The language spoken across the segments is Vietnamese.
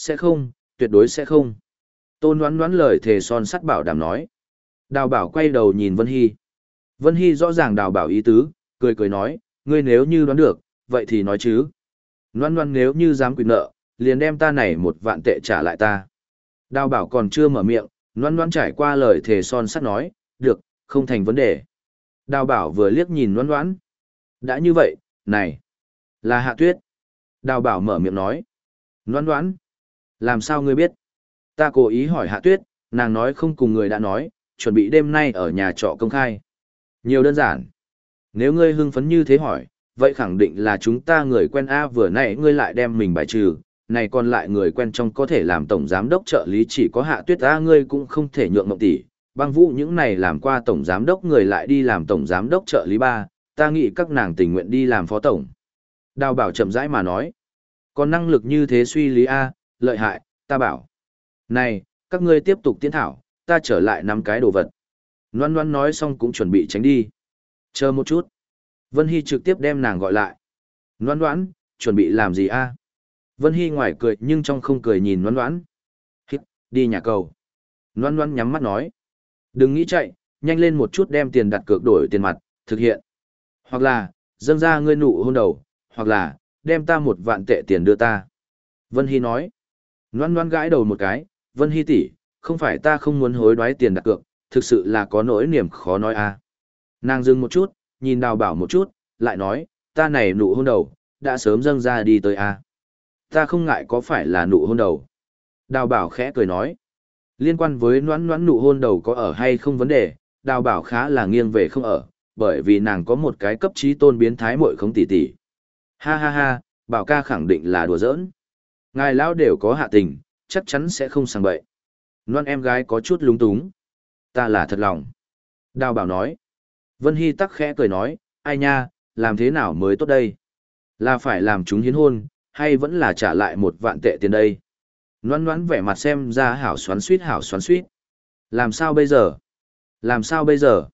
Sẽ không, tuyệt đối sẽ không. Tôn đoán đoán lời thề son sắt bảo đảm nói. Đào bảo quay đầu nhìn Vân Hy. Vân Hy rõ ràng đào bảo ý tứ, cười cười nói, ngươi nếu như đoán được, vậy thì nói chứ. Loan loan nếu như dám quyền nợ, liền đem ta này một vạn tệ trả lại ta. Đào bảo còn chưa mở miệng, loan loan trải qua lời thề son sắt nói, được, không thành vấn đề. Đào bảo vừa liếc nhìn loan loan. Đã như vậy, này, là hạ tuyết. Đào bảo mở miệng nói. Loan loan, làm sao ngươi biết? Ta cố ý hỏi hạ tuyết, nàng nói không cùng người đã nói, chuẩn bị đêm nay ở nhà trọ công khai. Nhiều đơn giản. Nếu ngươi hưng phấn như thế hỏi, vậy khẳng định là chúng ta người quen A vừa nãy ngươi lại đem mình bài trừ, này còn lại người quen trong có thể làm tổng giám đốc trợ lý chỉ có hạ tuyết A ngươi cũng không thể nhượng mộng tỷ, băng vũ những này làm qua tổng giám đốc người lại đi làm tổng giám đốc trợ lý ba, ta nghĩ các nàng tình nguyện đi làm phó tổng. Đào bảo chậm rãi mà nói, còn năng lực như thế suy lý A, lợi hại, ta bảo. Này, các ngươi tiếp tục tiến thảo, ta trở lại năm cái đồ vật. Loan Loan nói xong cũng chuẩn bị tránh đi. Chờ một chút. Vân Hy trực tiếp đem nàng gọi lại. Loan Loan, chuẩn bị làm gì a? Vân Hy ngoài cười nhưng trong không cười nhìn Loan Loan. Hít, đi nhà cầu. Loan Loan nhắm mắt nói. Đừng nghĩ chạy, nhanh lên một chút đem tiền đặt cược đổi tiền mặt, thực hiện. Hoặc là, dâng ra ngươi nụ hôn đầu, hoặc là, đem ta một vạn tệ tiền đưa ta. Vân Hy nói. Loan Loan gãi đầu một cái, Vân Hy tỷ, không phải ta không muốn hối đoái tiền đặt cược, thực sự là có nỗi niềm khó nói a. Nàng dừng một chút, nhìn đào bảo một chút, lại nói, ta này nụ hôn đầu, đã sớm dâng ra đi tới a. Ta không ngại có phải là nụ hôn đầu. Đào bảo khẽ cười nói, liên quan với noãn noãn nụ hôn đầu có ở hay không vấn đề, đào bảo khá là nghiêng về không ở, bởi vì nàng có một cái cấp trí tôn biến thái muội không tỷ tỷ. Ha ha ha, bảo ca khẳng định là đùa giỡn. Ngài lão đều có hạ tình, chắc chắn sẽ không sang bậy. Loan em gái có chút lúng túng. Ta là thật lòng. Đào bảo nói. Vân Hy tắc khẽ cười nói, ai nha, làm thế nào mới tốt đây? Là phải làm chúng hiến hôn, hay vẫn là trả lại một vạn tệ tiền đây? Loan loan vẻ mặt xem ra hảo xoắn suýt hảo xoắn suýt. Làm sao bây giờ? Làm sao bây giờ?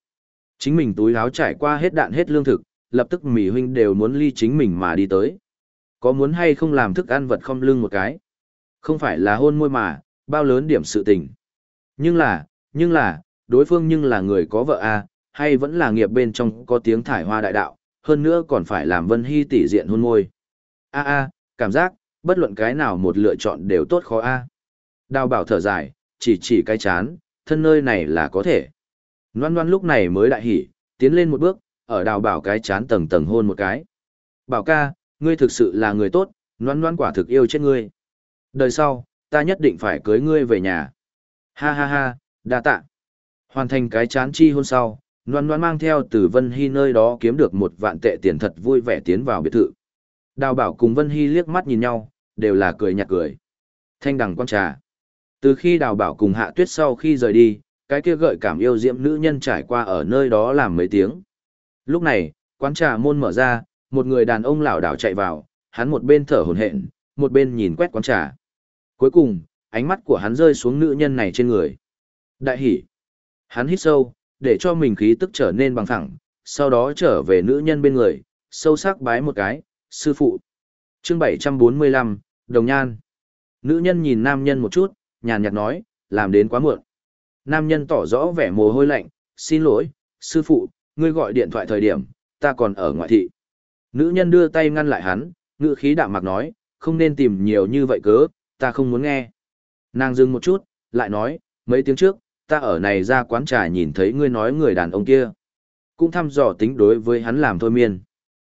Chính mình túi áo trải qua hết đạn hết lương thực, lập tức mỉ huynh đều muốn ly chính mình mà đi tới. Có muốn hay không làm thức ăn vật không lưng một cái? Không phải là hôn môi mà, bao lớn điểm sự tình. Nhưng là, nhưng là, đối phương nhưng là người có vợ à, hay vẫn là nghiệp bên trong có tiếng thải hoa đại đạo, hơn nữa còn phải làm Vân Hy tỷ diện hôn môi. A a, cảm giác, bất luận cái nào một lựa chọn đều tốt khó a. Đào bảo thở dài, chỉ chỉ cái chán, thân nơi này là có thể. Loan loan lúc này mới đại hỉ, tiến lên một bước, ở đào bảo cái chán tầng tầng hôn một cái. Bảo ca, ngươi thực sự là người tốt, loan loan quả thực yêu chết ngươi. Đời sau, ta nhất định phải cưới ngươi về nhà. Ha ha ha, đa tạ. Hoàn thành cái chán chi hôn sau, Loan Loan mang theo từ Vân Hy nơi đó kiếm được một vạn tệ tiền thật vui vẻ tiến vào biệt thự. Đào bảo cùng Vân Hy liếc mắt nhìn nhau, đều là cười nhạt cười. Thanh đằng quan trà. Từ khi đào bảo cùng hạ tuyết sau khi rời đi, cái kia gợi cảm yêu diễm nữ nhân trải qua ở nơi đó làm mấy tiếng. Lúc này, quán trà môn mở ra, một người đàn ông lảo đảo chạy vào, hắn một bên thở hổn hển, một bên nhìn quét quán trà. Cuối cùng, ánh mắt của hắn rơi xuống nữ nhân này trên người. Đại hỉ. Hắn hít sâu, để cho mình khí tức trở nên bằng thẳng, sau đó trở về nữ nhân bên người, sâu sắc bái một cái, sư phụ. chương 745, Đồng Nhan. Nữ nhân nhìn nam nhân một chút, nhàn nhạt nói, làm đến quá muộn. Nam nhân tỏ rõ vẻ mồ hôi lạnh, xin lỗi, sư phụ, ngươi gọi điện thoại thời điểm, ta còn ở ngoại thị. Nữ nhân đưa tay ngăn lại hắn, ngữ khí đạm mạc nói, không nên tìm nhiều như vậy cớ, ta không muốn nghe. Nàng dừng một chút, lại nói, mấy tiếng trước, ta ở này ra quán trà nhìn thấy ngươi nói người đàn ông kia. Cũng thăm dò tính đối với hắn làm thôi miên.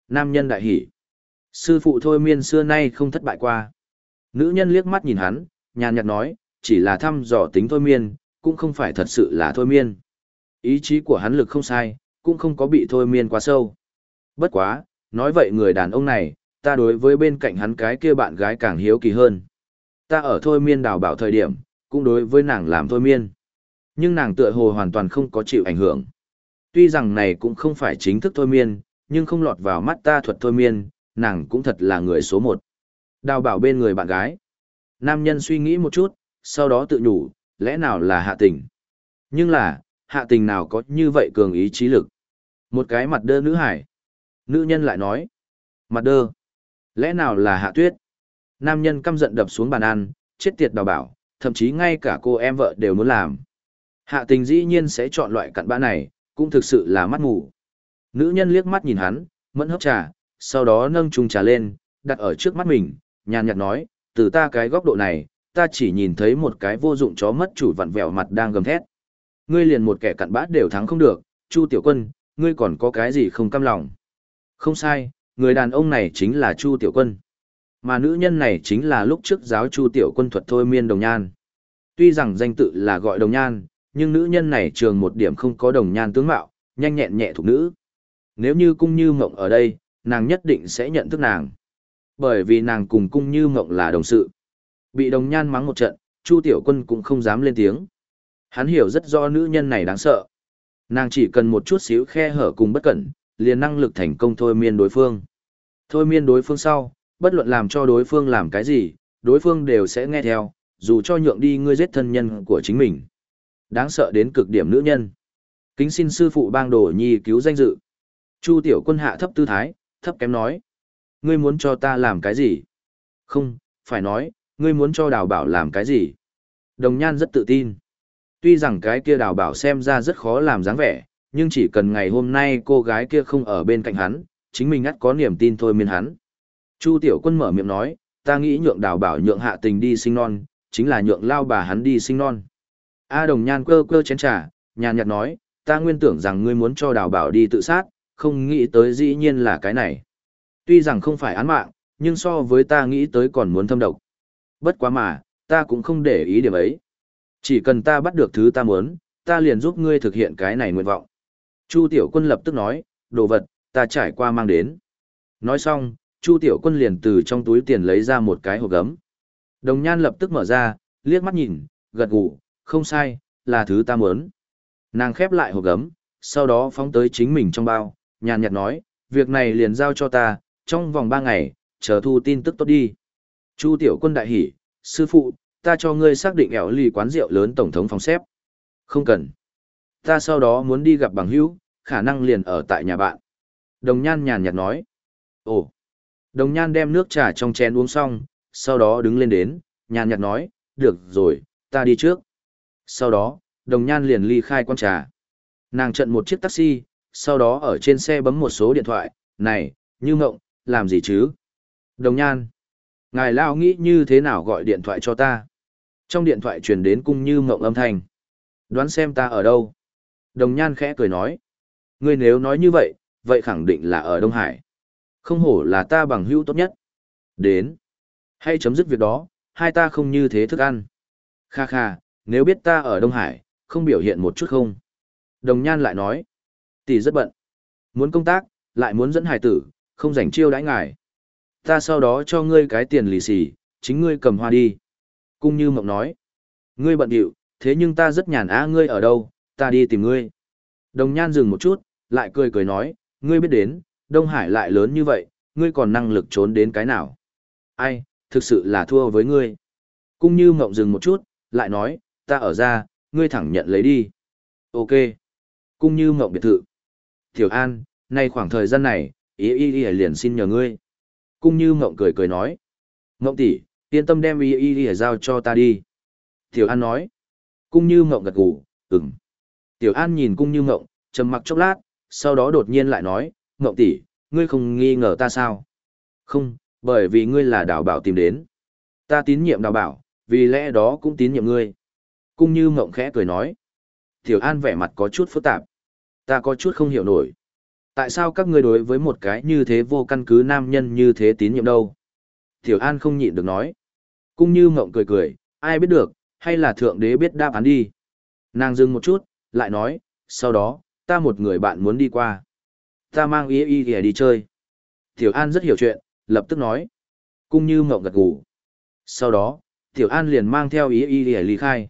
Nam nhân đại hỉ. Sư phụ thôi miên xưa nay không thất bại qua. Nữ nhân liếc mắt nhìn hắn, nhàn nhạt nói, chỉ là thăm dò tính thôi miên, cũng không phải thật sự là thôi miên. Ý chí của hắn lực không sai, cũng không có bị thôi miên quá sâu. Bất quá, nói vậy người đàn ông này, ta đối với bên cạnh hắn cái kia bạn gái càng hiếu kỳ hơn. Ta ở thôi miên đào bảo thời điểm, cũng đối với nàng làm thôi miên. Nhưng nàng tựa hồ hoàn toàn không có chịu ảnh hưởng. Tuy rằng này cũng không phải chính thức thôi miên, nhưng không lọt vào mắt ta thuật thôi miên, nàng cũng thật là người số một. Đào bảo bên người bạn gái. Nam nhân suy nghĩ một chút, sau đó tự nhủ, lẽ nào là hạ tình. Nhưng là, hạ tình nào có như vậy cường ý chí lực. Một cái mặt đơ nữ hải. Nữ nhân lại nói, mặt đơ. Lẽ nào là hạ tuyết? Nam nhân căm giận đập xuống bàn ăn, chết tiệt đào bảo, thậm chí ngay cả cô em vợ đều muốn làm. Hạ tình dĩ nhiên sẽ chọn loại cặn bã này, cũng thực sự là mắt mù. Nữ nhân liếc mắt nhìn hắn, mẫn hấp trà, sau đó nâng chung trà lên, đặt ở trước mắt mình, nhàn nhạt nói, từ ta cái góc độ này, ta chỉ nhìn thấy một cái vô dụng chó mất chủ vặn vẹo mặt đang gầm thét. Ngươi liền một kẻ cặn bã đều thắng không được, Chu Tiểu Quân, ngươi còn có cái gì không cam lòng. Không sai, người đàn ông này chính là Chu Tiểu Quân. Mà nữ nhân này chính là lúc trước giáo Chu Tiểu Quân thuật thôi miên đồng nhan. Tuy rằng danh tự là gọi đồng nhan, nhưng nữ nhân này trường một điểm không có đồng nhan tướng mạo, nhanh nhẹn nhẹ thuộc nữ. Nếu như cung như mộng ở đây, nàng nhất định sẽ nhận thức nàng. Bởi vì nàng cùng cung như mộng là đồng sự. Bị đồng nhan mắng một trận, Chu Tiểu Quân cũng không dám lên tiếng. Hắn hiểu rất rõ nữ nhân này đáng sợ. Nàng chỉ cần một chút xíu khe hở cùng bất cẩn, liền năng lực thành công thôi miên đối phương. Thôi miên đối phương sau, bất luận làm cho đối phương làm cái gì, đối phương đều sẽ nghe theo, dù cho nhượng đi ngươi giết thân nhân của chính mình. Đáng sợ đến cực điểm nữ nhân. Kính xin sư phụ bang đồ nhi cứu danh dự. Chu tiểu quân hạ thấp tư thái, thấp kém nói. Ngươi muốn cho ta làm cái gì? Không, phải nói, ngươi muốn cho đào bảo làm cái gì? Đồng nhan rất tự tin. Tuy rằng cái kia đào bảo xem ra rất khó làm dáng vẻ, nhưng chỉ cần ngày hôm nay cô gái kia không ở bên cạnh hắn, chính mình ắt có niềm tin thôi miên hắn. Chu tiểu quân mở miệng nói, ta nghĩ nhượng đào bảo nhượng hạ tình đi sinh non, chính là nhượng lao bà hắn đi sinh non. A đồng nhan quơ quơ chén trà, nhàn nhạt nói, ta nguyên tưởng rằng ngươi muốn cho đào bảo đi tự sát, không nghĩ tới dĩ nhiên là cái này. Tuy rằng không phải án mạng, nhưng so với ta nghĩ tới còn muốn thâm độc. Bất quá mà, ta cũng không để ý điểm ấy. Chỉ cần ta bắt được thứ ta muốn, ta liền giúp ngươi thực hiện cái này nguyện vọng. Chu Tiểu Quân lập tức nói, đồ vật, ta trải qua mang đến. Nói xong, Chu Tiểu Quân liền từ trong túi tiền lấy ra một cái hộp gấm. Đồng nhan lập tức mở ra, liếc mắt nhìn, gật gù, không sai, là thứ ta muốn. Nàng khép lại hộp gấm, sau đó phóng tới chính mình trong bao, nhàn nhạt nói, việc này liền giao cho ta, trong vòng ba ngày, chờ thu tin tức tốt đi. Chu Tiểu Quân đại hỉ, sư phụ, ta cho ngươi xác định ẻo lì quán rượu lớn tổng thống phòng xếp. Không cần. Ta sau đó muốn đi gặp bằng hữu, khả năng liền ở tại nhà bạn. Đồng nhan nhàn nhạt nói. Ồ. Đồng nhan đem nước trà trong chén uống xong, sau đó đứng lên đến, nhàn nhạt nói, được rồi, ta đi trước. Sau đó, đồng nhan liền ly khai quan trà. Nàng trận một chiếc taxi, sau đó ở trên xe bấm một số điện thoại, này, như mộng, làm gì chứ? Đồng nhan. Ngài Lao nghĩ như thế nào gọi điện thoại cho ta? Trong điện thoại truyền đến cung như mộng âm thanh. Đoán xem ta ở đâu? Đồng nhan khẽ cười nói. Ngươi nếu nói như vậy, vậy khẳng định là ở Đông Hải. Không hổ là ta bằng hữu tốt nhất. Đến. Hay chấm dứt việc đó, hai ta không như thế thức ăn. Kha kha, nếu biết ta ở Đông Hải, không biểu hiện một chút không? Đồng nhan lại nói. Tỷ rất bận. Muốn công tác, lại muốn dẫn hải tử, không rảnh chiêu đãi ngài. Ta sau đó cho ngươi cái tiền lì xì, chính ngươi cầm hoa đi. Cung như mộng nói. Ngươi bận điệu, thế nhưng ta rất nhàn á ngươi ở đâu, ta đi tìm ngươi. Đồng nhan dừng một chút, lại cười cười nói, ngươi biết đến, Đông Hải lại lớn như vậy, ngươi còn năng lực trốn đến cái nào. Ai, thực sự là thua với ngươi. Cung như mộng dừng một chút, lại nói, ta ở ra, ngươi thẳng nhận lấy đi. Ok. Cung như mộng biệt thự. Tiểu An, nay khoảng thời gian này, ý ý ý liền xin nhờ ngươi. Cung như mộng cười cười nói. Mộng tỷ, yên tâm đem ý ý ý giao cho ta đi. Tiểu An nói. Cung như mộng gật gù, ừm. Tiểu An nhìn cung như ngộng, trầm mặc chốc lát, sau đó đột nhiên lại nói, ngộng tỷ, ngươi không nghi ngờ ta sao? Không, bởi vì ngươi là đào bảo tìm đến. Ta tín nhiệm đào bảo, vì lẽ đó cũng tín nhiệm ngươi. Cung như ngộng khẽ cười nói. Tiểu An vẻ mặt có chút phức tạp. Ta có chút không hiểu nổi. Tại sao các ngươi đối với một cái như thế vô căn cứ nam nhân như thế tín nhiệm đâu? Tiểu An không nhịn được nói. Cung như ngộng cười cười, ai biết được, hay là thượng đế biết đáp án đi. Nàng dừng một chút, lại nói, sau đó, ta một người bạn muốn đi qua. Ta mang y y kìa đi chơi. Tiểu An rất hiểu chuyện, lập tức nói. Cung như mộng gật gù. Sau đó, Tiểu An liền mang theo y y kìa ly khai.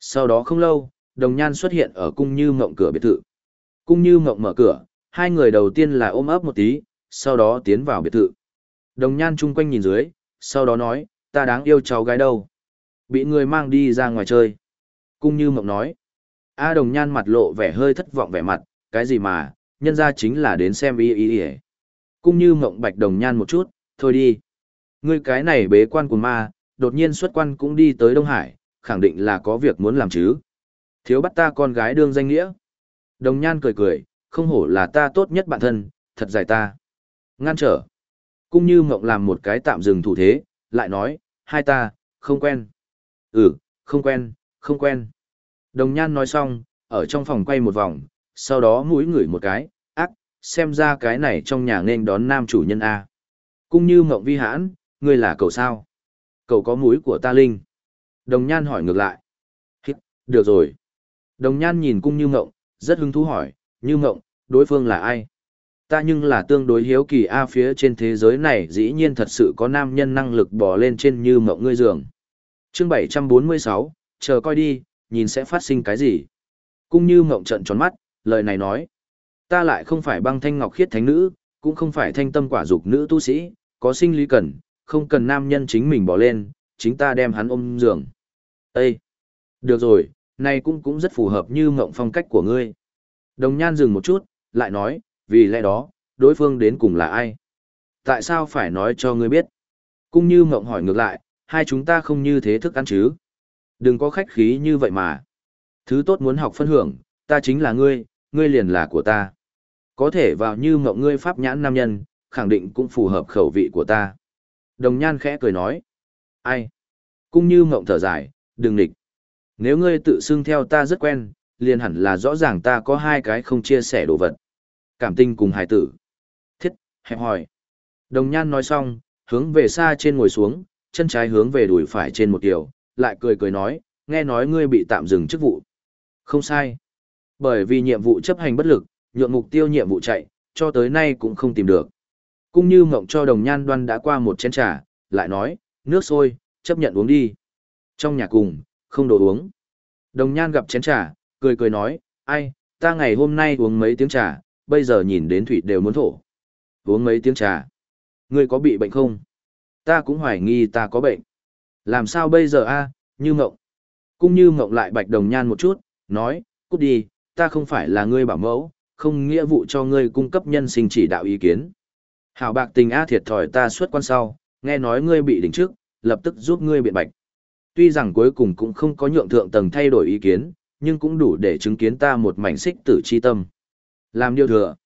Sau đó không lâu, đồng nhan xuất hiện ở cung như mộng cửa biệt thự. Cung như mộng mở cửa, hai người đầu tiên là ôm ấp một tí, sau đó tiến vào biệt thự. Đồng nhan chung quanh nhìn dưới, sau đó nói, ta đáng yêu cháu gái đâu. Bị người mang đi ra ngoài chơi. Cung như mộng nói. A đồng nhan mặt lộ vẻ hơi thất vọng vẻ mặt, cái gì mà, nhân ra chính là đến xem y y y. Cũng như mộng bạch đồng nhan một chút, thôi đi. Ngươi cái này bế quan của ma, đột nhiên xuất quan cũng đi tới Đông Hải, khẳng định là có việc muốn làm chứ. Thiếu bắt ta con gái đương danh nghĩa. Đồng nhan cười cười, không hổ là ta tốt nhất bạn thân, thật dài ta. Ngăn trở. cũng như mộng làm một cái tạm dừng thủ thế, lại nói, hai ta, không quen. Ừ, không quen, không quen. Đồng nhan nói xong, ở trong phòng quay một vòng, sau đó mũi ngửi một cái, ác, xem ra cái này trong nhà nên đón nam chủ nhân A. cũng như mộng vi hãn, ngươi là cậu sao? Cậu có mũi của ta linh. Đồng nhan hỏi ngược lại. Hít, được rồi. Đồng nhan nhìn cung như mộng, rất hứng thú hỏi, như mộng, đối phương là ai? Ta nhưng là tương đối hiếu kỳ A phía trên thế giới này dĩ nhiên thật sự có nam nhân năng lực bỏ lên trên như mộng ngươi giường. chương 746, chờ coi đi, nhìn sẽ phát sinh cái gì. Cung như mộng trận tròn mắt, lời này nói. Ta lại không phải băng thanh ngọc khiết thánh nữ, cũng không phải thanh tâm quả dục nữ tu sĩ, có sinh lý cần, không cần nam nhân chính mình bỏ lên, chính ta đem hắn ôm giường. Ê! Được rồi, này cũng cũng rất phù hợp như mộng phong cách của ngươi. Đồng nhan dừng một chút, lại nói, vì lẽ đó, đối phương đến cùng là ai? Tại sao phải nói cho ngươi biết? Cung như mộng hỏi ngược lại, hai chúng ta không như thế thức ăn chứ? Đừng có khách khí như vậy mà. Thứ tốt muốn học phân hưởng, ta chính là ngươi, ngươi liền là của ta. Có thể vào như mộng ngươi pháp nhãn nam nhân, khẳng định cũng phù hợp khẩu vị của ta. Đồng nhan khẽ cười nói. Ai? Cũng như mộng thở dài, đừng nịch. Nếu ngươi tự xưng theo ta rất quen, liền hẳn là rõ ràng ta có hai cái không chia sẻ đồ vật. Cảm tình cùng hài tử. Thiết, hẹp hỏi. Đồng nhan nói xong, hướng về xa trên ngồi xuống, chân trái hướng về đùi phải trên một điều, lại cười cười nói, nghe nói ngươi bị tạm dừng chức vụ. Không sai. Bởi vì nhiệm vụ chấp hành bất lực, nhượng mục tiêu nhiệm vụ chạy, cho tới nay cũng không tìm được. Cũng như mộng cho đồng nhan đoan đã qua một chén trà, lại nói, nước sôi, chấp nhận uống đi. Trong nhà cùng, không đồ uống. Đồng nhan gặp chén trà, cười cười nói, ai, ta ngày hôm nay uống mấy tiếng trà, bây giờ nhìn đến thủy đều muốn thổ. Uống mấy tiếng trà. Ngươi có bị bệnh không? Ta cũng hoài nghi ta có bệnh. Làm sao bây giờ a à, như mộng. Cũng như mộng lại bạch đồng nhan một chút, nói, cút đi, ta không phải là ngươi bảo mẫu, không nghĩa vụ cho ngươi cung cấp nhân sinh chỉ đạo ý kiến. Hảo bạc tình a thiệt thòi ta xuất quan sau, nghe nói ngươi bị đỉnh trước, lập tức giúp ngươi biện bạch. Tuy rằng cuối cùng cũng không có nhượng thượng tầng thay đổi ý kiến, nhưng cũng đủ để chứng kiến ta một mảnh xích tử chi tâm. Làm điều thừa.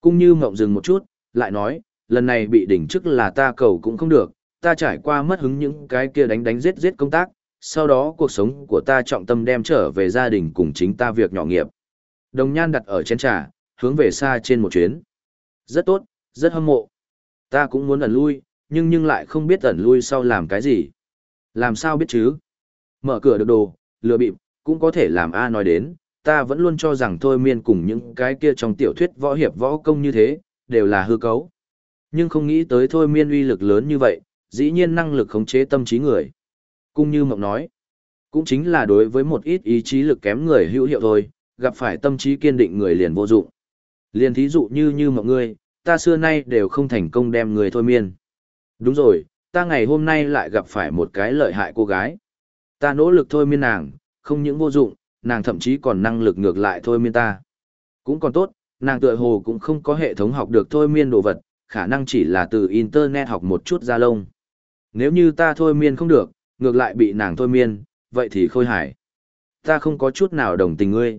cũng như mộng dừng một chút, lại nói, lần này bị đỉnh chức là ta cầu cũng không được, ta trải qua mất hứng những cái kia đánh đánh giết giết công tác, sau đó cuộc sống của ta trọng tâm đem trở về gia đình cùng chính ta việc nhỏ nghiệp. Đồng nhan đặt ở chén trà, hướng về xa trên một chuyến. Rất tốt, rất hâm mộ. Ta cũng muốn ẩn lui, nhưng nhưng lại không biết ẩn lui sau làm cái gì. Làm sao biết chứ? Mở cửa được đồ, lừa bịp, cũng có thể làm A nói đến, ta vẫn luôn cho rằng thôi miên cùng những cái kia trong tiểu thuyết võ hiệp võ công như thế, đều là hư cấu. Nhưng không nghĩ tới thôi miên uy lực lớn như vậy, dĩ nhiên năng lực khống chế tâm trí người. cũng như mộng nói, cũng chính là đối với một ít ý chí lực kém người hữu hiệu thôi, gặp phải tâm trí kiên định người liền vô dụng. Liền thí dụ như như mộng ngươi, ta xưa nay đều không thành công đem người thôi miên. Đúng rồi, ta ngày hôm nay lại gặp phải một cái lợi hại cô gái. Ta nỗ lực thôi miên nàng, không những vô dụng, nàng thậm chí còn năng lực ngược lại thôi miên ta. Cũng còn tốt, nàng tựa hồ cũng không có hệ thống học được thôi miên đồ vật, khả năng chỉ là từ internet học một chút ra lông. Nếu như ta thôi miên không được, ngược lại bị nàng thôi miên, vậy thì khôi hải. Ta không có chút nào đồng tình ngươi.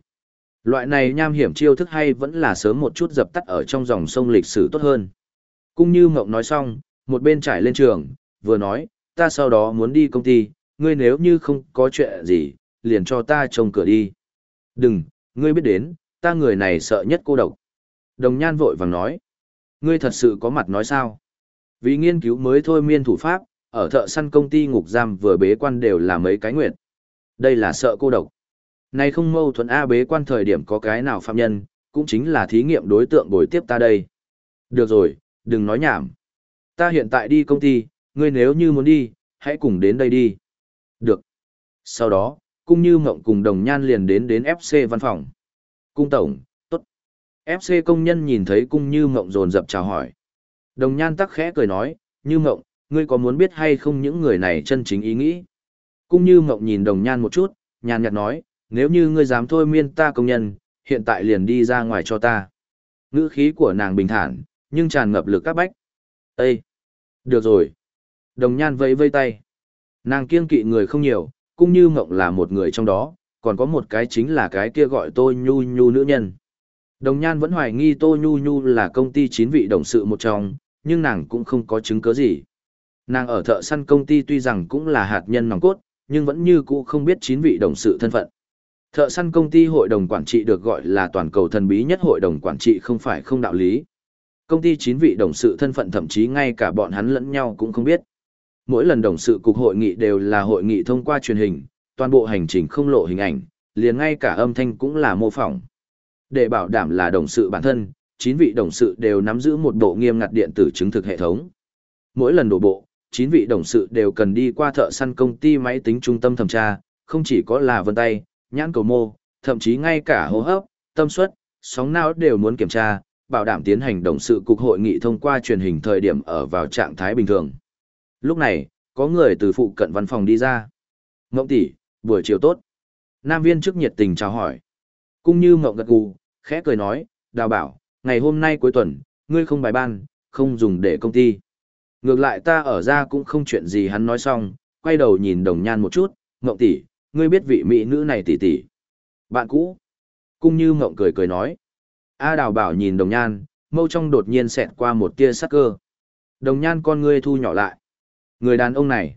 Loại này nham hiểm chiêu thức hay vẫn là sớm một chút dập tắt ở trong dòng sông lịch sử tốt hơn. Cung như mộng nói xong, một bên trải lên trường, vừa nói, ta sau đó muốn đi công ty, ngươi nếu như không có chuyện gì, liền cho ta trông cửa đi. Đừng, ngươi biết đến, ta người này sợ nhất cô độc. Đồng nhan vội vàng nói, ngươi thật sự có mặt nói sao? Vì nghiên cứu mới thôi miên thủ pháp, ở thợ săn công ty ngục giam vừa bế quan đều là mấy cái nguyện. Đây là sợ cô độc. Này không mâu thuẫn A bế quan thời điểm có cái nào phạm nhân, cũng chính là thí nghiệm đối tượng bồi tiếp ta đây. Được rồi, đừng nói nhảm. Ta hiện tại đi công ty, ngươi nếu như muốn đi, hãy cùng đến đây đi. Được. Sau đó, cung như mộng cùng đồng nhan liền đến đến FC văn phòng. Cung tổng, tốt. FC công nhân nhìn thấy cung như mộng rồn rập chào hỏi. Đồng nhan tắc khẽ cười nói, như mộng, ngươi có muốn biết hay không những người này chân chính ý nghĩ? Cung như mộng nhìn đồng nhan một chút, nhàn nhạt nói, nếu như ngươi dám thôi miên ta công nhân, hiện tại liền đi ra ngoài cho ta. Ngữ khí của nàng bình thản, nhưng tràn ngập lực các bách. Ê! Được rồi. Đồng nhan vẫy vây tay. Nàng kiêng kỵ người không nhiều, cũng như mộng là một người trong đó, còn có một cái chính là cái kia gọi tôi Nhu Nhu nữ nhân. Đồng Nhan vẫn hoài nghi Tô Nhu Nhu là công ty chín vị đồng sự một trong, nhưng nàng cũng không có chứng cứ gì. Nàng ở thợ săn công ty tuy rằng cũng là hạt nhân nòng cốt, nhưng vẫn như cũ không biết chín vị đồng sự thân phận. Thợ săn công ty hội đồng quản trị được gọi là toàn cầu thần bí nhất hội đồng quản trị không phải không đạo lý. Công ty chín vị đồng sự thân phận thậm chí ngay cả bọn hắn lẫn nhau cũng không biết. Mỗi lần đồng sự cục hội nghị đều là hội nghị thông qua truyền hình, toàn bộ hành trình không lộ hình ảnh, liền ngay cả âm thanh cũng là mô phỏng. Để bảo đảm là đồng sự bản thân, chín vị đồng sự đều nắm giữ một bộ nghiêm ngặt điện tử chứng thực hệ thống. Mỗi lần đổ bộ, chín vị đồng sự đều cần đi qua thợ săn công ty máy tính trung tâm thẩm tra, không chỉ có là vân tay, nhãn cầu mô, thậm chí ngay cả hô hấp, tâm suất, sóng não đều muốn kiểm tra, bảo đảm tiến hành đồng sự cục hội nghị thông qua truyền hình thời điểm ở vào trạng thái bình thường. Lúc này, có người từ phụ cận văn phòng đi ra. Ngộng tỷ, buổi chiều tốt. Nam viên trước nhiệt tình chào hỏi. Cũng như ngộng gật gù, khẽ cười nói, đào bảo, ngày hôm nay cuối tuần, ngươi không bài ban, không dùng để công ty. Ngược lại ta ở ra cũng không chuyện gì hắn nói xong, quay đầu nhìn đồng nhan một chút, ngộng tỷ, ngươi biết vị mỹ nữ này tỷ tỷ. Bạn cũ. Cung như ngộng cười cười nói. A đào bảo nhìn đồng nhan, mâu trong đột nhiên xẹt qua một tia sắc cơ. Đồng nhan con ngươi thu nhỏ lại. Người đàn ông này.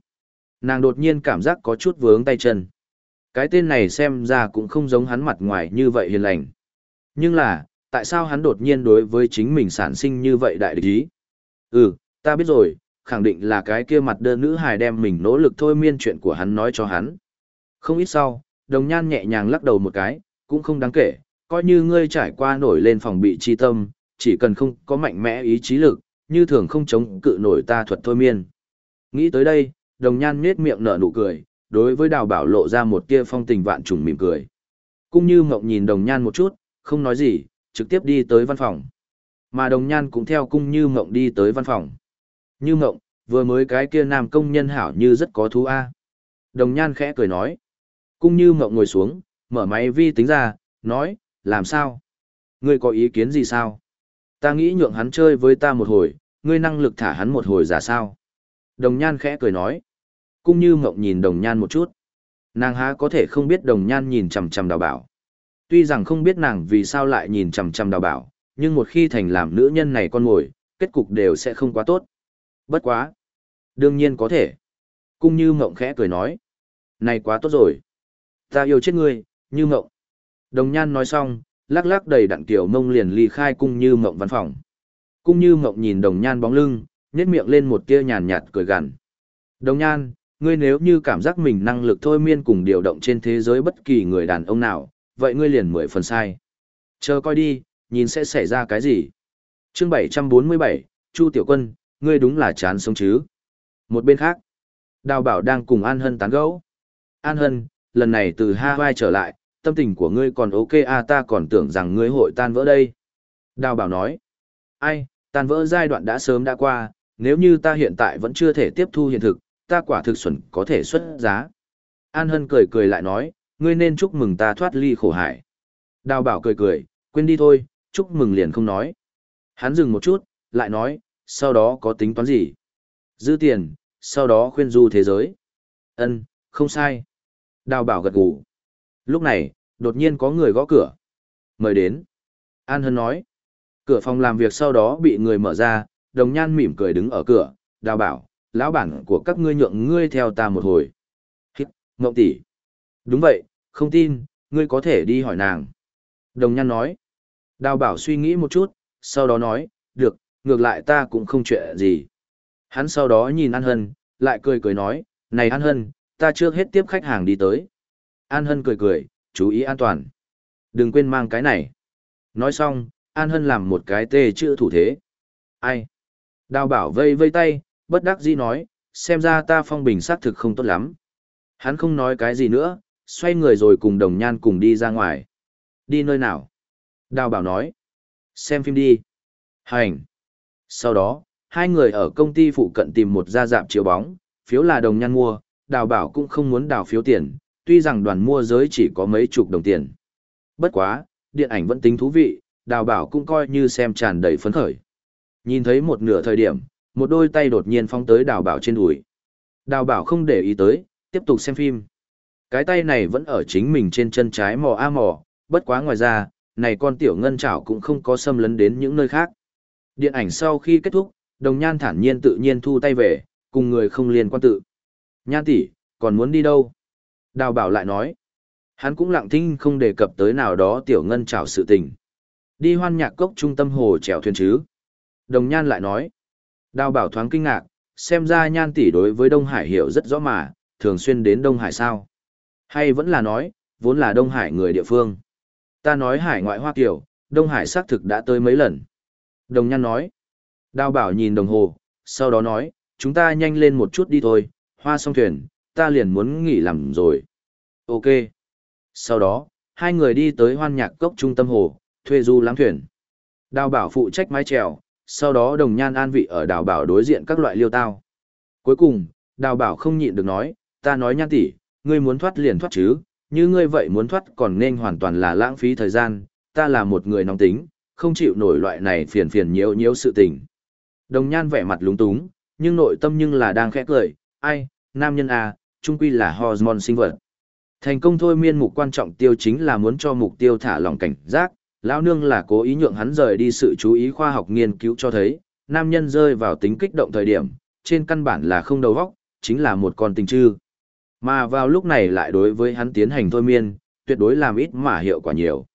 Nàng đột nhiên cảm giác có chút vướng tay chân. Cái tên này xem ra cũng không giống hắn mặt ngoài như vậy hiền lành. Nhưng là, tại sao hắn đột nhiên đối với chính mình sản sinh như vậy đại địch ý? Ừ, ta biết rồi, khẳng định là cái kia mặt đơn nữ hài đem mình nỗ lực thôi miên chuyện của hắn nói cho hắn. Không ít sau, đồng nhan nhẹ nhàng lắc đầu một cái, cũng không đáng kể, coi như ngươi trải qua nổi lên phòng bị chi tâm, chỉ cần không có mạnh mẽ ý chí lực, như thường không chống cự nổi ta thuật thôi miên. Nghĩ tới đây, đồng nhan nhết miệng nở nụ cười, đối với đào bảo lộ ra một tia phong tình vạn trùng mỉm cười. Cũng như mộng nhìn đồng nhan một chút, không nói gì, trực tiếp đi tới văn phòng. Mà đồng nhan cũng theo cung như mộng đi tới văn phòng. Như mộng, vừa mới cái kia nam công nhân hảo như rất có thú a. Đồng nhan khẽ cười nói. Cung như mộng ngồi xuống, mở máy vi tính ra, nói, làm sao? Ngươi có ý kiến gì sao? Ta nghĩ nhượng hắn chơi với ta một hồi, ngươi năng lực thả hắn một hồi giả sao? Đồng nhan khẽ cười nói. Cung như mộng nhìn đồng nhan một chút. Nàng há có thể không biết đồng nhan nhìn chằm chằm đào bảo. Tuy rằng không biết nàng vì sao lại nhìn chằm chằm đào bảo, nhưng một khi thành làm nữ nhân này con ngồi, kết cục đều sẽ không quá tốt. Bất quá. Đương nhiên có thể. Cung như mộng khẽ cười nói. Này quá tốt rồi. Ta yêu chết ngươi, như mộng. Đồng nhan nói xong, lắc lắc đầy đặn tiểu mông liền ly khai cung như mộng văn phòng. Cung như mộng nhìn đồng nhan bóng lưng, nhét miệng lên một tia nhàn nhạt cười gằn. Đồng nhan, ngươi nếu như cảm giác mình năng lực thôi miên cùng điều động trên thế giới bất kỳ người đàn ông nào, vậy ngươi liền mười phần sai. Chờ coi đi, nhìn sẽ xảy ra cái gì. chương 747, Chu Tiểu Quân, ngươi đúng là chán sống chứ. Một bên khác, Đào Bảo đang cùng An Hân tán gẫu. An Hân, lần này từ Hawaii trở lại, tâm tình của ngươi còn ok à ta còn tưởng rằng ngươi hội tan vỡ đây. Đào Bảo nói, ai, tan vỡ giai đoạn đã sớm đã qua, nếu như ta hiện tại vẫn chưa thể tiếp thu hiện thực, ta quả thực xuẩn có thể xuất giá. An Hân cười cười lại nói, ngươi nên chúc mừng ta thoát ly khổ hải. Đào bảo cười cười, quên đi thôi, chúc mừng liền không nói. Hắn dừng một chút, lại nói, sau đó có tính toán gì? Dư tiền, sau đó khuyên du thế giới. Ân, không sai. Đào bảo gật gù. Lúc này, đột nhiên có người gõ cửa. Mời đến. An Hân nói. Cửa phòng làm việc sau đó bị người mở ra, đồng nhan mỉm cười đứng ở cửa, đào bảo, lão bản của các ngươi nhượng ngươi theo ta một hồi. Hít, ngộng tỷ. Đúng vậy, không tin, ngươi có thể đi hỏi nàng. Đồng nhan nói. Đào bảo suy nghĩ một chút, sau đó nói, được, ngược lại ta cũng không chuyện gì. Hắn sau đó nhìn An Hân, lại cười cười nói, này An Hân, ta chưa hết tiếp khách hàng đi tới. An Hân cười cười, chú ý an toàn. Đừng quên mang cái này. Nói xong, An Hân làm một cái tê chữ thủ thế. Ai? Đào bảo vây vây tay, bất đắc dĩ nói, xem ra ta phong bình xác thực không tốt lắm. Hắn không nói cái gì nữa, xoay người rồi cùng đồng nhan cùng đi ra ngoài. Đi nơi nào? Đào bảo nói. Xem phim đi. Hành. Sau đó, hai người ở công ty phụ cận tìm một gia dạp chiếu bóng, phiếu là đồng nhan mua, đào bảo cũng không muốn đào phiếu tiền, tuy rằng đoàn mua giới chỉ có mấy chục đồng tiền. Bất quá, điện ảnh vẫn tính thú vị, đào bảo cũng coi như xem tràn đầy phấn khởi. Nhìn thấy một nửa thời điểm, một đôi tay đột nhiên phóng tới đào bảo trên đùi. Đào bảo không để ý tới, tiếp tục xem phim. Cái tay này vẫn ở chính mình trên chân trái mò a mò, bất quá ngoài ra, này con tiểu ngân chảo cũng không có xâm lấn đến những nơi khác. Điện ảnh sau khi kết thúc, đồng nhan thản nhiên tự nhiên thu tay về, cùng người không liên quan tự. Nhan tỷ, còn muốn đi đâu? Đào bảo lại nói. Hắn cũng lặng thinh không đề cập tới nào đó tiểu ngân trào sự tình. Đi hoan nhạc cốc trung tâm hồ chèo thuyền chứ. Đồng nhan lại nói. Đào bảo thoáng kinh ngạc, xem ra nhan tỷ đối với Đông Hải hiểu rất rõ mà, thường xuyên đến Đông Hải sao. Hay vẫn là nói, vốn là Đông Hải người địa phương. Ta nói hải ngoại Hoa Kiều, Đông Hải xác thực đã tới mấy lần. Đồng nhan nói. Đào bảo nhìn đồng hồ, sau đó nói, chúng ta nhanh lên một chút đi thôi, hoa xong thuyền, ta liền muốn nghỉ làm rồi. Ok. Sau đó, hai người đi tới hoan nhạc cốc trung tâm hồ, thuê du lãng thuyền. Đào bảo phụ trách mái trèo, sau đó đồng nhan an vị ở đào bảo đối diện các loại liêu tao. Cuối cùng, đào bảo không nhịn được nói, ta nói nhan tỷ, ngươi muốn thoát liền thoát chứ, như ngươi vậy muốn thoát còn nên hoàn toàn là lãng phí thời gian, ta là một người nóng tính, không chịu nổi loại này phiền phiền nhiễu nhiễu sự tình. Đồng nhan vẻ mặt lúng túng, nhưng nội tâm nhưng là đang khẽ cười, ai, nam nhân à, trung quy là hormone sinh vật. Thành công thôi miên mục quan trọng tiêu chính là muốn cho mục tiêu thả lòng cảnh giác, lão nương là cố ý nhượng hắn rời đi sự chú ý khoa học nghiên cứu cho thấy, nam nhân rơi vào tính kích động thời điểm, trên căn bản là không đầu óc, chính là một con tình chư. Mà vào lúc này lại đối với hắn tiến hành thôi miên, tuyệt đối làm ít mà hiệu quả nhiều.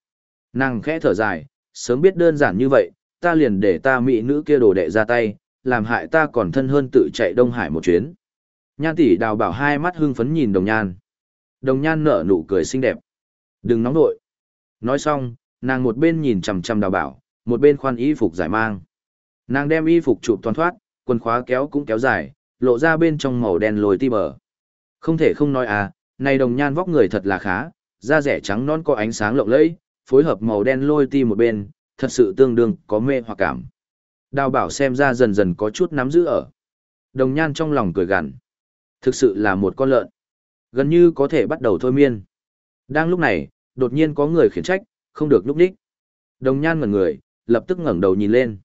Nàng khẽ thở dài, sớm biết đơn giản như vậy, ta liền để ta mỹ nữ kia đồ đệ ra tay, làm hại ta còn thân hơn tự chạy Đông Hải một chuyến. Nhan tỷ đào bảo hai mắt hưng phấn nhìn đồng nhan. Đồng nhan nở nụ cười xinh đẹp. Đừng nóng nội. Nói xong, nàng một bên nhìn chằm chằm đào bảo, một bên khoan y phục giải mang. Nàng đem y phục chụp toàn thoát, quần khóa kéo cũng kéo dài, lộ ra bên trong màu đen lồi ti bờ. Không thể không nói à, này đồng nhan vóc người thật là khá, da rẻ trắng non có ánh sáng lộng lẫy, phối hợp màu đen lôi ti một bên, thật sự tương đương có mê hoặc cảm. Đào bảo xem ra dần dần có chút nắm giữ ở. Đồng nhan trong lòng cười gằn. Thực sự là một con lợn. Gần như có thể bắt đầu thôi miên. Đang lúc này, đột nhiên có người khiển trách, không được lúc đích. Đồng nhan ngẩn người, lập tức ngẩng đầu nhìn lên.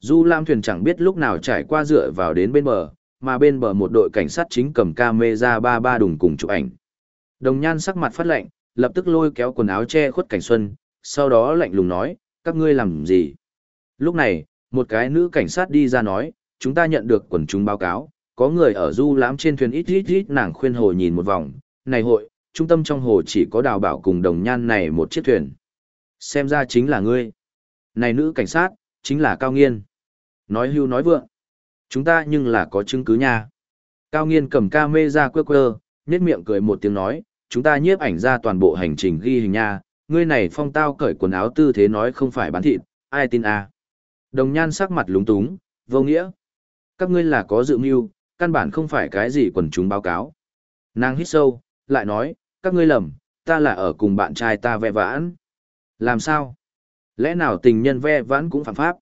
Du Lam thuyền chẳng biết lúc nào trải qua dựa vào đến bên bờ, mà bên bờ một đội cảnh sát chính cầm camera ba ba đùng cùng chụp ảnh. Đồng nhan sắc mặt phát lạnh, lập tức lôi kéo quần áo che khuất cảnh xuân, sau đó lạnh lùng nói, các ngươi làm gì? Lúc này, một cái nữ cảnh sát đi ra nói, chúng ta nhận được quần chúng báo cáo, có người ở du lãm trên thuyền ít ít ít nàng khuyên hồ nhìn một vòng, này hội, trung tâm trong hồ chỉ có đào bảo cùng đồng nhan này một chiếc thuyền. Xem ra chính là ngươi. Này nữ cảnh sát, chính là Cao Nghiên. Nói hưu nói vượng. Chúng ta nhưng là có chứng cứ nha. Cao Nghiên cầm ca mê ra quơ quơ, nét miệng cười một tiếng nói, chúng ta nhiếp ảnh ra toàn bộ hành trình ghi hình nha, ngươi này phong tao cởi quần áo tư thế nói không phải bán thịt, ai tin à. Đồng nhan sắc mặt lúng túng, vô nghĩa. Các ngươi là có dự mưu, căn bản không phải cái gì quần chúng báo cáo. Nàng hít sâu, lại nói, các ngươi lầm, ta là ở cùng bạn trai ta ve vãn. Làm sao? Lẽ nào tình nhân ve vãn cũng phạm pháp?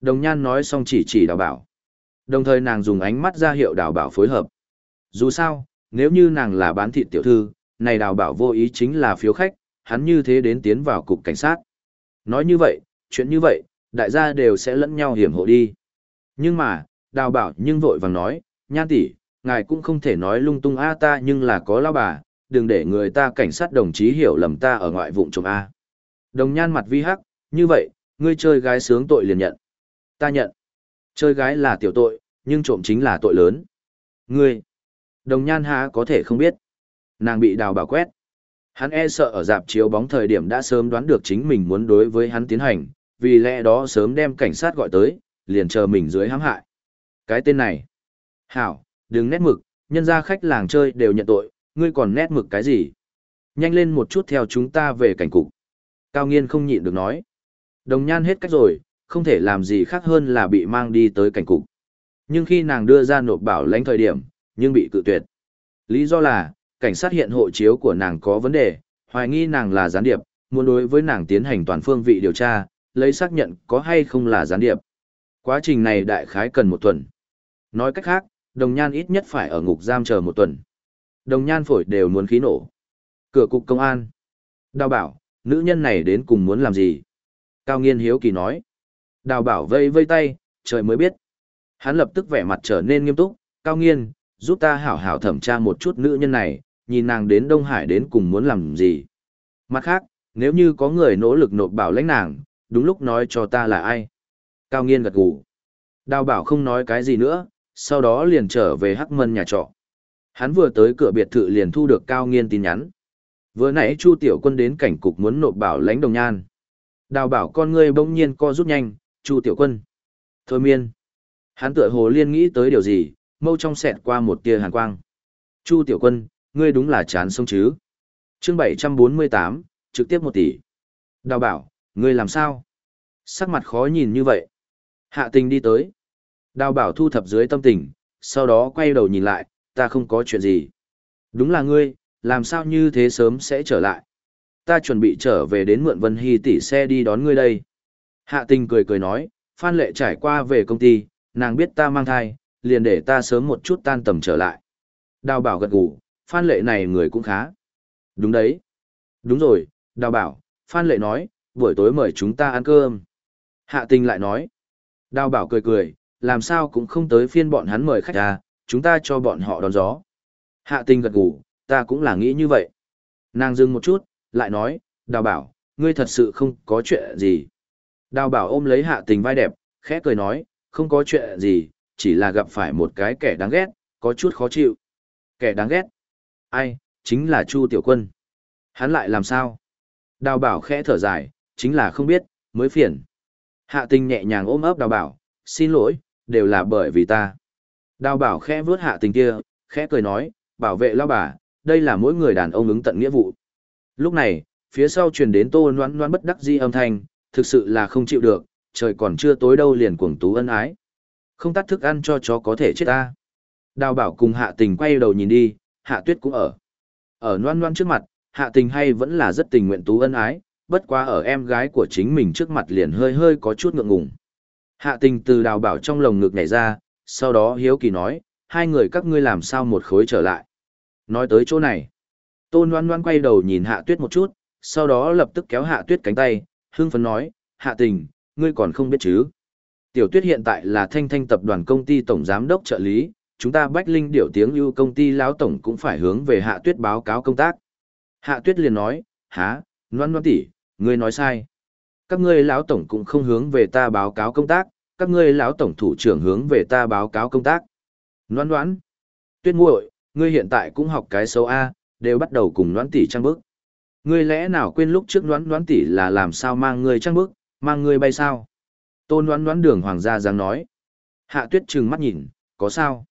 Đồng nhan nói xong chỉ chỉ đào bảo. Đồng thời nàng dùng ánh mắt ra hiệu đào bảo phối hợp. Dù sao, nếu như nàng là bán thịt tiểu thư, này đào bảo vô ý chính là phiếu khách, hắn như thế đến tiến vào cục cảnh sát. Nói như vậy, chuyện như vậy, đại gia đều sẽ lẫn nhau hiểm hộ đi. Nhưng mà, đào bảo nhưng vội vàng nói, nhan tỷ, ngài cũng không thể nói lung tung a ta nhưng là có lao bà, đừng để người ta cảnh sát đồng chí hiểu lầm ta ở ngoại vụng trộm a. Đồng nhan mặt vi hắc, như vậy, ngươi chơi gái sướng tội liền nhận. Ta nhận. Chơi gái là tiểu tội, nhưng trộm chính là tội lớn. Ngươi. Đồng nhan há có thể không biết. Nàng bị đào bảo quét. Hắn e sợ ở dạp chiếu bóng thời điểm đã sớm đoán được chính mình muốn đối với hắn tiến hành, vì lẽ đó sớm đem cảnh sát gọi tới, liền chờ mình dưới hãm hại. Cái tên này. Hảo, đừng nét mực, nhân ra khách làng chơi đều nhận tội, ngươi còn nét mực cái gì? Nhanh lên một chút theo chúng ta về cảnh cục. Cao nghiên không nhịn được nói. Đồng nhan hết cách rồi, không thể làm gì khác hơn là bị mang đi tới cảnh cục. Nhưng khi nàng đưa ra nộp bảo lãnh thời điểm, nhưng bị cự tuyệt. Lý do là, cảnh sát hiện hộ chiếu của nàng có vấn đề, hoài nghi nàng là gián điệp, muốn đối với nàng tiến hành toàn phương vị điều tra, lấy xác nhận có hay không là gián điệp. Quá trình này đại khái cần một tuần. Nói cách khác, đồng nhan ít nhất phải ở ngục giam chờ một tuần. Đồng nhan phổi đều muốn khí nổ. Cửa cục công an. Đào bảo, nữ nhân này đến cùng muốn làm gì? Cao nghiên hiếu kỳ nói. Đào bảo vây vây tay, trời mới biết. Hắn lập tức vẻ mặt trở nên nghiêm túc. Cao nghiên, giúp ta hảo hảo thẩm tra một chút nữ nhân này, nhìn nàng đến Đông Hải đến cùng muốn làm gì. Mặt khác, nếu như có người nỗ lực nộp bảo lãnh nàng, đúng lúc nói cho ta là ai. Cao nghiên gật gù. Đào bảo không nói cái gì nữa, sau đó liền trở về hắc mân nhà trọ. Hắn vừa tới cửa biệt thự liền thu được cao nghiên tin nhắn. Vừa nãy Chu Tiểu Quân đến cảnh cục muốn nộp bảo lãnh đồng nhan. Đào bảo con ngươi bỗng nhiên co rút nhanh, Chu Tiểu Quân. Thôi miên. Hắn tựa hồ liên nghĩ tới điều gì, mâu trong xẹt qua một tia hàn quang. Chu Tiểu Quân, ngươi đúng là chán sống chứ. chương 748, trực tiếp một tỷ. Đào bảo, ngươi làm sao? Sắc mặt khó nhìn như vậy. Hạ tình đi tới. Đào bảo thu thập dưới tâm tình, sau đó quay đầu nhìn lại, ta không có chuyện gì. Đúng là ngươi, làm sao như thế sớm sẽ trở lại. Ta chuẩn bị trở về đến mượn Vân Hy tỷ xe đi đón ngươi đây. Hạ tình cười cười nói, Phan Lệ trải qua về công ty, nàng biết ta mang thai, liền để ta sớm một chút tan tầm trở lại. Đào bảo gật gù, Phan Lệ này người cũng khá. Đúng đấy. Đúng rồi, Đào bảo, Phan Lệ nói, buổi tối mời chúng ta ăn cơm. Hạ tình lại nói. Đào bảo cười cười, làm sao cũng không tới phiên bọn hắn mời khách ra, chúng ta cho bọn họ đón gió. Hạ tình gật gù, ta cũng là nghĩ như vậy. Nàng dừng một chút, lại nói, đào bảo, ngươi thật sự không có chuyện gì. Đào bảo ôm lấy hạ tình vai đẹp, khẽ cười nói, không có chuyện gì, chỉ là gặp phải một cái kẻ đáng ghét, có chút khó chịu. Kẻ đáng ghét? Ai, chính là Chu Tiểu Quân. Hắn lại làm sao? Đào bảo khẽ thở dài, chính là không biết, mới phiền. Hạ tình nhẹ nhàng ôm ấp đào bảo, xin lỗi, đều là bởi vì ta. Đào bảo khẽ vướt hạ tình kia, khẽ cười nói, bảo vệ lao bà, đây là mỗi người đàn ông ứng tận nghĩa vụ. Lúc này, phía sau truyền đến tô noan noan bất đắc di âm thanh, thực sự là không chịu được, trời còn chưa tối đâu liền cuồng tú ân ái. Không tắt thức ăn cho chó có thể chết ta. Đào bảo cùng hạ tình quay đầu nhìn đi, hạ tuyết cũng ở. Ở noan noan trước mặt, hạ tình hay vẫn là rất tình nguyện tú ân ái, bất quá ở em gái của chính mình trước mặt liền hơi hơi có chút ngượng ngùng. Hạ tình từ đào bảo trong lồng ngực nhảy ra, sau đó hiếu kỳ nói, hai người các ngươi làm sao một khối trở lại. Nói tới chỗ này, tôn loan loan quay đầu nhìn hạ tuyết một chút, sau đó lập tức kéo hạ tuyết cánh tay, hưng phấn nói, hạ tình, ngươi còn không biết chứ. Tiểu tuyết hiện tại là thanh thanh tập đoàn công ty tổng giám đốc trợ lý, chúng ta bách linh điệu tiếng ưu công ty lão tổng cũng phải hướng về hạ tuyết báo cáo công tác. Hạ tuyết liền nói, há, loan loan tỷ, ngươi nói sai. Các ngươi lão tổng cũng không hướng về ta báo cáo công tác, các ngươi lão tổng thủ trưởng hướng về ta báo cáo công tác. Loan loan, tuyết muội, ngươi hiện tại cũng học cái xấu A, đều bắt đầu cùng loan tỷ trang bức. Ngươi lẽ nào quên lúc trước loan loan tỷ là làm sao mang ngươi trang bức, mang ngươi bay sao? Tôn loan loan đường hoàng gia giang nói. Hạ tuyết trừng mắt nhìn, có sao?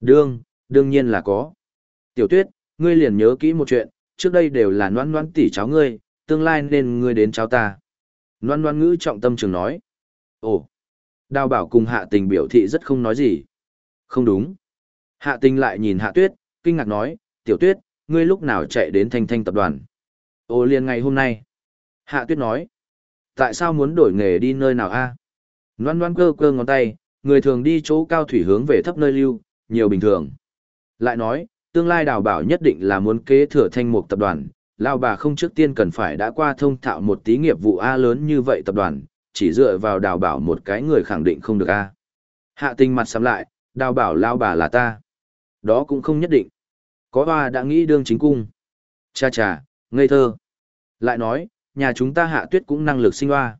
Đương, đương nhiên là có. Tiểu tuyết, ngươi liền nhớ kỹ một chuyện, trước đây đều là noan noan tỷ cháu ngươi, tương lai nên ngươi đến cháu ta. Noan noan ngữ trọng tâm trường nói. Ồ, đào bảo cùng hạ tình biểu thị rất không nói gì. Không đúng. Hạ tình lại nhìn hạ tuyết, kinh ngạc nói, tiểu tuyết, ngươi lúc nào chạy đến thanh thanh tập đoàn. Ồ liền ngày hôm nay. Hạ tuyết nói. Tại sao muốn đổi nghề đi nơi nào a? Loan loan cơ cơ ngón tay, người thường đi chỗ cao thủy hướng về thấp nơi lưu, nhiều bình thường. Lại nói, tương lai đào bảo nhất định là muốn kế thừa thanh mục tập đoàn, lao bà không trước tiên cần phải đã qua thông thạo một tí nghiệp vụ A lớn như vậy tập đoàn, chỉ dựa vào đào bảo một cái người khẳng định không được A. Hạ tình mặt sắm lại, đào bảo lao bà là ta. Đó cũng không nhất định. Có hoa đã nghĩ đương chính cung. Cha cha, ngây thơ. Lại nói, nhà chúng ta hạ tuyết cũng năng lực sinh hoa.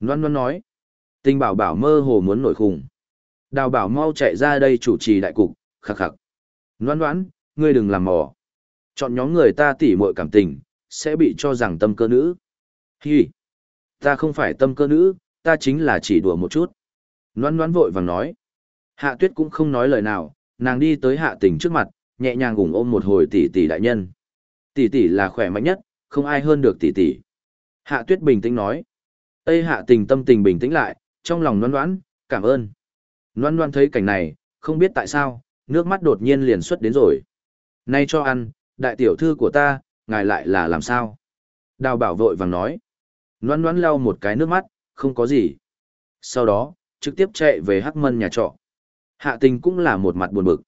Loan Loan nói. Tình bảo bảo mơ hồ muốn nổi khủng. Đào bảo mau chạy ra đây chủ trì đại cục, khắc khắc. Loan Loan, ngươi đừng làm mò. Chọn nhóm người ta tỉ muội cảm tình, sẽ bị cho rằng tâm cơ nữ. Hi! Ta không phải tâm cơ nữ, ta chính là chỉ đùa một chút. Loan Loan vội vàng nói. Hạ tuyết cũng không nói lời nào, nàng đi tới hạ tình trước mặt, nhẹ nhàng gùng ôm một hồi tỷ tỷ đại nhân. Tỷ tỷ là khỏe mạnh nhất, không ai hơn được tỷ tỷ. Hạ tuyết bình tĩnh nói. Tây hạ tình tâm tình bình tĩnh lại, trong lòng noan noãn, cảm ơn. Loan Loan thấy cảnh này, không biết tại sao, nước mắt đột nhiên liền xuất đến rồi. Nay cho ăn, đại tiểu thư của ta, ngài lại là làm sao? Đào bảo vội vàng nói. Loan Loan lau một cái nước mắt, không có gì. Sau đó, trực tiếp chạy về hắc mân nhà trọ. Hạ tình cũng là một mặt buồn bực.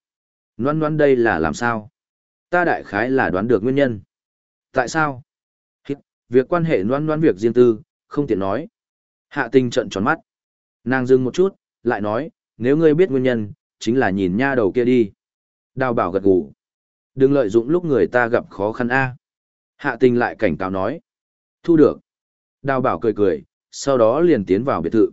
Loan Loan đây là làm sao? Ta đại khái là đoán được nguyên nhân. Tại sao? Việc quan hệ Loan Loan việc riêng tư, không tiện nói. Hạ tình trận tròn mắt. Nàng dừng một chút, lại nói, nếu ngươi biết nguyên nhân, chính là nhìn nha đầu kia đi. Đào bảo gật gù. Đừng lợi dụng lúc người ta gặp khó khăn A. Hạ tình lại cảnh cáo nói. Thu được. Đào bảo cười cười, sau đó liền tiến vào biệt thự.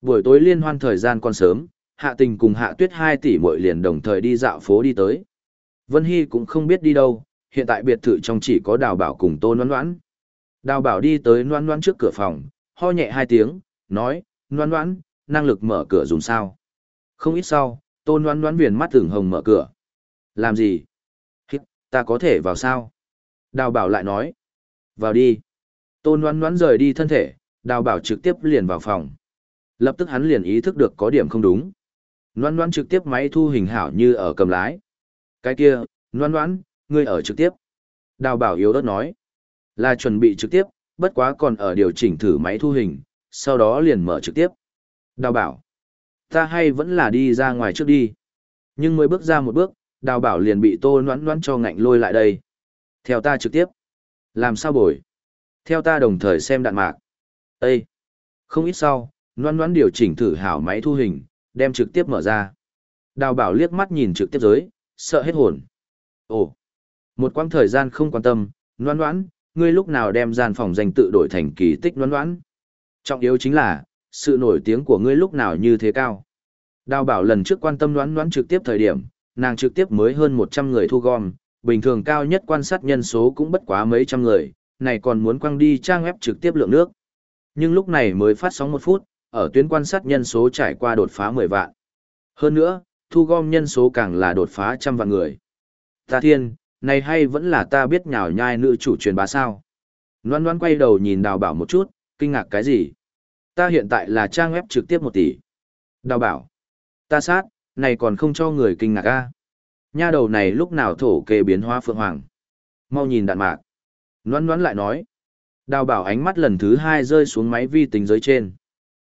Buổi tối liên hoan thời gian còn sớm, hạ tình cùng hạ tuyết hai tỷ muội liền đồng thời đi dạo phố đi tới. Vân Hy cũng không biết đi đâu, hiện tại biệt thự trong chỉ có đào bảo cùng tô noan noãn. Đào bảo đi tới noan noan trước cửa phòng, ho nhẹ hai tiếng, nói, noan noan, năng lực mở cửa dùng sao. Không ít sau, tôn đoán đoán viền mắt tưởng hồng mở cửa. Làm gì? Hít, ta có thể vào sao? Đào bảo lại nói, vào đi. tôn đoán đoán rời đi thân thể, đào bảo trực tiếp liền vào phòng. Lập tức hắn liền ý thức được có điểm không đúng. Noan noan trực tiếp máy thu hình hảo như ở cầm lái. Cái kia, noan noan, ngươi ở trực tiếp. Đào bảo yếu đất nói. Là chuẩn bị trực tiếp, bất quá còn ở điều chỉnh thử máy thu hình, sau đó liền mở trực tiếp. Đào bảo. Ta hay vẫn là đi ra ngoài trước đi. Nhưng mới bước ra một bước, đào bảo liền bị tô noãn noãn cho ngạnh lôi lại đây. Theo ta trực tiếp. Làm sao bồi? Theo ta đồng thời xem đạn mạc. Ê! Không ít sau, noãn noãn điều chỉnh thử hảo máy thu hình, đem trực tiếp mở ra. Đào bảo liếc mắt nhìn trực tiếp giới, sợ hết hồn. Ồ! Một quãng thời gian không quan tâm, noãn noãn, ngươi lúc nào đem gian phòng danh tự đổi thành kỳ tích noãn noãn. Trọng yếu chính là, sự nổi tiếng của ngươi lúc nào như thế cao. Đào bảo lần trước quan tâm đoán đoán trực tiếp thời điểm, nàng trực tiếp mới hơn 100 người thu gom, bình thường cao nhất quan sát nhân số cũng bất quá mấy trăm người, này còn muốn quăng đi trang web trực tiếp lượng nước. Nhưng lúc này mới phát sóng một phút, ở tuyến quan sát nhân số trải qua đột phá 10 vạn. Hơn nữa, thu gom nhân số càng là đột phá trăm vạn người. Ta thiên, này hay vẫn là ta biết nhào nhai nữ chủ truyền bá sao. Loan loan quay đầu nhìn đào bảo một chút, kinh ngạc cái gì? Ta hiện tại là trang web trực tiếp một tỷ. Đào bảo. Ta sát, này còn không cho người kinh ngạc a Nha đầu này lúc nào thổ kê biến hóa phượng hoàng. Mau nhìn đạn mạc. Nón Nón lại nói. Đào bảo ánh mắt lần thứ hai rơi xuống máy vi tính dưới trên.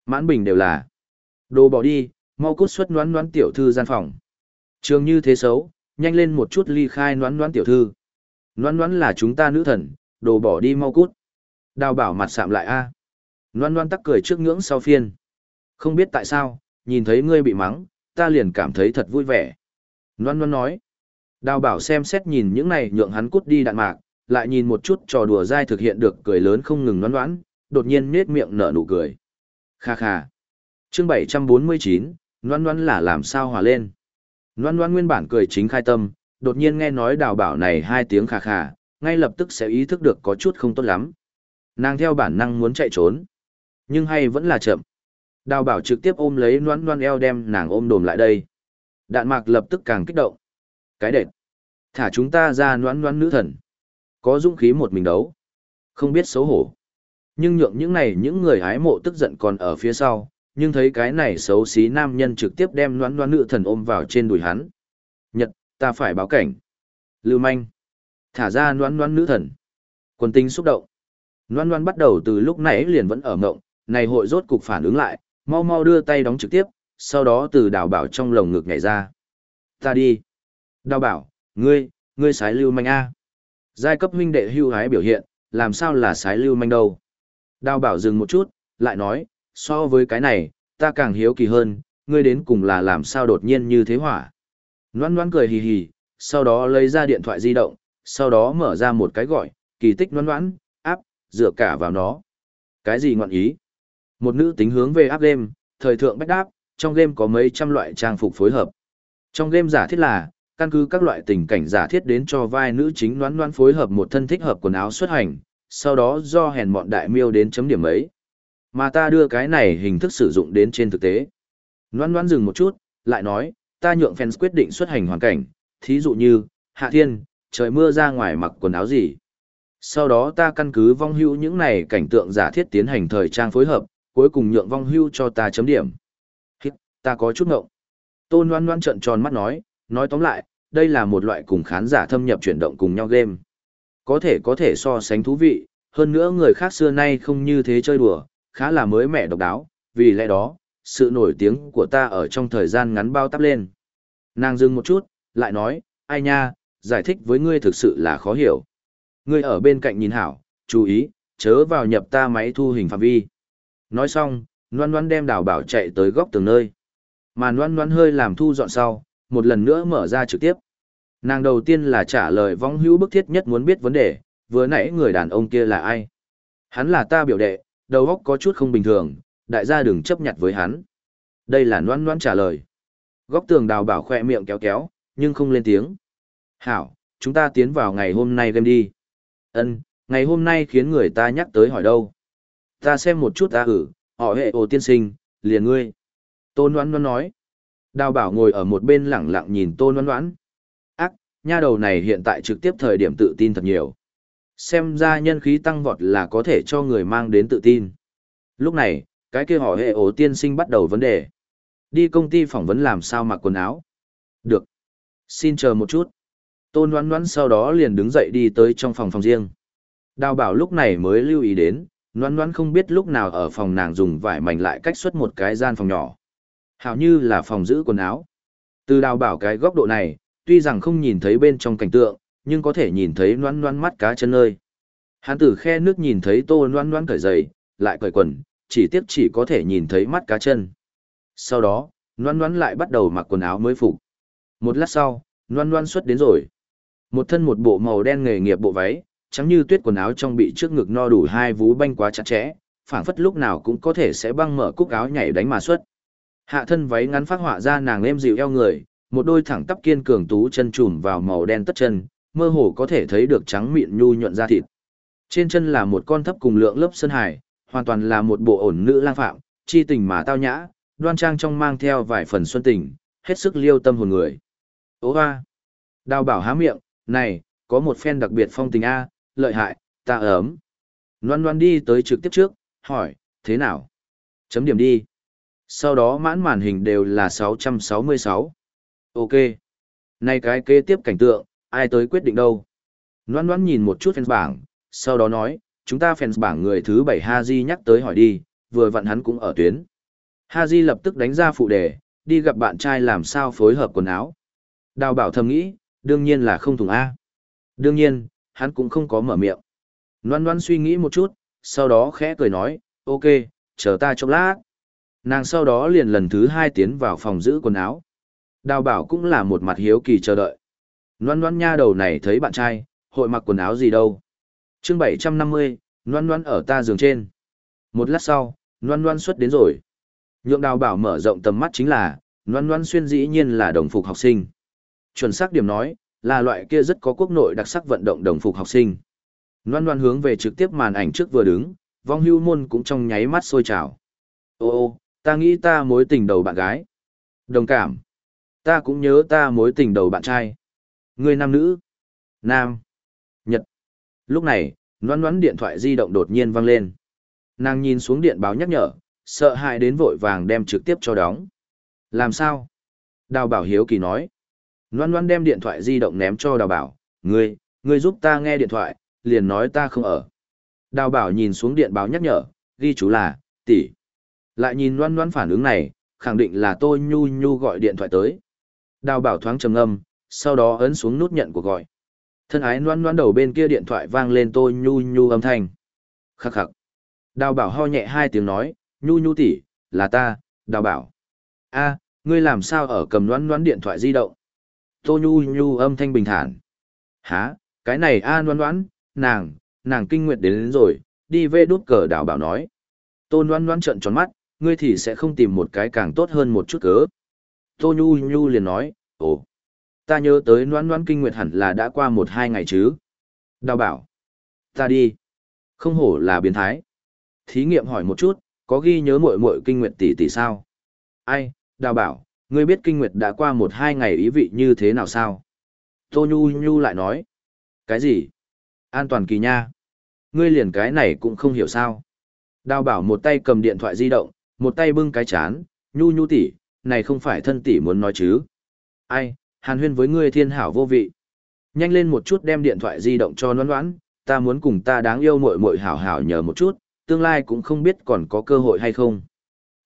Mãn bình đều là. Đồ bỏ đi, mau cút xuất Nón Nón tiểu thư gian phòng. Trường như thế xấu, nhanh lên một chút ly khai Nón Nón tiểu thư. Nón Nón là chúng ta nữ thần, đồ bỏ đi mau cút. Đào bảo mặt sạm lại a. À. Noan noan tắc cười trước ngưỡng sau phiên. Không biết tại sao, nhìn thấy ngươi bị mắng, ta liền cảm thấy thật vui vẻ. Noan noan nói. Đào bảo xem xét nhìn những này nhượng hắn cút đi đạn mạc, lại nhìn một chút trò đùa dai thực hiện được cười lớn không ngừng noan noãn, đột nhiên nết miệng nở nụ cười. Kha kha. Chương 749, noan noan là làm sao hòa lên. Noan noan nguyên bản cười chính khai tâm, đột nhiên nghe nói đào bảo này hai tiếng kha kha, ngay lập tức sẽ ý thức được có chút không tốt lắm. Nàng theo bản năng muốn chạy trốn, nhưng hay vẫn là chậm. Đào bảo trực tiếp ôm lấy noan noan eo đem nàng ôm đồm lại đây. Đạn mạc lập tức càng kích động. Cái đệt. Thả chúng ta ra noan noan nữ thần. Có dũng khí một mình đấu. Không biết xấu hổ. Nhưng nhượng những này những người hái mộ tức giận còn ở phía sau, nhưng thấy cái này xấu xí nam nhân trực tiếp đem noan noan nữ thần ôm vào trên đùi hắn. Nhật, ta phải báo cảnh. Lưu manh. Thả ra noan noan nữ thần. quần tinh xúc động. Noan noan bắt đầu từ lúc nãy liền vẫn ở ngộng, này hội rốt cục phản ứng lại, mau mau đưa tay đóng trực tiếp, sau đó từ đào bảo trong lồng ngực nhảy ra. Ta đi. Đào bảo, ngươi, ngươi sái lưu manh A. Giai cấp huynh đệ hưu hái biểu hiện, làm sao là sái lưu manh đâu. Đào bảo dừng một chút, lại nói, so với cái này, ta càng hiếu kỳ hơn, ngươi đến cùng là làm sao đột nhiên như thế hỏa. Loan loan cười hì hì, sau đó lấy ra điện thoại di động, sau đó mở ra một cái gọi, kỳ tích loan loan, áp, dựa cả vào nó. Cái gì ngọn ý? Một nữ tính hướng về áp game, thời thượng bách đáp, trong game có mấy trăm loại trang phục phối hợp. Trong game giả thiết là, căn cứ các loại tình cảnh giả thiết đến cho vai nữ chính đoán đoán phối hợp một thân thích hợp quần áo xuất hành, sau đó do hèn mọn đại miêu đến chấm điểm ấy. Mà ta đưa cái này hình thức sử dụng đến trên thực tế. đoán đoán dừng một chút, lại nói, ta nhượng fans quyết định xuất hành hoàn cảnh, thí dụ như, hạ thiên, trời mưa ra ngoài mặc quần áo gì. Sau đó ta căn cứ vong hưu những này cảnh tượng giả thiết tiến hành thời trang phối hợp, cuối cùng nhượng vong hưu cho ta chấm điểm. Hít, ta có chút ngộng. Tôn loan loan trận tròn mắt nói, nói tóm lại, đây là một loại cùng khán giả thâm nhập chuyển động cùng nhau game. Có thể có thể so sánh thú vị, hơn nữa người khác xưa nay không như thế chơi đùa, khá là mới mẻ độc đáo, vì lẽ đó, sự nổi tiếng của ta ở trong thời gian ngắn bao tắp lên. Nàng dừng một chút, lại nói, ai nha, giải thích với ngươi thực sự là khó hiểu. Ngươi ở bên cạnh nhìn hảo, chú ý, chớ vào nhập ta máy thu hình phạm vi. Nói xong, Loan Loan đem đào bảo chạy tới góc tường nơi. Mà Loan Loan hơi làm thu dọn sau, một lần nữa mở ra trực tiếp. Nàng đầu tiên là trả lời vong hữu bức thiết nhất muốn biết vấn đề, vừa nãy người đàn ông kia là ai? Hắn là ta biểu đệ, đầu óc có chút không bình thường, đại gia đừng chấp nhận với hắn. Đây là Loan Loan trả lời. Góc tường đào bảo khoe miệng kéo kéo, nhưng không lên tiếng. Hảo, chúng ta tiến vào ngày hôm nay game đi. Ân, ngày hôm nay khiến người ta nhắc tới hỏi đâu. Ta xem một chút ta ử, họ hệ ồ tiên sinh, liền ngươi. Tôn đoán đoán nói. Đào bảo ngồi ở một bên lẳng lặng nhìn Tôn đoán đoán, Ác, nha đầu này hiện tại trực tiếp thời điểm tự tin thật nhiều. Xem ra nhân khí tăng vọt là có thể cho người mang đến tự tin. Lúc này, cái kia họ hệ ổ tiên sinh bắt đầu vấn đề. Đi công ty phỏng vấn làm sao mặc quần áo? Được. Xin chờ một chút. Tôn đoán đoán sau đó liền đứng dậy đi tới trong phòng phòng riêng. Đào bảo lúc này mới lưu ý đến, Loan Loan không biết lúc nào ở phòng nàng dùng vải mảnh lại cách xuất một cái gian phòng nhỏ. hào như là phòng giữ quần áo. Từ đào bảo cái góc độ này, tuy rằng không nhìn thấy bên trong cảnh tượng, nhưng có thể nhìn thấy Loan Loan mắt cá chân nơi. Hán tử khe nước nhìn thấy tô Loan Loan cởi giày, lại cởi quần, chỉ tiếp chỉ có thể nhìn thấy mắt cá chân. Sau đó, Loan Loan lại bắt đầu mặc quần áo mới phục. Một lát sau, Loan Loan xuất đến rồi. Một thân một bộ màu đen nghề nghiệp bộ váy, trắng như tuyết quần áo trong bị trước ngực no đủ hai vú banh quá chặt chẽ, phảng phất lúc nào cũng có thể sẽ băng mở cúc áo nhảy đánh mà xuất. Hạ thân váy ngắn phát họa ra nàng êm dịu eo người, một đôi thẳng tắp kiên cường tú chân trùm vào màu đen tất chân, mơ hồ có thể thấy được trắng mịn nhu nhuận da thịt. Trên chân là một con thấp cùng lượng lớp sơn hải, hoàn toàn là một bộ ổn nữ lang phạm, chi tình mà tao nhã, đoan trang trong mang theo vài phần xuân tình, hết sức liêu tâm hồn người. Ô hoa! Đào bảo há miệng, này, có một phen đặc biệt phong tình A, lợi hại, ta ấm. Loan loan đi tới trực tiếp trước, hỏi, thế nào? Chấm điểm đi. Sau đó mãn màn hình đều là 666. Ok. Này cái kế tiếp cảnh tượng, ai tới quyết định đâu? Loan loan nhìn một chút fans bảng, sau đó nói, chúng ta fans bảng người thứ 7 Haji nhắc tới hỏi đi, vừa vặn hắn cũng ở tuyến. Haji lập tức đánh ra phụ đề, đi gặp bạn trai làm sao phối hợp quần áo. Đào bảo thầm nghĩ, đương nhiên là không thùng A. Đương nhiên, hắn cũng không có mở miệng. Loan loan suy nghĩ một chút, sau đó khẽ cười nói, ok, chờ ta chốc lát. Nàng sau đó liền lần thứ hai tiến vào phòng giữ quần áo. Đào bảo cũng là một mặt hiếu kỳ chờ đợi. Loan loan nha đầu này thấy bạn trai, hội mặc quần áo gì đâu. chương 750, loan loan ở ta giường trên. Một lát sau, loan loan xuất đến rồi. Nhượng đào bảo mở rộng tầm mắt chính là, loan loan xuyên dĩ nhiên là đồng phục học sinh. Chuẩn xác điểm nói, là loại kia rất có quốc nội đặc sắc vận động đồng phục học sinh. Loan loan hướng về trực tiếp màn ảnh trước vừa đứng, vong hưu môn cũng trong nháy mắt sôi trào. Ô ô, ta nghĩ ta mối tình đầu bạn gái. Đồng cảm. Ta cũng nhớ ta mối tình đầu bạn trai. Người nam nữ. Nam. Nhật. Lúc này, loan loan điện thoại di động đột nhiên vang lên. Nàng nhìn xuống điện báo nhắc nhở, sợ hãi đến vội vàng đem trực tiếp cho đóng. Làm sao? Đào bảo hiếu kỳ nói. Loan Loan đem điện thoại di động ném cho đào bảo, ngươi, ngươi giúp ta nghe điện thoại, liền nói ta không ở. Đào bảo nhìn xuống điện báo nhắc nhở, ghi chú là, tỷ. Lại nhìn Loan Loan phản ứng này, khẳng định là tôi nhu nhu gọi điện thoại tới. Đào bảo thoáng trầm ngâm, sau đó ấn xuống nút nhận cuộc gọi. Thân ái Loan Loan đầu bên kia điện thoại vang lên tôi nhu nhu âm thanh. Khắc khắc. Đào bảo ho nhẹ hai tiếng nói, nhu nhu tỷ, là ta, đào bảo. a ngươi làm sao ở cầm Loan Loan điện thoại di động? Tô Nhu Nhu âm thanh bình thản. Hả, cái này a à, đoán nàng, nàng kinh nguyệt đến, đến rồi, đi về đút cờ đảo bảo nói. Tô Loan Loan trợn tròn mắt, ngươi thì sẽ không tìm một cái càng tốt hơn một chút cớ. Tô Nhu Nhu liền nói, ồ, ta nhớ tới Loan Loan kinh nguyệt hẳn là đã qua một hai ngày chứ. Đào bảo, ta đi. Không hổ là biến thái. Thí nghiệm hỏi một chút, có ghi nhớ muội muội kinh nguyệt tỷ tỷ sao? Ai, đào bảo, ngươi biết kinh nguyệt đã qua một hai ngày ý vị như thế nào sao? Tô Nhu Nhu lại nói. Cái gì? An toàn kỳ nha. Ngươi liền cái này cũng không hiểu sao. Đào bảo một tay cầm điện thoại di động, một tay bưng cái chán, Nhu Nhu tỷ, này không phải thân tỷ muốn nói chứ. Ai, hàn huyên với ngươi thiên hảo vô vị. Nhanh lên một chút đem điện thoại di động cho noan noãn, ta muốn cùng ta đáng yêu muội muội hảo hảo nhờ một chút, tương lai cũng không biết còn có cơ hội hay không.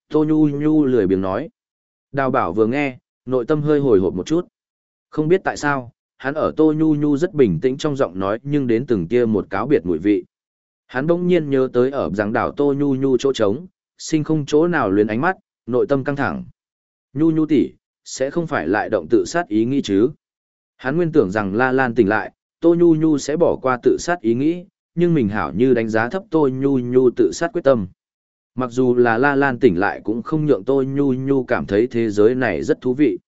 Tô Nhu Nhu lười biếng nói. Đào bảo vừa nghe, nội tâm hơi hồi hộp một chút. Không biết tại sao, hắn ở Tô Nhu Nhu rất bình tĩnh trong giọng nói nhưng đến từng kia một cáo biệt mùi vị. Hắn bỗng nhiên nhớ tới ở giảng đảo Tô Nhu Nhu chỗ trống, sinh không chỗ nào luyến ánh mắt, nội tâm căng thẳng. Nhu Nhu tỷ sẽ không phải lại động tự sát ý nghĩ chứ. Hắn nguyên tưởng rằng La Lan tỉnh lại, Tô Nhu Nhu sẽ bỏ qua tự sát ý nghĩ, nhưng mình hảo như đánh giá thấp Tô Nhu Nhu tự sát quyết tâm. Mặc dù là La Lan tỉnh lại cũng không nhượng tôi Nhu Nhu cảm thấy thế giới này rất thú vị.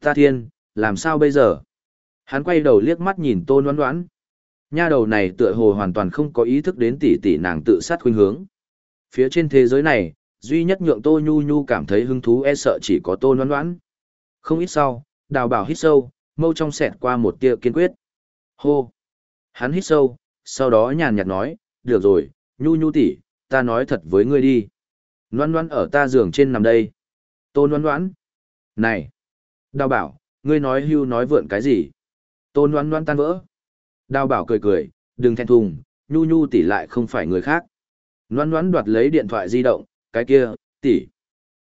Ta thiên, làm sao bây giờ? Hắn quay đầu liếc mắt nhìn Tô Ngoan Ngoãn. Nha đầu này tựa hồ hoàn toàn không có ý thức đến tỷ tỷ nàng tự sát khuynh hướng. Phía trên thế giới này, duy nhất nhượng Tô Nhu Nhu cảm thấy hứng thú e sợ chỉ có Tô Ngoan Ngoãn. Không ít sau, đào bảo hít sâu, mâu trong xẹt qua một tia kiên quyết. Hô! Hắn hít sâu, sau đó nhàn nhạt nói, được rồi, Nhu Nhu tỷ, ta nói thật với ngươi đi. Loan loan ở ta giường trên nằm đây. Tôn loan loan. Này! Đào bảo, ngươi nói hưu nói vượn cái gì? Tôn loan loan tan vỡ. Đào bảo cười cười, đừng thẹn thùng, Nhu Nhu tỷ lại không phải người khác. Loan loan đoạt lấy điện thoại di động, cái kia, tỷ.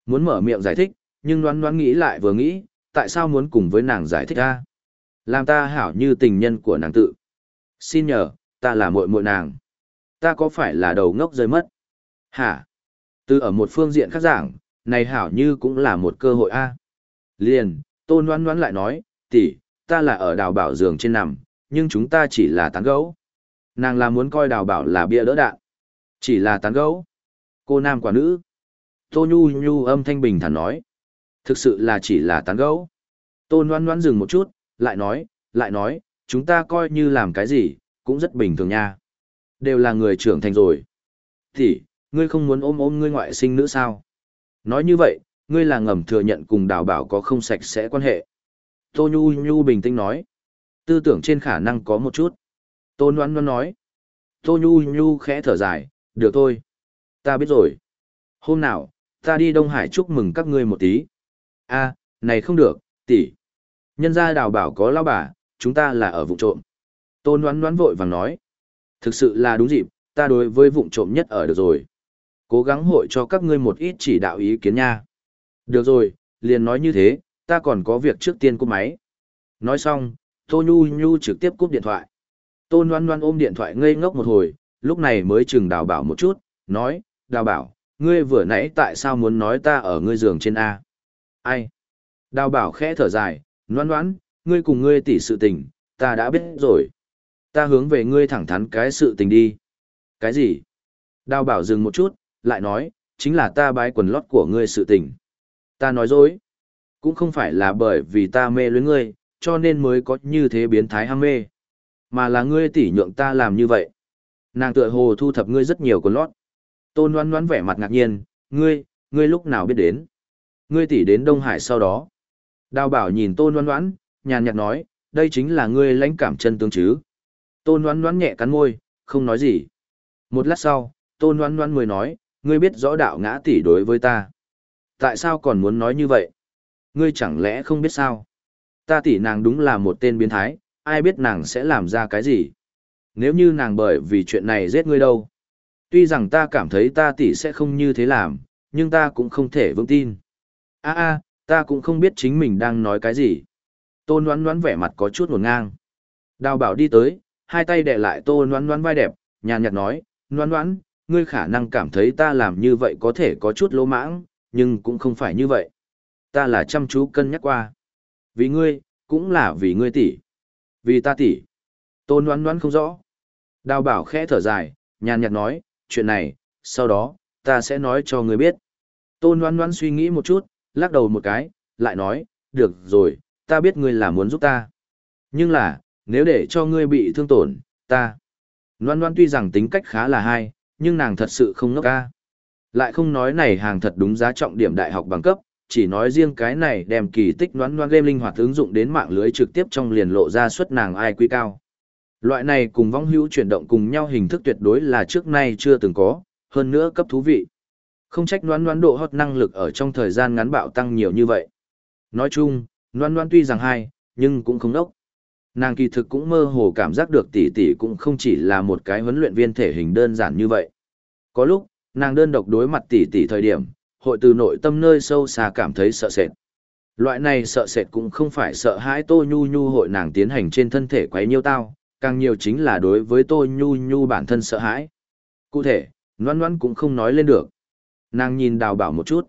Muốn mở miệng giải thích, nhưng loan loan nghĩ lại vừa nghĩ, tại sao muốn cùng với nàng giải thích ta? Làm ta hảo như tình nhân của nàng tự. Xin nhờ, ta là muội muội nàng. Ta có phải là đầu ngốc rơi mất? Hả? Từ ở một phương diện khác giảng, này hảo như cũng là một cơ hội a. Liền, tôn đoán đoán lại nói, tỷ, ta là ở đào bảo giường trên nằm, nhưng chúng ta chỉ là tán gấu. Nàng là muốn coi đào bảo là bia đỡ đạn. Chỉ là tán gấu. Cô nam quả nữ. Tô Nhu Nhu âm thanh bình thản nói. Thực sự là chỉ là tán gấu. Tôn đoán đoán dừng một chút, lại nói, lại nói, chúng ta coi như làm cái gì, cũng rất bình thường nha. Đều là người trưởng thành rồi. Thì, ngươi không muốn ôm ôm ngươi ngoại sinh nữ sao? Nói như vậy, ngươi là ngầm thừa nhận cùng đào bảo có không sạch sẽ quan hệ. Tô Nhu Nhu bình tĩnh nói. Tư tưởng trên khả năng có một chút. Tô Noan Noan nói. Tô Nhu Nhu khẽ thở dài, được thôi. Ta biết rồi. Hôm nào, ta đi Đông Hải chúc mừng các ngươi một tí. a này không được, tỷ. Nhân gia đào bảo có lao bà, chúng ta là ở vụ trộm. Tô đoán đoán vội vàng nói. Thực sự là đúng dịp, ta đối với vụ trộm nhất ở được rồi. Cố gắng hội cho các ngươi một ít chỉ đạo ý kiến nha. Được rồi, liền nói như thế, ta còn có việc trước tiên cúp máy. Nói xong, Tô Nhu Nhu trực tiếp cúp điện thoại. tô Loan Loan ôm điện thoại ngây ngốc một hồi, lúc này mới chừng đào bảo một chút, nói, đào bảo, ngươi vừa nãy tại sao muốn nói ta ở ngươi giường trên A? Ai? Đào bảo khẽ thở dài, Loan Loan, ngươi cùng ngươi tỉ sự tình, ta đã biết rồi. Ta hướng về ngươi thẳng thắn cái sự tình đi. Cái gì? Đào bảo dừng một chút, lại nói, chính là ta bái quần lót của ngươi sự tình. Ta nói dối. Cũng không phải là bởi vì ta mê luyến ngươi, cho nên mới có như thế biến thái ham mê. Mà là ngươi tỉ nhượng ta làm như vậy. Nàng tựa hồ thu thập ngươi rất nhiều quần lót. Tôn đoán đoán vẻ mặt ngạc nhiên, ngươi, ngươi lúc nào biết đến. Ngươi tỉ đến Đông Hải sau đó. Đào bảo nhìn tôn đoán đoán, nhàn nhạt nói, đây chính là ngươi lãnh cảm chân tương chứ. Tôn đoán đoán nhẹ cắn môi, không nói gì. Một lát sau, tôn đoán đoán mới nói, ngươi biết rõ đạo ngã tỷ đối với ta. Tại sao còn muốn nói như vậy? Ngươi chẳng lẽ không biết sao? Ta tỷ nàng đúng là một tên biến thái, ai biết nàng sẽ làm ra cái gì? Nếu như nàng bởi vì chuyện này giết ngươi đâu? Tuy rằng ta cảm thấy ta tỷ sẽ không như thế làm, nhưng ta cũng không thể vững tin. a a ta cũng không biết chính mình đang nói cái gì. Tôn đoán đoán vẻ mặt có chút ngổn ngang. Đào bảo đi tới, hai tay đè lại tô đoán đoán vai đẹp, nhàn nhạt nói, đoán đoán, ngươi khả năng cảm thấy ta làm như vậy có thể có chút lỗ mãng, nhưng cũng không phải như vậy. Ta là chăm chú cân nhắc qua. Vì ngươi, cũng là vì ngươi tỷ. Vì ta tỷ. tô đoán đoán không rõ. Đào bảo khẽ thở dài, nhàn nhạt nói, chuyện này, sau đó, ta sẽ nói cho ngươi biết. tô đoán đoán suy nghĩ một chút, lắc đầu một cái, lại nói, được rồi, ta biết ngươi là muốn giúp ta. Nhưng là, nếu để cho ngươi bị thương tổn, ta. Loan Loan tuy rằng tính cách khá là hay, nhưng nàng thật sự không ngốc ca. Lại không nói này hàng thật đúng giá trọng điểm đại học bằng cấp, chỉ nói riêng cái này đem kỳ tích Loan Loan game linh hoạt ứng dụng đến mạng lưới trực tiếp trong liền lộ ra suất nàng ai quy cao. Loại này cùng vong hữu chuyển động cùng nhau hình thức tuyệt đối là trước nay chưa từng có, hơn nữa cấp thú vị. Không trách Loan Loan độ hot năng lực ở trong thời gian ngắn bạo tăng nhiều như vậy. Nói chung, Loan Loan tuy rằng hay, nhưng cũng không đốc. Nàng kỳ thực cũng mơ hồ cảm giác được tỷ tỷ cũng không chỉ là một cái huấn luyện viên thể hình đơn giản như vậy. Có lúc, nàng đơn độc đối mặt tỷ tỷ thời điểm, hội từ nội tâm nơi sâu xa cảm thấy sợ sệt. Loại này sợ sệt cũng không phải sợ hãi Tô Nhu Nhu hội nàng tiến hành trên thân thể quấy nhiêu tao, càng nhiều chính là đối với Tô Nhu Nhu bản thân sợ hãi. Cụ thể, Loan Loan cũng không nói lên được. Nàng nhìn đào bảo một chút.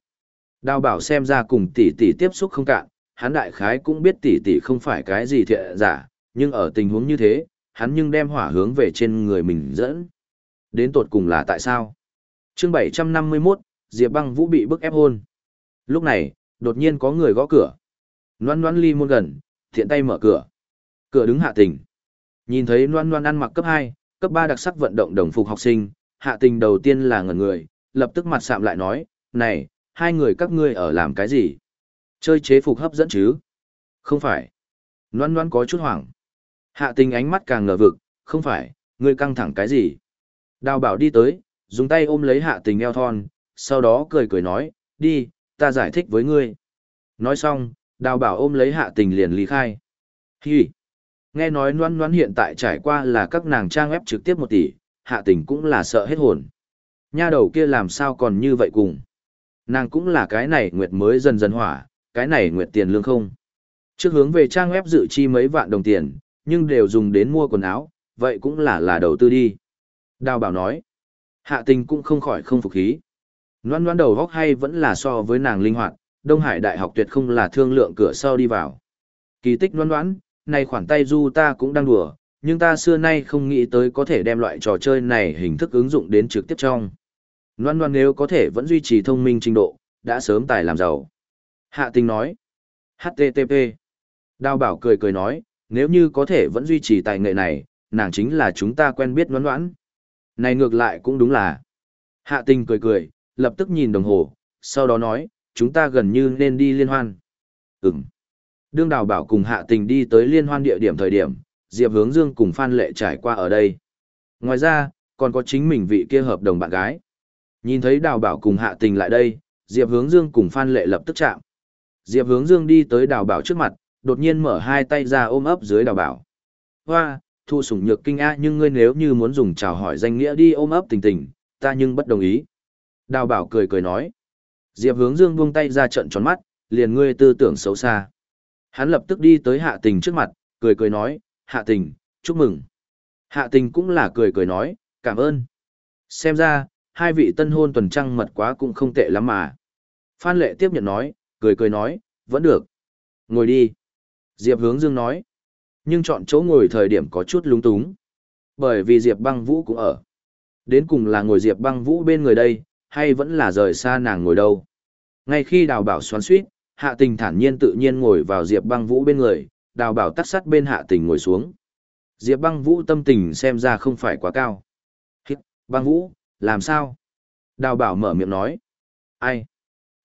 Đào bảo xem ra cùng tỷ tỷ tiếp xúc không cạn, hắn đại khái cũng biết tỷ tỷ không phải cái gì thiện giả, nhưng ở tình huống như thế, hắn nhưng đem hỏa hướng về trên người mình dẫn. Đến tột cùng là tại sao? chương 751, Diệp băng vũ bị bức ép hôn. Lúc này, đột nhiên có người gõ cửa. Loan loan ly môn gần, thiện tay mở cửa. Cửa đứng hạ tình. Nhìn thấy loan loan ăn mặc cấp 2, cấp 3 đặc sắc vận động đồng phục học sinh, hạ tình đầu tiên là ngẩn người, lập tức mặt sạm lại nói, này, hai người các ngươi ở làm cái gì? Chơi chế phục hấp dẫn chứ? Không phải. Loan loan có chút hoảng. Hạ tình ánh mắt càng ngờ vực, không phải, ngươi căng thẳng cái gì? Đào bảo đi tới, dùng tay ôm lấy hạ tình eo thon, sau đó cười cười nói, đi, ta giải thích với ngươi. Nói xong, đào bảo ôm lấy hạ tình liền lý khai. Hi! Nghe nói noan noan hiện tại trải qua là các nàng trang web trực tiếp một tỷ, hạ tình cũng là sợ hết hồn. Nha đầu kia làm sao còn như vậy cùng. Nàng cũng là cái này nguyệt mới dần dần hỏa, cái này nguyệt tiền lương không. Trước hướng về trang web dự chi mấy vạn đồng tiền, nhưng đều dùng đến mua quần áo, vậy cũng là là đầu tư đi. Đào bảo nói, hạ tình cũng không khỏi không phục khí. Loan loan đầu góc hay vẫn là so với nàng linh hoạt, Đông Hải Đại học tuyệt không là thương lượng cửa sau đi vào. Kỳ tích loan loan, này khoản tay du ta cũng đang đùa, nhưng ta xưa nay không nghĩ tới có thể đem loại trò chơi này hình thức ứng dụng đến trực tiếp trong. Loan loan nếu có thể vẫn duy trì thông minh trình độ, đã sớm tài làm giàu. Hạ tình nói. HTTP. Đào bảo cười cười nói, nếu như có thể vẫn duy trì tài nghệ này, nàng chính là chúng ta quen biết loan loãn. Này ngược lại cũng đúng là. Hạ tình cười cười, lập tức nhìn đồng hồ, sau đó nói, chúng ta gần như nên đi liên hoan. Ừm. Đương đào bảo cùng hạ tình đi tới liên hoan địa điểm thời điểm, Diệp Hướng Dương cùng Phan Lệ trải qua ở đây. Ngoài ra, còn có chính mình vị kia hợp đồng bạn gái. Nhìn thấy đào bảo cùng hạ tình lại đây, Diệp Hướng Dương cùng Phan Lệ lập tức chạm. Diệp Hướng Dương đi tới đào bảo trước mặt, đột nhiên mở hai tay ra ôm ấp dưới đào bảo. Hoa, thu sủng nhược kinh a nhưng ngươi nếu như muốn dùng chào hỏi danh nghĩa đi ôm ấp tình tình, ta nhưng bất đồng ý. Đào bảo cười cười nói. Diệp hướng dương buông tay ra trận tròn mắt, liền ngươi tư tưởng xấu xa. Hắn lập tức đi tới hạ tình trước mặt, cười cười nói, hạ tình, chúc mừng. Hạ tình cũng là cười cười nói, cảm ơn. Xem ra, hai vị tân hôn tuần trăng mật quá cũng không tệ lắm mà. Phan lệ tiếp nhận nói, cười cười nói, vẫn được. Ngồi đi. Diệp hướng dương nói. Nhưng chọn chỗ ngồi thời điểm có chút lung túng. Bởi vì Diệp băng vũ cũng ở. Đến cùng là ngồi Diệp băng vũ bên người đây, hay vẫn là rời xa nàng ngồi đâu. Ngay khi đào bảo xoắn suýt, hạ tình thản nhiên tự nhiên ngồi vào Diệp băng vũ bên người, đào bảo tắt sắt bên hạ tình ngồi xuống. Diệp băng vũ tâm tình xem ra không phải quá cao. Hít, băng vũ, làm sao? Đào bảo mở miệng nói. Ai?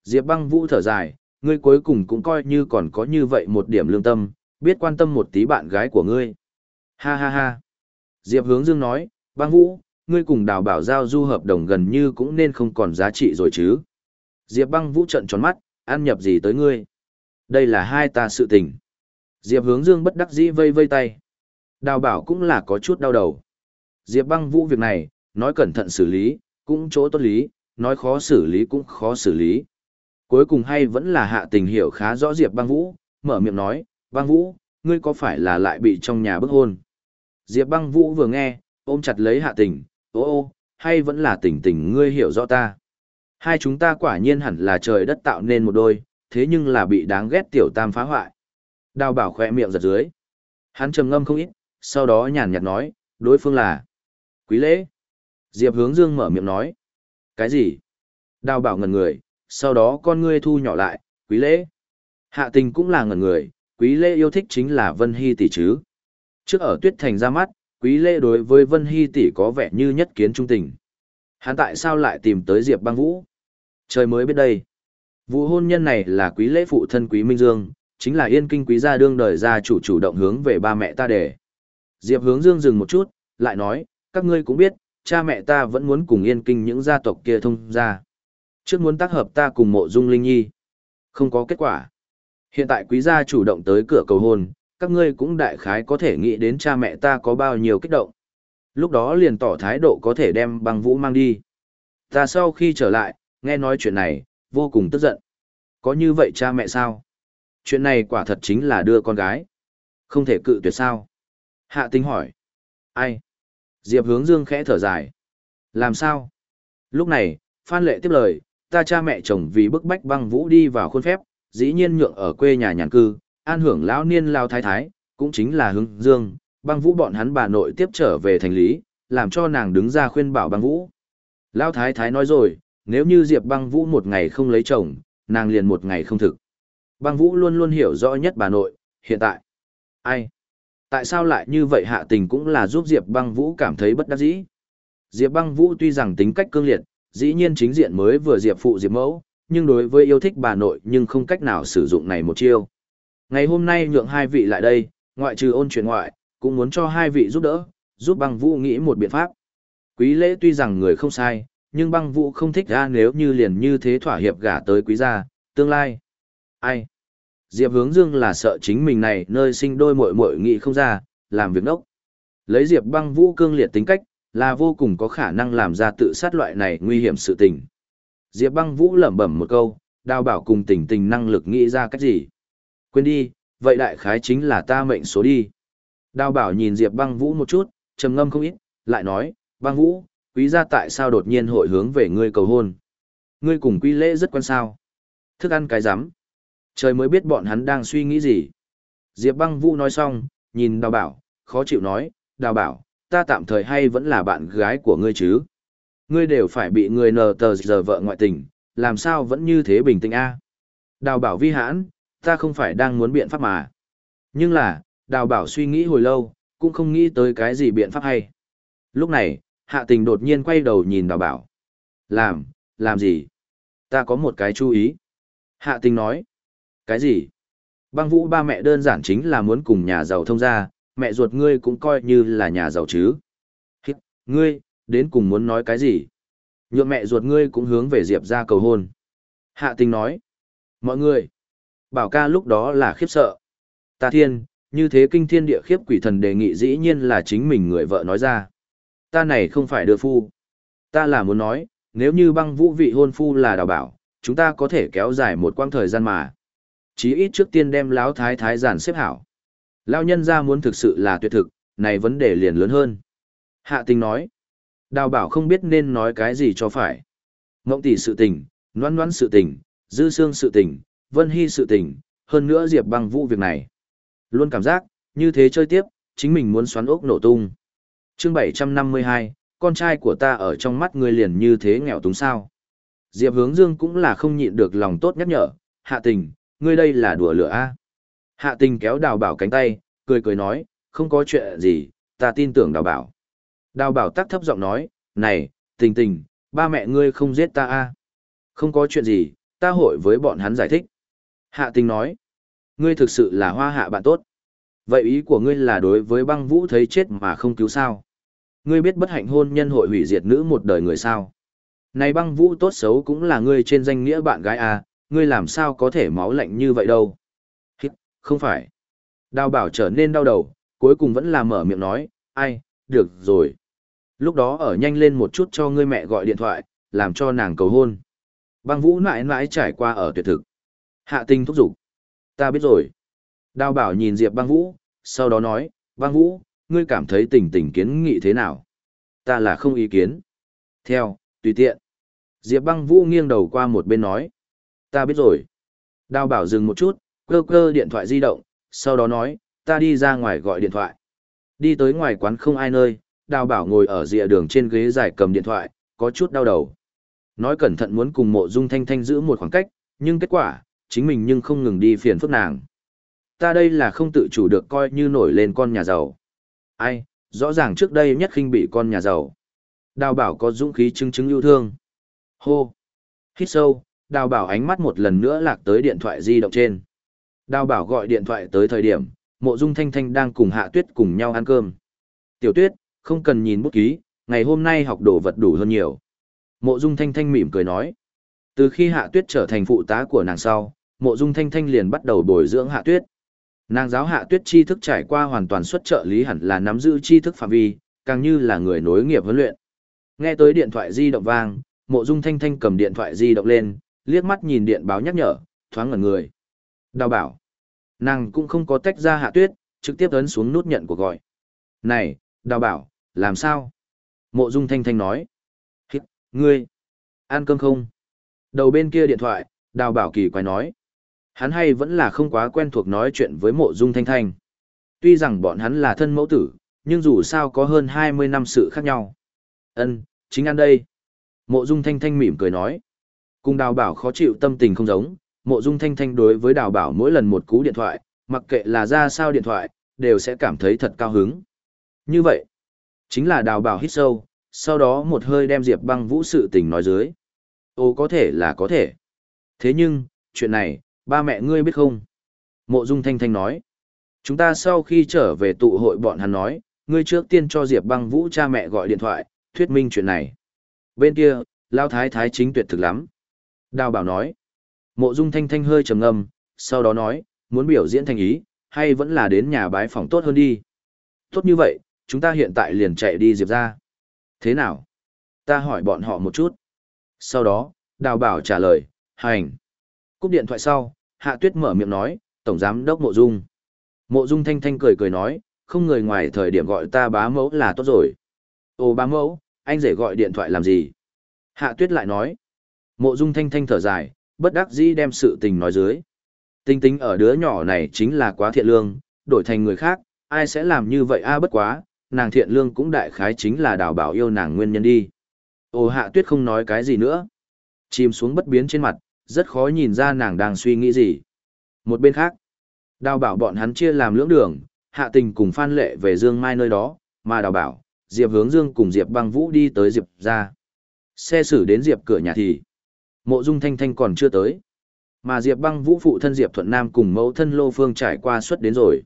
Diệp băng vũ thở dài, ngươi cuối cùng cũng coi như còn có như vậy một điểm lương tâm, biết quan tâm một tí bạn gái của ngươi. Ha ha ha. Diệp hướng dương nói, băng vũ, ngươi cùng đào bảo giao du hợp đồng gần như cũng nên không còn giá trị rồi chứ. Diệp băng vũ trận tròn mắt, ăn nhập gì tới ngươi. Đây là hai ta sự tình. Diệp hướng dương bất đắc dĩ vây vây tay. Đào bảo cũng là có chút đau đầu. Diệp băng vũ việc này, nói cẩn thận xử lý, cũng chỗ tốt lý, nói khó xử lý cũng khó xử lý. Cuối cùng hay vẫn là hạ tình hiểu khá rõ Diệp băng vũ, mở miệng nói, băng vũ, ngươi có phải là lại bị trong nhà bức hôn? Diệp băng vũ vừa nghe, ôm chặt lấy hạ tình, ô ô, hay vẫn là tình tình ngươi hiểu rõ ta. Hai chúng ta quả nhiên hẳn là trời đất tạo nên một đôi, thế nhưng là bị đáng ghét tiểu tam phá hoại. Đào bảo khoe miệng giật dưới. Hắn trầm ngâm không ít, sau đó nhàn nhạt nói, đối phương là Quý lễ. Diệp hướng dương mở miệng nói. Cái gì? Đào bảo ngần người, sau đó con ngươi thu nhỏ lại, quý lễ. Hạ tình cũng là ngẩn người, quý lễ yêu thích chính là Vân Hy tỷ chứ. Trước ở tuyết thành ra mắt, quý lễ đối với Vân Hy tỷ có vẻ như nhất kiến trung tình. Hắn tại sao lại tìm tới Diệp băng vũ? Trời mới biết đây. Vụ hôn nhân này là quý lễ phụ thân quý Minh Dương, chính là yên kinh quý gia đương đời gia chủ chủ động hướng về ba mẹ ta để. Diệp hướng dương dừng một chút, lại nói, các ngươi cũng biết, cha mẹ ta vẫn muốn cùng yên kinh những gia tộc kia thông ra. Trước muốn tác hợp ta cùng mộ dung linh nhi. Không có kết quả. Hiện tại quý gia chủ động tới cửa cầu hôn, các ngươi cũng đại khái có thể nghĩ đến cha mẹ ta có bao nhiêu kích động. Lúc đó liền tỏ thái độ có thể đem băng vũ mang đi. Ta sau khi trở lại, nghe nói chuyện này, vô cùng tức giận. Có như vậy cha mẹ sao? Chuyện này quả thật chính là đưa con gái. Không thể cự tuyệt sao? Hạ tinh hỏi. Ai? Diệp hướng dương khẽ thở dài. Làm sao? Lúc này, Phan Lệ tiếp lời, ta cha mẹ chồng vì bức bách băng vũ đi vào khuôn phép, dĩ nhiên nhượng ở quê nhà nhàn cư, an hưởng lão niên lao thái thái, cũng chính là hướng dương, băng vũ bọn hắn bà nội tiếp trở về thành lý, làm cho nàng đứng ra khuyên bảo băng vũ. Lao thái thái nói rồi, nếu như Diệp băng vũ một ngày không lấy chồng, nàng liền một ngày không thực. Băng vũ luôn luôn hiểu rõ nhất bà nội, hiện tại. Ai? Tại sao lại như vậy hạ tình cũng là giúp Diệp băng vũ cảm thấy bất đắc dĩ. Diệp băng vũ tuy rằng tính cách cương liệt, dĩ nhiên chính diện mới vừa Diệp phụ Diệp mẫu, nhưng đối với yêu thích bà nội nhưng không cách nào sử dụng này một chiêu. Ngày hôm nay nhượng hai vị lại đây, ngoại trừ ôn chuyện ngoại, cũng muốn cho hai vị giúp đỡ, giúp băng vũ nghĩ một biện pháp. Quý lễ tuy rằng người không sai, nhưng băng vũ không thích ra nếu như liền như thế thỏa hiệp gả tới quý gia, tương lai. Ai? Diệp hướng dương là sợ chính mình này nơi sinh đôi muội muội nghị không ra, làm việc đốc. Lấy Diệp băng vũ cương liệt tính cách, là vô cùng có khả năng làm ra tự sát loại này nguy hiểm sự tình. Diệp băng vũ lẩm bẩm một câu, đào bảo cùng tình tình năng lực nghĩ ra cách gì. Quên đi, vậy đại khái chính là ta mệnh số đi. Đào bảo nhìn Diệp băng vũ một chút, trầm ngâm không ít, lại nói, băng vũ, quý gia tại sao đột nhiên hội hướng về ngươi cầu hôn. Ngươi cùng quý lễ rất quan sao. Thức ăn cái rắm Trời mới biết bọn hắn đang suy nghĩ gì. Diệp băng vũ nói xong, nhìn đào bảo, khó chịu nói, đào bảo, ta tạm thời hay vẫn là bạn gái của ngươi chứ. Ngươi đều phải bị người nờ tờ giờ vợ ngoại tình, làm sao vẫn như thế bình tĩnh a? Đào bảo vi hãn, ta không phải đang muốn biện pháp mà. Nhưng là, đào bảo suy nghĩ hồi lâu, cũng không nghĩ tới cái gì biện pháp hay. Lúc này, hạ tình đột nhiên quay đầu nhìn đào bảo. Làm, làm gì? Ta có một cái chú ý. Hạ tình nói. Cái gì? Băng vũ ba mẹ đơn giản chính là muốn cùng nhà giàu thông gia, mẹ ruột ngươi cũng coi như là nhà giàu chứ. Hít, ngươi, đến cùng muốn nói cái gì? Nhượng mẹ ruột ngươi cũng hướng về Diệp ra cầu hôn. Hạ tình nói. Mọi người. Bảo ca lúc đó là khiếp sợ. Ta thiên, như thế kinh thiên địa khiếp quỷ thần đề nghị dĩ nhiên là chính mình người vợ nói ra. Ta này không phải đưa phu. Ta là muốn nói, nếu như băng vũ vị hôn phu là đào bảo, chúng ta có thể kéo dài một quãng thời gian mà. Chí ít trước tiên đem láo thái thái giản xếp hảo. Lao nhân ra muốn thực sự là tuyệt thực, này vấn đề liền lớn hơn. Hạ tình nói, đào bảo không biết nên nói cái gì cho phải. Ngộng tỷ sự tình, noan noan sự tình, dư xương sự tình, vân hy sự tình, hơn nữa diệp băng vũ việc này. Luôn cảm giác, như thế chơi tiếp, chính mình muốn xoắn ốc nổ tung. chương 752, con trai của ta ở trong mắt ngươi liền như thế nghèo túng sao. Diệp hướng dương cũng là không nhịn được lòng tốt nhắc nhở, hạ tình, ngươi đây là đùa lửa a Hạ tình kéo đào bảo cánh tay, cười cười nói, không có chuyện gì, ta tin tưởng đào bảo. Đào bảo tắc thấp giọng nói, này, tình tình, ba mẹ ngươi không giết ta a Không có chuyện gì, ta hội với bọn hắn giải thích. Hạ tình nói, ngươi thực sự là hoa hạ bạn tốt. Vậy ý của ngươi là đối với băng vũ thấy chết mà không cứu sao? Ngươi biết bất hạnh hôn nhân hội hủy diệt nữ một đời người sao? Này băng vũ tốt xấu cũng là ngươi trên danh nghĩa bạn gái à, ngươi làm sao có thể máu lạnh như vậy đâu? Không phải. Đào bảo trở nên đau đầu, cuối cùng vẫn là mở miệng nói, ai, được rồi. Lúc đó ở nhanh lên một chút cho ngươi mẹ gọi điện thoại, làm cho nàng cầu hôn. Băng vũ mãi mãi trải qua ở tuyệt thực. Hạ tinh thúc giục. Ta biết rồi. Đào bảo nhìn Diệp băng vũ, sau đó nói, băng vũ, ngươi cảm thấy tình tình kiến nghị thế nào? Ta là không ý kiến. Theo, tùy tiện. Diệp băng vũ nghiêng đầu qua một bên nói. Ta biết rồi. Đào bảo dừng một chút, cơ cơ điện thoại di động, sau đó nói, ta đi ra ngoài gọi điện thoại. Đi tới ngoài quán không ai nơi, đào bảo ngồi ở rìa đường trên ghế dài cầm điện thoại, có chút đau đầu. Nói cẩn thận muốn cùng mộ dung thanh thanh giữ một khoảng cách, nhưng kết quả, chính mình nhưng không ngừng đi phiền phức nàng. Ta đây là không tự chủ được coi như nổi lên con nhà giàu. Ai, rõ ràng trước đây nhất khinh bị con nhà giàu. Đào bảo có dũng khí chứng chứng yêu thương. Hô. Hít sâu, đào bảo ánh mắt một lần nữa lạc tới điện thoại di động trên. Đào bảo gọi điện thoại tới thời điểm, mộ dung thanh thanh đang cùng hạ tuyết cùng nhau ăn cơm. Tiểu tuyết, không cần nhìn bút ký, ngày hôm nay học đồ vật đủ hơn nhiều. Mộ dung thanh thanh mỉm cười nói. Từ khi hạ tuyết trở thành phụ tá của nàng sau, mộ dung thanh thanh liền bắt đầu bồi dưỡng hạ tuyết. Nàng giáo hạ tuyết tri thức trải qua hoàn toàn xuất trợ lý hẳn là nắm giữ tri thức phạm vi, càng như là người nối nghiệp huấn luyện. Nghe tới điện thoại di động vang, mộ dung thanh thanh cầm điện thoại di động lên, liếc mắt nhìn điện báo nhắc nhở, thoáng ngẩn người. Đào bảo. Nàng cũng không có tách ra hạ tuyết, trực tiếp ấn xuống nút nhận của gọi. Này, đào bảo, làm sao? Mộ dung thanh thanh nói. Hít, ngươi, ăn cơm không? Đầu bên kia điện thoại, đào bảo kỳ quái nói. Hắn hay vẫn là không quá quen thuộc nói chuyện với mộ dung thanh thanh. Tuy rằng bọn hắn là thân mẫu tử, nhưng dù sao có hơn 20 năm sự khác nhau. Ân, chính ăn đây. Mộ dung thanh thanh mỉm cười nói. Cùng đào bảo khó chịu tâm tình không giống, mộ dung thanh thanh đối với đào bảo mỗi lần một cú điện thoại, mặc kệ là ra sao điện thoại, đều sẽ cảm thấy thật cao hứng. Như vậy, chính là đào bảo hít sâu, sau đó một hơi đem Diệp băng vũ sự tình nói dưới. Ồ có thể là có thể. Thế nhưng, chuyện này, ba mẹ ngươi biết không? Mộ dung thanh thanh nói. Chúng ta sau khi trở về tụ hội bọn hắn nói, ngươi trước tiên cho Diệp băng vũ cha mẹ gọi điện thoại, thuyết minh chuyện này. Bên kia, Lao Thái Thái chính tuyệt thực lắm. Đào bảo nói. Mộ dung thanh thanh hơi trầm ngâm, sau đó nói, muốn biểu diễn thành ý, hay vẫn là đến nhà bái phòng tốt hơn đi. Tốt như vậy, chúng ta hiện tại liền chạy đi Diệp ra. Thế nào? Ta hỏi bọn họ một chút. Sau đó, đào bảo trả lời, hành. Cúp điện thoại sau, Hạ Tuyết mở miệng nói, Tổng Giám Đốc Mộ Dung. Mộ Dung thanh thanh cười cười nói, không người ngoài thời điểm gọi ta bá mẫu là tốt rồi. Ồ bá mẫu, anh rể gọi điện thoại làm gì? Hạ Tuyết lại nói. Mộ Dung thanh thanh thở dài, bất đắc dĩ đem sự tình nói dưới. Tinh tính ở đứa nhỏ này chính là quá thiện lương, đổi thành người khác, ai sẽ làm như vậy a à bất quá, nàng thiện lương cũng đại khái chính là đào bảo yêu nàng nguyên nhân đi. ô hạ tuyết không nói cái gì nữa. Chìm xuống bất biến trên mặt, rất khó nhìn ra nàng đang suy nghĩ gì. Một bên khác, đào bảo bọn hắn chia làm lưỡng đường, hạ tình cùng phan lệ về Dương Mai nơi đó, mà đào bảo, Diệp hướng Dương cùng Diệp băng vũ đi tới Diệp ra. Xe xử đến Diệp cửa nhà thì, mộ dung thanh thanh còn chưa tới. Mà Diệp băng vũ phụ thân Diệp Thuận Nam cùng mẫu thân Lô Phương trải qua xuất đến rồi.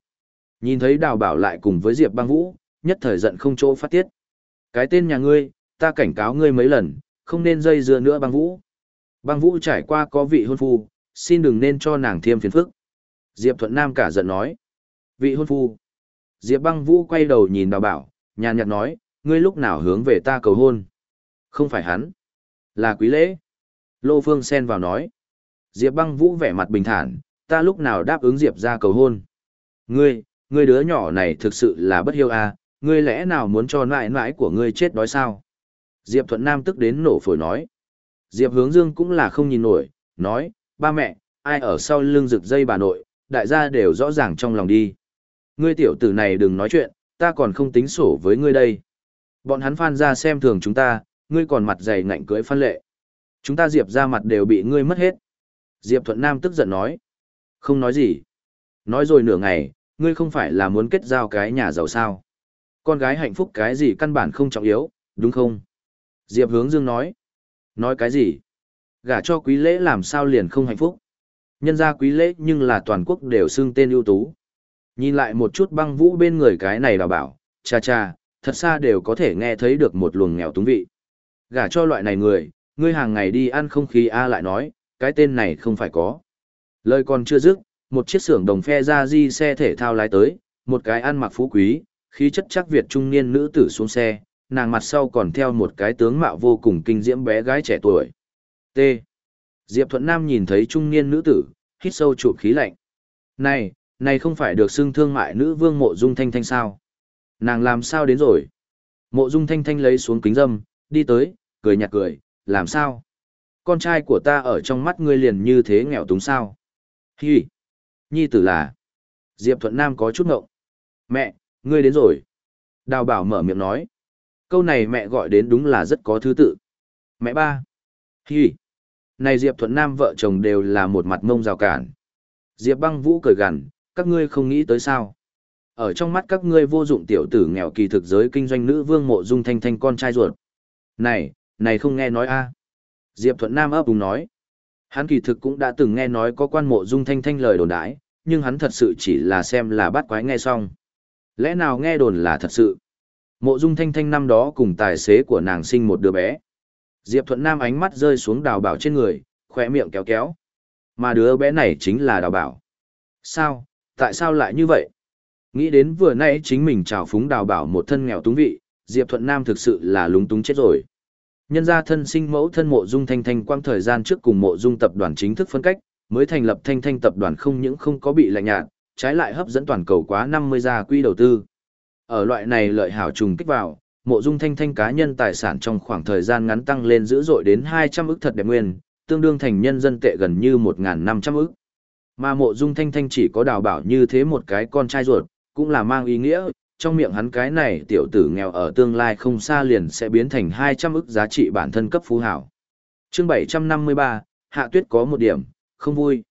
Nhìn thấy đào bảo lại cùng với Diệp băng vũ, nhất thời giận không chỗ phát tiết. Cái tên nhà ngươi, ta cảnh cáo ngươi mấy lần, không nên dây dưa nữa băng vũ. Băng vũ trải qua có vị hôn phu, xin đừng nên cho nàng thêm phiền phức. Diệp Thuận Nam cả giận nói. Vị hôn phu. Diệp băng vũ quay đầu nhìn đào bảo, nhàn nhạt nói, ngươi lúc nào hướng về ta cầu hôn. Không phải hắn. Là quý lễ. Lô Phương xen vào nói. Diệp băng vũ vẻ mặt bình thản, ta lúc nào đáp ứng Diệp ra cầu hôn. Ngươi, ngươi đứa nhỏ này thực sự là bất hiếu à, ngươi lẽ nào muốn cho nãi nãi của ngươi chết đói sao? Diệp Thuận Nam tức đến nổ phổi nói. Diệp Hướng Dương cũng là không nhìn nổi, nói, ba mẹ, ai ở sau lưng rực dây bà nội, đại gia đều rõ ràng trong lòng đi. Ngươi tiểu tử này đừng nói chuyện, ta còn không tính sổ với ngươi đây. Bọn hắn phan ra xem thường chúng ta, ngươi còn mặt dày ngạnh cưới phan lệ. Chúng ta Diệp ra mặt đều bị ngươi mất hết. Diệp Thuận Nam tức giận nói. Không nói gì. Nói rồi nửa ngày, ngươi không phải là muốn kết giao cái nhà giàu sao. Con gái hạnh phúc cái gì căn bản không trọng yếu, đúng không? Diệp hướng dương nói. Nói cái gì? Gả cho quý lễ làm sao liền không hạnh phúc? Nhân ra quý lễ nhưng là toàn quốc đều xưng tên ưu tú. Nhìn lại một chút băng vũ bên người cái này đào bảo, cha cha, thật xa đều có thể nghe thấy được một luồng nghèo túng vị. Gả cho loại này người, ngươi hàng ngày đi ăn không khí A lại nói, cái tên này không phải có. Lời còn chưa dứt, một chiếc xưởng đồng phe ra di xe thể thao lái tới, một cái ăn mặc phú quý, khí chất chắc Việt trung niên nữ tử xuống xe, nàng mặt sau còn theo một cái tướng mạo vô cùng kinh diễm bé gái trẻ tuổi. T. Diệp Thuận Nam nhìn thấy trung niên nữ tử, hít sâu chụp khí lạnh. Này, này không phải được xưng thương mại nữ vương mộ dung thanh thanh sao? Nàng làm sao đến rồi? Mộ dung thanh thanh lấy xuống kính dâm, đi tới, cười nhạt cười, làm sao? Con trai của ta ở trong mắt ngươi liền như thế nghèo túng sao? Hi! Nhi tử là... Diệp Thuận Nam có chút ngộng. Mẹ, ngươi đến rồi. Đào bảo mở miệng nói. Câu này mẹ gọi đến đúng là rất có thứ tự. Mẹ ba. Hi. Này Diệp Thuận Nam vợ chồng đều là một mặt mông rào cản. Diệp băng vũ cười gằn, các ngươi không nghĩ tới sao. Ở trong mắt các ngươi vô dụng tiểu tử nghèo kỳ thực giới kinh doanh nữ vương mộ dung thanh thanh con trai ruột. Này, này không nghe nói a Diệp Thuận Nam ấp úng nói. Hắn kỳ thực cũng đã từng nghe nói có quan mộ dung thanh thanh lời đồn đãi, nhưng hắn thật sự chỉ là xem là bắt quái nghe xong. Lẽ nào nghe đồn là thật sự? Mộ dung thanh thanh năm đó cùng tài xế của nàng sinh một đứa bé. Diệp Thuận Nam ánh mắt rơi xuống đào bảo trên người, khỏe miệng kéo kéo. Mà đứa bé này chính là đào bảo. Sao? Tại sao lại như vậy? Nghĩ đến vừa nãy chính mình trào phúng đào bảo một thân nghèo túng vị, Diệp Thuận Nam thực sự là lúng túng chết rồi. Nhân gia thân sinh mẫu thân mộ dung thanh thanh quang thời gian trước cùng mộ dung tập đoàn chính thức phân cách, mới thành lập thanh thanh tập đoàn không những không có bị lạnh nhạt, trái lại hấp dẫn toàn cầu quá 50 gia quy đầu tư. Ở loại này lợi hảo trùng kích vào, mộ dung thanh thanh cá nhân tài sản trong khoảng thời gian ngắn tăng lên dữ dội đến 200 ức thật đẹp nguyên, tương đương thành nhân dân tệ gần như 1.500 ức. Mà mộ dung thanh thanh chỉ có đào bảo như thế một cái con trai ruột, cũng là mang ý nghĩa, trong miệng hắn cái này tiểu tử nghèo ở tương lai không xa liền sẽ biến thành 200 ức giá trị bản thân cấp phú hảo. chương 753, Hạ Tuyết có một điểm, không vui.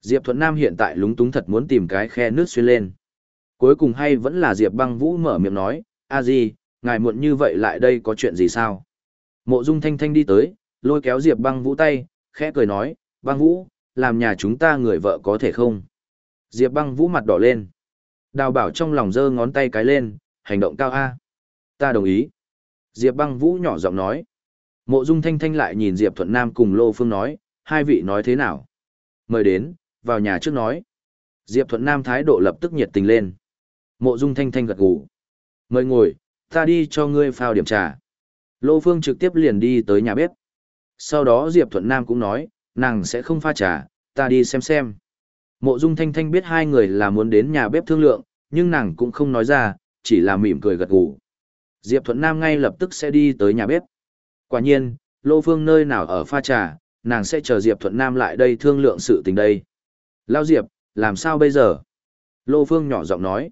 Diệp Thuận Nam hiện tại lúng túng thật muốn tìm cái khe nước xuyên lên. Cuối cùng hay vẫn là Diệp băng vũ mở miệng nói, a gì, ngài muộn như vậy lại đây có chuyện gì sao? Mộ dung thanh thanh đi tới, lôi kéo Diệp băng vũ tay, khẽ cười nói, băng vũ, làm nhà chúng ta người vợ có thể không? Diệp băng vũ mặt đỏ lên. Đào bảo trong lòng giơ ngón tay cái lên, hành động cao A. Ta đồng ý. Diệp băng vũ nhỏ giọng nói. Mộ dung thanh thanh lại nhìn Diệp Thuận Nam cùng Lô Phương nói, hai vị nói thế nào? Mời đến, vào nhà trước nói. Diệp Thuận Nam thái độ lập tức nhiệt tình lên. Mộ dung thanh thanh gật gù. Mời ngồi, ta đi cho ngươi phao điểm trà. Lô Phương trực tiếp liền đi tới nhà bếp. Sau đó Diệp Thuận Nam cũng nói, nàng sẽ không pha trà, ta đi xem xem. Mộ Dung Thanh Thanh biết hai người là muốn đến nhà bếp thương lượng, nhưng nàng cũng không nói ra, chỉ là mỉm cười gật gù. Diệp Thuận Nam ngay lập tức sẽ đi tới nhà bếp. Quả nhiên, Lô Phương nơi nào ở pha trà, nàng sẽ chờ Diệp Thuận Nam lại đây thương lượng sự tình đây. Lao Diệp, làm sao bây giờ? Lô Phương nhỏ giọng nói.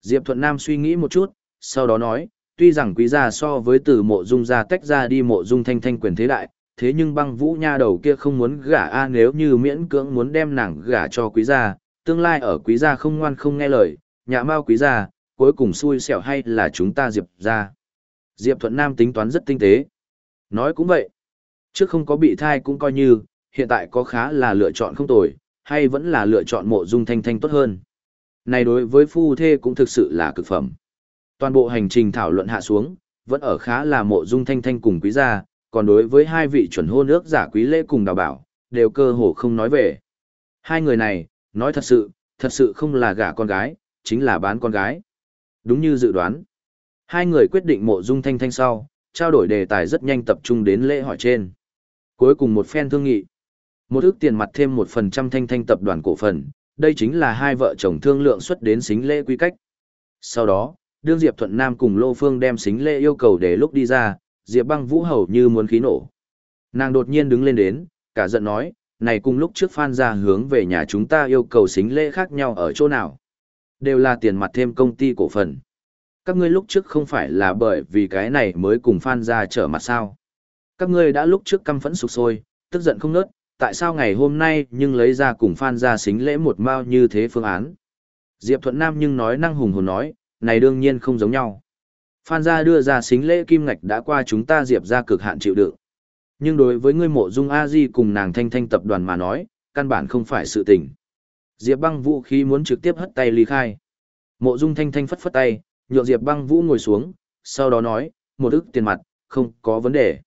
Diệp Thuận Nam suy nghĩ một chút, sau đó nói, tuy rằng quý gia so với từ mộ dung gia tách ra đi mộ dung thanh thanh quyền thế đại, thế nhưng băng vũ nha đầu kia không muốn gả a nếu như miễn cưỡng muốn đem nàng gả cho quý gia, tương lai ở quý gia không ngoan không nghe lời, nhà mao quý gia, cuối cùng xui xẻo hay là chúng ta diệp ra. Diệp Thuận Nam tính toán rất tinh tế. Nói cũng vậy. Trước không có bị thai cũng coi như, hiện tại có khá là lựa chọn không tồi, hay vẫn là lựa chọn mộ dung thanh thanh tốt hơn. Này đối với phu thê cũng thực sự là cực phẩm. Toàn bộ hành trình thảo luận hạ xuống, vẫn ở khá là mộ dung thanh thanh cùng quý gia, còn đối với hai vị chuẩn hôn ước giả quý lễ cùng đào bảo, đều cơ hồ không nói về. Hai người này, nói thật sự, thật sự không là gả con gái, chính là bán con gái. Đúng như dự đoán. Hai người quyết định mộ dung thanh thanh sau, trao đổi đề tài rất nhanh tập trung đến lễ hỏi trên. Cuối cùng một phen thương nghị. Một ước tiền mặt thêm một phần trăm thanh thanh tập đoàn cổ phần, đây chính là hai vợ chồng thương lượng xuất đến xính lễ quy cách. Sau đó, đương Diệp Thuận Nam cùng Lô Phương đem xính lễ yêu cầu để lúc đi ra, Diệp băng vũ hầu như muốn khí nổ. Nàng đột nhiên đứng lên đến, cả giận nói, này cùng lúc trước phan ra hướng về nhà chúng ta yêu cầu xính lễ khác nhau ở chỗ nào. Đều là tiền mặt thêm công ty cổ phần. Các ngươi lúc trước không phải là bởi vì cái này mới cùng phan ra trở mặt sao. Các ngươi đã lúc trước căm phẫn sụp sôi, tức giận không nớt, tại sao ngày hôm nay nhưng lấy ra cùng phan ra xính lễ một mao như thế phương án. Diệp Thuận Nam nhưng nói năng hùng hồn nói, này đương nhiên không giống nhau. Phan gia đưa ra xính lễ kim ngạch đã qua chúng ta diệp ra cực hạn chịu đựng. Nhưng đối với ngươi mộ dung a di cùng nàng thanh thanh tập đoàn mà nói, căn bản không phải sự tình. Diệp băng vũ khí muốn trực tiếp hất tay ly khai. Mộ dung thanh thanh phất phất tay, nhượng Diệp băng vũ ngồi xuống, sau đó nói, một ức tiền mặt, không có vấn đề.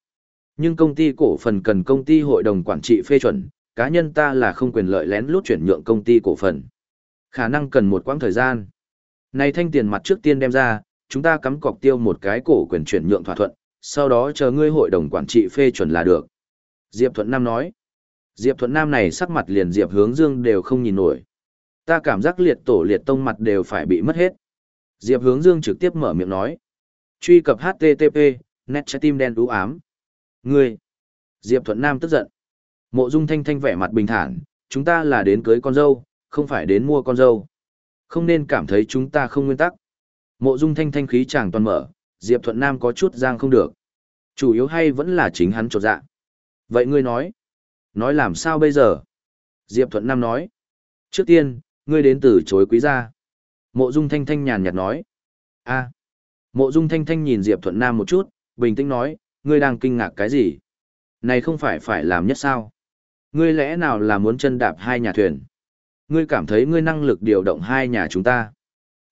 Nhưng công ty cổ phần cần công ty hội đồng quản trị phê chuẩn, cá nhân ta là không quyền lợi lén lút chuyển nhượng công ty cổ phần. Khả năng cần một quãng thời gian. Này thanh tiền mặt trước tiên đem ra, chúng ta cắm cọc tiêu một cái cổ quyền chuyển nhượng thỏa thuận, sau đó chờ ngươi hội đồng quản trị phê chuẩn là được. Diệp Thuận Nam nói. Diệp Thuận Nam này sắc mặt liền Diệp Hướng Dương đều không nhìn nổi. Ta cảm giác liệt tổ liệt tông mặt đều phải bị mất hết. Diệp Hướng Dương trực tiếp mở miệng nói. Truy cập HTTP, net trái tim đen đú ám. Ngươi. Diệp Thuận Nam tức giận. Mộ Dung Thanh Thanh vẻ mặt bình thản, chúng ta là đến cưới con dâu, không phải đến mua con dâu. Không nên cảm thấy chúng ta không nguyên tắc. Mộ dung thanh thanh khí chàng toàn mở, Diệp Thuận Nam có chút giang không được. Chủ yếu hay vẫn là chính hắn trột dạ. Vậy ngươi nói. Nói làm sao bây giờ? Diệp Thuận Nam nói. Trước tiên, ngươi đến từ chối quý gia. Mộ dung thanh thanh nhàn nhạt nói. a Mộ dung thanh thanh nhìn Diệp Thuận Nam một chút, bình tĩnh nói, ngươi đang kinh ngạc cái gì? Này không phải phải làm nhất sao? Ngươi lẽ nào là muốn chân đạp hai nhà thuyền? Ngươi cảm thấy ngươi năng lực điều động hai nhà chúng ta?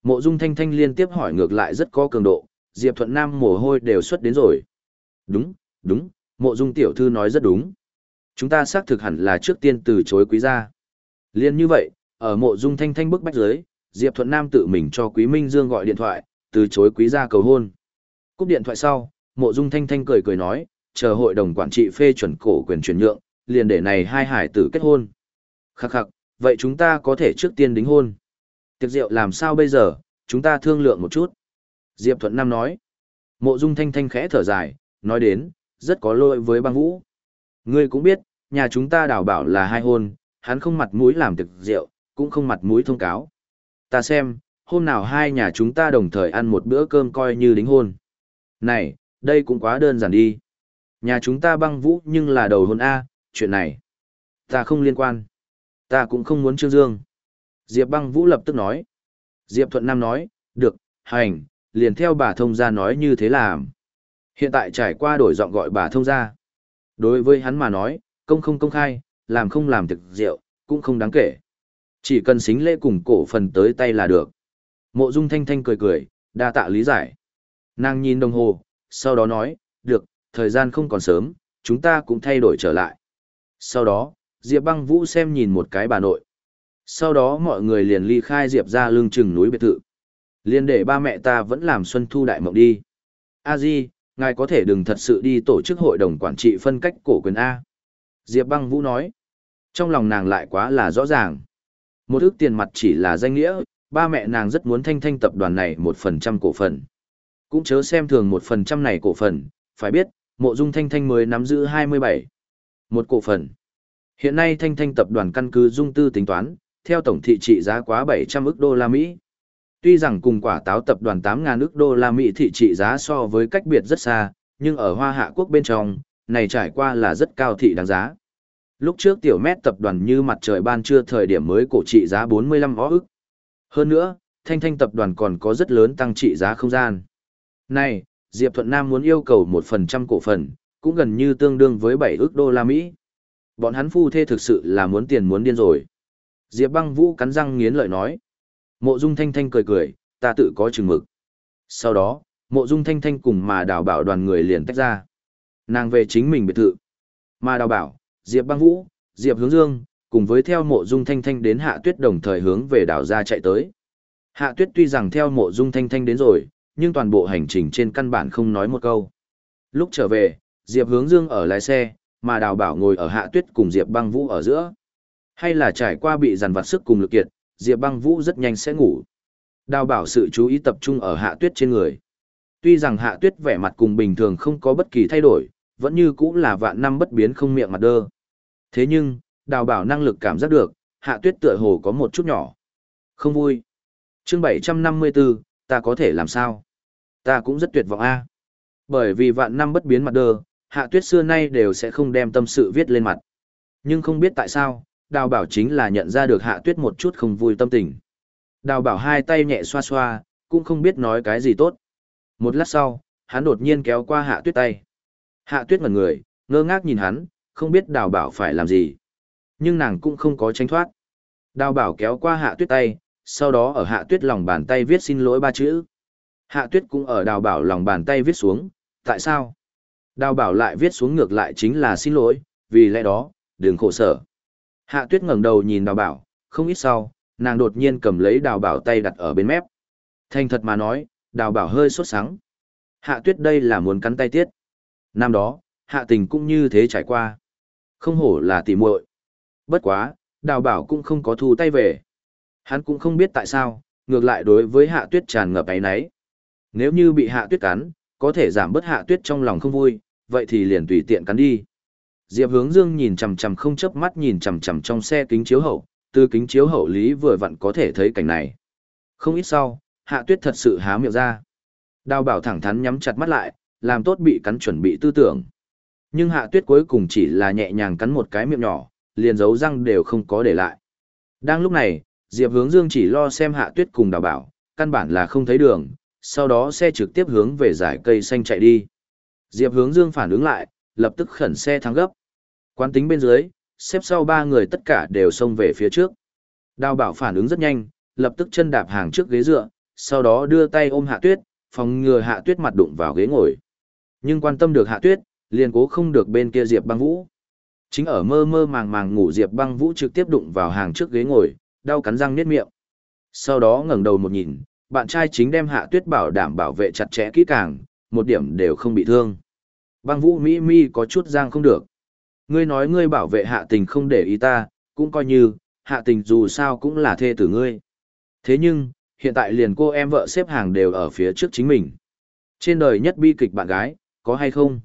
Mộ Dung Thanh Thanh liên tiếp hỏi ngược lại rất có cường độ, Diệp Thuận Nam mồ hôi đều xuất đến rồi. Đúng, đúng, Mộ Dung tiểu thư nói rất đúng. Chúng ta xác thực hẳn là trước tiên từ chối quý gia. Liên như vậy, ở Mộ Dung Thanh Thanh bức bách dưới, Diệp Thuận Nam tự mình cho Quý Minh Dương gọi điện thoại, từ chối quý gia cầu hôn. Cúp điện thoại sau, Mộ Dung Thanh Thanh cười cười nói, chờ hội đồng quản trị phê chuẩn cổ quyền chuyển nhượng, liền để này hai hải tử kết hôn. Khắc khắc, vậy chúng ta có thể trước tiên đính hôn. Tiệc rượu làm sao bây giờ, chúng ta thương lượng một chút. Diệp Thuận Nam nói. Mộ Dung Thanh Thanh khẽ thở dài, nói đến, rất có lỗi với băng vũ. Ngươi cũng biết, nhà chúng ta đảo bảo là hai hôn, hắn không mặt mũi làm tiệc rượu, cũng không mặt mũi thông cáo. Ta xem, hôm nào hai nhà chúng ta đồng thời ăn một bữa cơm coi như đính hôn. Này, đây cũng quá đơn giản đi. Nhà chúng ta băng vũ nhưng là đầu hôn A, chuyện này. Ta không liên quan. Ta cũng không muốn Trương Dương. Diệp băng vũ lập tức nói. Diệp Thuận Nam nói, được, hành, liền theo bà thông gia nói như thế làm. Hiện tại trải qua đổi giọng gọi bà thông gia. Đối với hắn mà nói, công không công khai, làm không làm thực rượu, cũng không đáng kể. Chỉ cần xính lễ cùng cổ phần tới tay là được. Mộ Dung Thanh Thanh cười cười, đa tạ lý giải. Nàng nhìn đồng hồ, sau đó nói, được, thời gian không còn sớm, chúng ta cũng thay đổi trở lại. Sau đó, Diệp băng vũ xem nhìn một cái bà nội. Sau đó mọi người liền ly khai Diệp ra Lương chừng núi biệt thự. Liên để ba mẹ ta vẫn làm xuân thu đại mộng đi. A Di, ngài có thể đừng thật sự đi tổ chức hội đồng quản trị phân cách cổ quyền A. Diệp băng vũ nói. Trong lòng nàng lại quá là rõ ràng. Một ước tiền mặt chỉ là danh nghĩa, ba mẹ nàng rất muốn thanh thanh tập đoàn này một phần trăm cổ phần. Cũng chớ xem thường một phần trăm này cổ phần, phải biết, mộ dung thanh thanh mới nắm giữ 27. Một cổ phần. Hiện nay thanh thanh tập đoàn căn cứ dung tư tính toán, theo tổng thị trị giá quá 700 ức đô la Mỹ. Tuy rằng cùng quả táo tập đoàn 8.000 ức đô la Mỹ thị trị giá so với cách biệt rất xa, nhưng ở Hoa Hạ Quốc bên trong, này trải qua là rất cao thị đáng giá. Lúc trước tiểu mét tập đoàn như mặt trời ban trưa thời điểm mới cổ trị giá 45 ó ức. Hơn nữa, thanh thanh tập đoàn còn có rất lớn tăng trị giá không gian. Này, Diệp Thuận Nam muốn yêu cầu 1% cổ phần, cũng gần như tương đương với 7 ức đô la Mỹ. Bọn hắn phu thê thực sự là muốn tiền muốn điên rồi. Diệp băng vũ cắn răng nghiến lợi nói. Mộ dung thanh thanh cười cười, ta tự có chừng mực. Sau đó, mộ dung thanh thanh cùng mà đào bảo đoàn người liền tách ra. Nàng về chính mình biệt thự. Mà đào bảo, Diệp băng vũ, Diệp hướng dương, cùng với theo mộ dung thanh thanh đến hạ tuyết đồng thời hướng về đảo ra chạy tới. Hạ tuyết tuy rằng theo mộ dung thanh thanh đến rồi, nhưng toàn bộ hành trình trên căn bản không nói một câu. Lúc trở về, Diệp hướng dương ở lái xe, mà đào bảo ngồi ở hạ tuyết cùng Diệp băng vũ ở giữa. Hay là trải qua bị dằn vặt sức cùng lực kiệt, Diệp băng vũ rất nhanh sẽ ngủ. Đào bảo sự chú ý tập trung ở hạ tuyết trên người. Tuy rằng hạ tuyết vẻ mặt cùng bình thường không có bất kỳ thay đổi, vẫn như cũng là vạn năm bất biến không miệng mặt đơ. Thế nhưng, đào bảo năng lực cảm giác được, hạ tuyết tựa hồ có một chút nhỏ. Không vui. chương 754, ta có thể làm sao? Ta cũng rất tuyệt vọng a Bởi vì vạn năm bất biến mặt đơ, hạ tuyết xưa nay đều sẽ không đem tâm sự viết lên mặt. Nhưng không biết tại sao, đào bảo chính là nhận ra được hạ tuyết một chút không vui tâm tình. Đào bảo hai tay nhẹ xoa xoa, cũng không biết nói cái gì tốt. Một lát sau, hắn đột nhiên kéo qua hạ tuyết tay. Hạ tuyết ngẩn người, ngơ ngác nhìn hắn, không biết đào bảo phải làm gì. Nhưng nàng cũng không có tránh thoát. Đào bảo kéo qua hạ tuyết tay, sau đó ở hạ tuyết lòng bàn tay viết xin lỗi ba chữ. Hạ tuyết cũng ở đào bảo lòng bàn tay viết xuống, tại sao? Đào bảo lại viết xuống ngược lại chính là xin lỗi, vì lẽ đó, đừng khổ sở. Hạ tuyết ngẩng đầu nhìn đào bảo, không ít sau, nàng đột nhiên cầm lấy đào bảo tay đặt ở bên mép. Thành thật mà nói, đào bảo hơi sốt sắng. Hạ tuyết đây là muốn cắn tay tiết. Năm đó, hạ tình cũng như thế trải qua. Không hổ là tỉ muội. Bất quá, đào bảo cũng không có thu tay về. Hắn cũng không biết tại sao, ngược lại đối với hạ tuyết tràn ngập ấy nấy. Nếu như bị hạ tuyết cắn, có thể giảm bớt hạ tuyết trong lòng không vui, vậy thì liền tùy tiện cắn đi. Diệp Hướng Dương nhìn chằm chằm không chớp mắt nhìn chằm chằm trong xe kính chiếu hậu, từ kính chiếu hậu lý vừa vặn có thể thấy cảnh này. Không ít sau, Hạ Tuyết thật sự há miệng ra. Đào Bảo thẳng thắn nhắm chặt mắt lại, làm tốt bị cắn chuẩn bị tư tưởng. Nhưng Hạ Tuyết cuối cùng chỉ là nhẹ nhàng cắn một cái miệng nhỏ, liền dấu răng đều không có để lại. Đang lúc này, Diệp Hướng Dương chỉ lo xem Hạ Tuyết cùng Đào Bảo, căn bản là không thấy đường, sau đó xe trực tiếp hướng về giải cây xanh chạy đi. Diệp Hướng Dương phản ứng lại, lập tức khẩn xe thắng gấp. Quán tính bên dưới, xếp sau ba người tất cả đều xông về phía trước. Đào bảo phản ứng rất nhanh, lập tức chân đạp hàng trước ghế dựa, sau đó đưa tay ôm hạ tuyết, phòng ngừa hạ tuyết mặt đụng vào ghế ngồi. Nhưng quan tâm được hạ tuyết, liền cố không được bên kia Diệp băng vũ. Chính ở mơ mơ màng màng ngủ Diệp băng vũ trực tiếp đụng vào hàng trước ghế ngồi, đau cắn răng niết miệng. Sau đó ngẩng đầu một nhìn, bạn trai chính đem hạ tuyết bảo đảm bảo vệ chặt chẽ kỹ càng, một điểm đều không bị thương. Băng vũ Mỹ Mi có chút giang không được. Ngươi nói ngươi bảo vệ hạ tình không để ý ta, cũng coi như, hạ tình dù sao cũng là thê tử ngươi. Thế nhưng, hiện tại liền cô em vợ xếp hàng đều ở phía trước chính mình. Trên đời nhất bi kịch bạn gái, có hay không?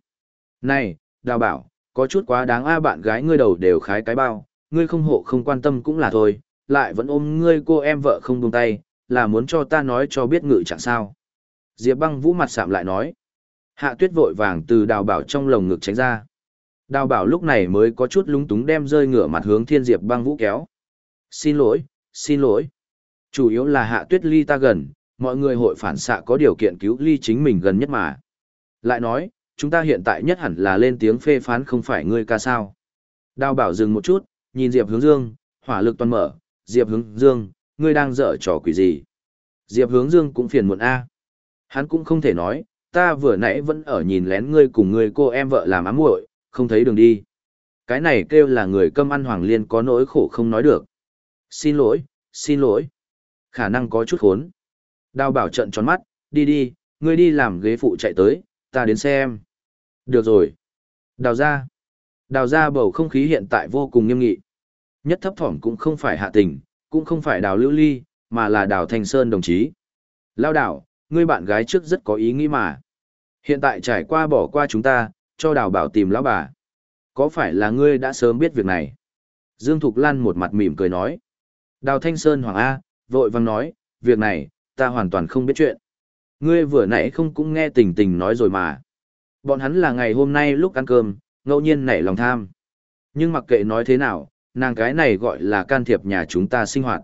Này, đào bảo, có chút quá đáng a bạn gái ngươi đầu đều khái cái bao, ngươi không hộ không quan tâm cũng là thôi, lại vẫn ôm ngươi cô em vợ không buông tay, là muốn cho ta nói cho biết ngự chẳng sao. Diệp băng vũ mặt sạm lại nói. Hạ tuyết vội vàng từ đào bảo trong lồng ngực tránh ra. Đào bảo lúc này mới có chút lúng túng đem rơi ngửa mặt hướng thiên diệp băng vũ kéo. Xin lỗi, xin lỗi. Chủ yếu là hạ tuyết ly ta gần, mọi người hội phản xạ có điều kiện cứu ly chính mình gần nhất mà. Lại nói, chúng ta hiện tại nhất hẳn là lên tiếng phê phán không phải ngươi ca sao. Đào bảo dừng một chút, nhìn Diệp hướng dương, hỏa lực toàn mở, Diệp hướng dương, ngươi đang dở trò quỷ gì. Diệp hướng dương cũng phiền muộn a. Hắn cũng không thể nói, ta vừa nãy vẫn ở nhìn lén ngươi cùng ngươi cô em vợ làm ám muội, không thấy đường đi. Cái này kêu là người cơm ăn hoàng liên có nỗi khổ không nói được. Xin lỗi, xin lỗi. Khả năng có chút khốn. Đào bảo trận tròn mắt, đi đi, ngươi đi làm ghế phụ chạy tới, ta đến xem. Được rồi. Đào ra. Đào ra bầu không khí hiện tại vô cùng nghiêm nghị. Nhất thấp thỏm cũng không phải hạ tình, cũng không phải đào lưu ly, mà là đào thanh sơn đồng chí. Lao đào, ngươi bạn gái trước rất có ý nghĩ mà. Hiện tại trải qua bỏ qua chúng ta, cho đào bảo tìm lão bà. Có phải là ngươi đã sớm biết việc này? Dương Thục Lan một mặt mỉm cười nói. Đào Thanh Sơn Hoàng A, vội vang nói, việc này, ta hoàn toàn không biết chuyện. Ngươi vừa nãy không cũng nghe tình tình nói rồi mà. Bọn hắn là ngày hôm nay lúc ăn cơm, ngẫu nhiên nảy lòng tham. Nhưng mặc kệ nói thế nào, nàng cái này gọi là can thiệp nhà chúng ta sinh hoạt.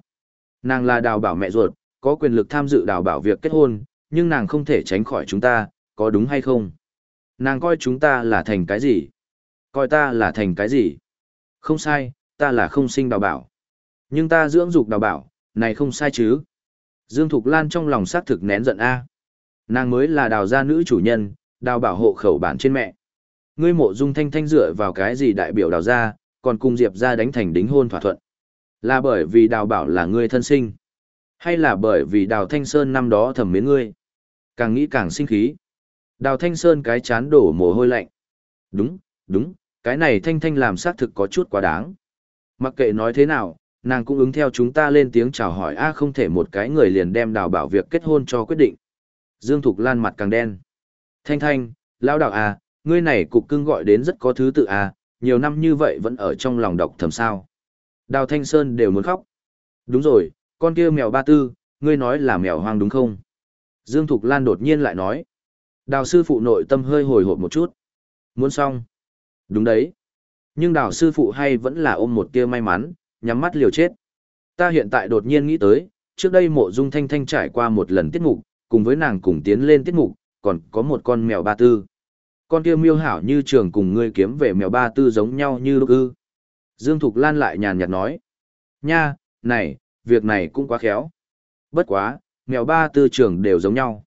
Nàng là đào bảo mẹ ruột, có quyền lực tham dự đào bảo việc kết hôn, nhưng nàng không thể tránh khỏi chúng ta, có đúng hay không? Nàng coi chúng ta là thành cái gì? Coi ta là thành cái gì? Không sai, ta là không sinh đào bảo. Nhưng ta dưỡng dục đào bảo, này không sai chứ? Dương Thục Lan trong lòng xác thực nén giận A. Nàng mới là đào gia nữ chủ nhân, đào bảo hộ khẩu bản trên mẹ. Ngươi mộ dung thanh thanh dựa vào cái gì đại biểu đào gia, còn cùng Diệp gia đánh thành đính hôn thỏa thuận. Là bởi vì đào bảo là ngươi thân sinh. Hay là bởi vì đào thanh sơn năm đó thầm mến ngươi. Càng nghĩ càng sinh khí. Đào thanh sơn cái chán đổ mồ hôi lạnh. Đúng, đúng, cái này thanh thanh làm xác thực có chút quá đáng. Mặc kệ nói thế nào, nàng cũng ứng theo chúng ta lên tiếng chào hỏi a không thể một cái người liền đem đào bảo việc kết hôn cho quyết định. Dương Thục Lan mặt càng đen. Thanh thanh, lão đạo à, ngươi này cục cưng gọi đến rất có thứ tự à, nhiều năm như vậy vẫn ở trong lòng độc thầm sao. Đào Thanh Sơn đều muốn khóc. Đúng rồi, con kia mèo ba tư, ngươi nói là mèo hoang đúng không? Dương Thục Lan đột nhiên lại nói. Đào sư phụ nội tâm hơi hồi hộp một chút. Muốn xong. Đúng đấy. Nhưng đào sư phụ hay vẫn là ôm một tia may mắn, nhắm mắt liều chết. Ta hiện tại đột nhiên nghĩ tới, trước đây mộ dung thanh thanh trải qua một lần tiết mục, cùng với nàng cùng tiến lên tiết mục, còn có một con mèo ba tư. Con kia miêu hảo như trường cùng ngươi kiếm về mèo ba tư giống nhau như lúc ư. Dương Thục Lan lại nhàn nhạt nói. Nha, này, việc này cũng quá khéo. Bất quá, mèo ba tư trưởng đều giống nhau.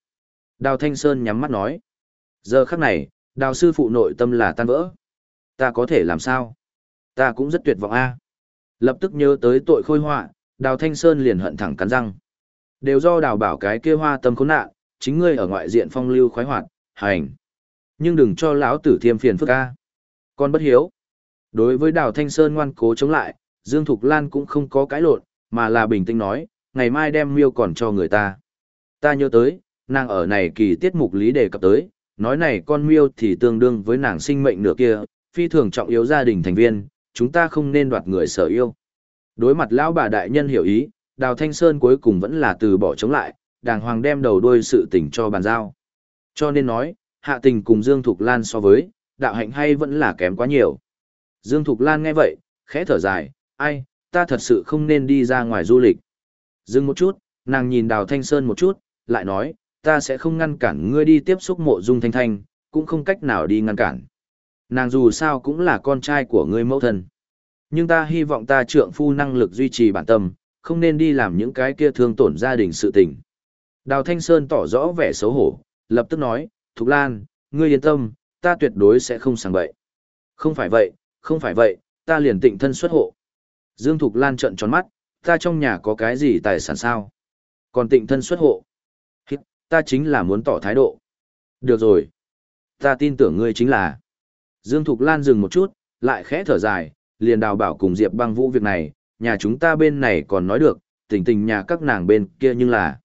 Đào Thanh Sơn nhắm mắt nói. Giờ khắc này, đào sư phụ nội tâm là tan vỡ. Ta có thể làm sao? Ta cũng rất tuyệt vọng a. Lập tức nhớ tới tội khôi họa, đào Thanh Sơn liền hận thẳng cắn răng. Đều do đào bảo cái kia hoa tâm khốn nạn, chính ngươi ở ngoại diện phong lưu khoái hoạt, hành. Nhưng đừng cho lão tử thiêm phiền phức a. Con bất hiếu. Đối với đào Thanh Sơn ngoan cố chống lại, Dương Thục Lan cũng không có cái lộn, mà là bình tĩnh nói, ngày mai đem miêu còn cho người ta. Ta nhớ tới, nàng ở này kỳ tiết mục lý đề cập tới, nói này con miêu thì tương đương với nàng sinh mệnh nửa kia, phi thường trọng yếu gia đình thành viên, chúng ta không nên đoạt người sở yêu. Đối mặt lão bà đại nhân hiểu ý, Đào Thanh Sơn cuối cùng vẫn là từ bỏ chống lại, đàng hoàng đem đầu đuôi sự tình cho bàn giao. Cho nên nói, hạ tình cùng Dương Thục Lan so với, đạo hạnh hay vẫn là kém quá nhiều. Dương Thục Lan nghe vậy, khẽ thở dài, ai, ta thật sự không nên đi ra ngoài du lịch. Dừng một chút, nàng nhìn Đào Thanh Sơn một chút, lại nói, ta sẽ không ngăn cản ngươi đi tiếp xúc mộ dung thanh thanh, cũng không cách nào đi ngăn cản. Nàng dù sao cũng là con trai của ngươi mẫu thân. Nhưng ta hy vọng ta trượng phu năng lực duy trì bản tâm, không nên đi làm những cái kia thương tổn gia đình sự tình. Đào Thanh Sơn tỏ rõ vẻ xấu hổ, lập tức nói, Thục Lan, ngươi yên tâm, ta tuyệt đối sẽ không sang bậy. Không phải vậy, không phải vậy, ta liền tịnh thân xuất hộ. Dương Thục Lan trợn tròn mắt, ta trong nhà có cái gì tài sản sao? Còn tịnh thân xuất hộ. Ta chính là muốn tỏ thái độ. Được rồi. Ta tin tưởng ngươi chính là. Dương Thục Lan dừng một chút, lại khẽ thở dài, liền đào bảo cùng Diệp băng vũ việc này, nhà chúng ta bên này còn nói được, tình tình nhà các nàng bên kia nhưng là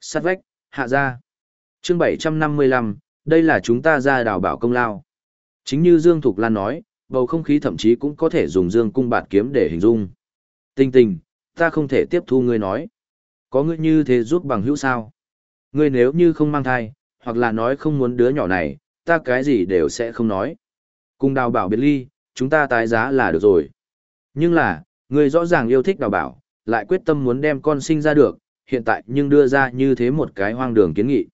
sát vách, hạ ra. chương 755, đây là chúng ta ra đào bảo công lao. Chính như Dương Thục Lan nói, bầu không khí thậm chí cũng có thể dùng dương cung bạt kiếm để hình dung. Tình tình, ta không thể tiếp thu ngươi nói. Có ngươi như thế giúp bằng hữu sao? Ngươi nếu như không mang thai, hoặc là nói không muốn đứa nhỏ này, ta cái gì đều sẽ không nói. Cùng đào bảo biệt ly, chúng ta tái giá là được rồi. Nhưng là, ngươi rõ ràng yêu thích đào bảo, lại quyết tâm muốn đem con sinh ra được, hiện tại nhưng đưa ra như thế một cái hoang đường kiến nghị.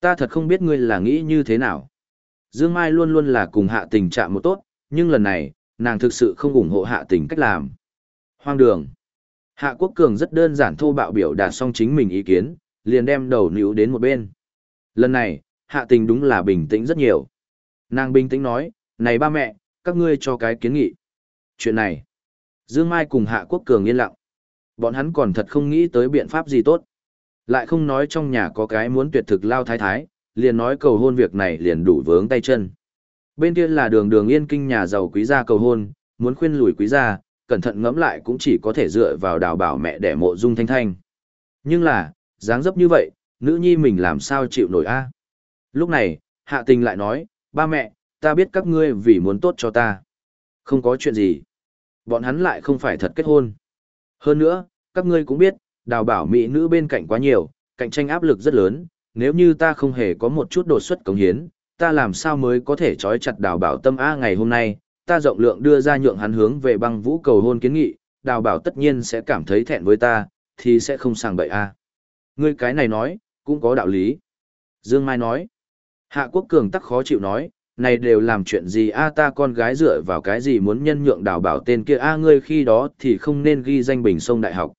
Ta thật không biết ngươi là nghĩ như thế nào. Dương Mai luôn luôn là cùng hạ tình trạng một tốt, nhưng lần này, nàng thực sự không ủng hộ hạ tình cách làm. Hoang đường. Hạ Quốc Cường rất đơn giản thô bạo biểu đạt xong chính mình ý kiến, liền đem đầu níu đến một bên. Lần này, hạ tình đúng là bình tĩnh rất nhiều. Nàng bình tĩnh nói, này ba mẹ, các ngươi cho cái kiến nghị. Chuyện này, Dương Mai cùng Hạ Quốc Cường yên lặng. Bọn hắn còn thật không nghĩ tới biện pháp gì tốt. Lại không nói trong nhà có cái muốn tuyệt thực lao thái thái, liền nói cầu hôn việc này liền đủ vướng tay chân. Bên kia là đường đường yên kinh nhà giàu quý gia cầu hôn, muốn khuyên lùi quý gia, cẩn thận ngẫm lại cũng chỉ có thể dựa vào đào bảo mẹ để mộ dung thanh thanh. Nhưng là, dáng dấp như vậy, nữ nhi mình làm sao chịu nổi a? À? Lúc này, hạ tình lại nói, ba mẹ, ta biết các ngươi vì muốn tốt cho ta. Không có chuyện gì. Bọn hắn lại không phải thật kết hôn. Hơn nữa, các ngươi cũng biết, đào bảo mỹ nữ bên cạnh quá nhiều, cạnh tranh áp lực rất lớn, nếu như ta không hề có một chút đột xuất cống hiến, ta làm sao mới có thể trói chặt đào bảo tâm A ngày hôm nay, ta rộng lượng đưa ra nhượng hắn hướng về băng vũ cầu hôn kiến nghị, đào bảo tất nhiên sẽ cảm thấy thẹn với ta, thì sẽ không sàng bậy A. Ngươi cái này nói, cũng có đạo lý. Dương Mai nói, Hạ Quốc Cường tắc khó chịu nói, này đều làm chuyện gì a ta con gái dựa vào cái gì muốn nhân nhượng đào bảo tên kia a ngươi khi đó thì không nên ghi danh bình sông đại học.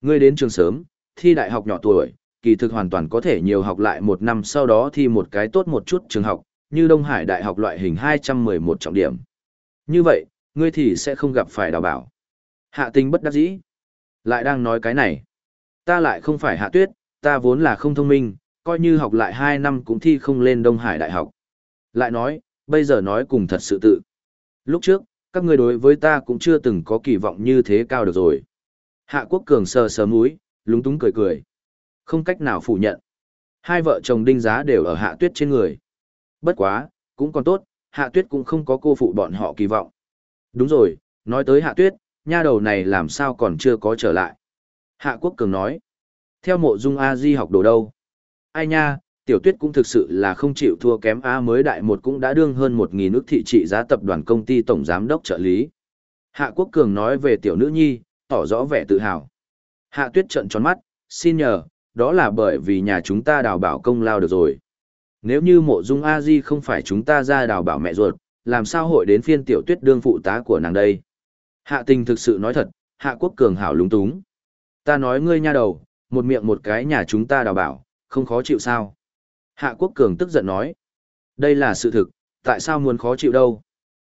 Ngươi đến trường sớm, thi đại học nhỏ tuổi, kỳ thực hoàn toàn có thể nhiều học lại một năm sau đó thi một cái tốt một chút trường học, như Đông Hải Đại học loại hình 211 trọng điểm. Như vậy, ngươi thì sẽ không gặp phải đào bảo. Hạ tình bất đắc dĩ. Lại đang nói cái này. Ta lại không phải hạ tuyết, ta vốn là không thông minh, coi như học lại 2 năm cũng thi không lên Đông Hải Đại học. Lại nói, bây giờ nói cùng thật sự tự. Lúc trước, các ngươi đối với ta cũng chưa từng có kỳ vọng như thế cao được rồi. Hạ Quốc Cường sờ sờ mũi lúng túng cười cười. Không cách nào phủ nhận. Hai vợ chồng đinh giá đều ở hạ tuyết trên người. Bất quá, cũng còn tốt, hạ tuyết cũng không có cô phụ bọn họ kỳ vọng. Đúng rồi, nói tới hạ tuyết, nha đầu này làm sao còn chưa có trở lại. Hạ Quốc Cường nói. Theo mộ dung A-di học đồ đâu? Ai nha, tiểu tuyết cũng thực sự là không chịu thua kém A mới đại một cũng đã đương hơn một nghìn ước thị trị giá tập đoàn công ty tổng giám đốc trợ lý. Hạ Quốc Cường nói về tiểu nữ nhi, tỏ rõ vẻ tự hào. Hạ tuyết trợn tròn mắt, xin nhờ, đó là bởi vì nhà chúng ta đào bảo công lao được rồi. Nếu như mộ dung a di không phải chúng ta ra đào bảo mẹ ruột, làm sao hội đến phiên tiểu tuyết đương phụ tá của nàng đây? Hạ tình thực sự nói thật, hạ quốc cường hảo lúng túng. Ta nói ngươi nha đầu, một miệng một cái nhà chúng ta đào bảo, không khó chịu sao? Hạ quốc cường tức giận nói. Đây là sự thực, tại sao muốn khó chịu đâu?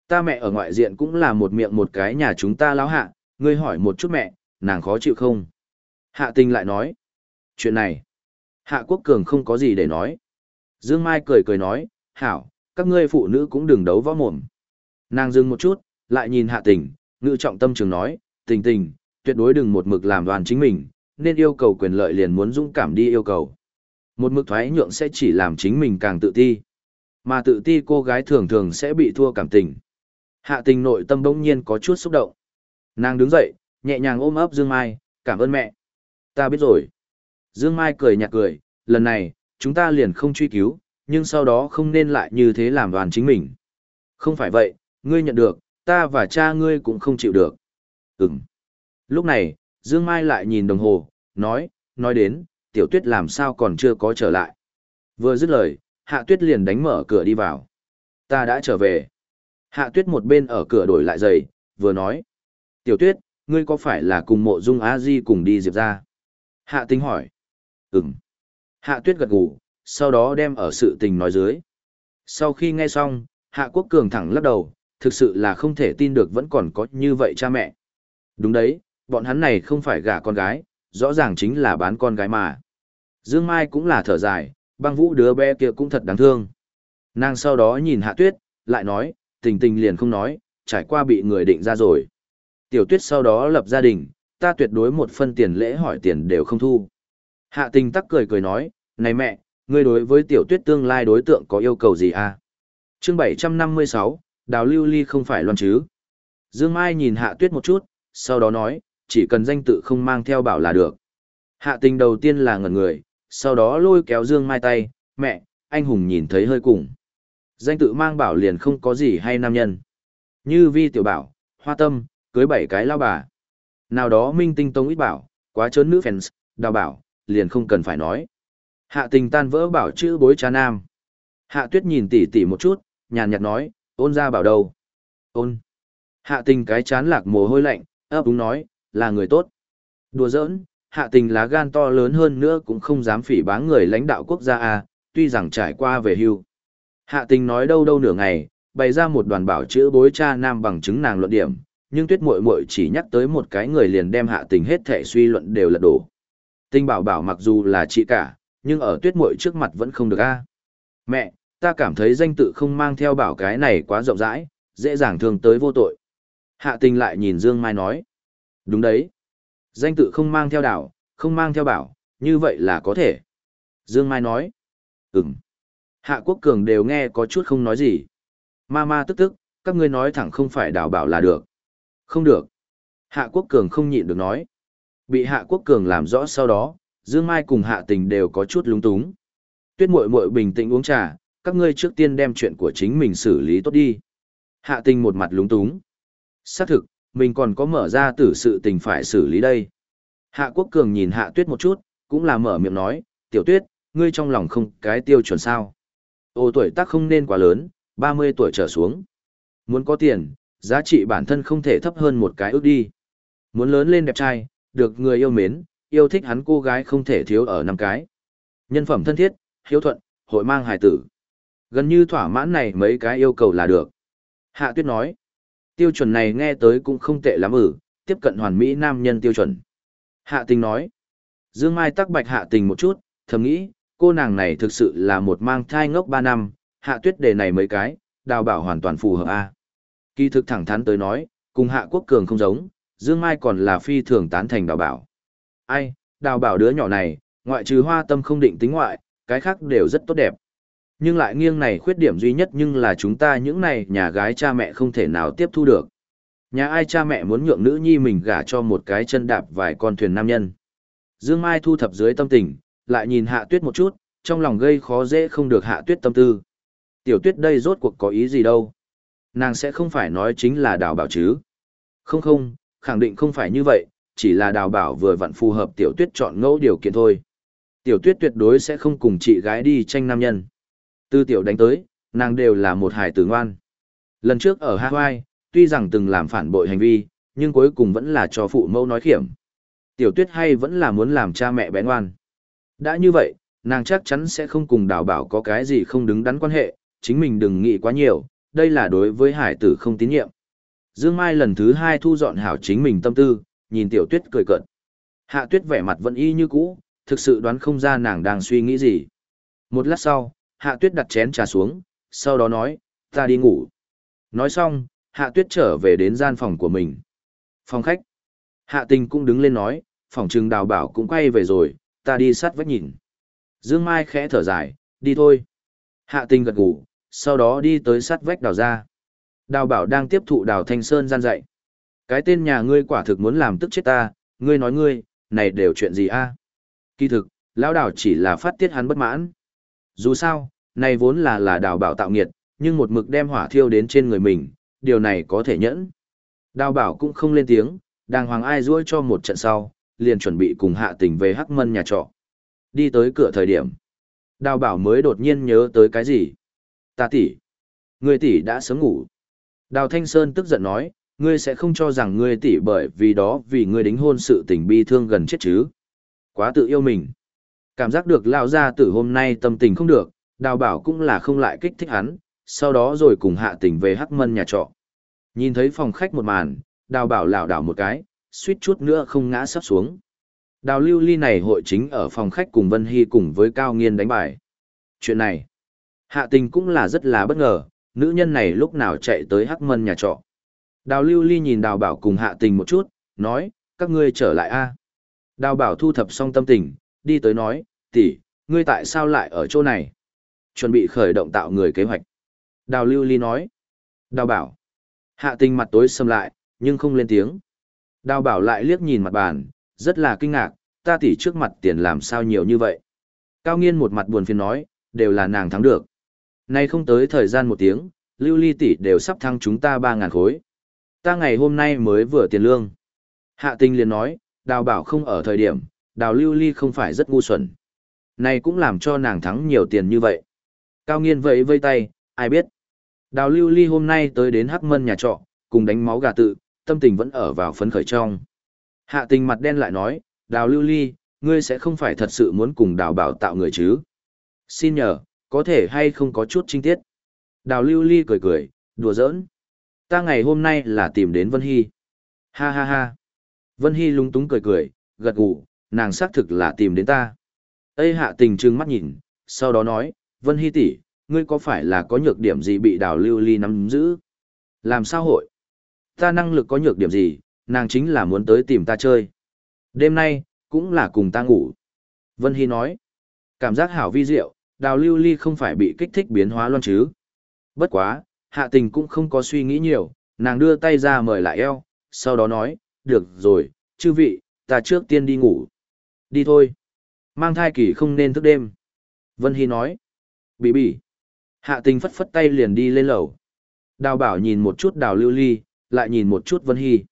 Ta mẹ ở ngoại diện cũng là một miệng một cái nhà chúng ta lão hạ, ngươi hỏi một chút mẹ, nàng khó chịu không? Hạ tình lại nói. Chuyện này, Hạ Quốc Cường không có gì để nói. Dương Mai cười cười nói, hảo, các ngươi phụ nữ cũng đừng đấu võ mồm. Nàng dừng một chút, lại nhìn Hạ Tình, ngự trọng tâm trường nói, tình tình, tuyệt đối đừng một mực làm đoàn chính mình, nên yêu cầu quyền lợi liền muốn dũng cảm đi yêu cầu. Một mực thoái nhượng sẽ chỉ làm chính mình càng tự ti. Mà tự ti cô gái thường thường sẽ bị thua cảm tình. Hạ tình nội tâm bỗng nhiên có chút xúc động. Nàng đứng dậy, nhẹ nhàng ôm ấp Dương Mai, cảm ơn mẹ. Ta biết rồi. Dương Mai cười nhạt cười, lần này, chúng ta liền không truy cứu, nhưng sau đó không nên lại như thế làm đoàn chính mình. Không phải vậy, ngươi nhận được, ta và cha ngươi cũng không chịu được. Ừm. Lúc này, Dương Mai lại nhìn đồng hồ, nói, nói đến, tiểu tuyết làm sao còn chưa có trở lại. Vừa dứt lời, hạ tuyết liền đánh mở cửa đi vào. Ta đã trở về. Hạ tuyết một bên ở cửa đổi lại giày, vừa nói. Tiểu tuyết, ngươi có phải là cùng mộ dung a di cùng đi diệp ra? Hạ Tinh hỏi. Ừm. Hạ tuyết gật gù, sau đó đem ở sự tình nói dưới. Sau khi nghe xong, Hạ Quốc Cường thẳng lắc đầu, thực sự là không thể tin được vẫn còn có như vậy cha mẹ. Đúng đấy, bọn hắn này không phải gả con gái, rõ ràng chính là bán con gái mà. Dương Mai cũng là thở dài, băng vũ đứa bé kia cũng thật đáng thương. Nàng sau đó nhìn Hạ Tuyết, lại nói, tình tình liền không nói, trải qua bị người định ra rồi. Tiểu Tuyết sau đó lập gia đình, ta tuyệt đối một phân tiền lễ hỏi tiền đều không thu. Hạ tình tắc cười cười nói, này mẹ, ngươi đối với tiểu tuyết tương lai đối tượng có yêu cầu gì à? chương 756, đào lưu ly không phải loan chứ. Dương Mai nhìn hạ tuyết một chút, sau đó nói, chỉ cần danh tự không mang theo bảo là được. Hạ tình đầu tiên là ngẩn người, sau đó lôi kéo Dương Mai tay, mẹ, anh hùng nhìn thấy hơi cùng. Danh tự mang bảo liền không có gì hay nam nhân. Như vi tiểu bảo, hoa tâm, cưới bảy cái lao bà. Nào đó minh tinh tông ít bảo, quá trớn nữ fans, đào bảo, liền không cần phải nói. Hạ tình tan vỡ bảo chữ bối cha nam. Hạ tuyết nhìn tỉ tỉ một chút, nhàn nhạt nói, ôn ra bảo đâu. Ôn. Hạ tình cái chán lạc mồ hôi lạnh, ấp đúng nói, là người tốt. Đùa giỡn, hạ tình lá gan to lớn hơn nữa cũng không dám phỉ báng người lãnh đạo quốc gia a tuy rằng trải qua về hưu. Hạ tình nói đâu đâu nửa ngày, bày ra một đoàn bảo chữ bối cha nam bằng chứng nàng luận điểm, nhưng tuyết muội muội chỉ nhắc tới một cái người liền đem hạ tình hết thể suy luận đều lật đổ. Tinh bảo bảo mặc dù là chị cả, nhưng ở tuyết muội trước mặt vẫn không được a. Mẹ, ta cảm thấy danh tự không mang theo bảo cái này quá rộng rãi, dễ dàng thường tới vô tội. Hạ tình lại nhìn Dương Mai nói. Đúng đấy. Danh tự không mang theo đảo, không mang theo bảo, như vậy là có thể. Dương Mai nói. Ừm. Hạ Quốc Cường đều nghe có chút không nói gì. Ma ma tức tức, các ngươi nói thẳng không phải đảo bảo là được. Không được. Hạ Quốc Cường không nhịn được nói. Bị Hạ Quốc Cường làm rõ sau đó, Dương Mai cùng Hạ Tình đều có chút lúng túng. Tuyết muội muội bình tĩnh uống trà, các ngươi trước tiên đem chuyện của chính mình xử lý tốt đi. Hạ Tình một mặt lúng túng. Xác thực, mình còn có mở ra tử sự tình phải xử lý đây. Hạ Quốc Cường nhìn Hạ Tuyết một chút, cũng là mở miệng nói, tiểu tuyết, ngươi trong lòng không cái tiêu chuẩn sao. Ô tuổi tác không nên quá lớn, 30 tuổi trở xuống. Muốn có tiền, giá trị bản thân không thể thấp hơn một cái ước đi. Muốn lớn lên đẹp trai, được người yêu mến, yêu thích hắn cô gái không thể thiếu ở năm cái. Nhân phẩm thân thiết, hiếu thuận, hội mang hài tử. Gần như thỏa mãn này mấy cái yêu cầu là được. Hạ Tuyết nói, tiêu chuẩn này nghe tới cũng không tệ lắm ử, tiếp cận hoàn mỹ nam nhân tiêu chuẩn. Hạ tình nói, Dương Mai tắc bạch hạ tình một chút, thầm nghĩ, cô nàng này thực sự là một mang thai ngốc 3 năm, hạ tuyết đề này mấy cái, đào bảo hoàn toàn phù hợp a. Kỳ thực thẳng thắn tới nói, cùng hạ quốc cường không giống, Dương Mai còn là phi thường tán thành đào bảo. Ai, đào bảo đứa nhỏ này, ngoại trừ hoa tâm không định tính ngoại, cái khác đều rất tốt đẹp. Nhưng lại nghiêng này khuyết điểm duy nhất nhưng là chúng ta những này nhà gái cha mẹ không thể nào tiếp thu được. Nhà ai cha mẹ muốn nhượng nữ nhi mình gả cho một cái chân đạp vài con thuyền nam nhân. Dương Mai thu thập dưới tâm tình, lại nhìn hạ tuyết một chút, trong lòng gây khó dễ không được hạ tuyết tâm tư. Tiểu tuyết đây rốt cuộc có ý gì đâu. Nàng sẽ không phải nói chính là đào bảo chứ. Không không, khẳng định không phải như vậy, chỉ là đào bảo vừa vặn phù hợp tiểu tuyết chọn ngẫu điều kiện thôi. Tiểu tuyết tuyệt đối sẽ không cùng chị gái đi tranh nam nhân. Từ tiểu đánh tới, nàng đều là một hài tử ngoan. Lần trước ở Hawaii, tuy rằng từng làm phản bội hành vi, nhưng cuối cùng vẫn là cho phụ mẫu nói khiểm. Tiểu tuyết hay vẫn là muốn làm cha mẹ bé ngoan. Đã như vậy, nàng chắc chắn sẽ không cùng đào bảo có cái gì không đứng đắn quan hệ, chính mình đừng nghĩ quá nhiều, đây là đối với hải tử không tín nhiệm. Dương Mai lần thứ hai thu dọn hảo chính mình tâm tư, nhìn tiểu tuyết cười cợt. Hạ tuyết vẻ mặt vẫn y như cũ, thực sự đoán không ra nàng đang suy nghĩ gì. Một lát sau, hạ tuyết đặt chén trà xuống, sau đó nói, ta đi ngủ. Nói xong, hạ tuyết trở về đến gian phòng của mình. Phòng khách. Hạ tình cũng đứng lên nói, phòng trừng đào bảo cũng quay về rồi, ta đi sắt vách nhìn. Dương Mai khẽ thở dài, đi thôi. Hạ tình gật gù, sau đó đi tới sắt vách đào ra. Đào bảo đang tiếp thụ đào thanh sơn gian dạy. Cái tên nhà ngươi quả thực muốn làm tức chết ta, ngươi nói ngươi, này đều chuyện gì a? Kỳ thực, lão đào chỉ là phát tiết hắn bất mãn. Dù sao, này vốn là là đào bảo tạo nghiệt, nhưng một mực đem hỏa thiêu đến trên người mình, điều này có thể nhẫn. Đào bảo cũng không lên tiếng, đàng hoàng ai ruôi cho một trận sau, liền chuẩn bị cùng hạ tình về hắc mân nhà trọ. Đi tới cửa thời điểm. Đào bảo mới đột nhiên nhớ tới cái gì. Ta tỷ, Người tỷ đã sớm ngủ. Đào Thanh Sơn tức giận nói, ngươi sẽ không cho rằng ngươi tỷ bởi vì đó vì ngươi đính hôn sự tình bi thương gần chết chứ. Quá tự yêu mình. Cảm giác được lao ra từ hôm nay tâm tình không được, đào bảo cũng là không lại kích thích hắn, sau đó rồi cùng hạ tình về hắc mân nhà trọ. Nhìn thấy phòng khách một màn, đào bảo lảo đảo một cái, suýt chút nữa không ngã sắp xuống. Đào lưu ly này hội chính ở phòng khách cùng Vân Hy cùng với Cao Nghiên đánh bài. Chuyện này, hạ tình cũng là rất là bất ngờ, nữ nhân này lúc nào chạy tới hắc mân nhà trọ. Đào lưu ly nhìn đào bảo cùng hạ tình một chút, nói, các ngươi trở lại a Đào bảo thu thập xong tâm tình, đi tới nói, tỷ, ngươi tại sao lại ở chỗ này? Chuẩn bị khởi động tạo người kế hoạch. Đào lưu ly nói, Đào bảo. Hạ tình mặt tối sầm lại, nhưng không lên tiếng. Đào bảo lại liếc nhìn mặt bàn, rất là kinh ngạc, ta tỷ trước mặt tiền làm sao nhiều như vậy. Cao nghiên một mặt buồn phiền nói, đều là nàng thắng được. Nay không tới thời gian một tiếng, lưu ly tỷ đều sắp thăng chúng ta ba ngàn khối. Ta ngày hôm nay mới vừa tiền lương. Hạ tình liền nói, đào bảo không ở thời điểm, đào lưu ly không phải rất ngu xuẩn. Này cũng làm cho nàng thắng nhiều tiền như vậy. Cao nghiên vẫy vây tay, ai biết. Đào lưu ly hôm nay tới đến hắc mân nhà trọ, cùng đánh máu gà tự, tâm tình vẫn ở vào phấn khởi trong. Hạ tình mặt đen lại nói, đào lưu ly, ngươi sẽ không phải thật sự muốn cùng đào bảo tạo người chứ. Xin nhờ, có thể hay không có chút trinh tiết. Đào lưu ly cười cười, đùa giỡn. Ta ngày hôm nay là tìm đến Vân Hy. Ha ha ha. Vân Hy lúng túng cười cười, gật gù, nàng xác thực là tìm đến ta. Ây hạ tình trừng mắt nhìn, sau đó nói, Vân Hy tỷ, ngươi có phải là có nhược điểm gì bị đào lưu ly nắm giữ? Làm sao hội? Ta năng lực có nhược điểm gì, nàng chính là muốn tới tìm ta chơi. Đêm nay, cũng là cùng ta ngủ. Vân Hy nói, cảm giác hảo vi diệu, đào lưu ly không phải bị kích thích biến hóa loan chứ. Bất quá, hạ tình cũng không có suy nghĩ nhiều, nàng đưa tay ra mời lại eo, sau đó nói, được rồi, chư vị, ta trước tiên đi ngủ. Đi thôi. Mang thai kỳ không nên thức đêm. Vân Hy nói. Bị bị. Hạ tình phất phất tay liền đi lên lầu. Đào bảo nhìn một chút đào lưu ly, lại nhìn một chút Vân Hy.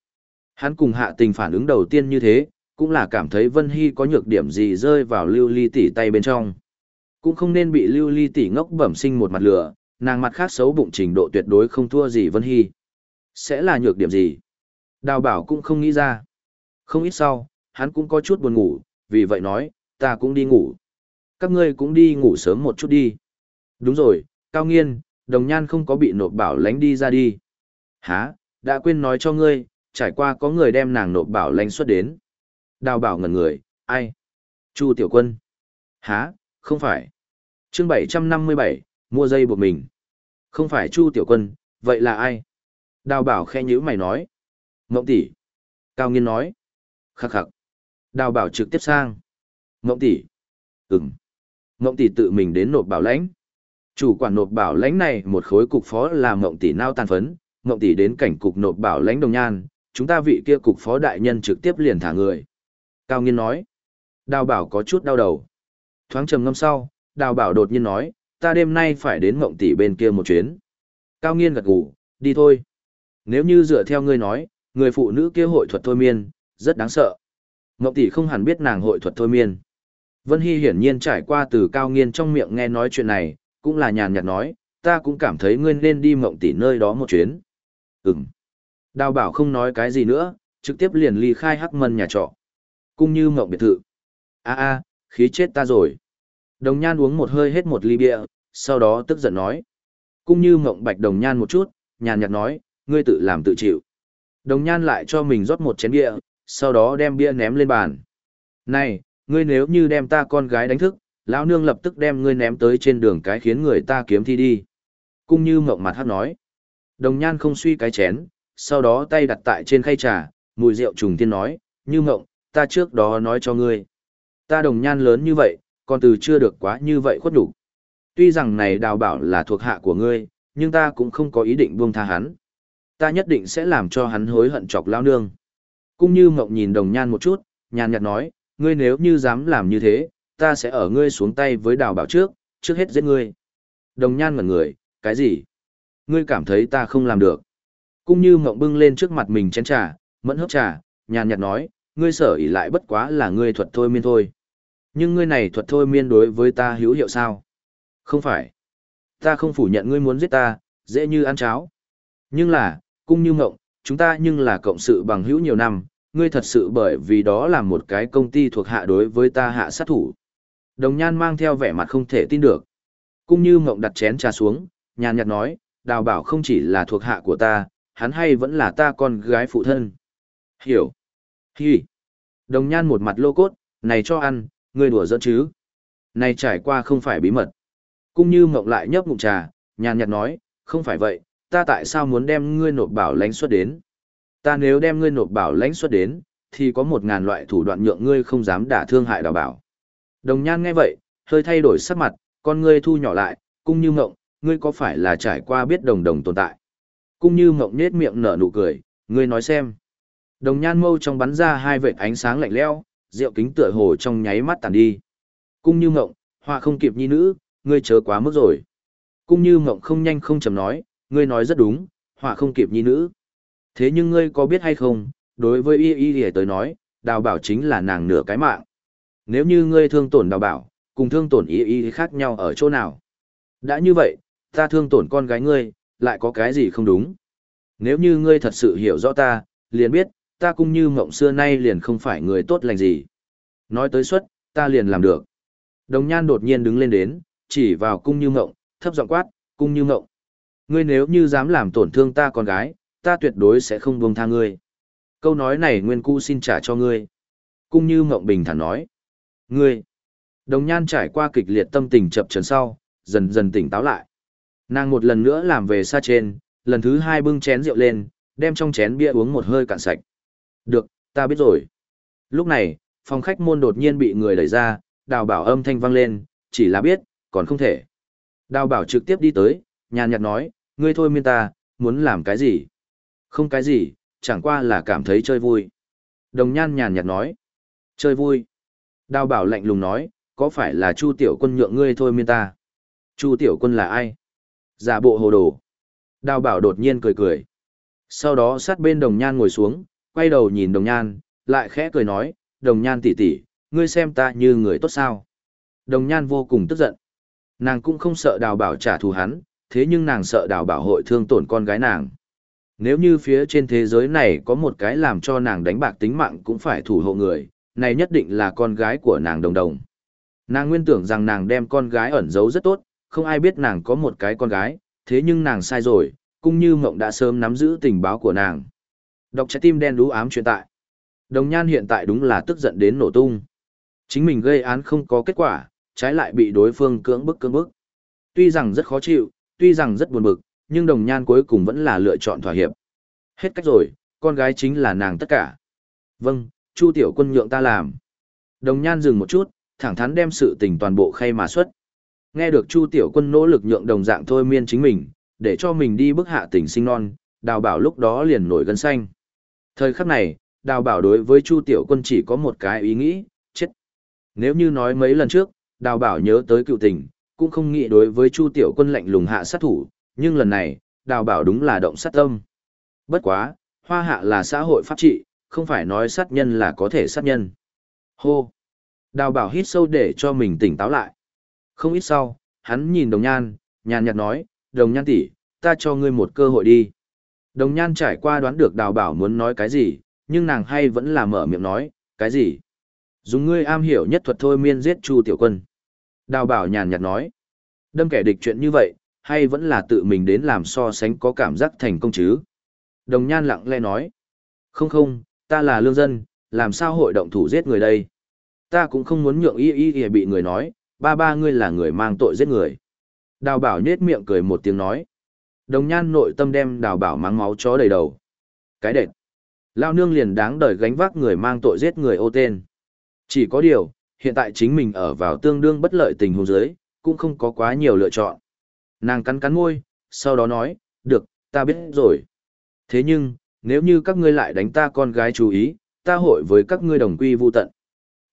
Hắn cùng hạ tình phản ứng đầu tiên như thế, cũng là cảm thấy Vân Hy có nhược điểm gì rơi vào lưu ly tỷ tay bên trong. Cũng không nên bị lưu ly tỷ ngốc bẩm sinh một mặt lửa, nàng mặt khác xấu bụng trình độ tuyệt đối không thua gì Vân Hy. Sẽ là nhược điểm gì? Đào bảo cũng không nghĩ ra. Không ít sau, hắn cũng có chút buồn ngủ, vì vậy nói, ta cũng đi ngủ. Các ngươi cũng đi ngủ sớm một chút đi. Đúng rồi, Cao Nghiên, đồng nhan không có bị nộp bảo lánh đi ra đi. Hả, đã quên nói cho ngươi, trải qua có người đem nàng nộp bảo lánh xuất đến. Đào bảo ngẩn người, ai? Chu Tiểu Quân. Hả, không phải chương 757, mua dây buộc mình. Không phải Chu Tiểu Quân, vậy là ai? Đào bảo khe nhữ mày nói. Mộng tỷ. Cao Nghiên nói. Khắc khắc. Đào bảo trực tiếp sang. Mộng tỷ. Ừm. Mộng tỷ tự mình đến nộp bảo lãnh. Chủ quản nộp bảo lãnh này một khối cục phó là mộng tỷ nao tàn phấn, Mộng tỷ đến cảnh cục nộp bảo lãnh đồng nhan, chúng ta vị kia cục phó đại nhân trực tiếp liền thả người. Cao Nghiên nói. Đào bảo có chút đau đầu. Thoáng trầm ngâm sau, đào bảo đột nhiên nói, ta đêm nay phải đến mộng tỷ bên kia một chuyến. Cao Nghiên gật gù, đi thôi. Nếu như dựa theo ngươi nói, người phụ nữ kia hội thuật thôi miên, rất đáng sợ. Mộng tỷ không hẳn biết nàng hội thuật thôi miên. Vân Hy hiển nhiên trải qua từ cao nghiên trong miệng nghe nói chuyện này, cũng là nhàn nhạt nói, ta cũng cảm thấy ngươi nên đi mộng tỷ nơi đó một chuyến. Ừm. Đào bảo không nói cái gì nữa, trực tiếp liền ly khai hắc mân nhà trọ. Cung như mộng biệt thự. a a khí chết ta rồi. Đồng nhan uống một hơi hết một ly bia, sau đó tức giận nói. Cung như mộng bạch đồng nhan một chút, nhàn nhạt nói, ngươi tự làm tự chịu. Đồng nhan lại cho mình rót một chén bia, sau đó đem bia ném lên bàn. Này, ngươi nếu như đem ta con gái đánh thức, lão nương lập tức đem ngươi ném tới trên đường cái khiến người ta kiếm thi đi. Cung như mộng mặt hát nói. Đồng nhan không suy cái chén, sau đó tay đặt tại trên khay trà, mùi rượu trùng tiên nói, như mộng, ta trước đó nói cho ngươi. Ta đồng nhan lớn như vậy, còn từ chưa được quá như vậy khuất đủ. Tuy rằng này đào bảo là thuộc hạ của ngươi, nhưng ta cũng không có ý định buông tha hắn. Ta nhất định sẽ làm cho hắn hối hận chọc lao nương. Cung như mộng nhìn đồng nhan một chút, nhàn nhạt nói, ngươi nếu như dám làm như thế, ta sẽ ở ngươi xuống tay với đào bảo trước, trước hết giết ngươi. Đồng nhan ngẩn người, cái gì? Ngươi cảm thấy ta không làm được. Cung như mộng bưng lên trước mặt mình chén trà, mẫn hấp trà, nhàn nhạt nói, ngươi sở ý lại bất quá là ngươi thuật thôi miên thôi. Nhưng ngươi này thuật thôi miên đối với ta hữu hiệu sao? Không phải. Ta không phủ nhận ngươi muốn giết ta, dễ như ăn cháo. Nhưng là, cung như mộng, chúng ta nhưng là cộng sự bằng hữu nhiều năm, ngươi thật sự bởi vì đó là một cái công ty thuộc hạ đối với ta hạ sát thủ. Đồng nhan mang theo vẻ mặt không thể tin được. Cung như mộng đặt chén trà xuống, nhàn nhạt nói, đào bảo không chỉ là thuộc hạ của ta, hắn hay vẫn là ta con gái phụ thân. Hiểu. Hi. Đồng nhan một mặt lô cốt, này cho ăn, ngươi đùa giỡn chứ. Này trải qua không phải bí mật. Cung như mộng lại nhấp ngụm trà, nhàn nhạt nói, không phải vậy, ta tại sao muốn đem ngươi nộp bảo lãnh xuất đến? Ta nếu đem ngươi nộp bảo lãnh xuất đến, thì có một ngàn loại thủ đoạn nhượng ngươi không dám đả thương hại đào bảo. Đồng nhan nghe vậy, hơi thay đổi sắc mặt, con ngươi thu nhỏ lại, cung như mộng, ngươi có phải là trải qua biết đồng đồng tồn tại? Cung như mộng nết miệng nở nụ cười, ngươi nói xem. Đồng nhan mâu trong bắn ra hai vệt ánh sáng lạnh lẽo, rượu kính tựa hồ trong nháy mắt tàn đi. Cung như mộng, hoa không kịp nhi nữ, ngươi chớ quá mức rồi. Cung như mộng không nhanh không chậm nói, ngươi nói rất đúng, họa không kịp nhi nữ. Thế nhưng ngươi có biết hay không, đối với y y y tới nói, đào bảo chính là nàng nửa cái mạng. Nếu như ngươi thương tổn đào bảo, cùng thương tổn y y khác nhau ở chỗ nào? Đã như vậy, ta thương tổn con gái ngươi, lại có cái gì không đúng? Nếu như ngươi thật sự hiểu rõ ta, liền biết, ta cũng như mộng xưa nay liền không phải người tốt lành gì. Nói tới suất, ta liền làm được. Đồng nhan đột nhiên đứng lên đến, chỉ vào cung như mộng, thấp giọng quát, cung như mộng. Ngươi nếu như dám làm tổn thương ta con gái, ta tuyệt đối sẽ không buông tha ngươi. Câu nói này nguyên cu xin trả cho ngươi. Cung như mộng bình thản nói. Ngươi. Đồng nhan trải qua kịch liệt tâm tình chập trần sau, dần dần tỉnh táo lại. Nàng một lần nữa làm về xa trên, lần thứ hai bưng chén rượu lên, đem trong chén bia uống một hơi cạn sạch. Được, ta biết rồi. Lúc này, phòng khách môn đột nhiên bị người đẩy ra, đào bảo âm thanh vang lên, chỉ là biết, còn không thể. Đào bảo trực tiếp đi tới, nhàn nhạt nói, ngươi thôi miên ta, muốn làm cái gì? Không cái gì, chẳng qua là cảm thấy chơi vui. Đồng nhan nhàn nhạt nói, chơi vui. Đào bảo lạnh lùng nói, có phải là Chu tiểu quân nhượng ngươi thôi miên ta? Chu tiểu quân là ai? Giả bộ hồ đồ. Đào bảo đột nhiên cười cười. Sau đó sát bên đồng nhan ngồi xuống, quay đầu nhìn đồng nhan, lại khẽ cười nói, đồng nhan tỷ tỷ, ngươi xem ta như người tốt sao. Đồng nhan vô cùng tức giận. Nàng cũng không sợ đào bảo trả thù hắn, thế nhưng nàng sợ đào bảo hội thương tổn con gái nàng. Nếu như phía trên thế giới này có một cái làm cho nàng đánh bạc tính mạng cũng phải thủ hộ người, này nhất định là con gái của nàng đồng đồng. Nàng nguyên tưởng rằng nàng đem con gái ẩn giấu rất tốt, không ai biết nàng có một cái con gái, thế nhưng nàng sai rồi, cũng như mộng đã sớm nắm giữ tình báo của nàng. Đọc trái tim đen đú ám chuyện tại. Đồng nhan hiện tại đúng là tức giận đến nổ tung. Chính mình gây án không có kết quả, trái lại bị đối phương cưỡng bức cưỡng bức. Tuy rằng rất khó chịu, tuy rằng rất buồn bực, nhưng đồng nhan cuối cùng vẫn là lựa chọn thỏa hiệp. Hết cách rồi, con gái chính là nàng tất cả. Vâng, Chu tiểu quân nhượng ta làm. Đồng nhan dừng một chút, thẳng thắn đem sự tình toàn bộ khay mà xuất. Nghe được Chu tiểu quân nỗ lực nhượng đồng dạng thôi miên chính mình, để cho mình đi bức hạ tình sinh non, đào bảo lúc đó liền nổi gân xanh. Thời khắc này, đào bảo đối với Chu tiểu quân chỉ có một cái ý nghĩ, chết. Nếu như nói mấy lần trước, đào bảo nhớ tới cựu tình, cũng không nghĩ đối với Chu Tiểu Quân lạnh lùng hạ sát thủ, nhưng lần này, đào bảo đúng là động sát tâm. Bất quá, hoa hạ là xã hội pháp trị, không phải nói sát nhân là có thể sát nhân. Hô! Đào bảo hít sâu để cho mình tỉnh táo lại. Không ít sau, hắn nhìn đồng nhan, nhàn nhạt nói, đồng nhan tỷ, ta cho ngươi một cơ hội đi. Đồng nhan trải qua đoán được đào bảo muốn nói cái gì, nhưng nàng hay vẫn là mở miệng nói, cái gì? Dùng ngươi am hiểu nhất thuật thôi miên giết Chu tiểu quân. Đào bảo nhàn nhạt nói. Đâm kẻ địch chuyện như vậy, hay vẫn là tự mình đến làm so sánh có cảm giác thành công chứ? Đồng nhan lặng lẽ nói. Không không, ta là lương dân, làm sao hội động thủ giết người đây? Ta cũng không muốn nhượng y y y bị người nói, ba ba ngươi là người mang tội giết người. Đào bảo nhết miệng cười một tiếng nói. Đồng nhan nội tâm đem đào bảo mắng máu chó đầy đầu. Cái đệt. Lao nương liền đáng đời gánh vác người mang tội giết người ô tên. Chỉ có điều, hiện tại chính mình ở vào tương đương bất lợi tình huống dưới, cũng không có quá nhiều lựa chọn. Nàng cắn cắn môi, sau đó nói, được, ta biết rồi. Thế nhưng, nếu như các ngươi lại đánh ta con gái chú ý, ta hội với các ngươi đồng quy vu tận.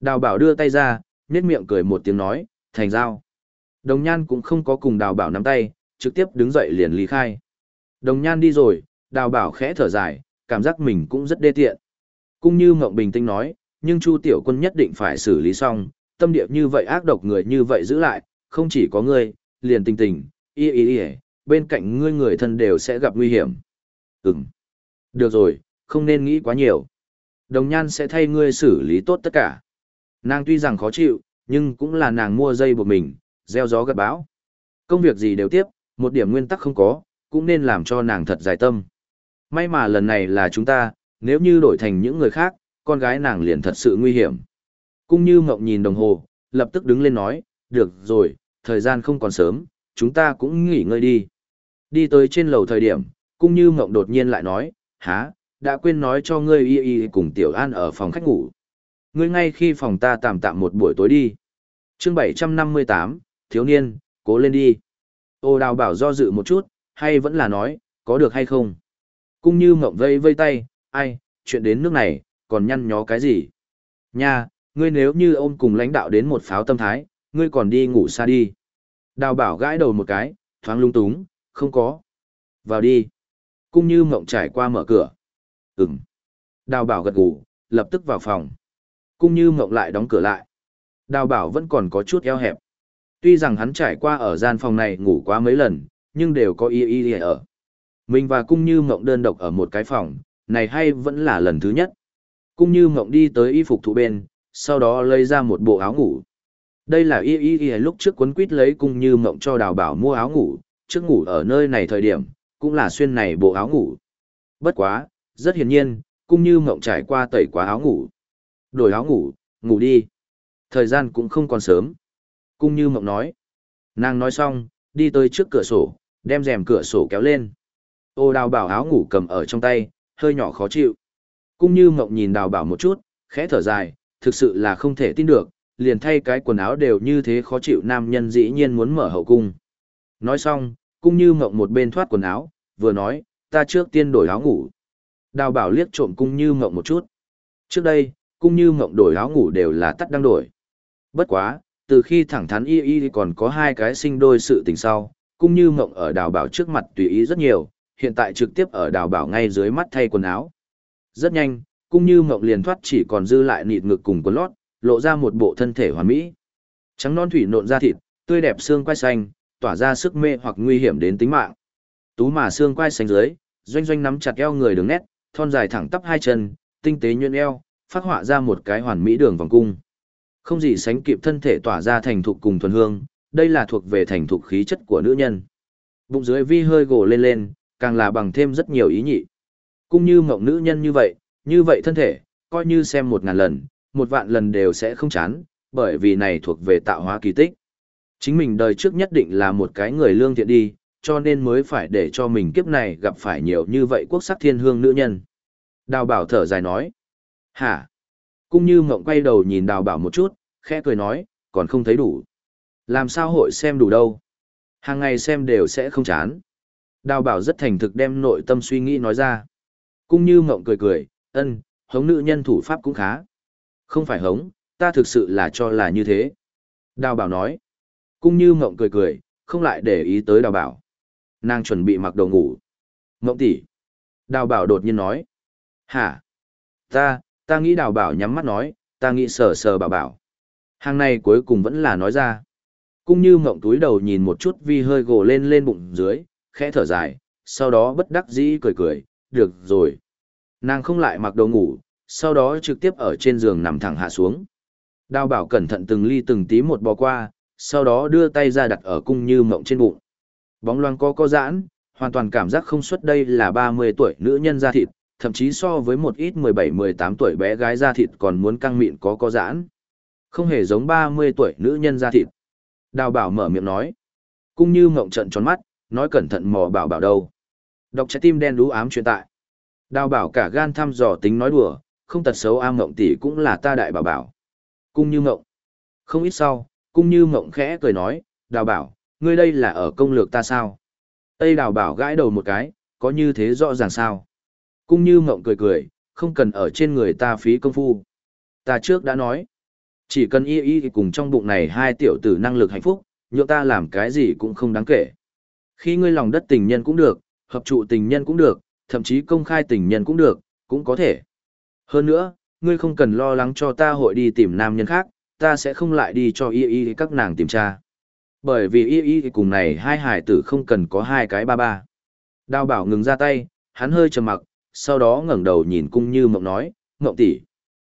Đào bảo đưa tay ra, nhếch miệng cười một tiếng nói, thành giao. Đồng nhan cũng không có cùng đào bảo nắm tay, trực tiếp đứng dậy liền lý khai. Đồng nhan đi rồi, đào bảo khẽ thở dài, cảm giác mình cũng rất đê tiện. Cũng như Ngộng Bình Tinh nói, nhưng Chu Tiểu Quân nhất định phải xử lý xong, tâm địa như vậy ác độc người như vậy giữ lại, không chỉ có ngươi, liền tình tình, y y y, bên cạnh ngươi người thân đều sẽ gặp nguy hiểm. Ừm. Được rồi, không nên nghĩ quá nhiều. Đồng nhan sẽ thay ngươi xử lý tốt tất cả. Nàng tuy rằng khó chịu, nhưng cũng là nàng mua dây buộc mình, gieo gió gặt bão. Công việc gì đều tiếp, một điểm nguyên tắc không có, cũng nên làm cho nàng thật dài tâm. May mà lần này là chúng ta, nếu như đổi thành những người khác, con gái nàng liền thật sự nguy hiểm. Cung như mộng nhìn đồng hồ, lập tức đứng lên nói, được rồi, thời gian không còn sớm, chúng ta cũng nghỉ ngơi đi. Đi tới trên lầu thời điểm, cung như mộng đột nhiên lại nói, há, đã quên nói cho ngươi y y cùng tiểu an ở phòng khách ngủ. Ngươi ngay khi phòng ta tạm tạm một buổi tối đi. chương 758, thiếu niên, cố lên đi. Ô đào bảo do dự một chút, hay vẫn là nói, có được hay không? Cung như mộng vây vây tay, ai, chuyện đến nước này, còn nhăn nhó cái gì? Nha, ngươi nếu như ôm cùng lãnh đạo đến một pháo tâm thái, ngươi còn đi ngủ xa đi. Đào bảo gãi đầu một cái, thoáng lung túng, không có. Vào đi. Cung như mộng trải qua mở cửa. Ừm. Đào bảo gật gù, lập tức vào phòng. Cung như mộng lại đóng cửa lại. Đào bảo vẫn còn có chút eo hẹp. Tuy rằng hắn trải qua ở gian phòng này ngủ quá mấy lần, nhưng đều có y y y ở. Mình và cung như mộng đơn độc ở một cái phòng, này hay vẫn là lần thứ nhất. Cung như mộng đi tới y phục thụ bên, sau đó lấy ra một bộ áo ngủ. Đây là y y y lúc trước quấn quýt lấy cung như mộng cho đào bảo mua áo ngủ, trước ngủ ở nơi này thời điểm, cũng là xuyên này bộ áo ngủ. Bất quá, rất hiển nhiên, cung như mộng trải qua tẩy quá áo ngủ. Đổi áo ngủ, ngủ đi. Thời gian cũng không còn sớm. Cung như mộng nói. Nàng nói xong, đi tới trước cửa sổ, đem rèm cửa sổ kéo lên. Ô đào bảo áo ngủ cầm ở trong tay, hơi nhỏ khó chịu. Cung như mộng nhìn đào bảo một chút, khẽ thở dài, thực sự là không thể tin được, liền thay cái quần áo đều như thế khó chịu nam nhân dĩ nhiên muốn mở hậu cung. Nói xong, cung như mộng một bên thoát quần áo, vừa nói, ta trước tiên đổi áo ngủ. Đào bảo liếc trộm cung như mộng một chút. Trước đây, cung như mộng đổi áo ngủ đều là tắt đang đổi. Bất quá, từ khi thẳng thắn y y còn có hai cái sinh đôi sự tình sau, cũng như mộng ở đào bảo trước mặt tùy ý rất nhiều, hiện tại trực tiếp ở đào bảo ngay dưới mắt thay quần áo. Rất nhanh, cũng như mộng liền thoát chỉ còn dư lại nịt ngực cùng quần lót, lộ ra một bộ thân thể hoàn mỹ. Trắng non thủy nộn da thịt, tươi đẹp xương quai xanh, tỏa ra sức mê hoặc nguy hiểm đến tính mạng. Tú mà xương quai xanh dưới, doanh doanh nắm chặt eo người đường nét, thon dài thẳng tắp hai chân, tinh tế nhuyễn eo, phát họa ra một cái hoàn mỹ đường vòng cung. Không gì sánh kịp thân thể tỏa ra thành thục cùng thuần hương, đây là thuộc về thành thục khí chất của nữ nhân. Bụng dưới vi hơi gồ lên lên, càng là bằng thêm rất nhiều ý nhị. Cũng như mộng nữ nhân như vậy, như vậy thân thể, coi như xem một ngàn lần, một vạn lần đều sẽ không chán, bởi vì này thuộc về tạo hóa kỳ tích. Chính mình đời trước nhất định là một cái người lương thiện đi, cho nên mới phải để cho mình kiếp này gặp phải nhiều như vậy quốc sắc thiên hương nữ nhân. Đào bảo thở dài nói. Hả? Cũng như mộng quay đầu nhìn đào bảo một chút, khẽ cười nói, còn không thấy đủ. Làm sao hội xem đủ đâu? Hàng ngày xem đều sẽ không chán. Đào bảo rất thành thực đem nội tâm suy nghĩ nói ra. Cũng như mộng cười cười, ân, hống nữ nhân thủ pháp cũng khá. Không phải hống, ta thực sự là cho là như thế. Đào bảo nói. Cũng như mộng cười cười, không lại để ý tới đào bảo. Nàng chuẩn bị mặc đồ ngủ. Mộng tỷ. Đào bảo đột nhiên nói. Hả? Ta, ta nghĩ đào bảo nhắm mắt nói, ta nghĩ sờ sờ bảo bảo. Hàng này cuối cùng vẫn là nói ra. Cũng như mộng túi đầu nhìn một chút vi hơi gồ lên lên bụng dưới, khẽ thở dài, sau đó bất đắc dĩ cười cười, được rồi. Nàng không lại mặc đồ ngủ, sau đó trực tiếp ở trên giường nằm thẳng hạ xuống. Đào bảo cẩn thận từng ly từng tí một bò qua, sau đó đưa tay ra đặt ở cung như mộng trên bụng. Bóng loang co co giãn, hoàn toàn cảm giác không xuất đây là 30 tuổi nữ nhân da thịt, thậm chí so với một ít 17-18 tuổi bé gái da thịt còn muốn căng mịn có có giãn. Không hề giống 30 tuổi nữ nhân da thịt. Đào bảo mở miệng nói. cũng như mộng trận tròn mắt, nói cẩn thận mò bảo bảo đâu. Đọc trái tim đen đú ám truyền tại. Đào bảo cả gan thăm dò tính nói đùa, không tật xấu am mộng tỷ cũng là ta đại bảo bảo. Cung như mộng. Không ít sau, cung như mộng khẽ cười nói, đào bảo, ngươi đây là ở công lược ta sao? Tây đào bảo gãi đầu một cái, có như thế rõ ràng sao? Cũng như mộng cười cười, không cần ở trên người ta phí công phu. Ta trước đã nói, chỉ cần y y cùng trong bụng này hai tiểu tử năng lực hạnh phúc, nhượng ta làm cái gì cũng không đáng kể. Khi ngươi lòng đất tình nhân cũng được, hợp trụ tình nhân cũng được, thậm chí công khai tình nhân cũng được, cũng có thể. Hơn nữa, ngươi không cần lo lắng cho ta hội đi tìm nam nhân khác, ta sẽ không lại đi cho y y các nàng tìm tra. Bởi vì y y cùng này hai hải tử không cần có hai cái ba ba. Đào bảo ngừng ra tay, hắn hơi trầm mặc, sau đó ngẩng đầu nhìn cung như mộng nói, mộng tỷ,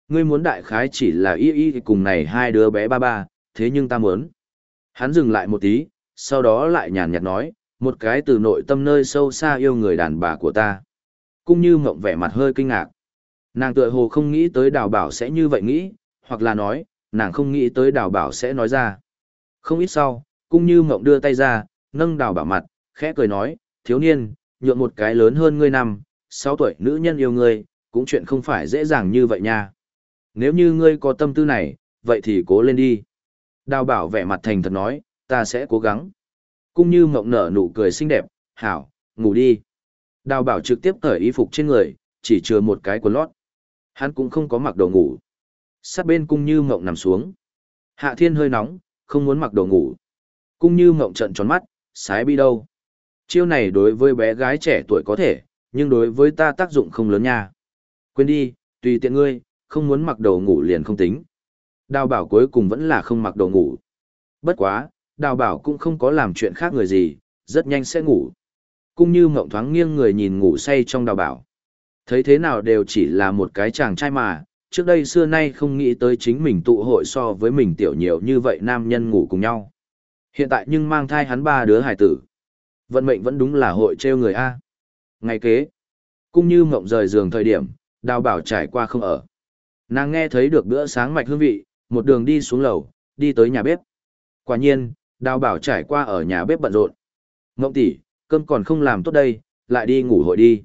Ngươi muốn đại khái chỉ là y y cùng này hai đứa bé ba ba, thế nhưng ta muốn. Hắn dừng lại một tí, sau đó lại nhàn nhạt nói, một cái từ nội tâm nơi sâu xa yêu người đàn bà của ta. Cung như mộng vẻ mặt hơi kinh ngạc. Nàng tựa hồ không nghĩ tới đào bảo sẽ như vậy nghĩ, hoặc là nói, nàng không nghĩ tới đào bảo sẽ nói ra. Không ít sau, cung như mộng đưa tay ra, nâng đào bảo mặt, khẽ cười nói, thiếu niên, nhượng một cái lớn hơn ngươi năm, sáu tuổi nữ nhân yêu ngươi, cũng chuyện không phải dễ dàng như vậy nha. Nếu như ngươi có tâm tư này, vậy thì cố lên đi. Đào bảo vẻ mặt thành thật nói, ta sẽ cố gắng. Cung như mộng nở nụ cười xinh đẹp, hảo, ngủ đi. Đào bảo trực tiếp cởi y phục trên người, chỉ chừa một cái quần lót. Hắn cũng không có mặc đồ ngủ. Sát bên cung như mộng nằm xuống. Hạ thiên hơi nóng, không muốn mặc đồ ngủ. Cung như mộng trận tròn mắt, sái bi đâu. Chiêu này đối với bé gái trẻ tuổi có thể, nhưng đối với ta tác dụng không lớn nha. Quên đi, tùy tiện ngươi, không muốn mặc đồ ngủ liền không tính. Đào bảo cuối cùng vẫn là không mặc đồ ngủ. Bất quá, đào bảo cũng không có làm chuyện khác người gì, rất nhanh sẽ ngủ. Cũng như mộng thoáng nghiêng người nhìn ngủ say trong đào bảo. Thấy thế nào đều chỉ là một cái chàng trai mà, trước đây xưa nay không nghĩ tới chính mình tụ hội so với mình tiểu nhiều như vậy nam nhân ngủ cùng nhau. Hiện tại nhưng mang thai hắn ba đứa hải tử. Vận mệnh vẫn đúng là hội trêu người A. Ngày kế, cũng như mộng rời giường thời điểm, đào bảo trải qua không ở. Nàng nghe thấy được bữa sáng mạch hương vị, một đường đi xuống lầu, đi tới nhà bếp. Quả nhiên, đào bảo trải qua ở nhà bếp bận rộn. Mộng tỷ, cơm còn không làm tốt đây, lại đi ngủ hội đi.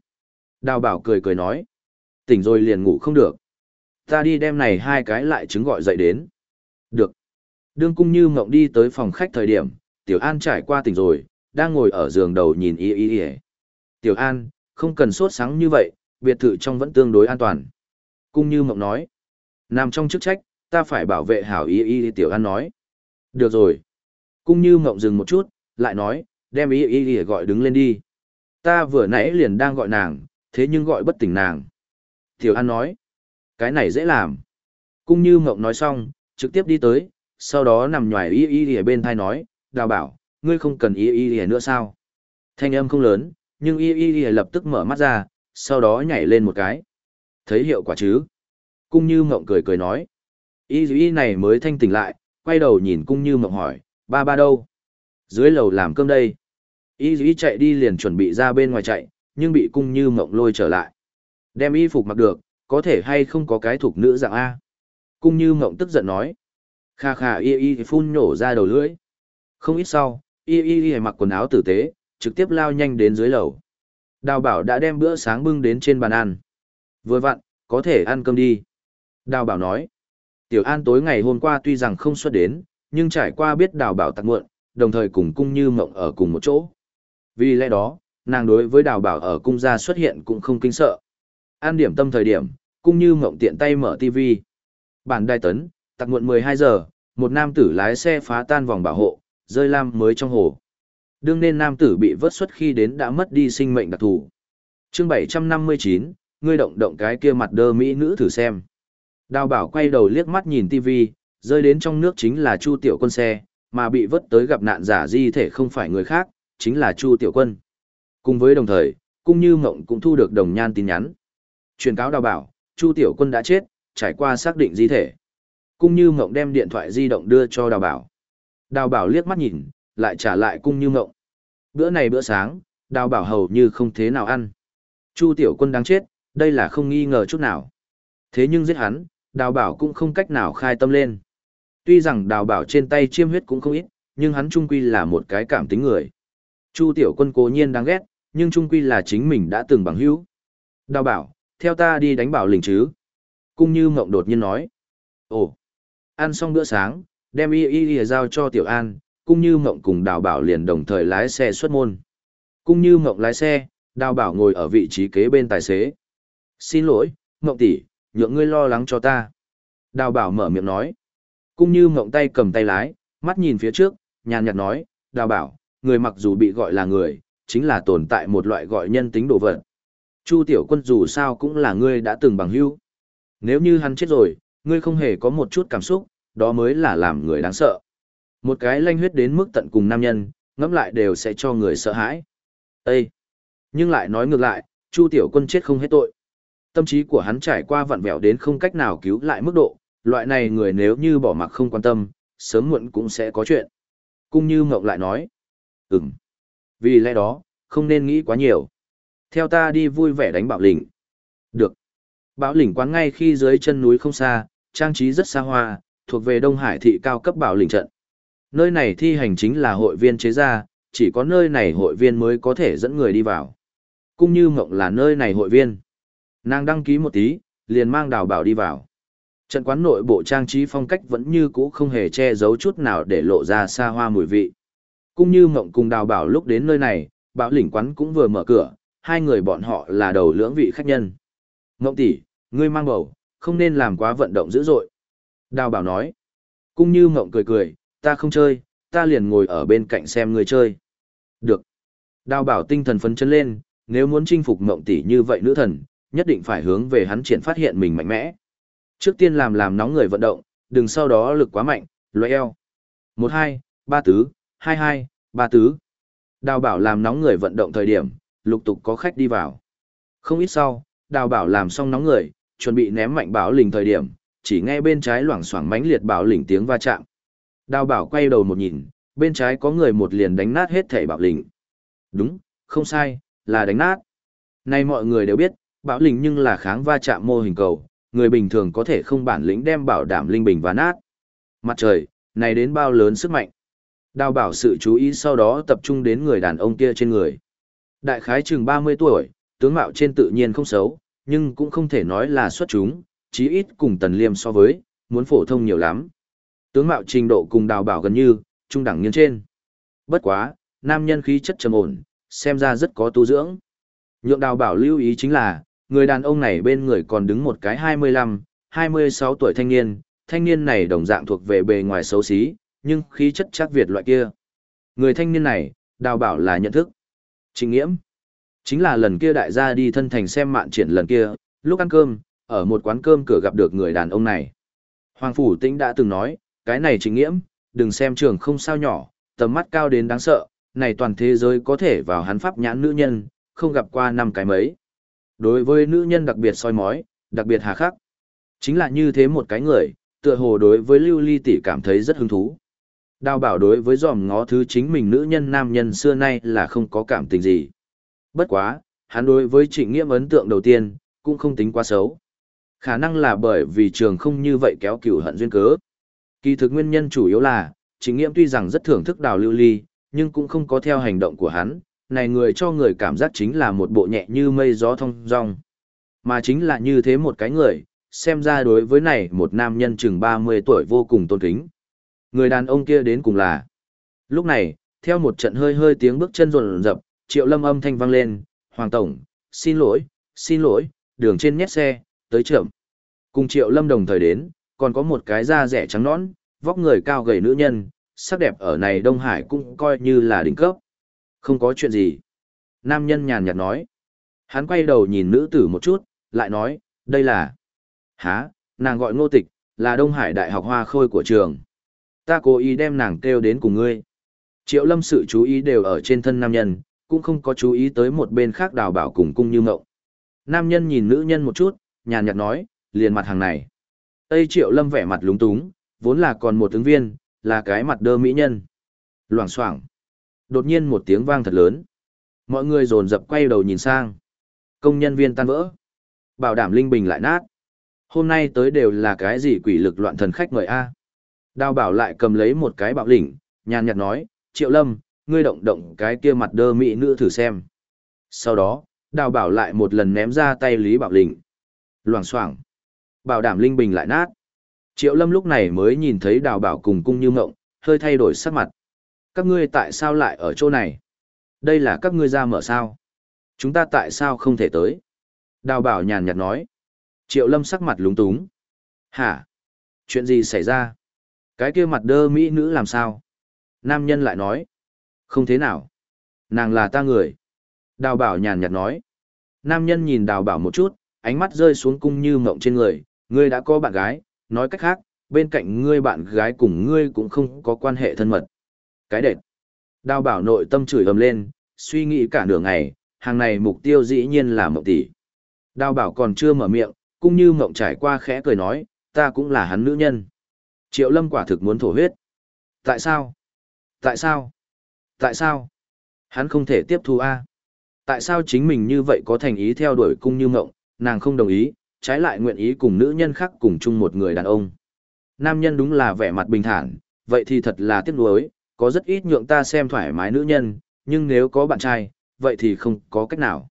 Đào bảo cười cười nói. Tỉnh rồi liền ngủ không được. Ta đi đem này hai cái lại trứng gọi dậy đến. Được. Đương cung như mộng đi tới phòng khách thời điểm, Tiểu An trải qua tỉnh rồi, đang ngồi ở giường đầu nhìn y y y. Tiểu An, không cần sốt sáng như vậy, biệt thự trong vẫn tương đối an toàn. Cung như mộng nói. Nằm trong chức trách, ta phải bảo vệ hảo y y Tiểu An nói. Được rồi. Cung như mộng dừng một chút, lại nói, đem y y y gọi đứng lên đi. Ta vừa nãy liền đang gọi nàng, thế nhưng gọi bất tỉnh nàng. Tiểu An nói, cái này dễ làm. Cung như mộng nói xong, trực tiếp đi tới, sau đó nằm nhòi y y ở bên thai nói, đào bảo, ngươi không cần y y nữa sao? Thanh âm không lớn, nhưng y y lập tức mở mắt ra, sau đó nhảy lên một cái. Thấy hiệu quả chứ? Cung như mộng cười cười nói. Y y này mới thanh tỉnh lại, quay đầu nhìn cung như mộng hỏi, ba ba đâu? Dưới lầu làm cơm đây. Y y chạy đi liền chuẩn bị ra bên ngoài chạy, nhưng bị cung như mộng lôi trở lại. Đem y phục mặc được, có thể hay không có cái thuộc nữ dạng A. Cung như mộng tức giận nói. Kha kha y y phun nhổ ra đầu lưỡi. Không ít sau, y y y mặc quần áo tử tế, trực tiếp lao nhanh đến dưới lầu. Đào bảo đã đem bữa sáng bưng đến trên bàn ăn. Vừa vặn, có thể ăn cơm đi. Đào bảo nói. Tiểu An tối ngày hôm qua tuy rằng không xuất đến, nhưng trải qua biết đào bảo tặc muộn, đồng thời cùng cung như mộng ở cùng một chỗ. Vì lẽ đó, nàng đối với đào bảo ở cung gia xuất hiện cũng không kinh sợ. An điểm tâm thời điểm, cung như mộng tiện tay mở TV. Bản đai tấn, tặc muộn 12 giờ, một nam tử lái xe phá tan vòng bảo hộ, rơi lam mới trong hồ. Đương nên nam tử bị vớt xuất khi đến đã mất đi sinh mệnh đặc thù. chương 759, ngươi động động cái kia mặt đơ mỹ nữ thử xem. Đào bảo quay đầu liếc mắt nhìn TV, rơi đến trong nước chính là Chu Tiểu Quân xe, mà bị vớt tới gặp nạn giả di thể không phải người khác, chính là Chu Tiểu Quân. Cùng với đồng thời, cung như mộng cũng thu được đồng nhan tin nhắn. Truyền cáo đào bảo, Chu Tiểu Quân đã chết, trải qua xác định di thể. Cung như mộng đem điện thoại di động đưa cho đào bảo. Đào bảo liếc mắt nhìn, lại trả lại cung như ngộng Bữa này bữa sáng, đào bảo hầu như không thế nào ăn. Chu Tiểu Quân đáng chết, đây là không nghi ngờ chút nào. Thế nhưng giết hắn, đào bảo cũng không cách nào khai tâm lên. Tuy rằng đào bảo trên tay chiêm huyết cũng không ít, nhưng hắn trung quy là một cái cảm tính người. Chu tiểu quân cố nhiên đáng ghét, nhưng trung quy là chính mình đã từng bằng hữu. Đào bảo, theo ta đi đánh bảo lình chứ. Cung như mộng đột nhiên nói. Ồ, ăn xong bữa sáng, đem y y y giao cho tiểu an, cung như mộng cùng đào bảo liền đồng thời lái xe xuất môn. Cung như mộng lái xe, đào bảo ngồi ở vị trí kế bên tài xế. Xin lỗi, mộng tỷ, nhượng ngươi lo lắng cho ta. Đào bảo mở miệng nói. Cung như mộng tay cầm tay lái, mắt nhìn phía trước, nhàn nhạt nói, đào bảo, người mặc dù bị gọi là người, chính là tồn tại một loại gọi nhân tính đồ vật. Chu tiểu quân dù sao cũng là ngươi đã từng bằng hữu. Nếu như hắn chết rồi, ngươi không hề có một chút cảm xúc, đó mới là làm người đáng sợ. Một cái lanh huyết đến mức tận cùng nam nhân, ngẫm lại đều sẽ cho người sợ hãi. Ê! Nhưng lại nói ngược lại, Chu tiểu quân chết không hết tội. Tâm trí của hắn trải qua vặn vẹo đến không cách nào cứu lại mức độ, loại này người nếu như bỏ mặc không quan tâm, sớm muộn cũng sẽ có chuyện. Cung như mộng lại nói. Ừm. Vì lẽ đó, không nên nghĩ quá nhiều. Theo ta đi vui vẻ đánh bạo lĩnh. Được. Bạo lĩnh quán ngay khi dưới chân núi không xa, trang trí rất xa hoa, thuộc về Đông Hải thị cao cấp bảo lĩnh trận. Nơi này thi hành chính là hội viên chế ra, chỉ có nơi này hội viên mới có thể dẫn người đi vào. Cung như mộng là nơi này hội viên. Nàng đăng ký một tí, liền mang đào bảo đi vào. Trận quán nội bộ trang trí phong cách vẫn như cũ không hề che giấu chút nào để lộ ra xa hoa mùi vị. Cũng như mộng cùng đào bảo lúc đến nơi này, bảo lĩnh quán cũng vừa mở cửa, hai người bọn họ là đầu lưỡng vị khách nhân. Mộng tỷ, ngươi mang bầu, không nên làm quá vận động dữ dội. Đào bảo nói. Cung như mộng cười cười, ta không chơi, ta liền ngồi ở bên cạnh xem người chơi. Được. Đào bảo tinh thần phấn chấn lên, nếu muốn chinh phục mộng tỷ như vậy nữ thần, nhất định phải hướng về hắn triển phát hiện mình mạnh mẽ. Trước tiên làm làm nóng người vận động, đừng sau đó lực quá mạnh, loại eo. Một hai, ba tứ, hai hai, ba tứ. Đào bảo làm nóng người vận động thời điểm, lục tục có khách đi vào. Không ít sau, đào bảo làm xong nóng người, chuẩn bị ném mạnh bảo lình thời điểm, chỉ nghe bên trái loảng xoảng mãnh liệt bảo lình tiếng va chạm. Đào bảo quay đầu một nhìn, bên trái có người một liền đánh nát hết thảy bảo lĩnh. Đúng, không sai, là đánh nát. Nay mọi người đều biết, bảo lĩnh nhưng là kháng va chạm mô hình cầu, người bình thường có thể không bản lĩnh đem bảo đảm linh bình và nát. Mặt trời, này đến bao lớn sức mạnh. Đào bảo sự chú ý sau đó tập trung đến người đàn ông kia trên người. Đại khái chừng 30 tuổi, tướng mạo trên tự nhiên không xấu, nhưng cũng không thể nói là xuất chúng, chí ít cùng tần liêm so với, muốn phổ thông nhiều lắm. Tướng mạo trình độ cùng đào bảo gần như, trung đẳng nghiêng trên. Bất quá, nam nhân khí chất trầm ổn, xem ra rất có tu dưỡng. Nhượng đào bảo lưu ý chính là, người đàn ông này bên người còn đứng một cái 25, 26 tuổi thanh niên, thanh niên này đồng dạng thuộc về bề ngoài xấu xí, nhưng khí chất chắc Việt loại kia. Người thanh niên này, đào bảo là nhận thức. Trình nghiễm. Chính là lần kia đại gia đi thân thành xem mạn triển lần kia, lúc ăn cơm, ở một quán cơm cửa gặp được người đàn ông này. Hoàng Phủ Tĩnh đã từng nói, cái này trình nghiễm, đừng xem trường không sao nhỏ, tầm mắt cao đến đáng sợ, này toàn thế giới có thể vào hắn pháp nhãn nữ nhân, không gặp qua năm cái mấy. Đối với nữ nhân đặc biệt soi mói, đặc biệt hà khắc. Chính là như thế một cái người, tựa hồ đối với lưu ly tỷ cảm thấy rất hứng thú. Đào bảo đối với dòm ngó thứ chính mình nữ nhân nam nhân xưa nay là không có cảm tình gì. Bất quá, hắn đối với trịnh nghiễm ấn tượng đầu tiên, cũng không tính quá xấu. Khả năng là bởi vì trường không như vậy kéo cửu hận duyên cớ. Kỳ thực nguyên nhân chủ yếu là, chính nghiệm tuy rằng rất thưởng thức đào lưu ly, nhưng cũng không có theo hành động của hắn, này người cho người cảm giác chính là một bộ nhẹ như mây gió thông dong. Mà chính là như thế một cái người, xem ra đối với này một nam nhân chừng 30 tuổi vô cùng tôn kính. Người đàn ông kia đến cùng là. Lúc này, theo một trận hơi hơi tiếng bước chân rộn rập, triệu lâm âm thanh vang lên, Hoàng Tổng, xin lỗi, xin lỗi, đường trên nhét xe, tới chậm. Cùng triệu lâm đồng thời đến, còn có một cái da rẻ trắng nõn, vóc người cao gầy nữ nhân, sắc đẹp ở này Đông Hải cũng coi như là đỉnh cấp. Không có chuyện gì. Nam nhân nhàn nhạt nói. Hắn quay đầu nhìn nữ tử một chút, lại nói, đây là... Hả, nàng gọi ngô tịch, là Đông Hải Đại học Hoa Khôi của trường. Ta cố ý đem nàng kêu đến cùng ngươi. Triệu lâm sự chú ý đều ở trên thân nam nhân, cũng không có chú ý tới một bên khác đào bảo cùng cung như mộng. Nam nhân nhìn nữ nhân một chút, nhàn nhạt nói, liền mặt hàng này. Tây triệu lâm vẻ mặt lúng túng, vốn là còn một ứng viên, là cái mặt đơ mỹ nhân. Loảng xoảng Đột nhiên một tiếng vang thật lớn. Mọi người dồn dập quay đầu nhìn sang. Công nhân viên tan vỡ. Bảo đảm linh bình lại nát. Hôm nay tới đều là cái gì quỷ lực loạn thần khách mời A. Đào bảo lại cầm lấy một cái bạo lĩnh, nhàn nhạt nói, Triệu Lâm, ngươi động động cái kia mặt đơ mỹ nữ thử xem. Sau đó, đào bảo lại một lần ném ra tay Lý Bảo Lĩnh. Loảng xoảng Bảo đảm linh bình lại nát. Triệu Lâm lúc này mới nhìn thấy đào bảo cùng cung như mộng, hơi thay đổi sắc mặt. Các ngươi tại sao lại ở chỗ này? Đây là các ngươi ra mở sao? Chúng ta tại sao không thể tới? Đào bảo nhàn nhạt nói. Triệu Lâm sắc mặt lúng túng. Hả? Chuyện gì xảy ra? Cái kia mặt đơ mỹ nữ làm sao? Nam nhân lại nói. Không thế nào. Nàng là ta người. Đào bảo nhàn nhạt nói. Nam nhân nhìn đào bảo một chút, ánh mắt rơi xuống cung như mộng trên người. Ngươi đã có bạn gái, nói cách khác, bên cạnh ngươi bạn gái cùng ngươi cũng không có quan hệ thân mật. Cái đệt. Đào bảo nội tâm chửi ầm lên, suy nghĩ cả nửa ngày, hàng này mục tiêu dĩ nhiên là mộng tỷ. Đào bảo còn chưa mở miệng, cũng như mộng trải qua khẽ cười nói, ta cũng là hắn nữ nhân. Triệu lâm quả thực muốn thổ huyết. Tại sao? Tại sao? Tại sao? Hắn không thể tiếp thu A. Tại sao chính mình như vậy có thành ý theo đuổi cung như mộng, nàng không đồng ý, trái lại nguyện ý cùng nữ nhân khác cùng chung một người đàn ông. Nam nhân đúng là vẻ mặt bình thản, vậy thì thật là tiếc nuối, có rất ít nhượng ta xem thoải mái nữ nhân, nhưng nếu có bạn trai, vậy thì không có cách nào.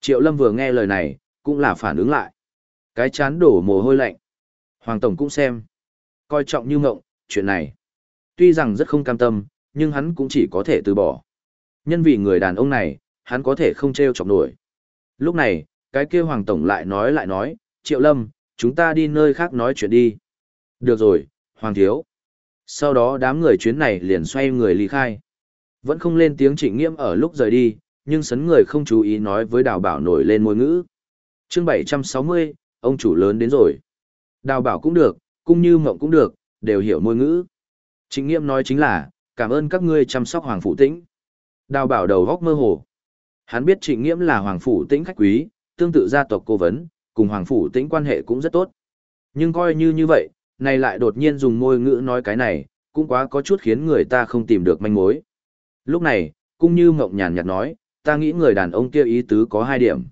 Triệu Lâm vừa nghe lời này, cũng là phản ứng lại. Cái chán đổ mồ hôi lạnh. Hoàng Tổng cũng xem. Coi trọng như ngộng, chuyện này. Tuy rằng rất không cam tâm, nhưng hắn cũng chỉ có thể từ bỏ. Nhân vì người đàn ông này, hắn có thể không treo chọc nổi. Lúc này, cái kia Hoàng Tổng lại nói lại nói, Triệu Lâm, chúng ta đi nơi khác nói chuyện đi. Được rồi, Hoàng Thiếu. Sau đó đám người chuyến này liền xoay người ly khai. Vẫn không lên tiếng trịnh nghiêm ở lúc rời đi, nhưng sấn người không chú ý nói với đào bảo nổi lên môi ngữ. chương 760, ông chủ lớn đến rồi. Đào bảo cũng được, cũng như mộng cũng được, đều hiểu môi ngữ. Trịnh nghiêm nói chính là, cảm ơn các ngươi chăm sóc Hoàng Phủ Tĩnh. Đào bảo đầu góc mơ hồ. Hắn biết trịnh nghiễm là Hoàng Phủ Tĩnh khách quý, tương tự gia tộc cố vấn, cùng Hoàng Phủ Tĩnh quan hệ cũng rất tốt. Nhưng coi như như vậy, này lại đột nhiên dùng môi ngữ nói cái này, cũng quá có chút khiến người ta không tìm được manh mối. Lúc này, cũng như mộng nhàn nhạt nói, ta nghĩ người đàn ông kia ý tứ có hai điểm.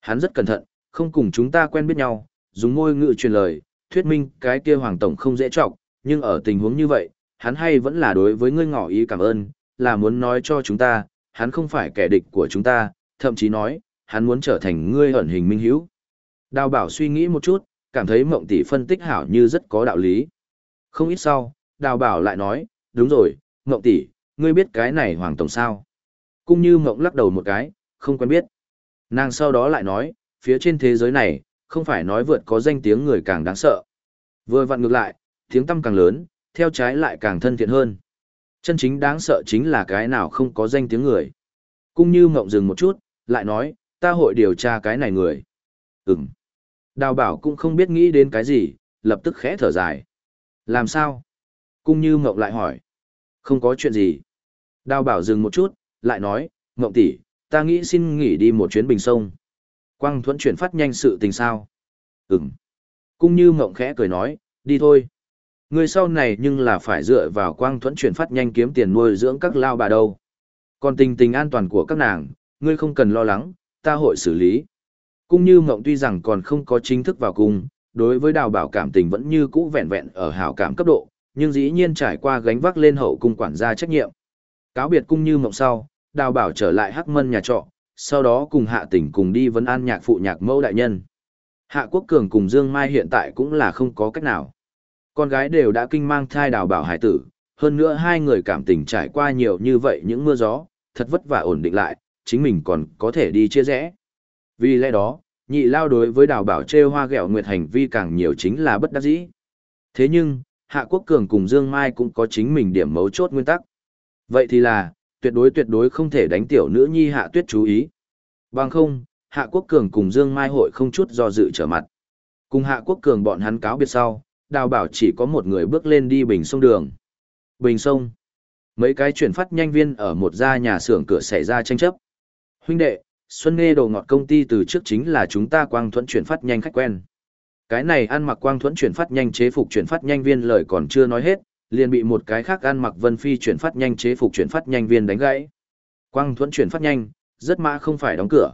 Hắn rất cẩn thận, không cùng chúng ta quen biết nhau, dùng môi ngữ truyền lời, thuyết minh cái kia hoàng tổng không dễ trọng, nhưng ở tình huống như vậy, hắn hay vẫn là đối với ngươi ngỏ ý cảm ơn, là muốn nói cho chúng ta, hắn không phải kẻ địch của chúng ta, thậm chí nói, hắn muốn trở thành ngươi ẩn hình minh hiếu. Đào bảo suy nghĩ một chút, cảm thấy mộng tỷ phân tích hảo như rất có đạo lý. Không ít sau, đào bảo lại nói, đúng rồi, mộng tỷ, ngươi biết cái này hoàng tổng sao? Cũng như mộng lắc đầu một cái, không quen biết. Nàng sau đó lại nói, phía trên thế giới này, không phải nói vượt có danh tiếng người càng đáng sợ. Vừa vặn ngược lại, tiếng tâm càng lớn, theo trái lại càng thân thiện hơn. Chân chính đáng sợ chính là cái nào không có danh tiếng người. Cũng như mộng dừng một chút, lại nói, ta hội điều tra cái này người. Ừm. Đào bảo cũng không biết nghĩ đến cái gì, lập tức khẽ thở dài. Làm sao? Cung như mộng lại hỏi. Không có chuyện gì. Đào bảo dừng một chút, lại nói, mộng tỷ, ta nghĩ xin nghỉ đi một chuyến bình sông. Quang thuẫn chuyển phát nhanh sự tình sao? Ừm. Cung như mộng khẽ cười nói, đi thôi. Người sau này nhưng là phải dựa vào quang thuẫn chuyển phát nhanh kiếm tiền nuôi dưỡng các lao bà đâu. Còn tình tình an toàn của các nàng, ngươi không cần lo lắng, ta hội xử lý. Cung như mộng tuy rằng còn không có chính thức vào cung, đối với đào bảo cảm tình vẫn như cũ vẹn vẹn ở hảo cảm cấp độ, nhưng dĩ nhiên trải qua gánh vác lên hậu cung quản gia trách nhiệm. Cáo biệt cung như mộng sau, đào bảo trở lại hắc mân nhà trọ, sau đó cùng hạ tỉnh cùng đi vấn an nhạc phụ nhạc mẫu đại nhân. Hạ quốc cường cùng Dương Mai hiện tại cũng là không có cách nào. Con gái đều đã kinh mang thai đào bảo hải tử, hơn nữa hai người cảm tình trải qua nhiều như vậy những mưa gió, thật vất vả ổn định lại, chính mình còn có thể đi chia rẽ. Vì lẽ đó, nhị lao đối với đào bảo trêu hoa ghẹo nguyệt hành vi càng nhiều chính là bất đắc dĩ. Thế nhưng, Hạ Quốc Cường cùng Dương Mai cũng có chính mình điểm mấu chốt nguyên tắc. Vậy thì là, tuyệt đối tuyệt đối không thể đánh tiểu nữ nhi Hạ Tuyết chú ý. Bằng không, Hạ Quốc Cường cùng Dương Mai hội không chút do dự trở mặt. Cùng Hạ Quốc Cường bọn hắn cáo biệt sau, đào bảo chỉ có một người bước lên đi bình sông đường. Bình sông. Mấy cái chuyển phát nhanh viên ở một gia nhà xưởng cửa xảy ra tranh chấp. Huynh đệ, Xuân Nghê đồ ngọt công ty từ trước chính là chúng ta quang thuẫn chuyển phát nhanh khách quen. Cái này ăn mặc quang thuẫn chuyển phát nhanh chế phục chuyển phát nhanh viên lời còn chưa nói hết, liền bị một cái khác ăn mặc vân phi chuyển phát nhanh chế phục chuyển phát nhanh viên đánh gãy. Quang thuẫn chuyển phát nhanh, rất mã không phải đóng cửa.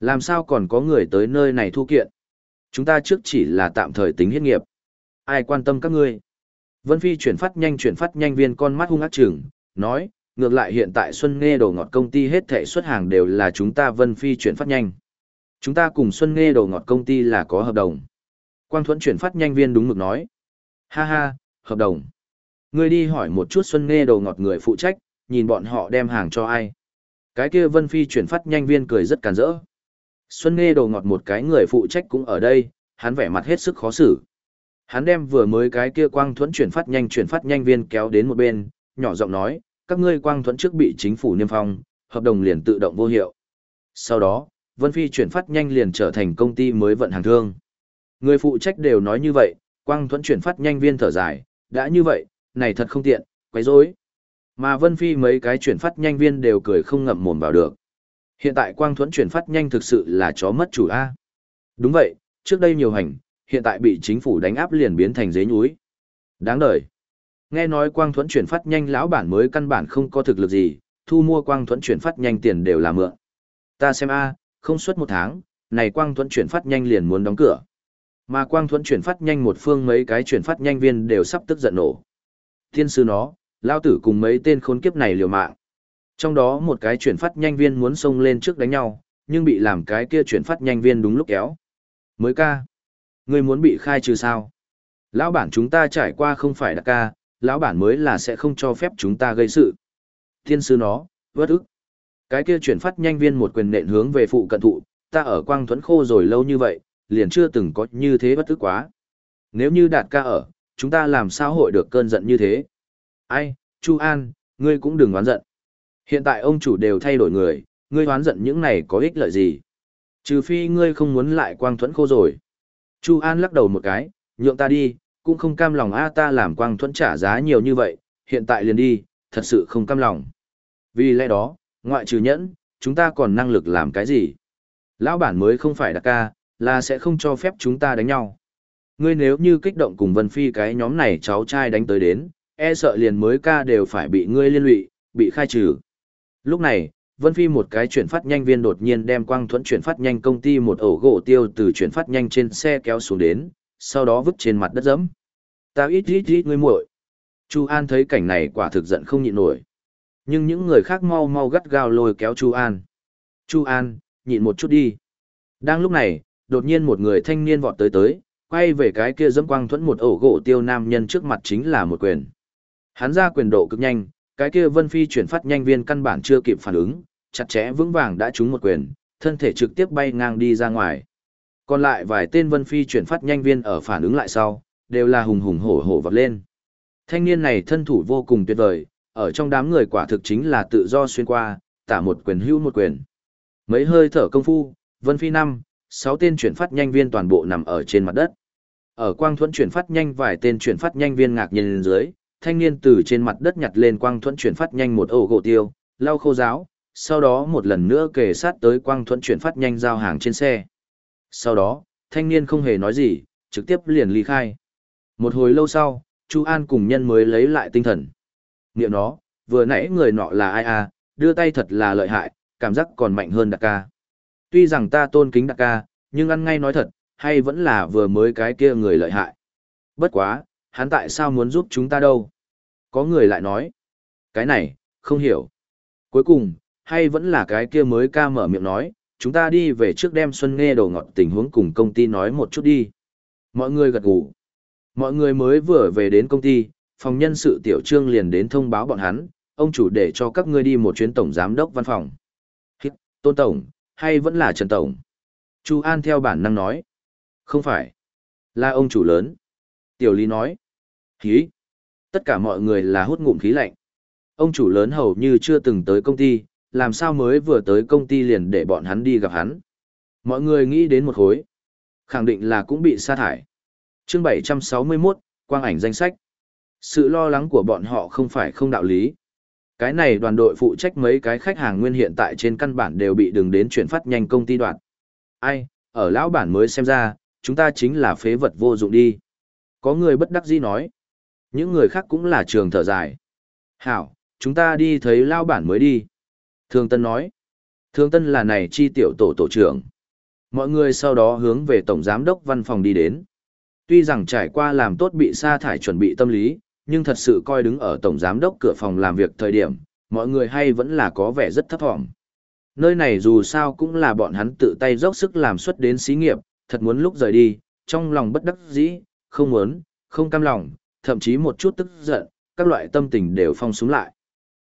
Làm sao còn có người tới nơi này thu kiện? Chúng ta trước chỉ là tạm thời tính hiết nghiệp. Ai quan tâm các ngươi? Vân Phi chuyển phát nhanh chuyển phát nhanh viên con mắt hung ác chừng, nói, ngược lại hiện tại Xuân Nghe đồ ngọt công ty hết thể xuất hàng đều là chúng ta Vân Phi chuyển phát nhanh. Chúng ta cùng Xuân Nghe đồ ngọt công ty là có hợp đồng. Quang Thuẫn chuyển phát nhanh viên đúng mực nói. Ha ha, hợp đồng. Ngươi đi hỏi một chút Xuân Nghe đồ ngọt người phụ trách, nhìn bọn họ đem hàng cho ai. Cái kia Vân Phi chuyển phát nhanh viên cười rất càn rỡ. Xuân Nghe đồ ngọt một cái người phụ trách cũng ở đây, hắn vẻ mặt hết sức khó xử. Hắn đem vừa mới cái kia quang thuẫn chuyển phát nhanh chuyển phát nhanh viên kéo đến một bên, nhỏ giọng nói, các ngươi quang thuẫn trước bị chính phủ niêm phong, hợp đồng liền tự động vô hiệu. Sau đó, Vân Phi chuyển phát nhanh liền trở thành công ty mới vận hàng thương. Người phụ trách đều nói như vậy, quang thuẫn chuyển phát nhanh viên thở dài, đã như vậy, này thật không tiện, quấy rối. Mà Vân Phi mấy cái chuyển phát nhanh viên đều cười không ngậm mồm vào được. Hiện tại quang thuẫn chuyển phát nhanh thực sự là chó mất chủ A. Đúng vậy, trước đây nhiều hành, hiện tại bị chính phủ đánh áp liền biến thành dế nhúi. Đáng đời. Nghe nói quang thuẫn chuyển phát nhanh lão bản mới căn bản không có thực lực gì, thu mua quang thuẫn chuyển phát nhanh tiền đều là mượn. Ta xem a, không suốt một tháng, này quang thuẫn chuyển phát nhanh liền muốn đóng cửa. Mà quang thuẫn chuyển phát nhanh một phương mấy cái chuyển phát nhanh viên đều sắp tức giận nổ. Thiên sư nó, lao tử cùng mấy tên khốn kiếp này liều mạng. Trong đó một cái chuyển phát nhanh viên muốn xông lên trước đánh nhau, nhưng bị làm cái kia chuyển phát nhanh viên đúng lúc kéo. Mới ca. Ngươi muốn bị khai trừ sao? Lão bản chúng ta trải qua không phải đặc ca, lão bản mới là sẽ không cho phép chúng ta gây sự. Thiên sư nó, vớt ức. Cái kia chuyển phát nhanh viên một quyền nện hướng về phụ cận thụ, ta ở quang thuẫn khô rồi lâu như vậy, liền chưa từng có như thế bất ức quá. Nếu như đạt ca ở, chúng ta làm sao hội được cơn giận như thế? Ai, Chu An, ngươi cũng đừng oán giận. Hiện tại ông chủ đều thay đổi người, ngươi oán giận những này có ích lợi gì? Trừ phi ngươi không muốn lại quang thuẫn khô rồi. Chu An lắc đầu một cái, nhượng ta đi, cũng không cam lòng a ta làm quang thuẫn trả giá nhiều như vậy, hiện tại liền đi, thật sự không cam lòng. Vì lẽ đó, ngoại trừ nhẫn, chúng ta còn năng lực làm cái gì? Lão bản mới không phải đặc ca, là sẽ không cho phép chúng ta đánh nhau. Ngươi nếu như kích động cùng Vân Phi cái nhóm này cháu trai đánh tới đến, e sợ liền mới ca đều phải bị ngươi liên lụy, bị khai trừ. Lúc này, Vân Phi một cái chuyển phát nhanh viên đột nhiên đem quang thuẫn chuyển phát nhanh công ty một ổ gỗ tiêu từ chuyển phát nhanh trên xe kéo xuống đến, sau đó vứt trên mặt đất dẫm. Ta ít ít ít ngươi muội. Chu An thấy cảnh này quả thực giận không nhịn nổi. Nhưng những người khác mau mau gắt gao lôi kéo Chu An. Chu An, nhịn một chút đi. Đang lúc này, đột nhiên một người thanh niên vọt tới tới, quay về cái kia dẫm quang thuẫn một ổ gỗ tiêu nam nhân trước mặt chính là một quyền. Hắn ra quyền độ cực nhanh, cái kia Vân Phi chuyển phát nhanh viên căn bản chưa kịp phản ứng, chặt chẽ vững vàng đã trúng một quyền, thân thể trực tiếp bay ngang đi ra ngoài. Còn lại vài tên Vân Phi chuyển phát nhanh viên ở phản ứng lại sau, đều là hùng hùng hổ hổ vọt lên. Thanh niên này thân thủ vô cùng tuyệt vời, ở trong đám người quả thực chính là tự do xuyên qua, tả một quyền hữu một quyền. Mấy hơi thở công phu, Vân Phi năm, sáu tên chuyển phát nhanh viên toàn bộ nằm ở trên mặt đất. Ở quang thuẫn chuyển phát nhanh vài tên chuyển phát nhanh viên ngạc nhiên dưới, thanh niên từ trên mặt đất nhặt lên quang thuẫn chuyển phát nhanh một ổ gỗ tiêu, lau khô giáo, sau đó một lần nữa kề sát tới quang thuẫn chuyển phát nhanh giao hàng trên xe. Sau đó, thanh niên không hề nói gì, trực tiếp liền ly khai. Một hồi lâu sau, Chu An cùng nhân mới lấy lại tinh thần. Niệm nó, vừa nãy người nọ là ai à, đưa tay thật là lợi hại, cảm giác còn mạnh hơn đặc ca. Tuy rằng ta tôn kính đặc ca, nhưng ăn ngay nói thật, hay vẫn là vừa mới cái kia người lợi hại. Bất quá, hắn tại sao muốn giúp chúng ta đâu? Có người lại nói. Cái này, không hiểu. Cuối cùng, hay vẫn là cái kia mới ca mở miệng nói, chúng ta đi về trước đem Xuân nghe đồ ngọt tình huống cùng công ty nói một chút đi. Mọi người gật gù. Mọi người mới vừa về đến công ty, phòng nhân sự tiểu trương liền đến thông báo bọn hắn, ông chủ để cho các ngươi đi một chuyến tổng giám đốc văn phòng. Hít, tôn tổng, hay vẫn là trần tổng? Chu An theo bản năng nói. Không phải. Là ông chủ lớn. Tiểu Lý nói. Khí. Tất cả mọi người là hút ngụm khí lạnh. Ông chủ lớn hầu như chưa từng tới công ty, làm sao mới vừa tới công ty liền để bọn hắn đi gặp hắn. Mọi người nghĩ đến một khối. Khẳng định là cũng bị sa thải. chương 761, quang ảnh danh sách. Sự lo lắng của bọn họ không phải không đạo lý. Cái này đoàn đội phụ trách mấy cái khách hàng nguyên hiện tại trên căn bản đều bị đừng đến chuyển phát nhanh công ty đoạn. Ai, ở lão bản mới xem ra, chúng ta chính là phế vật vô dụng đi. Có người bất đắc dĩ nói. Những người khác cũng là trường thở dài. Hảo, chúng ta đi thấy lão bản mới đi. Thường Tân nói. Thường Tân là này chi tiểu tổ tổ trưởng. Mọi người sau đó hướng về tổng giám đốc văn phòng đi đến. Tuy rằng trải qua làm tốt bị sa thải chuẩn bị tâm lý, nhưng thật sự coi đứng ở tổng giám đốc cửa phòng làm việc thời điểm, mọi người hay vẫn là có vẻ rất thấp thỏm. Nơi này dù sao cũng là bọn hắn tự tay dốc sức làm xuất đến xí nghiệp, thật muốn lúc rời đi, trong lòng bất đắc dĩ, không muốn, không cam lòng, thậm chí một chút tức giận, các loại tâm tình đều phong xuống lại.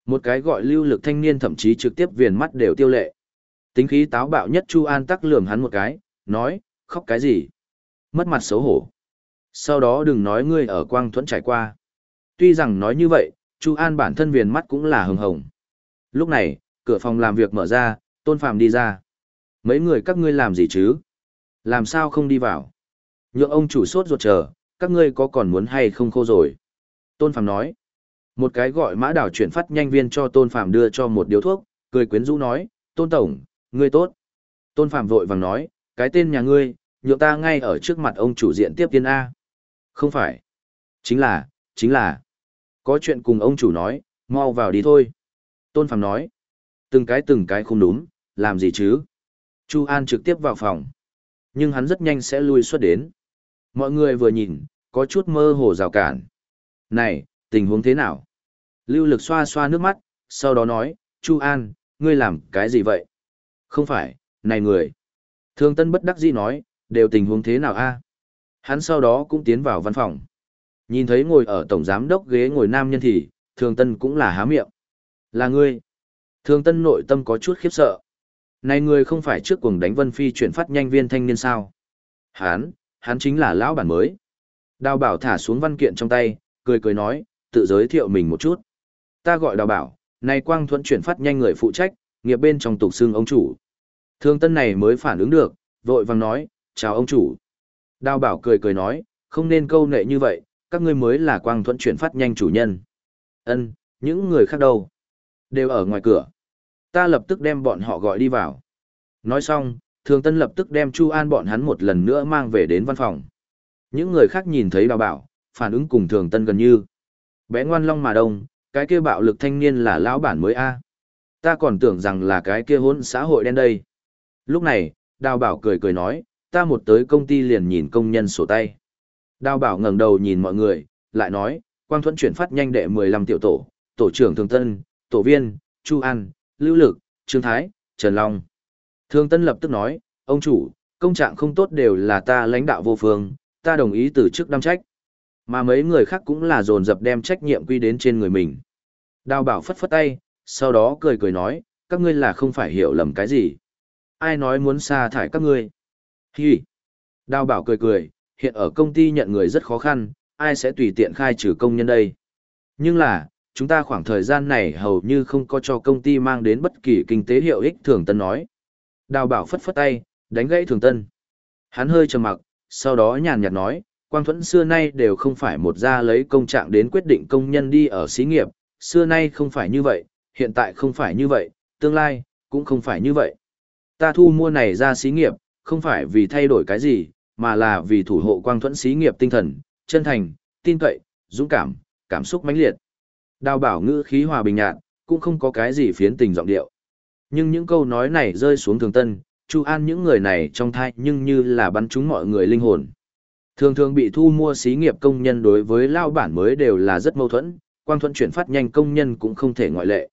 Một cái gọi lưu lực thanh niên thậm chí trực tiếp viền mắt đều tiêu lệ. Tính khí táo bạo nhất Chu An tắc lườm hắn một cái, nói, khóc cái gì? Mất mặt xấu hổ. Sau đó đừng nói ngươi ở quang thuẫn trải qua. Tuy rằng nói như vậy, Chu An bản thân viền mắt cũng là hừng hồng. Lúc này, cửa phòng làm việc mở ra, Tôn phàm đi ra. Mấy người các ngươi làm gì chứ? Làm sao không đi vào? Nhượng ông chủ sốt ruột chờ, các ngươi có còn muốn hay không khô rồi? Tôn phàm nói. Một cái gọi mã đảo chuyển phát nhanh viên cho Tôn Phạm đưa cho một điếu thuốc, cười quyến rũ nói, Tôn Tổng, ngươi tốt. Tôn Phạm vội vàng nói, cái tên nhà ngươi, nhượng ta ngay ở trước mặt ông chủ diện tiếp tiên A. Không phải. Chính là, chính là. Có chuyện cùng ông chủ nói, mau vào đi thôi. Tôn Phạm nói. Từng cái từng cái không đúng, làm gì chứ? Chu An trực tiếp vào phòng. Nhưng hắn rất nhanh sẽ lui xuất đến. Mọi người vừa nhìn, có chút mơ hồ rào cản. Này, tình huống thế nào? Lưu lực xoa xoa nước mắt, sau đó nói, Chu An, ngươi làm cái gì vậy? Không phải, này người. Thương Tân bất đắc dĩ nói, đều tình huống thế nào a? Hắn sau đó cũng tiến vào văn phòng. Nhìn thấy ngồi ở tổng giám đốc ghế ngồi nam nhân thì, Thương Tân cũng là há miệng. Là ngươi. Thương Tân nội tâm có chút khiếp sợ. Này người không phải trước cùng đánh Vân Phi chuyển phát nhanh viên thanh niên sao? Hắn, hắn chính là lão bản mới. Đào bảo thả xuống văn kiện trong tay, cười cười nói, tự giới thiệu mình một chút. Ta gọi đào bảo, này quang thuận chuyển phát nhanh người phụ trách, nghiệp bên trong tục xương ông chủ. Thương tân này mới phản ứng được, vội vàng nói, chào ông chủ. Đào bảo cười cười nói, không nên câu nệ như vậy, các ngươi mới là quang thuận chuyển phát nhanh chủ nhân. Ân, những người khác đâu? Đều ở ngoài cửa. Ta lập tức đem bọn họ gọi đi vào. Nói xong, thường tân lập tức đem Chu An bọn hắn một lần nữa mang về đến văn phòng. Những người khác nhìn thấy đào bảo, phản ứng cùng thường tân gần như. Bé ngoan long mà đông, cái kia bạo lực thanh niên là lão bản mới a Ta còn tưởng rằng là cái kia hỗn xã hội đen đây. Lúc này, đào bảo cười cười nói, ta một tới công ty liền nhìn công nhân sổ tay. Đào bảo ngẩng đầu nhìn mọi người, lại nói, quang thuẫn chuyển phát nhanh đệ 15 tiểu tổ, tổ trưởng thường tân, tổ viên, Chu An, Lưu Lực, Trương Thái, Trần Long. Thường tân lập tức nói, ông chủ, công trạng không tốt đều là ta lãnh đạo vô phương, ta đồng ý từ chức đam trách. Mà mấy người khác cũng là dồn dập đem trách nhiệm quy đến trên người mình. Đào bảo phất phất tay, sau đó cười cười nói, các ngươi là không phải hiểu lầm cái gì. Ai nói muốn sa thải các ngươi? Hi! Đào bảo cười cười, hiện ở công ty nhận người rất khó khăn, ai sẽ tùy tiện khai trừ công nhân đây. Nhưng là, chúng ta khoảng thời gian này hầu như không có cho công ty mang đến bất kỳ kinh tế hiệu ích thường tân nói. Đào bảo phất phất tay, đánh gãy thường tân. Hắn hơi trầm mặc, sau đó nhàn nhạt nói, Quang Thuẫn xưa nay đều không phải một gia lấy công trạng đến quyết định công nhân đi ở xí nghiệp, xưa nay không phải như vậy, hiện tại không phải như vậy, tương lai, cũng không phải như vậy. Ta thu mua này ra xí nghiệp, không phải vì thay đổi cái gì, mà là vì thủ hộ Quang Thuẫn xí nghiệp tinh thần, chân thành, tin cậy, dũng cảm, cảm xúc mãnh liệt. Đào bảo ngữ khí hòa bình nhạt, cũng không có cái gì phiến tình giọng điệu. Nhưng những câu nói này rơi xuống thường tân, Chu An những người này trong thai nhưng như là bắn trúng mọi người linh hồn. Thường thường bị thu mua xí nghiệp công nhân đối với lao bản mới đều là rất mâu thuẫn, quang thuận chuyển phát nhanh công nhân cũng không thể ngoại lệ.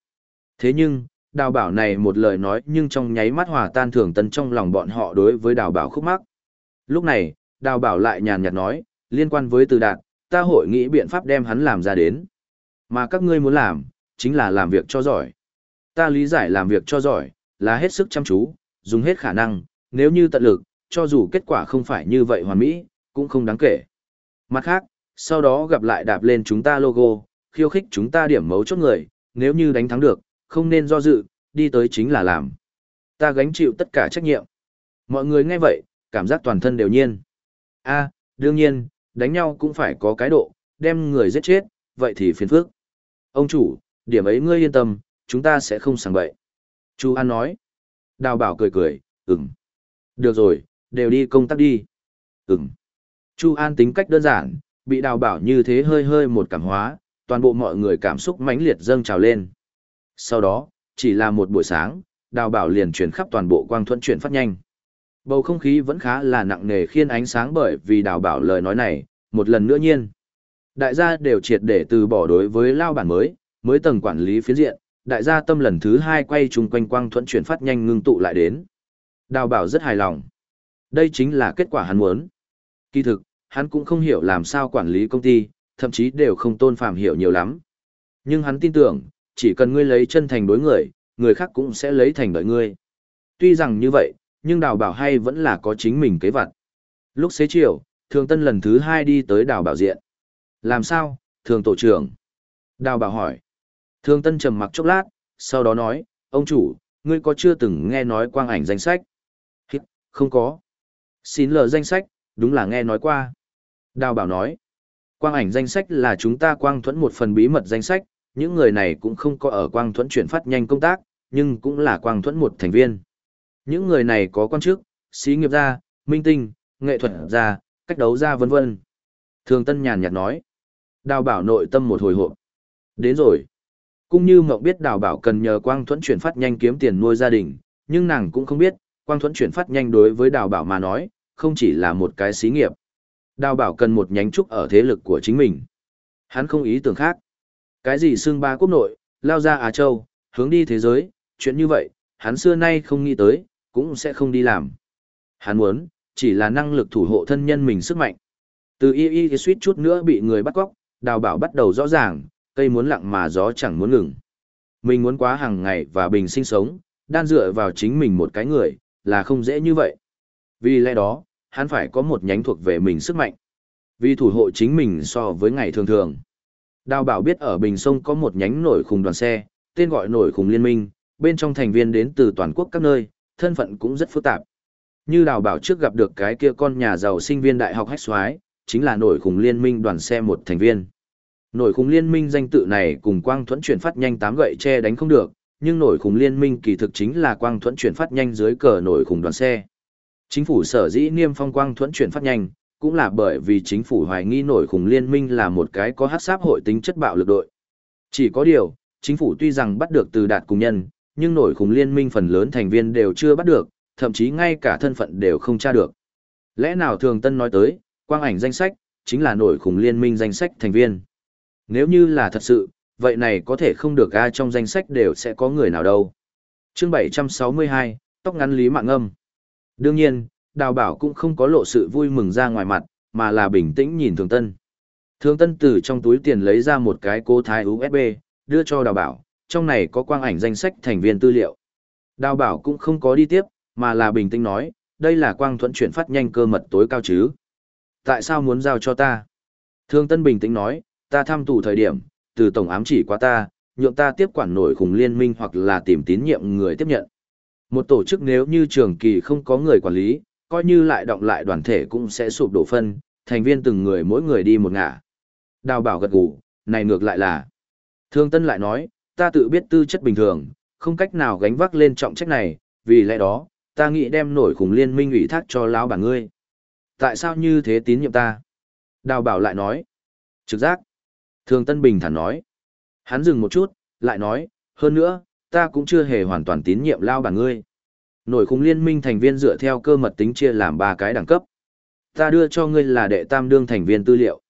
Thế nhưng, đào bảo này một lời nói nhưng trong nháy mắt hòa tan thường tân trong lòng bọn họ đối với đào bảo khúc mắc. Lúc này, đào bảo lại nhàn nhạt nói, liên quan với từ đạt, ta hội nghĩ biện pháp đem hắn làm ra đến. Mà các ngươi muốn làm, chính là làm việc cho giỏi. Ta lý giải làm việc cho giỏi, là hết sức chăm chú, dùng hết khả năng, nếu như tận lực, cho dù kết quả không phải như vậy hoàn mỹ, cũng không đáng kể. Mặt khác, sau đó gặp lại đạp lên chúng ta logo, khiêu khích chúng ta điểm mấu chốt người, nếu như đánh thắng được, không nên do dự, đi tới chính là làm. Ta gánh chịu tất cả trách nhiệm. Mọi người nghe vậy, cảm giác toàn thân đều nhiên. a đương nhiên, đánh nhau cũng phải có cái độ, đem người giết chết, vậy thì phiền phức. Ông chủ, điểm ấy ngươi yên tâm, chúng ta sẽ không sàng bậy. Chu An nói. Đào bảo cười cười, ừm. Được rồi, đều đi công tác đi. Ừm. Chu An tính cách đơn giản, bị đào bảo như thế hơi hơi một cảm hóa, toàn bộ mọi người cảm xúc mãnh liệt dâng trào lên. Sau đó, chỉ là một buổi sáng, đào bảo liền chuyển khắp toàn bộ quang thuận chuyển phát nhanh. Bầu không khí vẫn khá là nặng nề khiên ánh sáng bởi vì đào bảo lời nói này, một lần nữa nhiên. Đại gia đều triệt để từ bỏ đối với lao bản mới, mới tầng quản lý phiến diện, đại gia tâm lần thứ hai quay chung quanh quang thuận chuyển phát nhanh ngưng tụ lại đến. Đào bảo rất hài lòng. Đây chính là kết quả hắn muốn. Kỳ thực, hắn cũng không hiểu làm sao quản lý công ty, thậm chí đều không tôn phàm hiểu nhiều lắm. Nhưng hắn tin tưởng, chỉ cần ngươi lấy chân thành đối người, người khác cũng sẽ lấy thành đợi ngươi. Tuy rằng như vậy, nhưng đào bảo hay vẫn là có chính mình kế vật. Lúc xế chiều, thường tân lần thứ hai đi tới đào bảo diện. Làm sao, thường tổ trưởng? Đào bảo hỏi. Thường tân trầm mặc chốc lát, sau đó nói, ông chủ, ngươi có chưa từng nghe nói quang ảnh danh sách? Hít, không có. Xin lờ danh sách, đúng là nghe nói qua. Đào bảo nói, quang ảnh danh sách là chúng ta quang thuẫn một phần bí mật danh sách, những người này cũng không có ở quang thuẫn chuyển phát nhanh công tác, nhưng cũng là quang thuẫn một thành viên. Những người này có quan chức, sĩ nghiệp gia, minh tinh, nghệ thuật gia, cách đấu gia vân vân. Thường Tân nhàn nhạt nói. Đào bảo nội tâm một hồi hộp. Đến rồi. Cũng như mộng biết đào bảo cần nhờ quang thuẫn chuyển phát nhanh kiếm tiền nuôi gia đình, nhưng nàng cũng không biết, quang thuẫn chuyển phát nhanh đối với đào bảo mà nói, không chỉ là một cái xí nghiệp. Đào bảo cần một nhánh trúc ở thế lực của chính mình. Hắn không ý tưởng khác. Cái gì xương ba quốc nội, lao ra Á Châu, hướng đi thế giới, chuyện như vậy, hắn xưa nay không nghĩ tới, cũng sẽ không đi làm. Hắn muốn, chỉ là năng lực thủ hộ thân nhân mình sức mạnh. Từ y y suýt chút nữa bị người bắt cóc, đào bảo bắt đầu rõ ràng, cây muốn lặng mà gió chẳng muốn ngừng. Mình muốn quá hàng ngày và bình sinh sống, đan dựa vào chính mình một cái người, là không dễ như vậy. Vì lẽ đó, hắn phải có một nhánh thuộc về mình sức mạnh. Vì thủ hộ chính mình so với ngày thường thường. Đào bảo biết ở Bình Sông có một nhánh nổi khùng đoàn xe, tên gọi nổi khùng liên minh, bên trong thành viên đến từ toàn quốc các nơi, thân phận cũng rất phức tạp. Như đào bảo trước gặp được cái kia con nhà giàu sinh viên đại học hách xoái, chính là nổi khùng liên minh đoàn xe một thành viên. Nổi khùng liên minh danh tự này cùng quang thuẫn chuyển phát nhanh tám gậy che đánh không được, nhưng nổi khùng liên minh kỳ thực chính là quang thuẫn chuyển phát nhanh dưới cờ nổi khùng đoàn xe. Chính phủ sở dĩ niêm phong quang thuẫn chuyển phát nhanh, cũng là bởi vì chính phủ hoài nghi nổi khủng liên minh là một cái có hát sáp hội tính chất bạo lực đội. Chỉ có điều, chính phủ tuy rằng bắt được từ đạt cùng nhân, nhưng nổi khủng liên minh phần lớn thành viên đều chưa bắt được, thậm chí ngay cả thân phận đều không tra được. Lẽ nào thường tân nói tới, quang ảnh danh sách, chính là nổi khủng liên minh danh sách thành viên. Nếu như là thật sự, vậy này có thể không được ai trong danh sách đều sẽ có người nào đâu. chương 762, tóc ngắn lý mạng âm. Đương nhiên, đào bảo cũng không có lộ sự vui mừng ra ngoài mặt, mà là bình tĩnh nhìn thường tân. Thường tân từ trong túi tiền lấy ra một cái cố thái USB, đưa cho đào bảo, trong này có quang ảnh danh sách thành viên tư liệu. Đào bảo cũng không có đi tiếp, mà là bình tĩnh nói, đây là quang thuẫn chuyển phát nhanh cơ mật tối cao chứ. Tại sao muốn giao cho ta? Thương Tân bình tĩnh nói, ta thăm tù thời điểm, từ tổng ám chỉ qua ta, nhượng ta tiếp quản nổi khủng liên minh hoặc là tìm tín nhiệm người tiếp nhận. Một tổ chức nếu như trường kỳ không có người quản lý, coi như lại động lại đoàn thể cũng sẽ sụp đổ phân, thành viên từng người mỗi người đi một ngả. Đào bảo gật gù, này ngược lại là. Thương Tân lại nói, ta tự biết tư chất bình thường, không cách nào gánh vác lên trọng trách này, vì lẽ đó, ta nghĩ đem nổi khủng liên minh ủy thác cho lão bản ngươi. Tại sao như thế tín nhiệm ta? Đào bảo lại nói. Trực giác. Thương Tân Bình thản nói. Hắn dừng một chút, lại nói, hơn nữa, ta cũng chưa hề hoàn toàn tín nhiệm lao bản ngươi. Nổi khung liên minh thành viên dựa theo cơ mật tính chia làm ba cái đẳng cấp. Ta đưa cho ngươi là đệ tam đương thành viên tư liệu.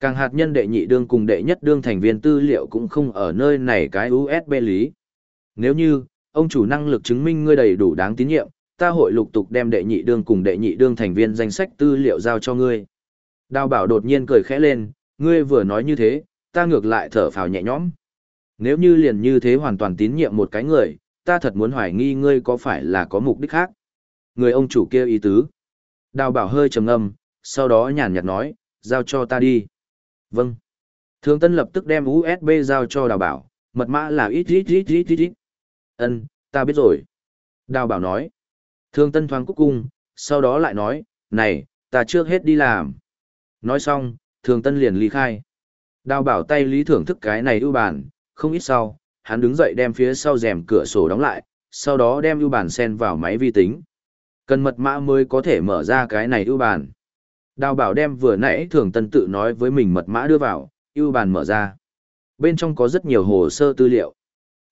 Càng hạt nhân đệ nhị đương cùng đệ nhất đương thành viên tư liệu cũng không ở nơi này cái USB lý. Nếu như, ông chủ năng lực chứng minh ngươi đầy đủ đáng tín nhiệm, ta hội lục tục đem đệ nhị đương cùng đệ nhị đương thành viên danh sách tư liệu giao cho ngươi. Đào bảo đột nhiên cười khẽ lên, ngươi vừa nói như thế, ta ngược lại thở phào nhẹ nhõm. Nếu như liền như thế hoàn toàn tín nhiệm một cái người, ta thật muốn hoài nghi ngươi có phải là có mục đích khác. Người ông chủ kia ý tứ. Đào bảo hơi trầm ngâm, sau đó nhàn nhạt nói, giao cho ta đi. Vâng. Thường Tân lập tức đem USB giao cho đào bảo, mật mã là ít ít ít ít ít ít. Ân, ta biết rồi. Đào bảo nói. Thường Tân thoáng cúc cung, sau đó lại nói, này, ta trước hết đi làm. Nói xong, thường Tân liền ly khai. Đào bảo tay lý thưởng thức cái này ưu bản, không ít sau, hắn đứng dậy đem phía sau rèm cửa sổ đóng lại, sau đó đem ưu bản sen vào máy vi tính. Cần mật mã mới có thể mở ra cái này ưu bản. Đào bảo đem vừa nãy thường tân tự nói với mình mật mã đưa vào, ưu bản mở ra. Bên trong có rất nhiều hồ sơ tư liệu.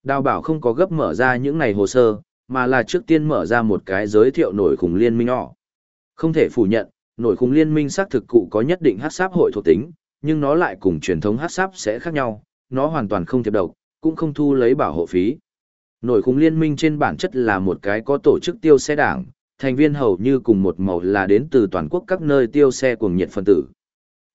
Đào bảo không có gấp mở ra những này hồ sơ, mà là trước tiên mở ra một cái giới thiệu nổi khủng liên minh nhỏ. Không thể phủ nhận, nổi khủng liên minh xác thực cụ có nhất định hát sáp hội thuộc tính, nhưng nó lại cùng truyền thống hát sáp sẽ khác nhau, nó hoàn toàn không thiệp độc, cũng không thu lấy bảo hộ phí. Nổi khủng liên minh trên bản chất là một cái có tổ chức tiêu xe đảng, thành viên hầu như cùng một màu là đến từ toàn quốc các nơi tiêu xe cuồng nhiệt phân tử.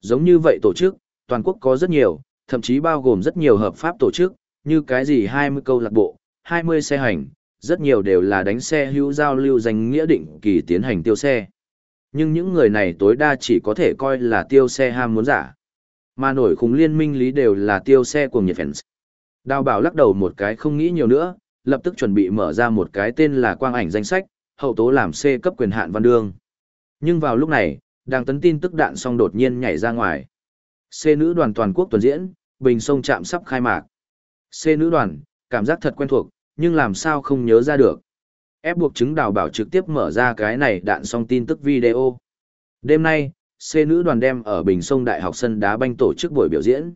Giống như vậy tổ chức, toàn quốc có rất nhiều, thậm chí bao gồm rất nhiều hợp pháp tổ chức, như cái gì 20 câu lạc bộ, 20 xe hành, rất nhiều đều là đánh xe hữu giao lưu danh nghĩa định kỳ tiến hành tiêu xe. Nhưng những người này tối đa chỉ có thể coi là tiêu xe ham muốn giả. Mà nổi khủng liên minh lý đều là tiêu xe cuồng nhiệt fans. Đào bảo lắc đầu một cái không nghĩ nhiều nữa, lập tức chuẩn bị mở ra một cái tên là quang ảnh danh sách, hậu tố làm C cấp quyền hạn văn đương. Nhưng vào lúc này, đang tấn tin tức đạn xong đột nhiên nhảy ra ngoài. C nữ đoàn toàn quốc tuần diễn, Bình Sông chạm sắp khai mạc. C nữ đoàn, cảm giác thật quen thuộc, nhưng làm sao không nhớ ra được. Ép buộc chứng đào bảo trực tiếp mở ra cái này đạn xong tin tức video. Đêm nay, C nữ đoàn đem ở Bình Sông Đại học sân đá banh tổ chức buổi biểu diễn.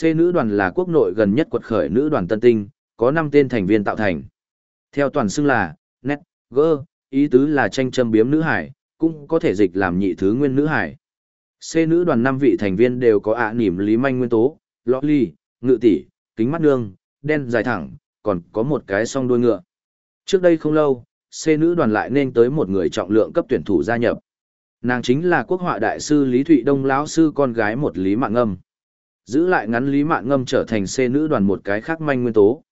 C nữ đoàn là quốc nội gần nhất quật khởi nữ đoàn tân tinh, có 5 tên thành viên tạo thành. Theo toàn xưng là, net, g, ý tứ là tranh châm biếm nữ hải, cũng có thể dịch làm nhị thứ nguyên nữ hải. C nữ đoàn 5 vị thành viên đều có ạ nỉm lý manh nguyên tố, lọ ly, ngự tỷ, kính mắt nương, đen dài thẳng, còn có một cái song đuôi ngựa. Trước đây không lâu, C nữ đoàn lại nên tới một người trọng lượng cấp tuyển thủ gia nhập. Nàng chính là quốc họa đại sư Lý Thụy Đông lão sư con gái một Lý Mạng Ngâm. Giữ lại ngắn Lý Mạng Ngâm trở thành C nữ đoàn một cái khác manh nguyên tố.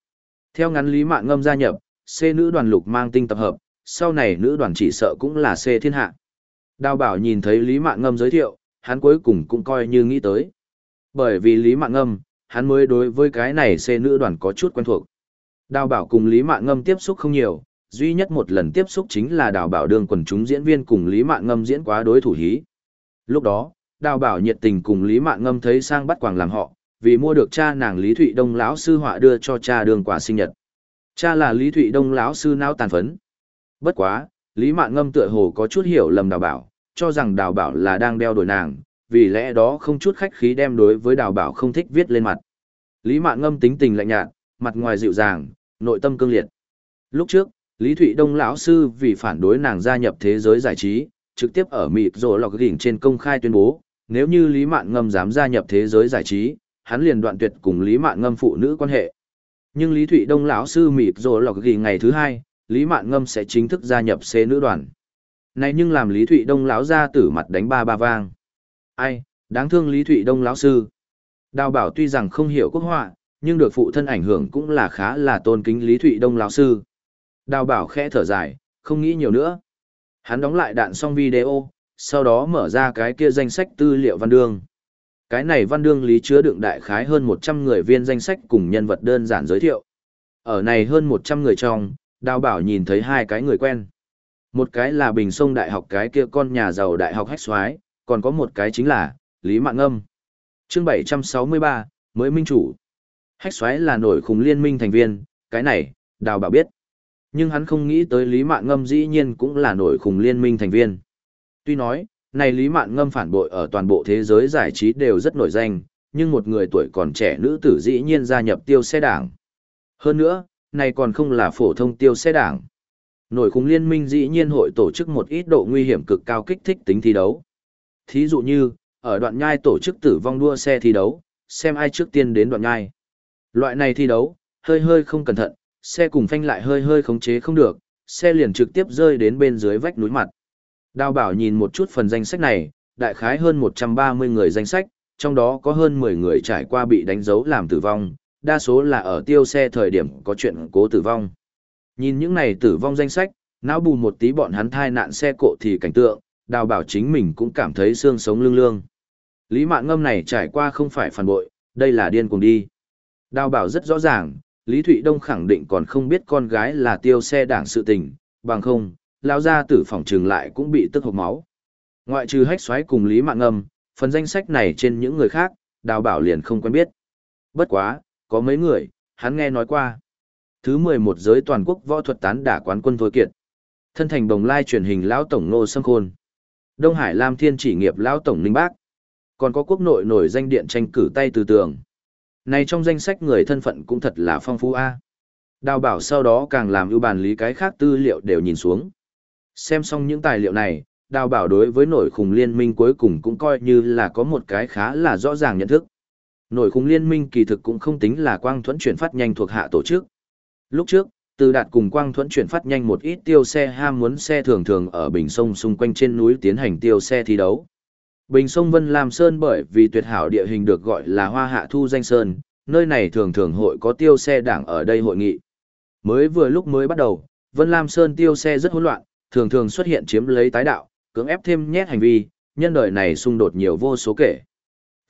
Theo ngắn Lý Mạng Ngâm gia nhập, C nữ đoàn lục mang tinh tập hợp, sau này nữ đoàn chỉ sợ cũng là C thiên hạ. Đào bảo nhìn thấy Lý mạng Ngâm giới thiệu, hắn cuối cùng cũng coi như nghĩ tới. Bởi vì Lý mạng Ngâm, hắn mới đối với cái này C nữ đoàn có chút quen thuộc. Đào bảo cùng Lý mạng Ngâm tiếp xúc không nhiều, duy nhất một lần tiếp xúc chính là đào bảo đương quần chúng diễn viên cùng Lý Mạn Ngâm diễn quá đối thủ hí. Lúc đó, đào bảo nhiệt tình cùng Lý Mạn Ngâm thấy sang bắt quàng làm họ, vì mua được cha nàng Lý Thụy Đông lão sư họa đưa cho cha đường quả sinh nhật. Cha là Lý Thụy Đông lão sư nao tàn phấn. Bất quá, Lý Mạn Ngâm tựa hồ có chút hiểu lầm đào bảo, cho rằng đào bảo là đang đeo đổi nàng, vì lẽ đó không chút khách khí đem đối với đào bảo không thích viết lên mặt. Lý Mạn Ngâm tính tình lạnh nhạt, mặt ngoài dịu dàng, nội tâm cương liệt. Lúc trước, Lý Thụy Đông lão sư vì phản đối nàng gia nhập thế giới giải trí, trực tiếp ở mịt rồ lọc gỉnh trên công khai tuyên bố, nếu như Lý Mạn Ngâm dám gia nhập thế giới giải trí, hắn liền đoạn tuyệt cùng Lý Mạn Ngâm phụ nữ quan hệ. Nhưng Lý Thụy Đông lão sư mịt rồ lọc gỉnh ngày thứ hai, Lý Mạn Ngâm sẽ chính thức gia nhập C nữ đoàn. Này nhưng làm Lý Thụy Đông lão ra tử mặt đánh ba ba vang. Ai, đáng thương Lý Thụy Đông lão sư. Đào bảo tuy rằng không hiểu quốc họa, nhưng được phụ thân ảnh hưởng cũng là khá là tôn kính Lý Thụy Đông lão sư. Đào bảo khẽ thở dài, không nghĩ nhiều nữa. Hắn đóng lại đạn xong video, sau đó mở ra cái kia danh sách tư liệu văn đương. Cái này văn đương lý chứa đựng đại khái hơn 100 người viên danh sách cùng nhân vật đơn giản giới thiệu. Ở này hơn 100 người trong, đào bảo nhìn thấy hai cái người quen. Một cái là Bình Sông Đại học cái kia con nhà giàu đại học hách xoái, còn có một cái chính là Lý Mạng Âm. chương 763, mới minh chủ. Hách xoái là nổi khủng liên minh thành viên, cái này, đào bảo biết. Nhưng hắn không nghĩ tới Lý Mạn Ngâm dĩ nhiên cũng là nổi khủng liên minh thành viên. Tuy nói, này Lý Mạn Ngâm phản bội ở toàn bộ thế giới giải trí đều rất nổi danh, nhưng một người tuổi còn trẻ nữ tử dĩ nhiên gia nhập tiêu xe đảng. Hơn nữa, này còn không là phổ thông tiêu xe đảng. Nổi khủng liên minh dĩ nhiên hội tổ chức một ít độ nguy hiểm cực cao kích thích tính thi đấu. Thí dụ như, ở đoạn nhai tổ chức tử vong đua xe thi đấu, xem ai trước tiên đến đoạn nhai. Loại này thi đấu, hơi hơi không cẩn thận, xe cùng phanh lại hơi hơi khống chế không được, xe liền trực tiếp rơi đến bên dưới vách núi mặt. Đào bảo nhìn một chút phần danh sách này, đại khái hơn 130 người danh sách, trong đó có hơn 10 người trải qua bị đánh dấu làm tử vong, đa số là ở tiêu xe thời điểm có chuyện cố tử vong. Nhìn những này tử vong danh sách, não bù một tí bọn hắn thai nạn xe cộ thì cảnh tượng, đào bảo chính mình cũng cảm thấy xương sống lưng lương. Lý mạng ngâm này trải qua không phải phản bội, đây là điên cùng đi. Đào bảo rất rõ ràng, Lý Thụy Đông khẳng định còn không biết con gái là tiêu xe đảng sự tình, bằng không, lao ra tử phòng trường lại cũng bị tức hộp máu. Ngoại trừ hách xoáy cùng Lý Mạng Âm, phần danh sách này trên những người khác, đào bảo liền không quen biết. Bất quá, có mấy người, hắn nghe nói qua. Thứ 11 giới toàn quốc võ thuật tán đả quán quân Thôi Kiệt. Thân thành đồng lai truyền hình lão tổng nô sâm khôn. Đông Hải Lam Thiên chỉ nghiệp lão tổng Ninh Bác. Còn có quốc nội nổi danh điện tranh cử tay từ tường. Này trong danh sách người thân phận cũng thật là phong phú a. Đào bảo sau đó càng làm ưu bàn lý cái khác tư liệu đều nhìn xuống. Xem xong những tài liệu này, đào bảo đối với nổi khủng liên minh cuối cùng cũng coi như là có một cái khá là rõ ràng nhận thức. Nổi khủng liên minh kỳ thực cũng không tính là quang thuẫn chuyển phát nhanh thuộc hạ tổ chức. Lúc trước, từ đạt cùng quang thuẫn chuyển phát nhanh một ít tiêu xe ham muốn xe thường thường ở bình sông xung quanh trên núi tiến hành tiêu xe thi đấu. Bình sông Vân Lam Sơn bởi vì tuyệt hảo địa hình được gọi là Hoa Hạ Thu Danh Sơn, nơi này thường thường hội có tiêu xe đảng ở đây hội nghị. Mới vừa lúc mới bắt đầu, Vân Lam Sơn tiêu xe rất hỗn loạn, thường thường xuất hiện chiếm lấy tái đạo, cưỡng ép thêm nhét hành vi, nhân đời này xung đột nhiều vô số kể.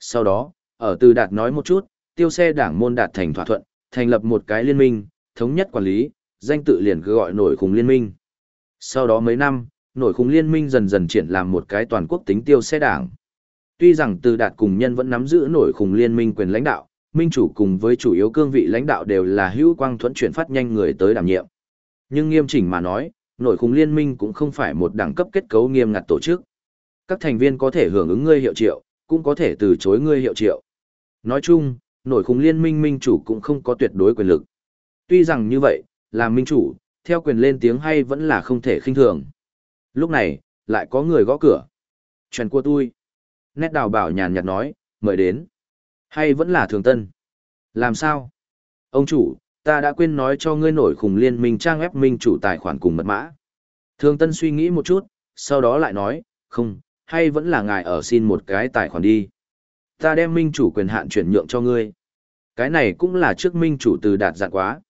Sau đó, ở từ đạt nói một chút, tiêu xe đảng môn đạt thành thỏa thuận, thành lập một cái liên minh, thống nhất quản lý, danh tự liền cứ gọi nổi khủng liên minh. Sau đó mấy năm, nổi khủng liên minh dần dần triển làm một cái toàn quốc tính tiêu xe đảng. Tuy rằng từ đạt cùng nhân vẫn nắm giữ nổi khủng liên minh quyền lãnh đạo, minh chủ cùng với chủ yếu cương vị lãnh đạo đều là hữu quang thuẫn chuyển phát nhanh người tới đảm nhiệm. Nhưng nghiêm chỉnh mà nói, nổi khủng liên minh cũng không phải một đẳng cấp kết cấu nghiêm ngặt tổ chức. Các thành viên có thể hưởng ứng ngươi hiệu triệu, cũng có thể từ chối ngươi hiệu triệu. Nói chung, nổi khủng liên minh minh chủ cũng không có tuyệt đối quyền lực. Tuy rằng như vậy, làm minh chủ, theo quyền lên tiếng hay vẫn là không thể khinh thường. Lúc này, lại có người gõ cửa. Chuyện của tôi. Nét đào bảo nhàn nhạt nói, mời đến. Hay vẫn là thường tân? Làm sao? Ông chủ, ta đã quên nói cho ngươi nổi khủng liên minh trang ép minh chủ tài khoản cùng mật mã. Thường tân suy nghĩ một chút, sau đó lại nói, không, hay vẫn là ngài ở xin một cái tài khoản đi. Ta đem minh chủ quyền hạn chuyển nhượng cho ngươi. Cái này cũng là trước minh chủ từ đạt dạng quá.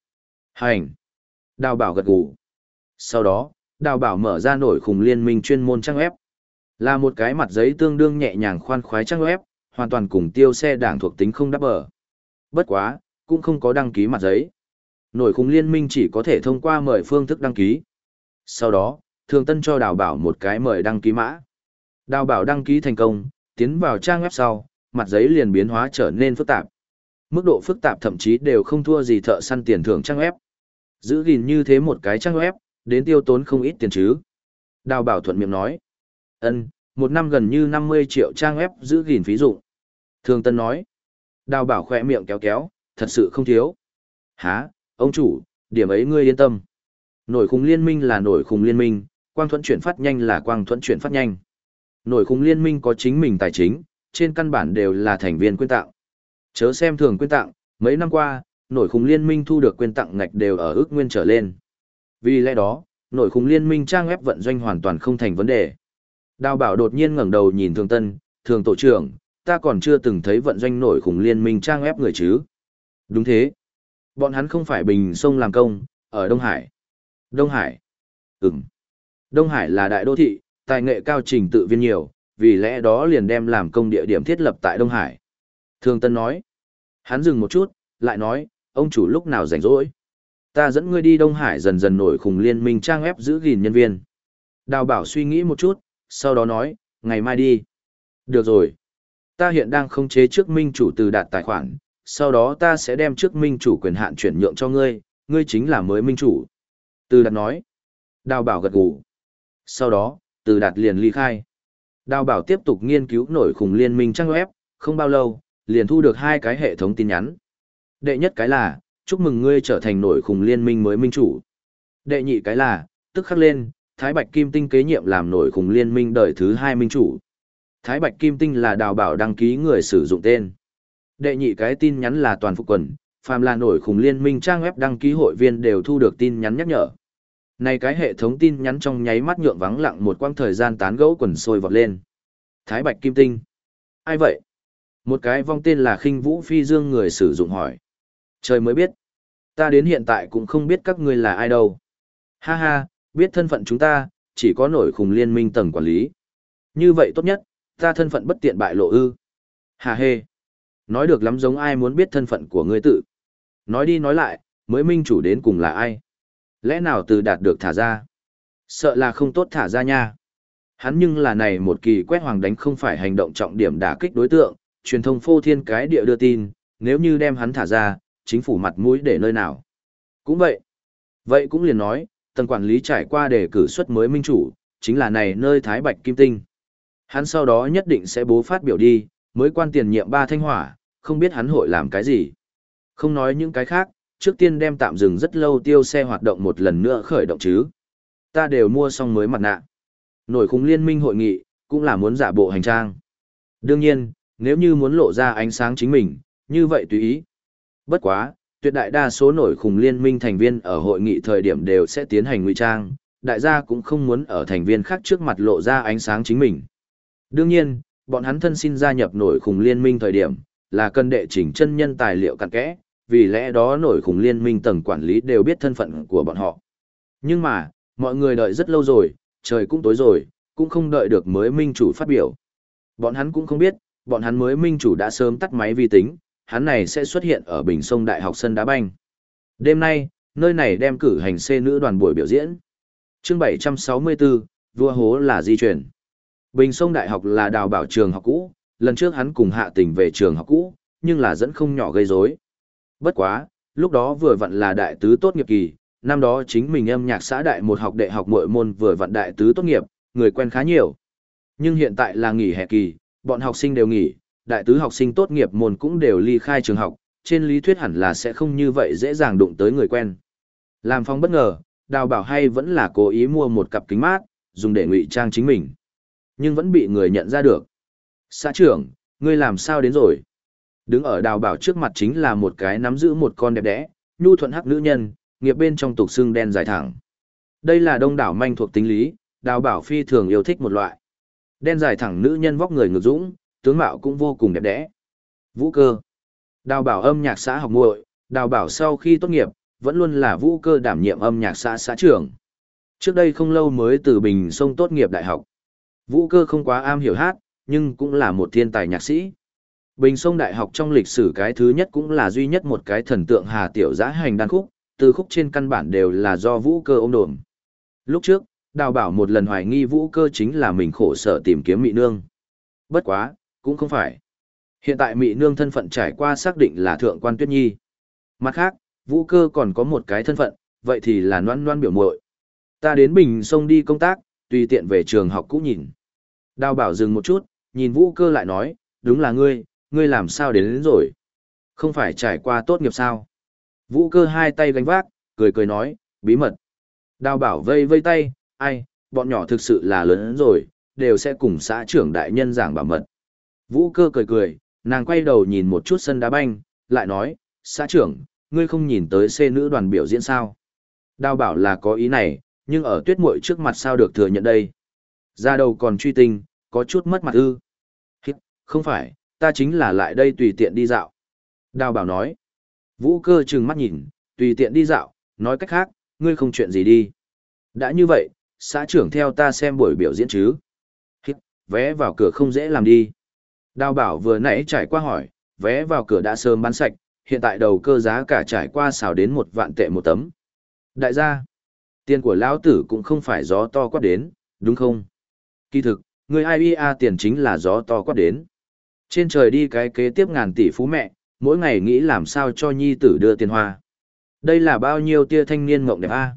Hành. Đào bảo gật gù. Sau đó, đào bảo mở ra nổi khủng liên minh chuyên môn trang web. Là một cái mặt giấy tương đương nhẹ nhàng khoan khoái trang web, hoàn toàn cùng tiêu xe đảng thuộc tính không đáp bờ. Bất quá, cũng không có đăng ký mặt giấy. Nổi khủng liên minh chỉ có thể thông qua mời phương thức đăng ký. Sau đó, thường tân cho đào bảo một cái mời đăng ký mã. Đào bảo đăng ký thành công, tiến vào trang web sau, mặt giấy liền biến hóa trở nên phức tạp. Mức độ phức tạp thậm chí đều không thua gì thợ săn tiền thưởng trang web. Giữ gìn như thế một cái trang web, đến tiêu tốn không ít tiền chứ. Đào bảo thuận miệng nói. ân một năm gần như 50 triệu trang web giữ gìn phí dụ. Thường Tân nói. Đào bảo khỏe miệng kéo kéo, thật sự không thiếu. Hả, ông chủ, điểm ấy ngươi yên tâm. Nổi khung liên minh là nổi khung liên minh, quang thuẫn chuyển phát nhanh là quang thuẫn chuyển phát nhanh. Nổi khung liên minh có chính mình tài chính, trên căn bản đều là thành viên quyên tặng. Chớ xem thường quyên tặng, mấy năm qua, nổi khung liên minh thu được quyên tặng ngạch đều ở ước nguyên trở lên. Vì lẽ đó, nội khung liên minh trang web vận doanh hoàn toàn không thành vấn đề. Đào bảo đột nhiên ngẩng đầu nhìn thường tân, thường tổ trưởng, ta còn chưa từng thấy vận doanh nổi khủng liên minh trang ép người chứ. Đúng thế. Bọn hắn không phải bình sông làm công, ở Đông Hải. Đông Hải. Ừm. Đông Hải là đại đô thị, tài nghệ cao trình tự viên nhiều, vì lẽ đó liền đem làm công địa điểm thiết lập tại Đông Hải. Thường Tân nói. Hắn dừng một chút, lại nói, ông chủ lúc nào rảnh rỗi. Ta dẫn ngươi đi Đông Hải dần dần nổi khủng liên minh trang ép giữ gìn nhân viên. Đào bảo suy nghĩ một chút, sau đó nói, ngày mai đi. Được rồi. Ta hiện đang khống chế trước minh chủ từ đạt tài khoản, sau đó ta sẽ đem trước minh chủ quyền hạn chuyển nhượng cho ngươi, ngươi chính là mới minh chủ. Từ đạt nói. Đào bảo gật gù. Sau đó, từ đạt liền ly khai. Đào bảo tiếp tục nghiên cứu nổi khủng liên minh trang web, không bao lâu, liền thu được hai cái hệ thống tin nhắn. Đệ nhất cái là, chúc mừng ngươi trở thành nổi khủng liên minh mới minh chủ. Đệ nhị cái là, tức khắc lên, Thái Bạch Kim Tinh kế nhiệm làm nổi khủng liên minh đời thứ hai minh chủ. Thái Bạch Kim Tinh là đào bảo đăng ký người sử dụng tên. Đệ nhị cái tin nhắn là toàn phục quần, phàm là nổi khủng liên minh trang web đăng ký hội viên đều thu được tin nhắn nhắc nhở. Này cái hệ thống tin nhắn trong nháy mắt nhượng vắng lặng một quãng thời gian tán gẫu quần sôi vọt lên. Thái Bạch Kim Tinh. Ai vậy? Một cái vong tên là khinh Vũ Phi Dương người sử dụng hỏi. Trời mới biết. Ta đến hiện tại cũng không biết các ngươi là ai đâu. Ha ha, biết thân phận chúng ta, chỉ có nổi khùng liên minh tầng quản lý. Như vậy tốt nhất, ta thân phận bất tiện bại lộ ư. Hà hê. Nói được lắm giống ai muốn biết thân phận của ngươi tự. Nói đi nói lại, mới minh chủ đến cùng là ai? Lẽ nào từ đạt được thả ra? Sợ là không tốt thả ra nha. Hắn nhưng là này một kỳ quét hoàng đánh không phải hành động trọng điểm đả kích đối tượng, truyền thông phô thiên cái địa đưa tin, nếu như đem hắn thả ra, chính phủ mặt mũi để nơi nào. Cũng vậy. Vậy cũng liền nói, tầng quản lý trải qua để cử xuất mới minh chủ, chính là này nơi Thái Bạch Kim Tinh. Hắn sau đó nhất định sẽ bố phát biểu đi, mới quan tiền nhiệm ba thanh hỏa, không biết hắn hội làm cái gì. Không nói những cái khác, trước tiên đem tạm dừng rất lâu tiêu xe hoạt động một lần nữa khởi động chứ. Ta đều mua xong mới mặt nạ. Nổi khung liên minh hội nghị, cũng là muốn giả bộ hành trang. Đương nhiên, nếu như muốn lộ ra ánh sáng chính mình, như vậy tùy ý. Bất quá, tuyệt đại đa số nổi khủng liên minh thành viên ở hội nghị thời điểm đều sẽ tiến hành ngụy trang, đại gia cũng không muốn ở thành viên khác trước mặt lộ ra ánh sáng chính mình. Đương nhiên, bọn hắn thân xin gia nhập nổi khủng liên minh thời điểm, là cần đệ chỉnh chân nhân tài liệu cặn kẽ, vì lẽ đó nổi khủng liên minh tầng quản lý đều biết thân phận của bọn họ. Nhưng mà, mọi người đợi rất lâu rồi, trời cũng tối rồi, cũng không đợi được mới minh chủ phát biểu. Bọn hắn cũng không biết, bọn hắn mới minh chủ đã sớm tắt máy vi tính, hắn này sẽ xuất hiện ở Bình Sông Đại học sân đá banh. Đêm nay, nơi này đem cử hành C nữ đoàn buổi biểu diễn. Chương 764, vua hố là di chuyển. Bình Sông Đại học là đào bảo trường học cũ, lần trước hắn cùng hạ tình về trường học cũ, nhưng là dẫn không nhỏ gây rối. Bất quá, lúc đó vừa vặn là đại tứ tốt nghiệp kỳ, năm đó chính mình âm nhạc xã đại một học đệ học mỗi môn vừa vặn đại tứ tốt nghiệp, người quen khá nhiều. Nhưng hiện tại là nghỉ hè kỳ, bọn học sinh đều nghỉ, đại tứ học sinh tốt nghiệp môn cũng đều ly khai trường học, trên lý thuyết hẳn là sẽ không như vậy dễ dàng đụng tới người quen. Làm phong bất ngờ, đào bảo hay vẫn là cố ý mua một cặp kính mát, dùng để ngụy trang chính mình. Nhưng vẫn bị người nhận ra được. Xã trưởng, ngươi làm sao đến rồi? Đứng ở đào bảo trước mặt chính là một cái nắm giữ một con đẹp đẽ, nhu thuận hắc nữ nhân, nghiệp bên trong tục xương đen dài thẳng. Đây là đông đảo manh thuộc tính lý, đào bảo phi thường yêu thích một loại. Đen dài thẳng nữ nhân vóc người ngược dũng, tướng mạo cũng vô cùng đẹp đẽ. Vũ cơ. Đào bảo âm nhạc xã học muội, đào bảo sau khi tốt nghiệp, vẫn luôn là vũ cơ đảm nhiệm âm nhạc xã xã trưởng. Trước đây không lâu mới từ Bình Sông tốt nghiệp đại học. Vũ cơ không quá am hiểu hát, nhưng cũng là một thiên tài nhạc sĩ. Bình Sông Đại học trong lịch sử cái thứ nhất cũng là duy nhất một cái thần tượng Hà Tiểu Giã hành đàn khúc, từ khúc trên căn bản đều là do vũ cơ ôm đồm. Lúc trước, đào bảo một lần hoài nghi vũ cơ chính là mình khổ sở tìm kiếm mị nương. Bất quá, cũng không phải. Hiện tại mỹ nương thân phận trải qua xác định là thượng quan tuyết nhi. Mặt khác, vũ cơ còn có một cái thân phận, vậy thì là noan noan biểu muội. Ta đến Bình Sông đi công tác, tùy tiện về trường học cũ nhìn. Đào bảo dừng một chút, nhìn vũ cơ lại nói, đúng là ngươi, ngươi làm sao đến, đến rồi. Không phải trải qua tốt nghiệp sao. Vũ cơ hai tay gánh vác, cười cười nói, bí mật. Đào bảo vây vây tay, ai, bọn nhỏ thực sự là lớn rồi, đều sẽ cùng xã trưởng đại nhân giảng bảo mật. Vũ cơ cười cười, nàng quay đầu nhìn một chút sân đá banh, lại nói, xã trưởng, ngươi không nhìn tới xê nữ đoàn biểu diễn sao. Đào bảo là có ý này, nhưng ở tuyết muội trước mặt sao được thừa nhận đây. Ra đầu còn truy tinh, có chút mất mặt ư. Không phải, ta chính là lại đây tùy tiện đi dạo. Đào bảo nói. Vũ cơ trừng mắt nhìn, tùy tiện đi dạo, nói cách khác, ngươi không chuyện gì đi. Đã như vậy, xã trưởng theo ta xem buổi biểu diễn chứ. Hít, vé vào cửa không dễ làm đi. Đào bảo vừa nãy trải qua hỏi, vé vào cửa đã sớm bán sạch, hiện tại đầu cơ giá cả trải qua xào đến một vạn tệ một tấm. Đại gia, tiền của lão tử cũng không phải gió to quát đến, đúng không? Kỳ thực, người IBA tiền chính là gió to quát đến. Trên trời đi cái kế tiếp ngàn tỷ phú mẹ, mỗi ngày nghĩ làm sao cho nhi tử đưa tiền hoa. Đây là bao nhiêu tia thanh niên mộng đẹp a?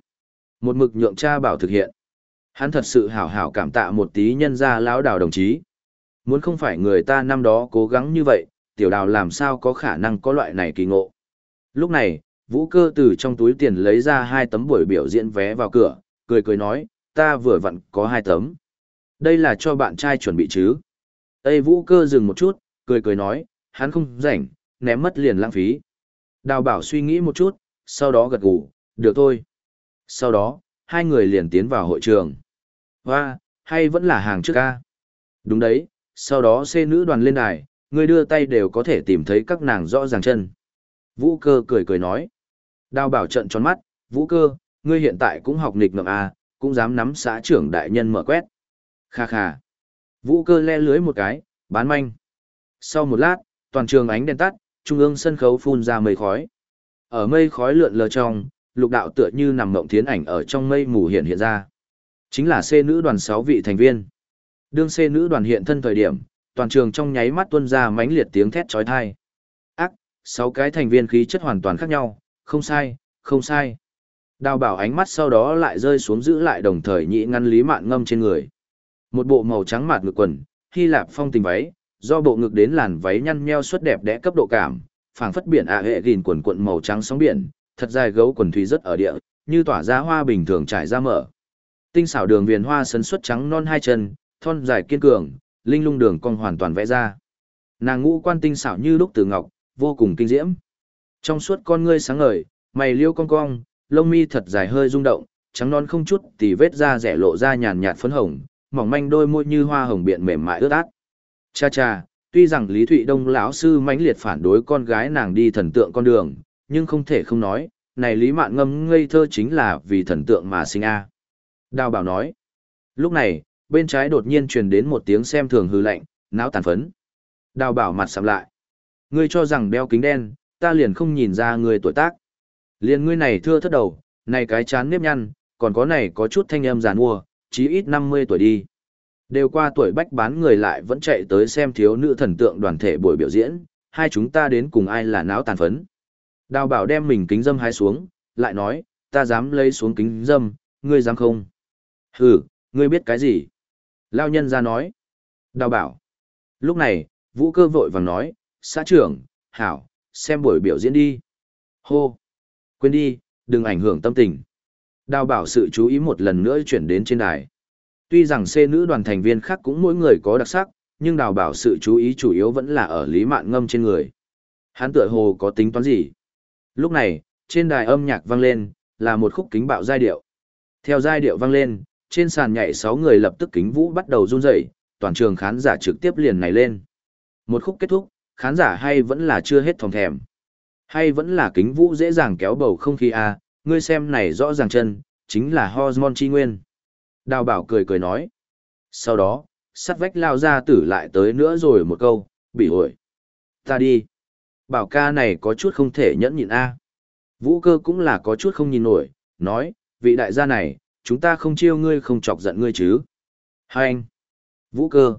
Một mực nhượng cha bảo thực hiện. Hắn thật sự hảo hảo cảm tạ một tí nhân gia lão đào đồng chí. Muốn không phải người ta năm đó cố gắng như vậy, tiểu đào làm sao có khả năng có loại này kỳ ngộ. Lúc này, vũ cơ từ trong túi tiền lấy ra hai tấm buổi biểu diễn vé vào cửa, cười cười nói, ta vừa vặn có hai tấm. Đây là cho bạn trai chuẩn bị chứ. Tây vũ cơ dừng một chút, cười cười nói, hắn không rảnh, ném mất liền lãng phí. Đào bảo suy nghĩ một chút, sau đó gật gù, được thôi. Sau đó, hai người liền tiến vào hội trường. Hoa, hay vẫn là hàng trước ca? Đúng đấy, sau đó xê nữ đoàn lên đài, người đưa tay đều có thể tìm thấy các nàng rõ ràng chân. Vũ cơ cười cười nói. Đào bảo trận tròn mắt, vũ cơ, ngươi hiện tại cũng học nghịch ngợm à, cũng dám nắm xã trưởng đại nhân mở quét. Kha kha. Vũ cơ le lưới một cái, bán manh. Sau một lát, toàn trường ánh đèn tắt, trung ương sân khấu phun ra mây khói. Ở mây khói lượn lờ trong, lục đạo tựa như nằm mộng thiến ảnh ở trong mây mù hiện hiện ra. Chính là xê nữ đoàn 6 vị thành viên. Đương C nữ đoàn hiện thân thời điểm, toàn trường trong nháy mắt tuôn ra mãnh liệt tiếng thét chói tai. Ác, sáu cái thành viên khí chất hoàn toàn khác nhau, không sai, không sai. Đào bảo ánh mắt sau đó lại rơi xuống giữ lại đồng thời nhị ngăn lý mạn ngâm trên người. Một bộ màu trắng mạt ngực quần, Hy Lạp phong tình váy, do bộ ngực đến làn váy nhăn nheo xuất đẹp đẽ cấp độ cảm, phảng phất biển ạ hệ gìn quần quận màu trắng sóng biển, thật dài gấu quần thủy rất ở địa, như tỏa ra hoa bình thường trải ra mở. Tinh xảo đường viền hoa sấn xuất trắng non hai chân, thon dài kiên cường, linh lung đường cong hoàn toàn vẽ ra. Nàng ngũ quan tinh xảo như lúc từ ngọc, vô cùng kinh diễm. Trong suốt con ngươi sáng ngời, mày liêu cong cong, lông mi thật dài hơi rung động, trắng non không chút tì vết da rẻ lộ ra nhàn nhạt phấn hồng, mỏng manh đôi môi như hoa hồng biện mềm mại ướt át. Cha cha, tuy rằng Lý Thụy Đông lão sư mãnh liệt phản đối con gái nàng đi thần tượng con đường, nhưng không thể không nói, này Lý Mạn Ngâm ngây thơ chính là vì thần tượng mà sinh a. Đào bảo nói. Lúc này, bên trái đột nhiên truyền đến một tiếng xem thường hư lạnh, não tàn phấn. Đào bảo mặt sầm lại. Ngươi cho rằng đeo kính đen, ta liền không nhìn ra người tuổi tác. Liền ngươi này thưa thất đầu, này cái chán nếp nhăn, còn có này có chút thanh âm giàn mua, chí ít 50 tuổi đi. Đều qua tuổi bách bán người lại vẫn chạy tới xem thiếu nữ thần tượng đoàn thể buổi biểu diễn, hai chúng ta đến cùng ai là não tàn phấn. Đào bảo đem mình kính dâm hái xuống, lại nói, ta dám lấy xuống kính dâm, ngươi dám không? Hừ, ngươi biết cái gì? Lao nhân ra nói. Đào bảo. Lúc này, vũ cơ vội vàng nói, xã trưởng, hảo, xem buổi biểu diễn đi. Hô. Quên đi, đừng ảnh hưởng tâm tình. Đào bảo sự chú ý một lần nữa chuyển đến trên đài. Tuy rằng C nữ đoàn thành viên khác cũng mỗi người có đặc sắc, nhưng đào bảo sự chú ý chủ yếu vẫn là ở Lý Mạn Ngâm trên người. Hắn tựa hồ có tính toán gì? Lúc này, trên đài âm nhạc vang lên, là một khúc kính bạo giai điệu. Theo giai điệu vang lên, trên sàn nhảy 6 người lập tức kính vũ bắt đầu run rẩy, toàn trường khán giả trực tiếp liền này lên. Một khúc kết thúc, khán giả hay vẫn là chưa hết thòng thèm. Hay vẫn là kính vũ dễ dàng kéo bầu không khí à, ngươi xem này rõ ràng chân, chính là hormone chi nguyên. Đào bảo cười cười nói. Sau đó, sắt vách lao ra tử lại tới nữa rồi một câu, bị ổi. Ta đi. Bảo ca này có chút không thể nhẫn nhịn a. Vũ cơ cũng là có chút không nhìn nổi, nói, vị đại gia này, chúng ta không chiêu ngươi không chọc giận ngươi chứ. Hai anh. Vũ cơ.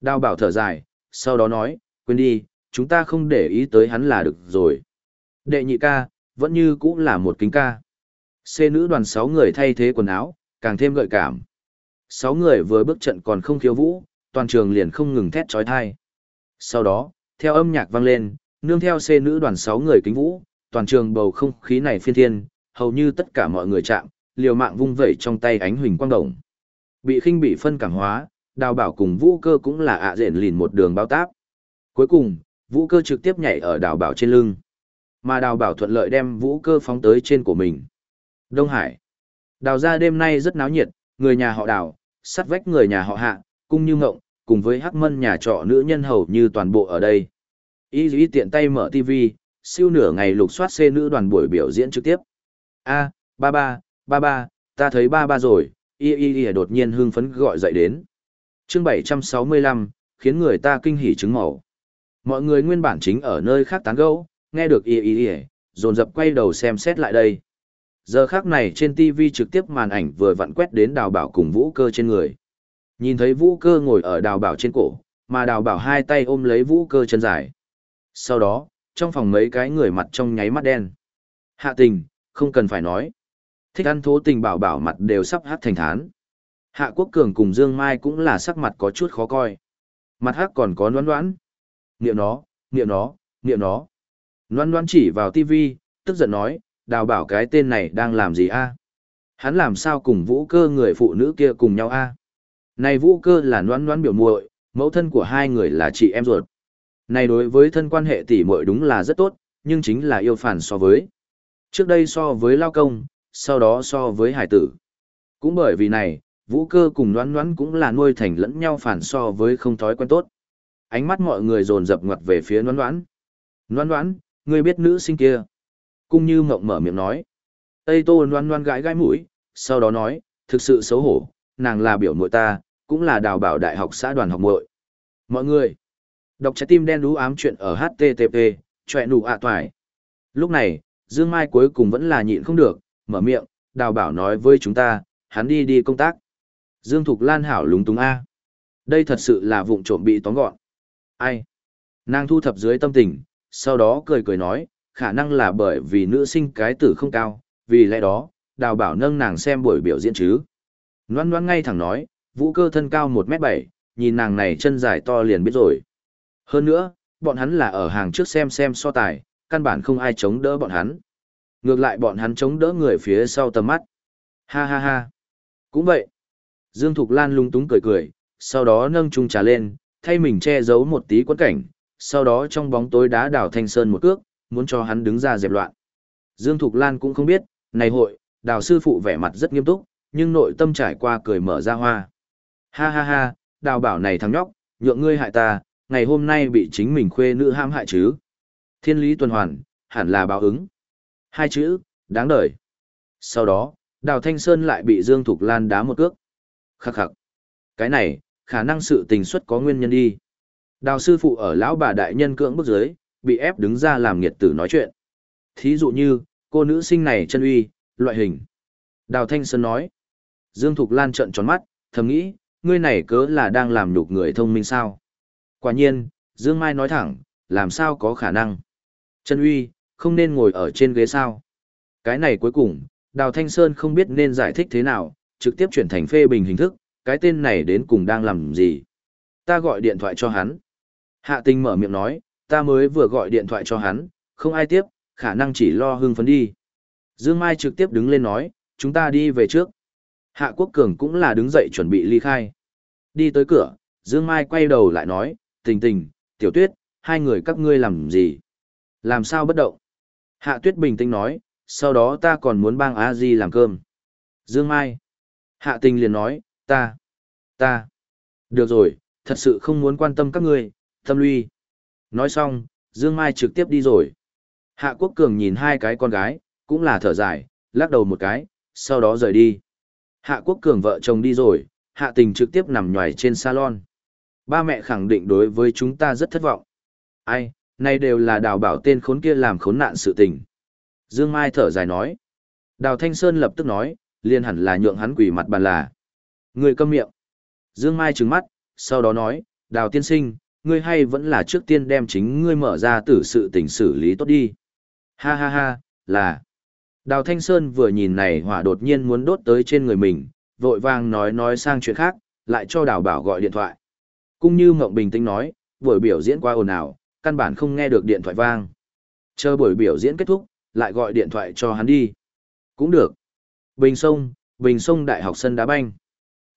Đao bảo thở dài, sau đó nói, quên đi, chúng ta không để ý tới hắn là được rồi. Đệ nhị ca, vẫn như cũng là một kính ca. C nữ đoàn 6 người thay thế quần áo, càng thêm gợi cảm. 6 người vừa bước trận còn không khiêu vũ, toàn trường liền không ngừng thét trói thai. Sau đó, theo âm nhạc vang lên, nương theo C nữ đoàn 6 người kính vũ, toàn trường bầu không khí này phiên thiên, hầu như tất cả mọi người chạm, liều mạng vung vẩy trong tay ánh huỳnh quang đồng. Bị khinh bị phân cảm hóa, đào bảo cùng vũ cơ cũng là ạ à rện lìn một đường bao táp. Cuối cùng, vũ cơ trực tiếp nhảy ở đào bảo trên lưng. Mà đào bảo thuận lợi đem vũ cơ phóng tới trên của mình. Đông Hải. Đào ra đêm nay rất náo nhiệt, người nhà họ đào, sắt vách người nhà họ hạ, cung như ngộng, cùng với hắc mân nhà trọ nữ nhân hầu như toàn bộ ở đây. Y dĩ tiện tay mở TV, siêu nửa ngày lục soát xê nữ đoàn buổi biểu diễn trực tiếp. a ba ba, ba ba, ta thấy ba ba rồi, y y y đột nhiên hưng phấn gọi dậy đến. chương 765, khiến người ta kinh hỉ chứng màu. Mọi người nguyên bản chính ở nơi khác tán gẫu, nghe được y y y, dồn dập quay đầu xem xét lại đây. Giờ khác này trên TV trực tiếp màn ảnh vừa vặn quét đến đào bảo cùng vũ cơ trên người. Nhìn thấy vũ cơ ngồi ở đào bảo trên cổ, mà đào bảo hai tay ôm lấy vũ cơ chân dài. Sau đó, trong phòng mấy cái người mặt trong nháy mắt đen. Hạ tình, không cần phải nói. Thích ăn thố tình bảo bảo mặt đều sắp hát thành thán. Hạ quốc cường cùng Dương Mai cũng là sắc mặt có chút khó coi. Mặt hát còn có noan noãn. Niệm nó, niệm nó, niệm nó. Noan noan chỉ vào TV, tức giận nói, đào bảo cái tên này đang làm gì a? Hắn làm sao cùng vũ cơ người phụ nữ kia cùng nhau a? Này vũ cơ là noan noan biểu muội, mẫu thân của hai người là chị em ruột. Này đối với thân quan hệ tỷ muội đúng là rất tốt, nhưng chính là yêu phản so với. Trước đây so với lao công, sau đó so với hải tử. Cũng bởi vì này, vũ cơ cùng đoán đoán cũng là nuôi thành lẫn nhau phản so với không thói quen tốt. Ánh mắt mọi người dồn dập ngoặt về phía đoán đoán đoán đoán ngươi biết nữ sinh kia. Cung như mộng mở miệng nói. Tây tô đoán đoán gãi gãi mũi, sau đó nói, thực sự xấu hổ, nàng là biểu muội ta, cũng là đào bảo đại học xã đoàn học muội. Mọi người, đọc trái tim đen đú ám chuyện ở HTTP, chọe nụ ạ à toài. Lúc này, Dương Mai cuối cùng vẫn là nhịn không được, mở miệng, đào bảo nói với chúng ta, hắn đi đi công tác. Dương Thục Lan hảo lúng túng A. Đây thật sự là vụng trộm bị tóm gọn. Ai? Nàng thu thập dưới tâm tình, sau đó cười cười nói, khả năng là bởi vì nữ sinh cái tử không cao, vì lẽ đó, đào bảo nâng nàng xem buổi biểu diễn chứ. Loan loan ngay thẳng nói, vũ cơ thân cao 1m7, nhìn nàng này chân dài to liền biết rồi. Hơn nữa, bọn hắn là ở hàng trước xem xem so tài, căn bản không ai chống đỡ bọn hắn. Ngược lại bọn hắn chống đỡ người phía sau tầm mắt. Ha ha ha. Cũng vậy. Dương Thục Lan lung túng cười cười, sau đó nâng chung trà lên, thay mình che giấu một tí quấn cảnh, sau đó trong bóng tối đá đảo Thanh Sơn một cước, muốn cho hắn đứng ra dẹp loạn. Dương Thục Lan cũng không biết, này hội, đào sư phụ vẻ mặt rất nghiêm túc, nhưng nội tâm trải qua cười mở ra hoa. Ha ha ha, đào bảo này thằng nhóc, nhượng ngươi hại ta, ngày hôm nay bị chính mình khuê nữ ham hại chứ. Thiên lý tuần hoàn, hẳn là báo ứng. Hai chữ, đáng đời. Sau đó, đào Thanh Sơn lại bị Dương Thục Lan đá một cước. Khắc khắc. Cái này, khả năng sự tình xuất có nguyên nhân đi. Đào sư phụ ở lão bà đại nhân cưỡng bức dưới, bị ép đứng ra làm nghiệt tử nói chuyện. Thí dụ như, cô nữ sinh này chân uy, loại hình. Đào Thanh Sơn nói. Dương Thục Lan trợn tròn mắt, thầm nghĩ, ngươi này cớ là đang làm nhục người thông minh sao. Quả nhiên, Dương Mai nói thẳng, làm sao có khả năng. Chân uy, không nên ngồi ở trên ghế sao. Cái này cuối cùng, Đào Thanh Sơn không biết nên giải thích thế nào, trực tiếp chuyển thành phê bình hình thức, cái tên này đến cùng đang làm gì. Ta gọi điện thoại cho hắn. Hạ tình mở miệng nói, ta mới vừa gọi điện thoại cho hắn, không ai tiếp, khả năng chỉ lo hưng phấn đi. Dương Mai trực tiếp đứng lên nói, chúng ta đi về trước. Hạ Quốc Cường cũng là đứng dậy chuẩn bị ly khai. Đi tới cửa, Dương Mai quay đầu lại nói, tình tình, tiểu tuyết, hai người các ngươi làm gì? Làm sao bất động? Hạ tuyết bình tĩnh nói, sau đó ta còn muốn bang a di làm cơm. Dương Mai. Hạ tình liền nói, ta, ta. Được rồi, thật sự không muốn quan tâm các ngươi, tâm luy. Nói xong, Dương Mai trực tiếp đi rồi. Hạ Quốc Cường nhìn hai cái con gái, cũng là thở dài, lắc đầu một cái, sau đó rời đi. Hạ Quốc Cường vợ chồng đi rồi, Hạ Tình trực tiếp nằm nhòi trên salon. Ba mẹ khẳng định đối với chúng ta rất thất vọng. Ai, này đều là đào bảo tên khốn kia làm khốn nạn sự tình. Dương Mai thở dài nói. Đào Thanh Sơn lập tức nói, liền hẳn là nhượng hắn quỷ mặt bàn là. Người câm miệng. Dương Mai trừng mắt, sau đó nói, Đào tiên sinh, ngươi hay vẫn là trước tiên đem chính ngươi mở ra tử sự tình xử lý tốt đi. Ha ha ha, là. Đào Thanh Sơn vừa nhìn này hỏa đột nhiên muốn đốt tới trên người mình, vội vàng nói nói sang chuyện khác, lại cho đào bảo gọi điện thoại. Cũng như Mộng bình tĩnh nói, buổi biểu diễn qua ồn ào, căn bản không nghe được điện thoại vang. Chờ buổi biểu diễn kết thúc, lại gọi điện thoại cho hắn đi. Cũng được. Bình Sông, Bình Sông Đại học sân đá banh.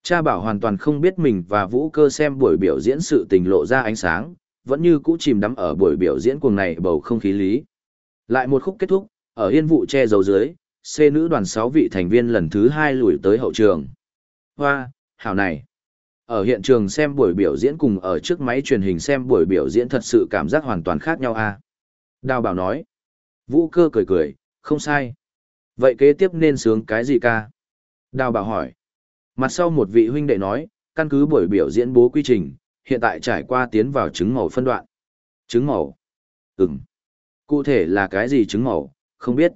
Cha bảo hoàn toàn không biết mình và Vũ Cơ xem buổi biểu diễn sự tình lộ ra ánh sáng, vẫn như cũ chìm đắm ở buổi biểu diễn cuồng này bầu không khí lý. Lại một khúc kết thúc, ở yên vụ che dầu dưới, C nữ đoàn 6 vị thành viên lần thứ 2 lùi tới hậu trường. Hoa, hảo này. Ở hiện trường xem buổi biểu diễn cùng ở trước máy truyền hình xem buổi biểu diễn thật sự cảm giác hoàn toàn khác nhau a. À? Đào bảo nói. Vũ cơ cười cười, không sai. Vậy kế tiếp nên sướng cái gì ca? Đào bảo hỏi. Mặt sau một vị huynh đệ nói, căn cứ buổi biểu diễn bố quy trình, hiện tại trải qua tiến vào trứng màu phân đoạn. Trứng màu? Ừm. Cụ thể là cái gì trứng màu, không biết.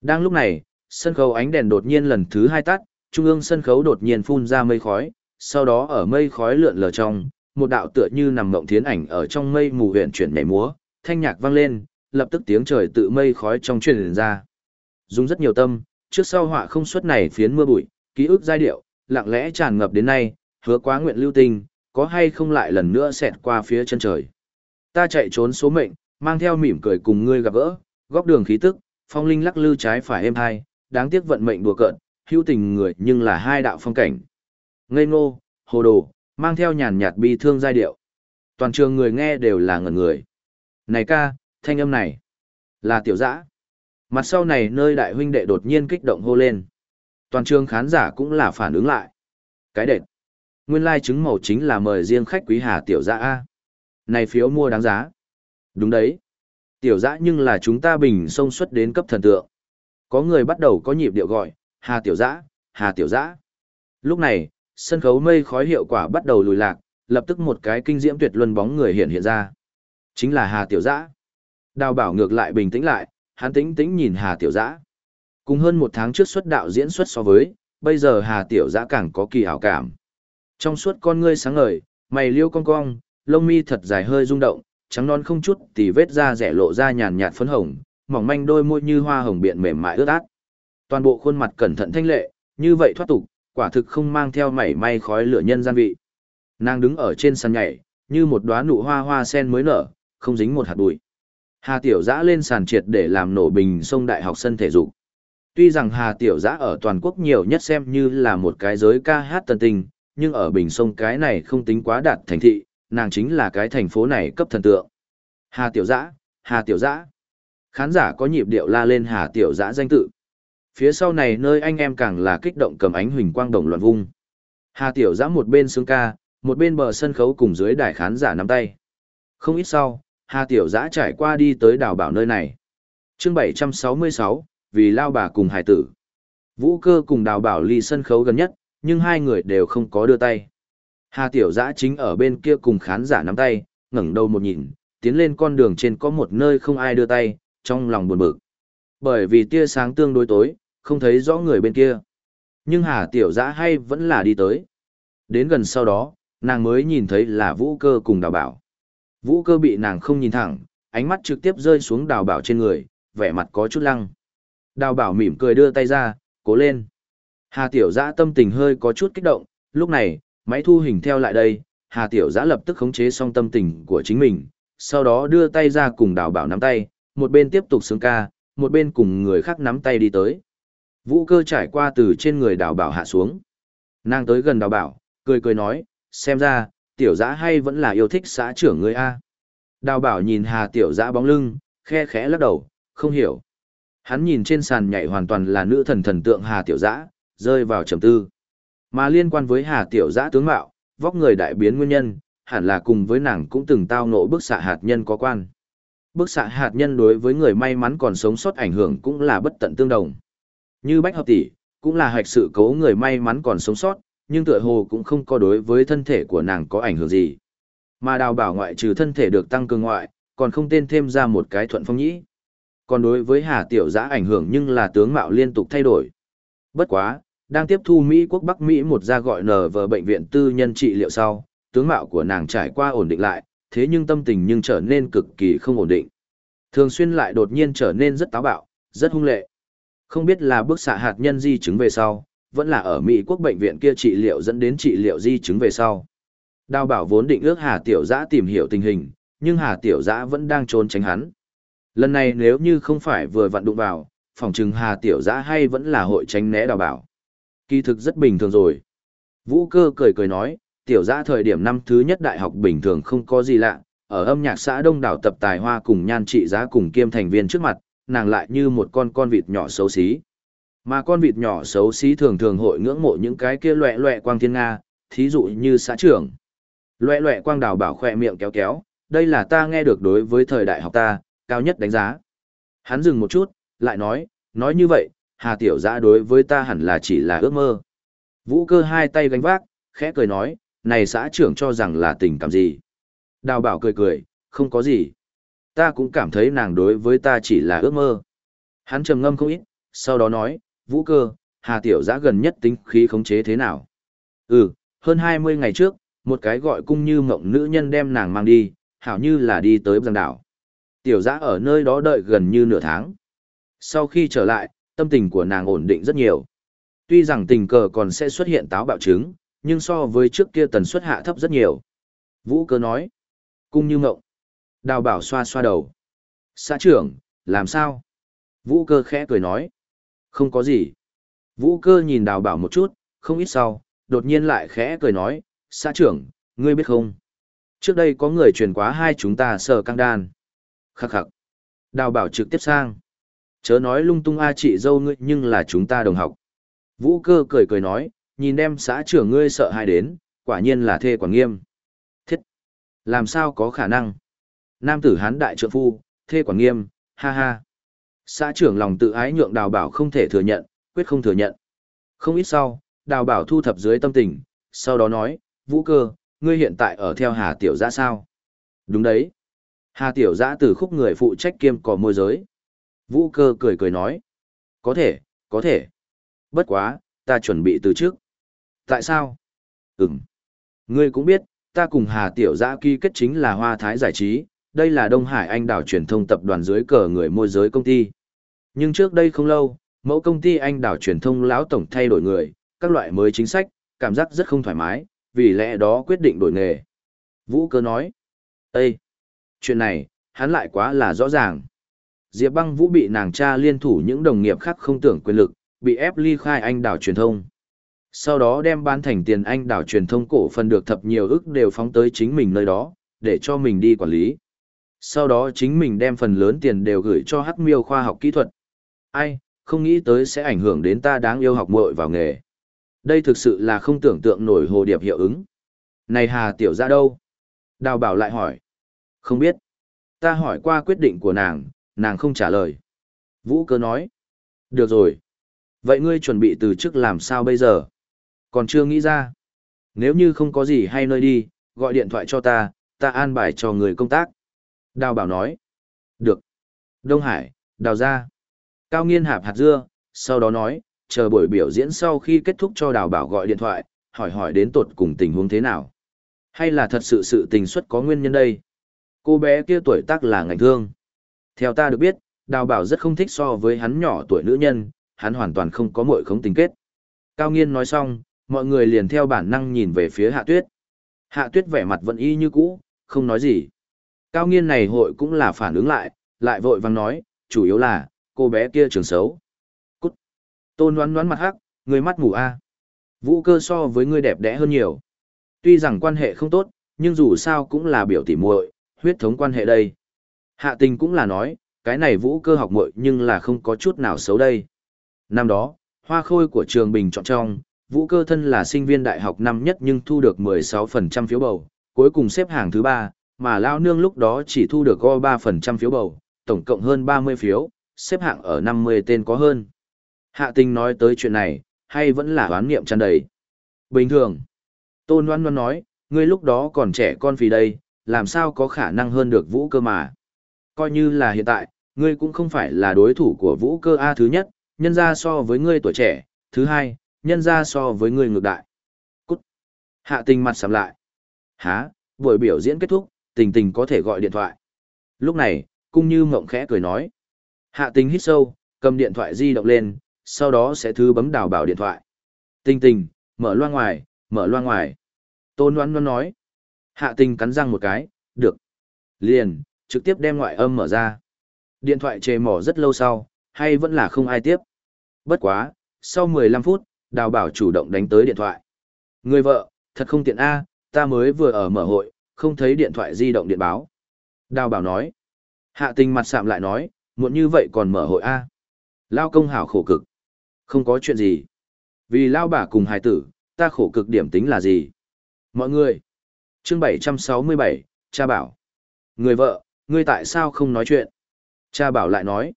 Đang lúc này, sân khấu ánh đèn đột nhiên lần thứ hai tắt, trung ương sân khấu đột nhiên phun ra mây khói, sau đó ở mây khói lượn lờ trong, một đạo tựa như nằm ngộng thiến ảnh ở trong mây mù huyện chuyển nhảy múa, thanh nhạc vang lên, lập tức tiếng trời tự mây khói trong truyền ra. Dùng rất nhiều tâm, trước sau họa không xuất này phiến mưa bụi, ký ức giai điệu, lặng lẽ tràn ngập đến nay, hứa quá nguyện lưu tình, có hay không lại lần nữa xẹt qua phía chân trời. Ta chạy trốn số mệnh, mang theo mỉm cười cùng ngươi gặp gỡ, góc đường khí tức, phong linh lắc lư trái phải êm hai, đáng tiếc vận mệnh đùa cợt, hữu tình người nhưng là hai đạo phong cảnh. Ngây ngô, hồ đồ, mang theo nhàn nhạt bi thương giai điệu. Toàn trường người nghe đều là ngẩn người. Này ca, thanh âm này, là tiểu dã. Mặt sau này nơi đại huynh đệ đột nhiên kích động hô lên. Toàn trường khán giả cũng là phản ứng lại. Cái đệt. Nguyên lai chứng màu chính là mời riêng khách quý hà tiểu dã A. Này phiếu mua đáng giá. Đúng đấy. Tiểu dã nhưng là chúng ta bình sông xuất đến cấp thần tượng. Có người bắt đầu có nhịp điệu gọi, hà tiểu dã, hà tiểu dã. Lúc này, sân khấu mây khói hiệu quả bắt đầu lùi lạc, lập tức một cái kinh diễm tuyệt luân bóng người hiện hiện ra. Chính là Hà Tiểu Dã. Đào bảo ngược lại bình tĩnh lại, hắn tĩnh tĩnh nhìn Hà Tiểu Dã. Cùng hơn một tháng trước xuất đạo diễn xuất so với, bây giờ Hà Tiểu Dã càng có kỳ hảo cảm. Trong suốt con ngươi sáng ngời, mày liêu cong cong, lông mi thật dài hơi rung động, trắng non không chút tì vết da rẻ lộ ra nhàn nhạt phấn hồng, mỏng manh đôi môi như hoa hồng biện mềm mại ướt át. Toàn bộ khuôn mặt cẩn thận thanh lệ, như vậy thoát tục, quả thực không mang theo mảy may khói lửa nhân gian vị. Nàng đứng ở trên sàn nhảy, như một đóa nụ hoa hoa sen mới nở, không dính một hạt bụi. Hà Tiểu Giã lên sàn triệt để làm nổ bình sông đại học sân thể dục. Tuy rằng Hà Tiểu Giã ở toàn quốc nhiều nhất xem như là một cái giới ca hát tân tình, nhưng ở bình sông cái này không tính quá đạt thành thị, nàng chính là cái thành phố này cấp thần tượng. Hà Tiểu Giã, Hà Tiểu Giã. Khán giả có nhịp điệu la lên Hà Tiểu Giã danh tự. Phía sau này nơi anh em càng là kích động cầm ánh huỳnh quang đồng loạn vung. Hà Tiểu Giã một bên sướng ca, một bên bờ sân khấu cùng dưới đài khán giả nắm tay. Không ít sau, Hà Tiểu Giã trải qua đi tới đào bảo nơi này. chương 766, vì lao bà cùng hải tử. Vũ cơ cùng đào bảo ly sân khấu gần nhất, nhưng hai người đều không có đưa tay. Hà Tiểu Giã chính ở bên kia cùng khán giả nắm tay, ngẩng đầu một nhìn, tiến lên con đường trên có một nơi không ai đưa tay, trong lòng buồn bực. Bởi vì tia sáng tương đối tối, không thấy rõ người bên kia. Nhưng Hà Tiểu Giã hay vẫn là đi tới. Đến gần sau đó, nàng mới nhìn thấy là Vũ Cơ cùng Đào Bảo. Vũ Cơ bị nàng không nhìn thẳng, ánh mắt trực tiếp rơi xuống Đào Bảo trên người, vẻ mặt có chút lăng. Đào Bảo mỉm cười đưa tay ra, cố lên. Hà Tiểu Giã tâm tình hơi có chút kích động, lúc này, máy thu hình theo lại đây, Hà Tiểu Giã lập tức khống chế xong tâm tình của chính mình, sau đó đưa tay ra cùng Đào Bảo nắm tay, một bên tiếp tục sướng ca, một bên cùng người khác nắm tay đi tới. Vũ cơ trải qua từ trên người đào bảo hạ xuống. Nàng tới gần đào bảo, cười cười nói, xem ra, tiểu giã hay vẫn là yêu thích xã trưởng người A. Đào bảo nhìn hà tiểu giã bóng lưng, khe khẽ lắc đầu, không hiểu. Hắn nhìn trên sàn nhảy hoàn toàn là nữ thần thần tượng hà tiểu giã, rơi vào trầm tư. Mà liên quan với hà tiểu giã tướng mạo, vóc người đại biến nguyên nhân, hẳn là cùng với nàng cũng từng tao nộ bức xạ hạt nhân có quan. Bức xạ hạt nhân đối với người may mắn còn sống sót ảnh hưởng cũng là bất tận tương đồng. Như bách hợp tỷ, cũng là hạch sự cố người may mắn còn sống sót, nhưng tựa hồ cũng không có đối với thân thể của nàng có ảnh hưởng gì. Mà đào bảo ngoại trừ thân thể được tăng cường ngoại, còn không tên thêm ra một cái thuận phong nhĩ. Còn đối với Hà Tiểu Giã ảnh hưởng nhưng là tướng mạo liên tục thay đổi. Bất quá, đang tiếp thu Mỹ quốc Bắc Mỹ một gia gọi nở vờ bệnh viện tư nhân trị liệu sau, tướng mạo của nàng trải qua ổn định lại, thế nhưng tâm tình nhưng trở nên cực kỳ không ổn định. Thường xuyên lại đột nhiên trở nên rất táo bạo, rất hung lệ. Không biết là bức xạ hạt nhân di chứng về sau, vẫn là ở Mỹ quốc bệnh viện kia trị liệu dẫn đến trị liệu di chứng về sau. Đào bảo vốn định ước Hà Tiểu Giã tìm hiểu tình hình, nhưng Hà Tiểu Giã vẫn đang trốn tránh hắn. Lần này nếu như không phải vừa vặn đụng vào, phòng trừng Hà Tiểu Giã hay vẫn là hội tránh né đào bảo. Kỳ thực rất bình thường rồi. Vũ cơ cười cười nói, Tiểu Giã thời điểm năm thứ nhất đại học bình thường không có gì lạ, ở âm nhạc xã đông đảo tập tài hoa cùng nhan trị giá cùng kiêm thành viên trước mặt, nàng lại như một con con vịt nhỏ xấu xí. Mà con vịt nhỏ xấu xí thường thường hội ngưỡng mộ những cái kia loẹ loẹ quang thiên Nga, thí dụ như xã trưởng. Loẹ loẹ quang đào bảo khỏe miệng kéo kéo, đây là ta nghe được đối với thời đại học ta, cao nhất đánh giá. Hắn dừng một chút, lại nói, nói như vậy, Hà Tiểu Giã đối với ta hẳn là chỉ là ước mơ. Vũ cơ hai tay gánh vác, khẽ cười nói, này xã trưởng cho rằng là tình cảm gì. Đào bảo cười cười, không có gì. Ta cũng cảm thấy nàng đối với ta chỉ là ước mơ. Hắn trầm ngâm không ít, sau đó nói, vũ cơ, Hà Tiểu Giã gần nhất tính khí khống chế thế nào? Ừ, hơn 20 ngày trước, một cái gọi cung như mộng nữ nhân đem nàng mang đi, hảo như là đi tới giang đảo. Tiểu Giã ở nơi đó đợi gần như nửa tháng. Sau khi trở lại, tâm tình của nàng ổn định rất nhiều. Tuy rằng tình cờ còn sẽ xuất hiện táo bạo chứng, nhưng so với trước kia tần suất hạ thấp rất nhiều. Vũ cơ nói, cung như mộng. Đào bảo xoa xoa đầu. Xã trưởng, làm sao? Vũ cơ khẽ cười nói. Không có gì. Vũ cơ nhìn đào bảo một chút, không ít sau, đột nhiên lại khẽ cười nói, xã trưởng, ngươi biết không? Trước đây có người truyền quá hai chúng ta sờ căng đan. Khắc khắc. Đào bảo trực tiếp sang. Chớ nói lung tung a chị dâu ngươi nhưng là chúng ta đồng học. Vũ cơ cười cười nói, nhìn em xã trưởng ngươi sợ hai đến, quả nhiên là thê quản nghiêm. Thiết! Làm sao có khả năng? Nam tử hán đại trượng phu, thê quản nghiêm, ha ha. Xã trưởng lòng tự ái nhượng đào bảo không thể thừa nhận, quyết không thừa nhận. Không ít sau, đào bảo thu thập dưới tâm tình, sau đó nói, vũ cơ, ngươi hiện tại ở theo Hà Tiểu Giã sao? Đúng đấy. Hà Tiểu Giã từ khúc người phụ trách kiêm cỏ môi giới. Vũ cơ cười cười nói, có thể, có thể. Bất quá, ta chuẩn bị từ trước. Tại sao? Ừm. Ngươi cũng biết, ta cùng Hà Tiểu Giã ký kết chính là Hoa Thái Giải Trí, đây là Đông Hải Anh đảo truyền thông tập đoàn dưới cờ người môi giới công ty. Nhưng trước đây không lâu, mẫu công ty Anh đảo truyền thông lão tổng thay đổi người, các loại mới chính sách, cảm giác rất không thoải mái, vì lẽ đó quyết định đổi nghề. Vũ cơ nói, Ê! Chuyện này, hắn lại quá là rõ ràng. Diệp băng vũ bị nàng cha liên thủ những đồng nghiệp khác không tưởng quyền lực, bị ép ly khai Anh đảo truyền thông. Sau đó đem bán thành tiền Anh đảo truyền thông cổ phần được thập nhiều ức đều phóng tới chính mình nơi đó, để cho mình đi quản lý. Sau đó chính mình đem phần lớn tiền đều gửi cho hắc miêu khoa học kỹ thuật. Ai, không nghĩ tới sẽ ảnh hưởng đến ta đáng yêu học muội vào nghề. Đây thực sự là không tưởng tượng nổi hồ điệp hiệu ứng. Này Hà Tiểu ra đâu? Đào bảo lại hỏi. Không biết. Ta hỏi qua quyết định của nàng, nàng không trả lời. Vũ cơ nói. Được rồi. Vậy ngươi chuẩn bị từ chức làm sao bây giờ? Còn chưa nghĩ ra. Nếu như không có gì hay nơi đi, gọi điện thoại cho ta, ta an bài cho người công tác. Đào bảo nói. Được. Đông Hải, đào ra. Cao nghiên hạp hạt dưa, sau đó nói, chờ buổi biểu diễn sau khi kết thúc cho đào bảo gọi điện thoại, hỏi hỏi đến tột cùng tình huống thế nào. Hay là thật sự sự tình xuất có nguyên nhân đây? Cô bé kia tuổi tác là ngành thương. Theo ta được biết, đào bảo rất không thích so với hắn nhỏ tuổi nữ nhân, hắn hoàn toàn không có mội khống tình kết. Cao nghiên nói xong, mọi người liền theo bản năng nhìn về phía hạ tuyết. Hạ tuyết vẻ mặt vẫn y như cũ, không nói gì. Cao nghiên này hội cũng là phản ứng lại, lại vội vàng nói, chủ yếu là, cô bé kia trường xấu. Cút. Tôn đoán đoán mặt hắc, người mắt mù a. Vũ cơ so với người đẹp đẽ hơn nhiều. Tuy rằng quan hệ không tốt, nhưng dù sao cũng là biểu tỉ muội, huyết thống quan hệ đây. Hạ tình cũng là nói, cái này vũ cơ học muội nhưng là không có chút nào xấu đây. Năm đó, hoa khôi của trường bình chọn trong, vũ cơ thân là sinh viên đại học năm nhất nhưng thu được 16% phiếu bầu, cuối cùng xếp hàng thứ ba mà Lao Nương lúc đó chỉ thu được go 3% phiếu bầu, tổng cộng hơn 30 phiếu, xếp hạng ở 50 tên có hơn. Hạ tình nói tới chuyện này, hay vẫn là oán niệm tràn đầy. Bình thường. Tôn Loan Loan nói, ngươi lúc đó còn trẻ con phì đây, làm sao có khả năng hơn được vũ cơ mà. Coi như là hiện tại, ngươi cũng không phải là đối thủ của vũ cơ A thứ nhất, nhân ra so với ngươi tuổi trẻ, thứ hai, nhân ra so với ngươi ngược đại. Cút. Hạ tình mặt sầm lại. Há, buổi biểu diễn kết thúc, tình tình có thể gọi điện thoại. Lúc này, cung như mộng khẽ cười nói. Hạ tình hít sâu, cầm điện thoại di động lên, sau đó sẽ thứ bấm đào bảo điện thoại. Tình tình, mở loa ngoài, mở loa ngoài. Tôn đoán đoán nói. Hạ tình cắn răng một cái, được. Liền, trực tiếp đem ngoại âm mở ra. Điện thoại chề mỏ rất lâu sau, hay vẫn là không ai tiếp. Bất quá, sau 15 phút, đào bảo chủ động đánh tới điện thoại. Người vợ, thật không tiện A, ta mới vừa ở mở hội, không thấy điện thoại di động điện báo. Đào bảo nói. Hạ tình mặt sạm lại nói, muộn như vậy còn mở hội A. Lao công hảo khổ cực. Không có chuyện gì. Vì lao bà cùng hài tử, ta khổ cực điểm tính là gì? Mọi người. Chương 767, cha bảo. Người vợ, ngươi tại sao không nói chuyện? Cha bảo lại nói.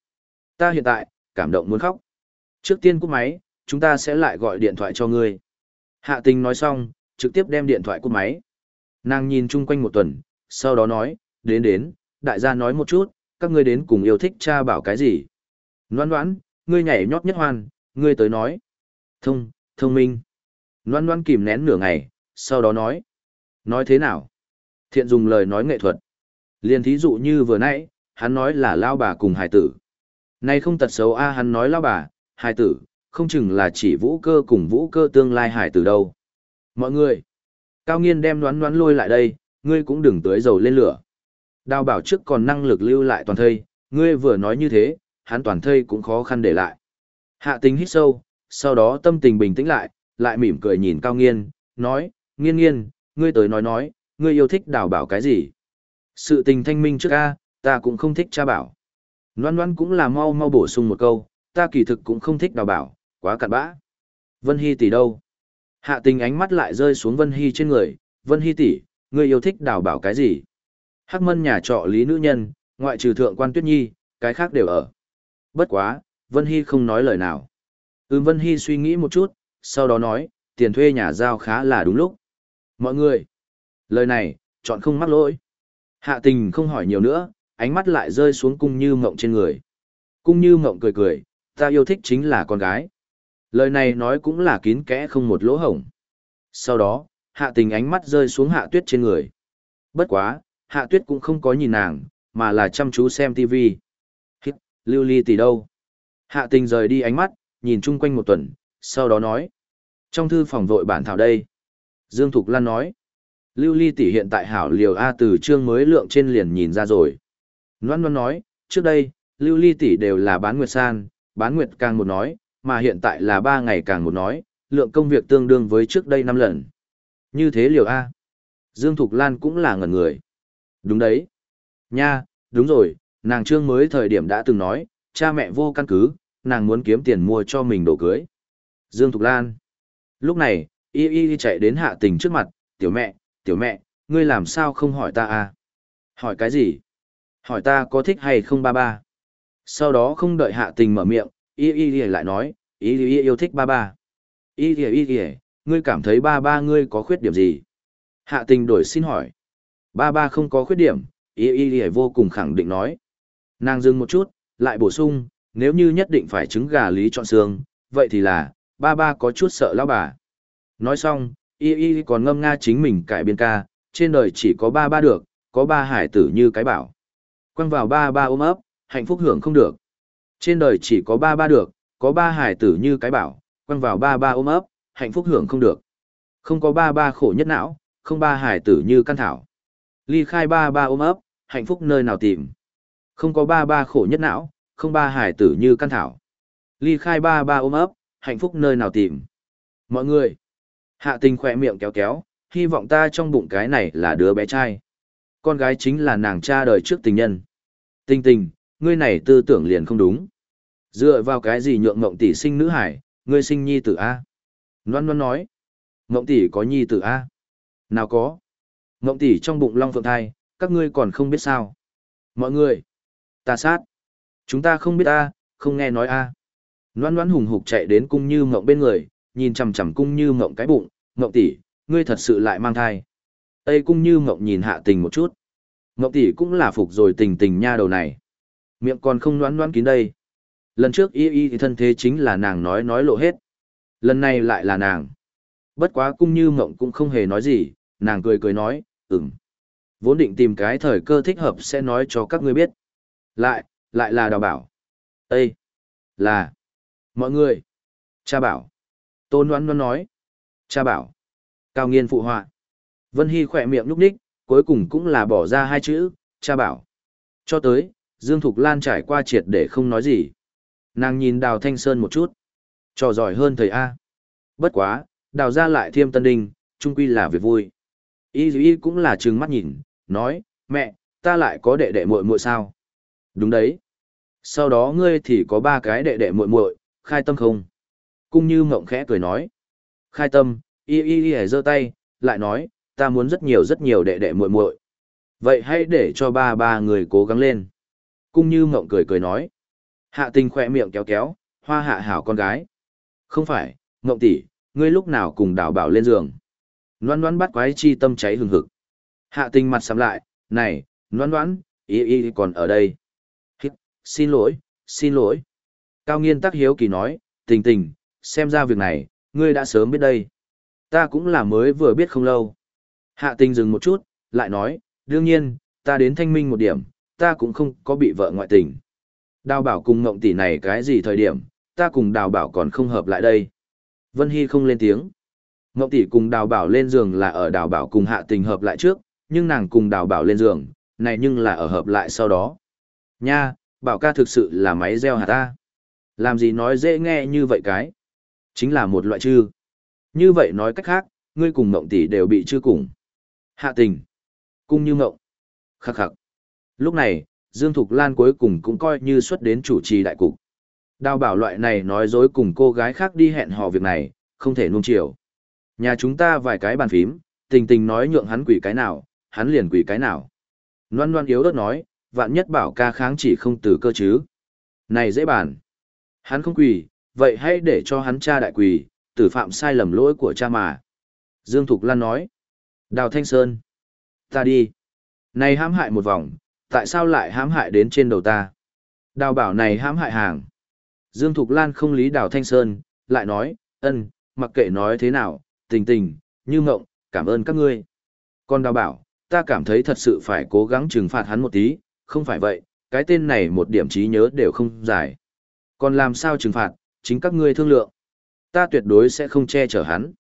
Ta hiện tại, cảm động muốn khóc. Trước tiên cúp máy, chúng ta sẽ lại gọi điện thoại cho ngươi. Hạ tình nói xong, trực tiếp đem điện thoại cúp máy. Nàng nhìn chung quanh một tuần, sau đó nói, đến đến, đại gia nói một chút, các ngươi đến cùng yêu thích cha bảo cái gì. Noan noan, ngươi nhảy nhót nhất hoan, ngươi tới nói. Thông, thông minh. Noan noan kìm nén nửa ngày, sau đó nói. Nói thế nào? Thiện dùng lời nói nghệ thuật. Liên thí dụ như vừa nãy, hắn nói là lao bà cùng hài tử. Nay không tật xấu a hắn nói lao bà, hài tử, không chừng là chỉ vũ cơ cùng vũ cơ tương lai hài tử đâu. Mọi người, cao nghiên đem đoán đoán lôi lại đây, ngươi cũng đừng tưới dầu lên lửa. Đào bảo trước còn năng lực lưu lại toàn thây, ngươi vừa nói như thế, hắn toàn thây cũng khó khăn để lại. Hạ tính hít sâu, sau đó tâm tình bình tĩnh lại, lại mỉm cười nhìn cao nghiên, nói, nghiên nghiên, ngươi tới nói nói, ngươi yêu thích đào bảo cái gì? Sự tình thanh minh trước a, ta cũng không thích cha bảo. Loan loan cũng là mau mau bổ sung một câu, ta kỳ thực cũng không thích đào bảo, quá cặn bã. Vân Hy tỷ đâu? Hạ tình ánh mắt lại rơi xuống Vân Hy trên người, Vân Hy tỷ, ngươi yêu thích đào bảo cái gì? Hắc mân nhà trọ lý nữ nhân, ngoại trừ thượng quan tuyết nhi, cái khác đều ở. Bất quá, Vân Hy không nói lời nào. Ừm Vân Hy suy nghĩ một chút, sau đó nói, tiền thuê nhà giao khá là đúng lúc. Mọi người, lời này, chọn không mắc lỗi. Hạ tình không hỏi nhiều nữa, ánh mắt lại rơi xuống cung như mộng trên người. Cung như mộng cười cười, ta yêu thích chính là con gái. Lời này nói cũng là kín kẽ không một lỗ hổng. Sau đó, hạ tình ánh mắt rơi xuống hạ tuyết trên người. Bất quá, hạ tuyết cũng không có nhìn nàng, mà là chăm chú xem TV. Hít, lưu ly tỷ đâu? Hạ tình rời đi ánh mắt, nhìn chung quanh một tuần, sau đó nói. Trong thư phòng vội bản thảo đây. Dương Thục Lan nói. Lưu ly tỷ hiện tại hảo liều A từ chương mới lượng trên liền nhìn ra rồi. Loan Loan nói, trước đây, lưu ly tỷ đều là bán nguyệt san, bán nguyệt càng một nói, mà hiện tại là ba ngày càng một nói, lượng công việc tương đương với trước đây năm lần. Như thế liều A. Dương Thục Lan cũng là ngẩn người. Đúng đấy. Nha, đúng rồi, nàng trương mới thời điểm đã từng nói, cha mẹ vô căn cứ, nàng muốn kiếm tiền mua cho mình đồ cưới. Dương Thục Lan. Lúc này, y y chạy đến hạ tình trước mặt, tiểu mẹ, tiểu mẹ, ngươi làm sao không hỏi ta à? Hỏi cái gì? Hỏi ta có thích hay không ba ba? Sau đó không đợi hạ tình mở miệng, y y y lại nói, y y yêu thích ba ba. Y y y y, ngươi cảm thấy ba ba ngươi có khuyết điểm gì? Hạ tình đổi xin hỏi. Ba ba không có khuyết điểm, y y y vô cùng khẳng định nói. Nàng dừng một chút, lại bổ sung, nếu như nhất định phải trứng gà lý chọn xương, vậy thì là, ba ba có chút sợ lão bà. Nói xong, y y còn ngâm nga chính mình cải biên ca, trên đời chỉ có ba ba được, có ba hải tử như cái bảo. Quăng vào ba ba ôm ấp, hạnh phúc hưởng không được. Trên đời chỉ có ba ba được, có ba hải tử như cái bảo, quăng vào ba ba ôm ấp, hạnh phúc hưởng không được. Không có ba ba khổ nhất não, không ba hải tử như căn thảo. Ly khai ba ba ôm ấp, hạnh phúc nơi nào tìm. Không có ba ba khổ nhất não, không ba hải tử như căn thảo. Ly khai ba ba ôm ấp, hạnh phúc nơi nào tìm. Mọi người, hạ tình khỏe miệng kéo kéo, hy vọng ta trong bụng cái này là đứa bé trai. Con gái chính là nàng cha đời trước tình nhân. Tình tình, ngươi này tư tưởng liền không đúng. Dựa vào cái gì nhượng mộng tỷ sinh nữ hải, ngươi sinh nhi tử A. Loan Loan nói, mộng tỷ có nhi tử A. Nào có. Mộng tỷ trong bụng long phượng thai, các ngươi còn không biết sao. Mọi người, ta sát. Chúng ta không biết a, không nghe nói a. Loan loan hùng hục chạy đến cung như mộng bên người, nhìn chằm chằm cung như mộng cái bụng, mộng tỷ, ngươi thật sự lại mang thai. Tây cung như mộng nhìn hạ tình một chút. Mộng tỷ cũng là phục rồi tình tình nha đầu này. Miệng còn không loan loan kín đây. Lần trước y y thì thân thế chính là nàng nói nói lộ hết. Lần này lại là nàng. Bất quá cung như mộng cũng không hề nói gì, nàng cười cười nói, ừm. Vốn định tìm cái thời cơ thích hợp sẽ nói cho các ngươi biết. Lại, lại là đào bảo. Ê! Là! Mọi người! Cha bảo! Tôn đoán đoán nói. Cha bảo! Cao nghiên phụ họa. Vân Hy khỏe miệng nhúc nhích, cuối cùng cũng là bỏ ra hai chữ, cha bảo. Cho tới, Dương Thục Lan trải qua triệt để không nói gì. Nàng nhìn Đào Thanh Sơn một chút. Trò giỏi hơn thầy A. Bất quá, đào ra lại thiêm tân đinh, chung quy là việc vui. Y y cũng là trừng mắt nhìn, nói, mẹ, ta lại có đệ đệ muội muội sao? Đúng đấy. Sau đó ngươi thì có ba cái đệ đệ muội muội, khai tâm không? Cung như mộng khẽ cười nói. Khai tâm, y y y giơ tay, lại nói, ta muốn rất nhiều rất nhiều đệ đệ muội muội. Vậy hãy để cho ba ba người cố gắng lên. Cung như mộng cười cười nói. Hạ tình khỏe miệng kéo kéo, hoa hạ hảo con gái. Không phải, mộng tỷ, ngươi lúc nào cùng đào bảo lên giường. Loan loan bắt quái chi tâm cháy hừng hực. Hạ tình mặt sắm lại, này, loan loan, y y còn ở đây. Hít, xin lỗi, xin lỗi. Cao nghiên tắc hiếu kỳ nói, tình tình, xem ra việc này, ngươi đã sớm biết đây. Ta cũng là mới vừa biết không lâu. Hạ tình dừng một chút, lại nói, đương nhiên, ta đến thanh minh một điểm, ta cũng không có bị vợ ngoại tình. Đào bảo cùng ngộng tỷ này cái gì thời điểm, ta cùng đào bảo còn không hợp lại đây. Vân Hy không lên tiếng. Ngộng tỷ cùng đào bảo lên giường là ở đào bảo cùng hạ tình hợp lại trước, nhưng nàng cùng đào bảo lên giường, này nhưng là ở hợp lại sau đó. Nha, bảo ca thực sự là máy gieo hạt ta. Làm gì nói dễ nghe như vậy cái? Chính là một loại chư. Như vậy nói cách khác, ngươi cùng ngộng tỷ đều bị chư cùng. Hạ tình. Cung như ngộng. Khắc khắc. Lúc này, Dương Thục Lan cuối cùng cũng coi như xuất đến chủ trì đại cục. Đào bảo loại này nói dối cùng cô gái khác đi hẹn hò việc này, không thể nuông chiều. Nhà chúng ta vài cái bàn phím, tình tình nói nhượng hắn quỷ cái nào, hắn liền quỷ cái nào. Loan loan yếu đất nói, vạn nhất bảo ca kháng chỉ không từ cơ chứ. Này dễ bàn. Hắn không quỷ, vậy hãy để cho hắn cha đại quỷ, tử phạm sai lầm lỗi của cha mà. Dương Thục Lan nói. Đào Thanh Sơn. Ta đi. Này hãm hại một vòng, tại sao lại hãm hại đến trên đầu ta? Đào bảo này hãm hại hàng. Dương Thục Lan không lý Đào Thanh Sơn, lại nói, ân, mặc kệ nói thế nào, tình tình, như ngộng, cảm ơn các ngươi. Còn đào bảo, ta cảm thấy thật sự phải cố gắng trừng phạt hắn một tí, không phải vậy, cái tên này một điểm trí nhớ đều không giải. Còn làm sao trừng phạt, chính các ngươi thương lượng. Ta tuyệt đối sẽ không che chở hắn.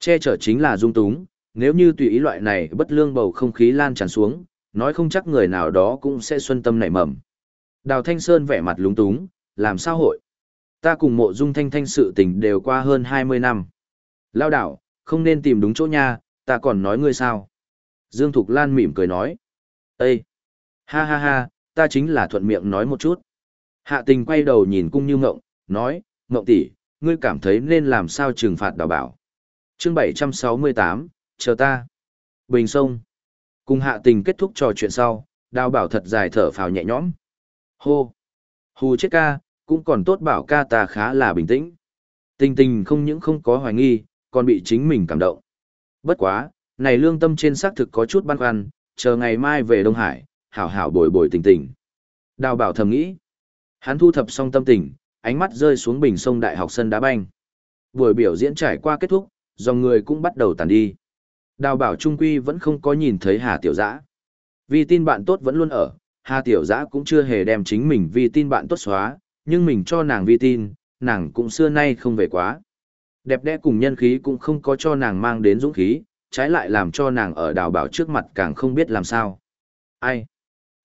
Che chở chính là dung túng, nếu như tùy ý loại này bất lương bầu không khí lan tràn xuống, nói không chắc người nào đó cũng sẽ xuân tâm nảy mầm. Đào Thanh Sơn vẻ mặt lúng túng, làm sao hội? Ta cùng mộ dung thanh thanh sự tình đều qua hơn 20 năm. Lao đảo, không nên tìm đúng chỗ nha, ta còn nói ngươi sao? Dương Thục Lan mỉm cười nói. Ê! Ha ha ha, ta chính là thuận miệng nói một chút. Hạ tình quay đầu nhìn cung như ngộng, nói, ngộng tỷ, ngươi cảm thấy nên làm sao trừng phạt đào bảo. chương 768, chờ ta. Bình sông. Cùng hạ tình kết thúc trò chuyện sau, đào bảo thật dài thở phào nhẹ nhõm. Hô! Hù chết ca, cũng còn tốt bảo ca ta khá là bình tĩnh. Tình tình không những không có hoài nghi, còn bị chính mình cảm động. Bất quá, này lương tâm trên xác thực có chút băn khoăn, chờ ngày mai về Đông Hải, hảo hảo bồi bồi tình tình. Đào bảo thầm nghĩ. Hắn thu thập xong tâm tình, ánh mắt rơi xuống bình sông đại học sân đá banh. Buổi biểu diễn trải qua kết thúc, dòng người cũng bắt đầu tàn đi. Đào bảo trung quy vẫn không có nhìn thấy Hà Tiểu Giã. Vì tin bạn tốt vẫn luôn ở, Hà Tiểu Giã cũng chưa hề đem chính mình vì tin bạn tốt xóa, nhưng mình cho nàng vi tin, nàng cũng xưa nay không về quá. Đẹp đẽ cùng nhân khí cũng không có cho nàng mang đến dũng khí, trái lại làm cho nàng ở đào bảo trước mặt càng không biết làm sao. Ai?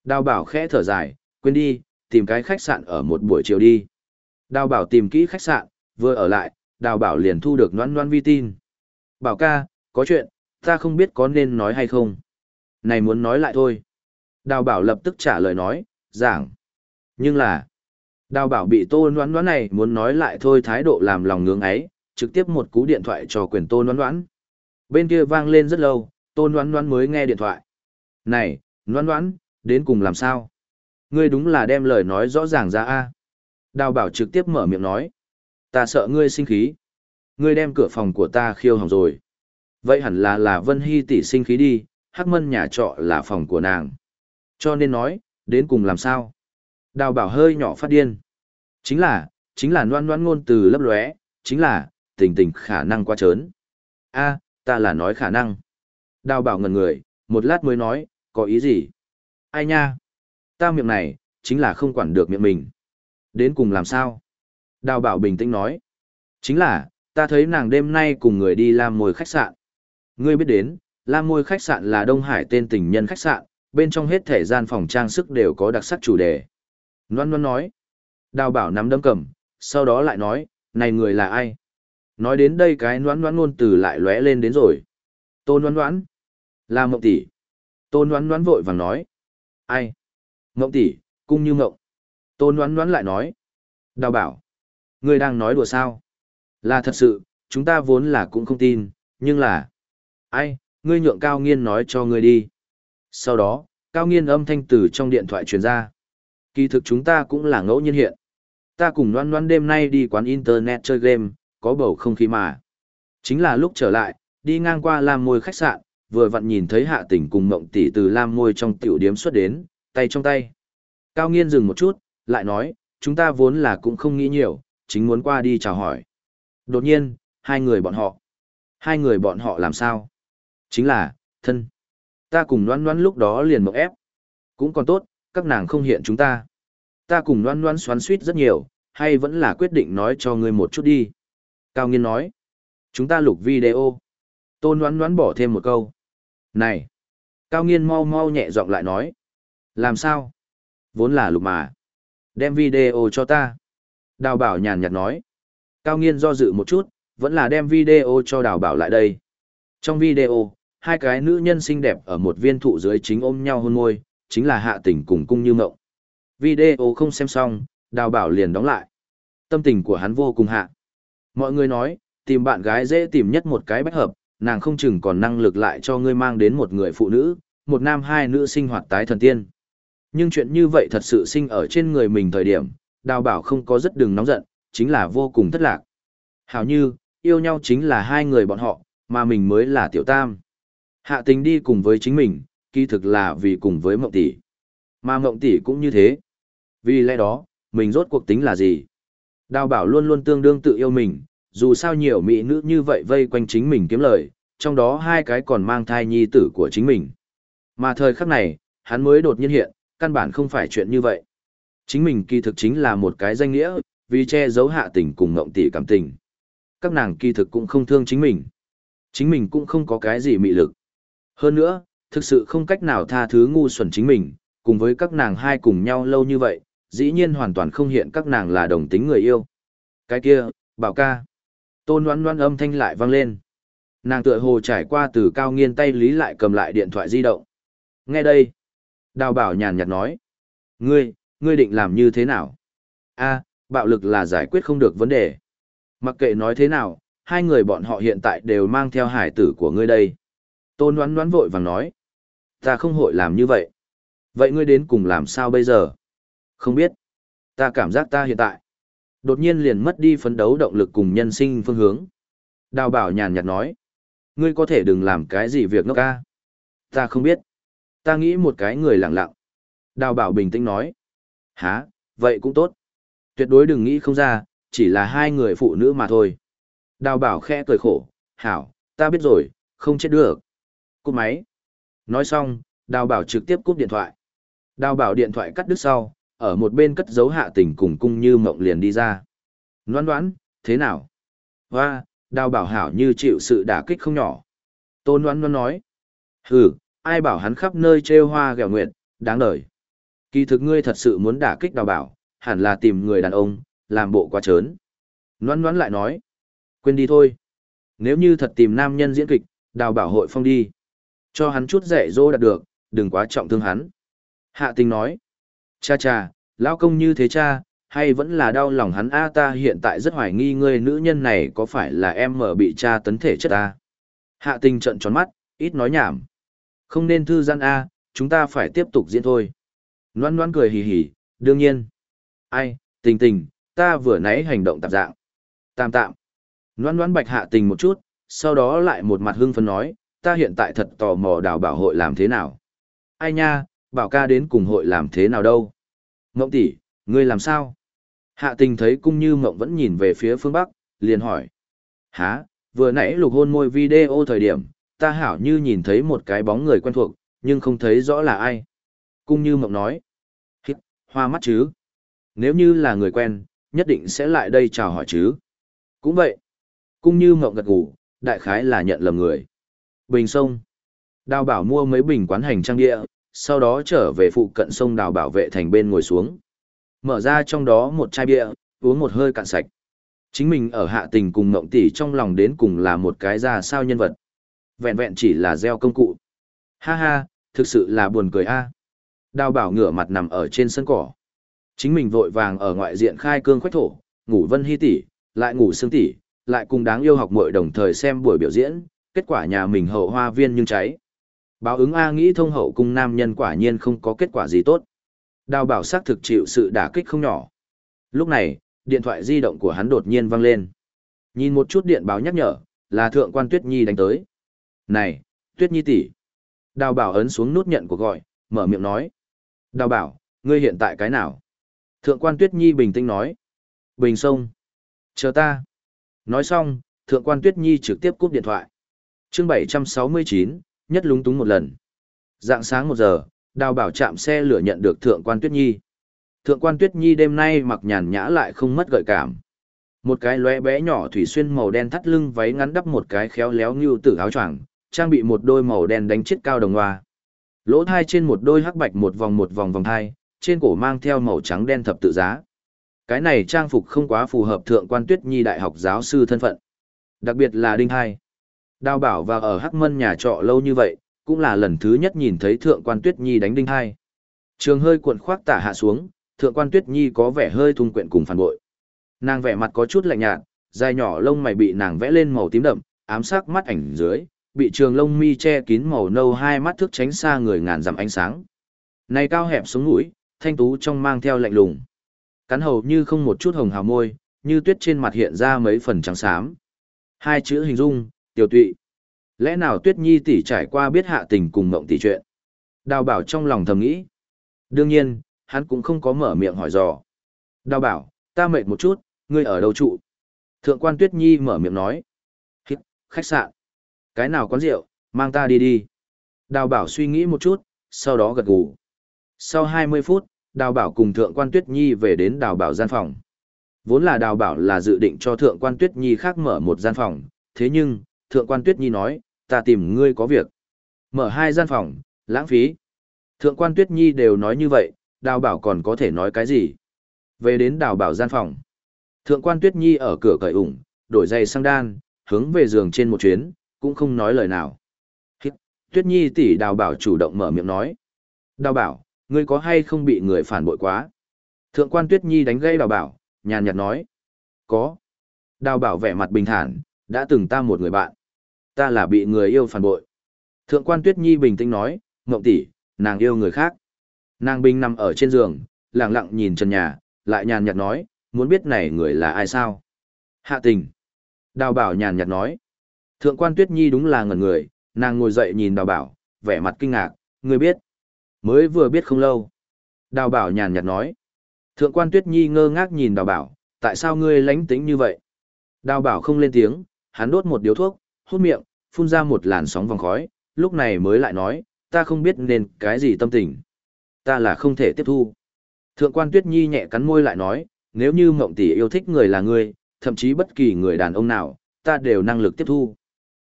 Đào bảo khẽ thở dài, quên đi, tìm cái khách sạn ở một buổi chiều đi. Đào bảo tìm kỹ khách sạn, vừa ở lại, đào bảo liền thu được noan noan vi tin. Bảo ca, có chuyện, ta không biết có nên nói hay không. Này muốn nói lại thôi. Đào bảo lập tức trả lời nói, giảng. Nhưng là, đào bảo bị tô noan noan này muốn nói lại thôi thái độ làm lòng ngưỡng ấy, trực tiếp một cú điện thoại cho quyền tô noan noan. Bên kia vang lên rất lâu, tô noan noan mới nghe điện thoại. Này, Noan noan, đến cùng làm sao? Ngươi đúng là đem lời nói rõ ràng ra a. Đào bảo trực tiếp mở miệng nói. Ta sợ ngươi sinh khí. Ngươi đem cửa phòng của ta khiêu hỏng rồi. Vậy hẳn là là Vân Hy tỷ sinh khí đi, Hắc Mân nhà trọ là phòng của nàng. Cho nên nói, đến cùng làm sao? Đào bảo hơi nhỏ phát điên. Chính là, chính là noan noan ngôn từ lấp lóe, chính là, tình tình khả năng quá trớn. a ta là nói khả năng. Đào bảo ngần người, một lát mới nói, có ý gì? Ai nha? Ta miệng này, chính là không quản được miệng mình. Đến cùng làm sao? Đào bảo bình tĩnh nói. Chính là, ta thấy nàng đêm nay cùng người đi làm mồi khách sạn. Ngươi biết đến, Lam môi khách sạn là Đông Hải tên tình nhân khách sạn, bên trong hết thể gian phòng trang sức đều có đặc sắc chủ đề. Loan Loan nói. Đào bảo nắm đấm cầm, sau đó lại nói, này người là ai? Nói đến đây cái noãn noãn ngôn từ lại lóe lên đến rồi. Tôn noãn noãn. Là mộng tỷ. Tôn noãn noãn vội vàng nói. Ai? Mộng tỷ, cung như mộng. Tôn noãn noãn lại nói. Đào bảo. Ngươi đang nói đùa sao? Là thật sự, chúng ta vốn là cũng không tin, nhưng là... Ai, ngươi nhượng Cao Nghiên nói cho ngươi đi. Sau đó, Cao Nghiên âm thanh từ trong điện thoại truyền ra. Kỳ thực chúng ta cũng là ngẫu nhiên hiện. Ta cùng loan loan đêm nay đi quán internet chơi game, có bầu không khí mà. Chính là lúc trở lại, đi ngang qua Lam Môi khách sạn, vừa vặn nhìn thấy hạ tỉnh cùng mộng tỷ từ Lam Môi trong tiểu điếm xuất đến, tay trong tay. Cao Nghiên dừng một chút, lại nói, chúng ta vốn là cũng không nghĩ nhiều, chính muốn qua đi chào hỏi. Đột nhiên, hai người bọn họ. Hai người bọn họ làm sao? Chính là, thân. Ta cùng noan noan lúc đó liền mộng ép. Cũng còn tốt, các nàng không hiện chúng ta. Ta cùng noan noan xoắn suýt rất nhiều, hay vẫn là quyết định nói cho ngươi một chút đi. Cao Nghiên nói. Chúng ta lục video. Tôn noan noan bỏ thêm một câu. Này. Cao Nghiên mau mau nhẹ giọng lại nói. Làm sao? Vốn là lục mà. Đem video cho ta. Đào bảo nhàn nhạt nói. Cao Nghiên do dự một chút, vẫn là đem video cho đào bảo lại đây. Trong video, hai cái nữ nhân xinh đẹp ở một viên thụ dưới chính ôm nhau hôn môi, chính là hạ tình cùng cung như mộng. Video không xem xong, đào bảo liền đóng lại. Tâm tình của hắn vô cùng hạ. Mọi người nói, tìm bạn gái dễ tìm nhất một cái bách hợp, nàng không chừng còn năng lực lại cho ngươi mang đến một người phụ nữ, một nam hai nữ sinh hoạt tái thần tiên. Nhưng chuyện như vậy thật sự sinh ở trên người mình thời điểm, đào bảo không có rất đừng nóng giận, chính là vô cùng thất lạc. Hảo như, yêu nhau chính là hai người bọn họ, mà mình mới là tiểu tam. Hạ tình đi cùng với chính mình, kỳ thực là vì cùng với mộng tỷ. Mà mộng tỷ cũng như thế. Vì lẽ đó, mình rốt cuộc tính là gì? Đào bảo luôn luôn tương đương tự yêu mình, dù sao nhiều mỹ nữ như vậy vây quanh chính mình kiếm lời, trong đó hai cái còn mang thai nhi tử của chính mình. Mà thời khắc này, hắn mới đột nhiên hiện, căn bản không phải chuyện như vậy. Chính mình kỳ thực chính là một cái danh nghĩa, vì che giấu hạ tình cùng ngộng tỷ cảm tình. Các nàng kỳ thực cũng không thương chính mình. Chính mình cũng không có cái gì mị lực. Hơn nữa, thực sự không cách nào tha thứ ngu xuẩn chính mình, cùng với các nàng hai cùng nhau lâu như vậy, dĩ nhiên hoàn toàn không hiện các nàng là đồng tính người yêu. Cái kia, bảo ca. Tôn đoán đoán âm thanh lại vang lên. Nàng tựa hồ trải qua từ cao nghiên tay lý lại cầm lại điện thoại di động. Nghe đây. Đào bảo nhàn nhạt nói. Ngươi, ngươi định làm như thế nào? a bạo lực là giải quyết không được vấn đề. Mặc kệ nói thế nào, hai người bọn họ hiện tại đều mang theo hải tử của ngươi đây. Tôn đoán đoán vội vàng nói. Ta không hội làm như vậy. Vậy ngươi đến cùng làm sao bây giờ? Không biết. Ta cảm giác ta hiện tại. Đột nhiên liền mất đi phấn đấu động lực cùng nhân sinh phương hướng. Đào bảo nhàn nhạt nói. Ngươi có thể đừng làm cái gì việc ngốc ca. Ta không biết. Ta nghĩ một cái người lặng lặng. Đào bảo bình tĩnh nói. Hả, vậy cũng tốt. Tuyệt đối đừng nghĩ không ra, chỉ là hai người phụ nữ mà thôi. Đào bảo khẽ cười khổ, hảo, ta biết rồi, không chết được. Cúp máy. Nói xong, đào bảo trực tiếp cúp điện thoại. Đào bảo điện thoại cắt đứt sau, ở một bên cất dấu hạ tình cùng cung như mộng liền đi ra. Noan đoán, thế nào? Hoa, đào bảo hảo như chịu sự đả kích không nhỏ. Tôn đoán đoán nói. Hừ, ai bảo hắn khắp nơi trêu hoa gẹo nguyện, đáng đời. Kỳ thực ngươi thật sự muốn đả kích đào bảo, hẳn là tìm người đàn ông, làm bộ quá trớn. Noan đoán lại nói. Quên đi thôi. Nếu như thật tìm nam nhân diễn kịch, đào bảo hội phong đi. Cho hắn chút dạy dỗ đạt được, đừng quá trọng thương hắn. Hạ tình nói. Cha cha, lão công như thế cha, hay vẫn là đau lòng hắn a ta hiện tại rất hoài nghi ngươi nữ nhân này có phải là em mở bị cha tấn thể chất ta. Hạ tình trận tròn mắt, ít nói nhảm. Không nên thư gian a, chúng ta phải tiếp tục diễn thôi. Loan loan cười hì hì, đương nhiên. Ai, tình tình, ta vừa nãy hành động tạp dạng. Tạm tạm. Loan loan bạch hạ tình một chút, sau đó lại một mặt hưng phấn nói, ta hiện tại thật tò mò đào bảo hội làm thế nào. Ai nha, bảo ca đến cùng hội làm thế nào đâu. Ngộng tỷ, ngươi làm sao? Hạ tình thấy cung như mộng vẫn nhìn về phía phương Bắc, liền hỏi. Hả, vừa nãy lục hôn môi video thời điểm, ta hảo như nhìn thấy một cái bóng người quen thuộc, nhưng không thấy rõ là ai. Cung như mộng nói. Hít, hoa mắt chứ. Nếu như là người quen, nhất định sẽ lại đây chào hỏi chứ. Cũng vậy. Cung như mộng gật gù, đại khái là nhận lầm người. Bình sông. Đào bảo mua mấy bình quán hành trang địa, sau đó trở về phụ cận sông đào bảo vệ thành bên ngồi xuống. Mở ra trong đó một chai bia, uống một hơi cạn sạch. Chính mình ở hạ tình cùng ngộng tỷ trong lòng đến cùng là một cái ra sao nhân vật. Vẹn vẹn chỉ là gieo công cụ. Ha ha, thực sự là buồn cười a. Đào bảo ngửa mặt nằm ở trên sân cỏ. Chính mình vội vàng ở ngoại diện khai cương khoách thổ, ngủ vân hy tỷ, lại ngủ xương tỷ, lại cùng đáng yêu học muội đồng thời xem buổi biểu diễn, kết quả nhà mình hậu hoa viên nhưng cháy. Báo ứng A nghĩ thông hậu cung nam nhân quả nhiên không có kết quả gì tốt. Đào bảo xác thực chịu sự đả kích không nhỏ. Lúc này, điện thoại di động của hắn đột nhiên vang lên. Nhìn một chút điện báo nhắc nhở, là thượng quan Tuyết Nhi đánh tới. Này, Tuyết Nhi tỷ. Đào bảo ấn xuống nút nhận của gọi, mở miệng nói. Đào bảo, ngươi hiện tại cái nào? Thượng quan Tuyết Nhi bình tĩnh nói. Bình sông. Chờ ta. Nói xong, thượng quan Tuyết Nhi trực tiếp cúp điện thoại chương 769, nhất lúng túng một lần. Dạng sáng một giờ, đào bảo chạm xe lửa nhận được thượng quan Tuyết Nhi. Thượng quan Tuyết Nhi đêm nay mặc nhàn nhã lại không mất gợi cảm. Một cái lóe bé nhỏ thủy xuyên màu đen thắt lưng váy ngắn đắp một cái khéo léo như tử áo choàng, trang bị một đôi màu đen đánh chết cao đồng hoa. Lỗ thai trên một đôi hắc bạch một vòng một vòng vòng thai, trên cổ mang theo màu trắng đen thập tự giá. Cái này trang phục không quá phù hợp thượng quan Tuyết Nhi đại học giáo sư thân phận. Đặc biệt là đinh hai. Đào bảo và ở Hắc Mân nhà trọ lâu như vậy, cũng là lần thứ nhất nhìn thấy thượng quan Tuyết Nhi đánh đinh hai. Trường hơi cuộn khoác tả hạ xuống, thượng quan Tuyết Nhi có vẻ hơi thung quyện cùng phản bội. Nàng vẻ mặt có chút lạnh nhạt, dài nhỏ lông mày bị nàng vẽ lên màu tím đậm, ám sắc mắt ảnh dưới, bị trường lông mi che kín màu nâu hai mắt thức tránh xa người ngàn dặm ánh sáng. Này cao hẹp xuống mũi, thanh tú trong mang theo lạnh lùng. Cắn hầu như không một chút hồng hào môi, như tuyết trên mặt hiện ra mấy phần trắng xám. Hai chữ hình dung, tiểu tụy. Lẽ nào tuyết nhi tỷ trải qua biết hạ tình cùng mộng tỷ chuyện? Đào bảo trong lòng thầm nghĩ. Đương nhiên, hắn cũng không có mở miệng hỏi dò. Đào bảo, ta mệt một chút, ngươi ở đâu trụ? Thượng quan tuyết nhi mở miệng nói. Hít, khách sạn. Cái nào quán rượu, mang ta đi đi. Đào bảo suy nghĩ một chút, sau đó gật gù. Sau 20 phút, đào bảo cùng thượng quan tuyết nhi về đến đào bảo gian phòng. Vốn là đào bảo là dự định cho thượng quan tuyết nhi khác mở một gian phòng, thế nhưng, thượng quan tuyết nhi nói, ta tìm ngươi có việc. Mở hai gian phòng, lãng phí. Thượng quan tuyết nhi đều nói như vậy, đào bảo còn có thể nói cái gì. Về đến đào bảo gian phòng. Thượng quan tuyết nhi ở cửa cởi ủng, đổi giày sang đan, hướng về giường trên một chuyến, cũng không nói lời nào. Tuyết nhi tỷ đào bảo chủ động mở miệng nói. Đào bảo, ngươi có hay không bị người phản bội quá? Thượng quan tuyết nhi đánh gây đào bảo, nhàn nhạt nói. Có. Đào bảo vẻ mặt bình thản, đã từng ta một người bạn. Ta là bị người yêu phản bội. Thượng quan Tuyết Nhi bình tĩnh nói, mộng tỷ, nàng yêu người khác. Nàng bình nằm ở trên giường, lặng lặng nhìn trần nhà, lại nhàn nhạt nói, muốn biết này người là ai sao? Hạ tình. Đào bảo nhàn nhạt nói. Thượng quan Tuyết Nhi đúng là ngẩn người, nàng ngồi dậy nhìn đào bảo, vẻ mặt kinh ngạc, người biết. Mới vừa biết không lâu. Đào bảo nhàn nhạt nói. Thượng quan Tuyết Nhi ngơ ngác nhìn đào bảo, tại sao ngươi lánh tính như vậy? Đào bảo không lên tiếng, hắn đốt một điếu thuốc, hút miệng, phun ra một làn sóng vòng khói, lúc này mới lại nói, ta không biết nên cái gì tâm tình. Ta là không thể tiếp thu. Thượng quan Tuyết Nhi nhẹ cắn môi lại nói, nếu như mộng tỷ yêu thích người là ngươi, thậm chí bất kỳ người đàn ông nào, ta đều năng lực tiếp thu.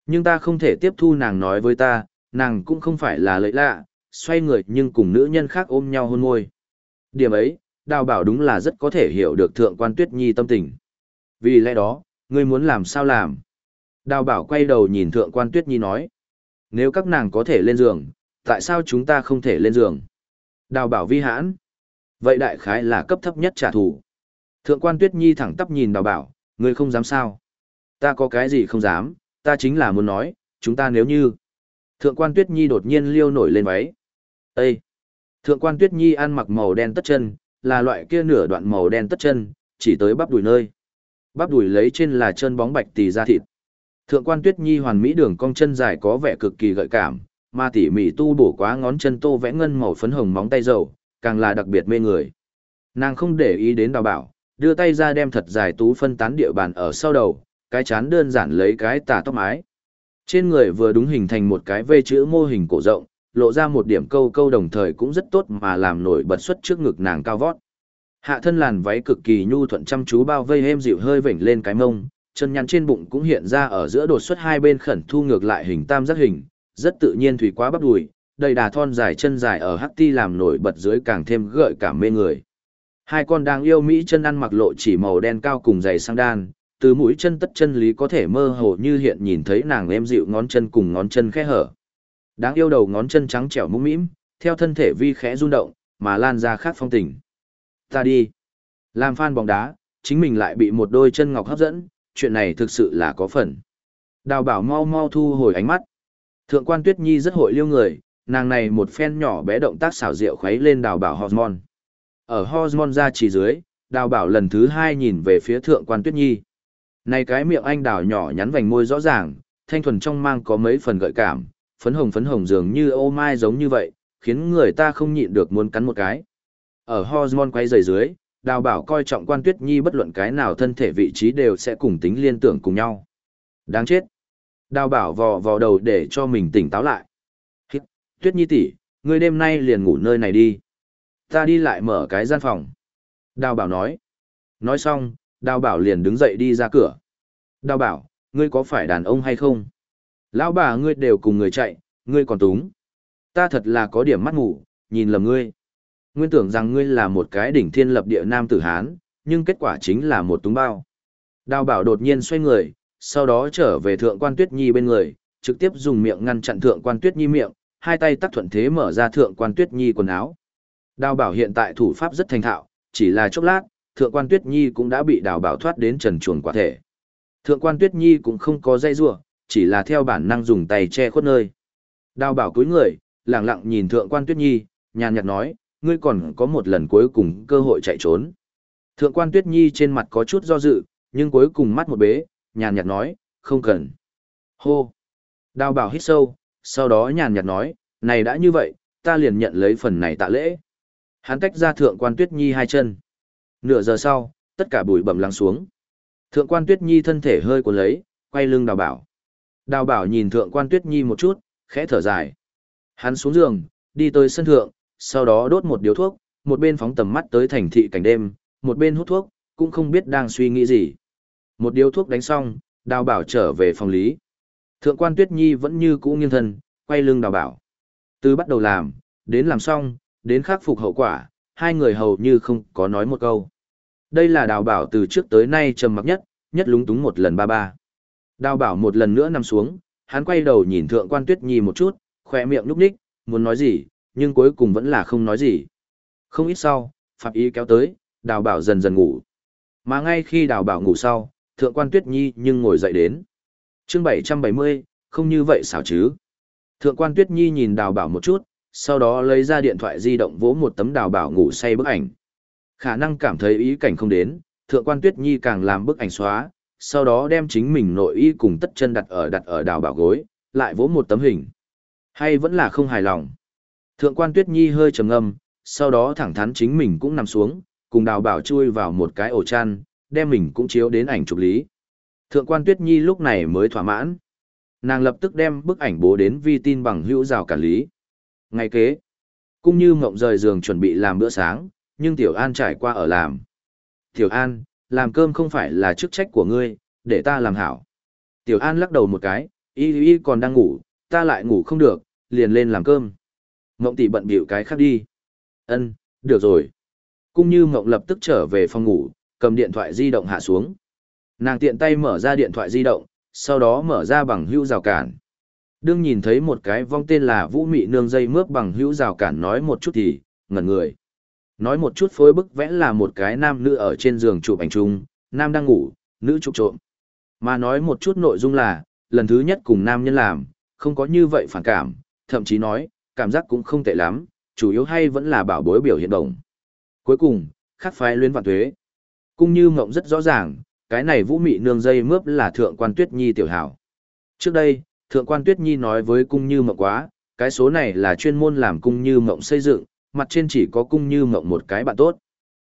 Nhưng ta không thể tiếp thu nàng nói với ta, nàng cũng không phải là lợi lạ, xoay người nhưng cùng nữ nhân khác ôm nhau hôn môi. Điểm ấy, đào bảo đúng là rất có thể hiểu được thượng quan Tuyết Nhi tâm tình. Vì lẽ đó, ngươi muốn làm sao làm? Đào bảo quay đầu nhìn thượng quan tuyết nhi nói. Nếu các nàng có thể lên giường, tại sao chúng ta không thể lên giường? Đào bảo vi hãn. Vậy đại khái là cấp thấp nhất trả thù. Thượng quan tuyết nhi thẳng tắp nhìn đào bảo, ngươi không dám sao? Ta có cái gì không dám, ta chính là muốn nói, chúng ta nếu như... Thượng quan tuyết nhi đột nhiên liêu nổi lên váy. Ê! Thượng quan Tuyết Nhi ăn mặc màu đen tất chân, là loại kia nửa đoạn màu đen tất chân, chỉ tới bắp đùi nơi. Bắp đùi lấy trên là chân bóng bạch tì da thịt. Thượng quan Tuyết Nhi hoàn mỹ đường cong chân dài có vẻ cực kỳ gợi cảm, mà tỉ mỉ tu bổ quá ngón chân tô vẽ ngân màu phấn hồng móng tay dầu, càng là đặc biệt mê người. Nàng không để ý đến đào bảo, đưa tay ra đem thật dài tú phân tán địa bàn ở sau đầu, cái chán đơn giản lấy cái tà tóc mái. Trên người vừa đúng hình thành một cái vê chữ mô hình cổ rộng, lộ ra một điểm câu câu đồng thời cũng rất tốt mà làm nổi bật xuất trước ngực nàng cao vót. Hạ thân làn váy cực kỳ nhu thuận chăm chú bao vây êm dịu hơi vểnh lên cái mông, chân nhắn trên bụng cũng hiện ra ở giữa đột xuất hai bên khẩn thu ngược lại hình tam giác hình, rất tự nhiên thủy quá bắp đùi, đầy đà thon dài chân dài ở hắc ti làm nổi bật dưới càng thêm gợi cảm mê người. Hai con đang yêu mỹ chân ăn mặc lộ chỉ màu đen cao cùng giày sang đan, từ mũi chân tất chân lý có thể mơ hồ như hiện nhìn thấy nàng em dịu ngón chân cùng ngón chân khẽ hở. Đáng yêu đầu ngón chân trắng trẻo mũm mĩm, theo thân thể vi khẽ rung động, mà lan ra khác phong tình. Ta đi. Làm fan bóng đá, chính mình lại bị một đôi chân ngọc hấp dẫn, chuyện này thực sự là có phần. Đào bảo mau mau thu hồi ánh mắt. Thượng quan Tuyết Nhi rất hội liêu người, nàng này một phen nhỏ bé động tác xảo diệu khuấy lên đào bảo hormone. Ở hormone ra chỉ dưới, đào bảo lần thứ hai nhìn về phía thượng quan Tuyết Nhi. Này cái miệng anh đào nhỏ nhắn vành môi rõ ràng, thanh thuần trong mang có mấy phần gợi cảm, phấn hồng phấn hồng dường như ô mai giống như vậy, khiến người ta không nhịn được muốn cắn một cái. Ở hormone quay dày dưới, đào bảo coi trọng quan tuyết nhi bất luận cái nào thân thể vị trí đều sẽ cùng tính liên tưởng cùng nhau. Đáng chết. Đào bảo vò vò đầu để cho mình tỉnh táo lại. Hít, tuyết nhi tỷ, ngươi đêm nay liền ngủ nơi này đi. Ta đi lại mở cái gian phòng. Đào bảo nói. Nói xong, đào bảo liền đứng dậy đi ra cửa. Đào bảo, ngươi có phải đàn ông hay không? Lão bà ngươi đều cùng người chạy, ngươi còn túng. Ta thật là có điểm mắt ngủ, nhìn lầm ngươi. Nguyên tưởng rằng ngươi là một cái đỉnh thiên lập địa nam tử Hán, nhưng kết quả chính là một túng bao. Đào bảo đột nhiên xoay người, sau đó trở về thượng quan tuyết nhi bên người, trực tiếp dùng miệng ngăn chặn thượng quan tuyết nhi miệng, hai tay tắc thuận thế mở ra thượng quan tuyết nhi quần áo. Đào bảo hiện tại thủ pháp rất thành thạo, chỉ là chốc lát, thượng quan tuyết nhi cũng đã bị đào bảo thoát đến trần chuồng quả thể. Thượng quan tuyết nhi cũng không có dây rua, chỉ là theo bản năng dùng tay che khuất nơi. Đào bảo cúi người, lặng lặng nhìn thượng quan tuyết nhi, nhàn nhạt nói, ngươi còn có một lần cuối cùng cơ hội chạy trốn. Thượng quan tuyết nhi trên mặt có chút do dự, nhưng cuối cùng mắt một bế, nhàn nhạt nói, không cần. Hô! Đào bảo hít sâu, sau đó nhàn nhạt nói, này đã như vậy, ta liền nhận lấy phần này tạ lễ. Hắn tách ra thượng quan tuyết nhi hai chân. Nửa giờ sau, tất cả bụi bẩm lắng xuống. Thượng quan tuyết nhi thân thể hơi cuốn lấy, quay lưng đào bảo. Đào bảo nhìn thượng quan tuyết nhi một chút, khẽ thở dài. Hắn xuống giường, đi tới sân thượng, sau đó đốt một điếu thuốc, một bên phóng tầm mắt tới thành thị cảnh đêm, một bên hút thuốc, cũng không biết đang suy nghĩ gì. Một điếu thuốc đánh xong, đào bảo trở về phòng lý. Thượng quan tuyết nhi vẫn như cũ nghiêng thân, quay lưng đào bảo. Từ bắt đầu làm, đến làm xong, đến khắc phục hậu quả, hai người hầu như không có nói một câu. Đây là đào bảo từ trước tới nay trầm mặc nhất, nhất lúng túng một lần ba ba. Đào bảo một lần nữa nằm xuống, hắn quay đầu nhìn thượng quan tuyết nhi một chút, khỏe miệng núp ních, muốn nói gì, nhưng cuối cùng vẫn là không nói gì. Không ít sau, Phạm Ý kéo tới, đào bảo dần dần ngủ. Mà ngay khi đào bảo ngủ sau, thượng quan tuyết nhi nhưng ngồi dậy đến. chương 770, không như vậy sao chứ? Thượng quan tuyết nhi nhìn đào bảo một chút, sau đó lấy ra điện thoại di động vỗ một tấm đào bảo ngủ say bức ảnh. Khả năng cảm thấy ý cảnh không đến, thượng quan tuyết nhi càng làm bức ảnh xóa, sau đó đem chính mình nội y cùng tất chân đặt ở đặt ở đào bảo gối, lại vỗ một tấm hình. Hay vẫn là không hài lòng. Thượng quan Tuyết Nhi hơi trầm ngâm, sau đó thẳng thắn chính mình cũng nằm xuống, cùng đào bảo chui vào một cái ổ chăn, đem mình cũng chiếu đến ảnh chụp lý. Thượng quan Tuyết Nhi lúc này mới thỏa mãn. Nàng lập tức đem bức ảnh bố đến vi tin bằng hữu rào cả lý. Ngày kế, cũng như mộng rời giường chuẩn bị làm bữa sáng, nhưng Tiểu An trải qua ở làm. Tiểu An, làm cơm không phải là chức trách của ngươi, để ta làm hảo. Tiểu An lắc đầu một cái, y y còn đang ngủ, ta lại ngủ không được, liền lên làm cơm. Mộng tỷ bận bịu cái khác đi. Ân, được rồi. Cung như mộng lập tức trở về phòng ngủ, cầm điện thoại di động hạ xuống. Nàng tiện tay mở ra điện thoại di động, sau đó mở ra bằng hữu rào cản. Đương nhìn thấy một cái vong tên là Vũ Mị Nương dây mướp bằng hữu rào cản nói một chút thì, ngẩn người. Nói một chút phối bức vẽ là một cái nam nữ ở trên giường chụp ảnh chung, nam đang ngủ, nữ chụp trộm. Mà nói một chút nội dung là, lần thứ nhất cùng nam nhân làm, không có như vậy phản cảm, thậm chí nói, cảm giác cũng không tệ lắm, chủ yếu hay vẫn là bảo bối biểu hiện đồng. Cuối cùng, khắc phái luyến vạn thuế. Cung như mộng rất rõ ràng, cái này vũ mị nương dây mướp là thượng quan tuyết nhi tiểu hảo. Trước đây, thượng quan tuyết nhi nói với cung như mộng quá, cái số này là chuyên môn làm cung như mộng xây dựng, mặt trên chỉ có cung như mộng một cái bạn tốt.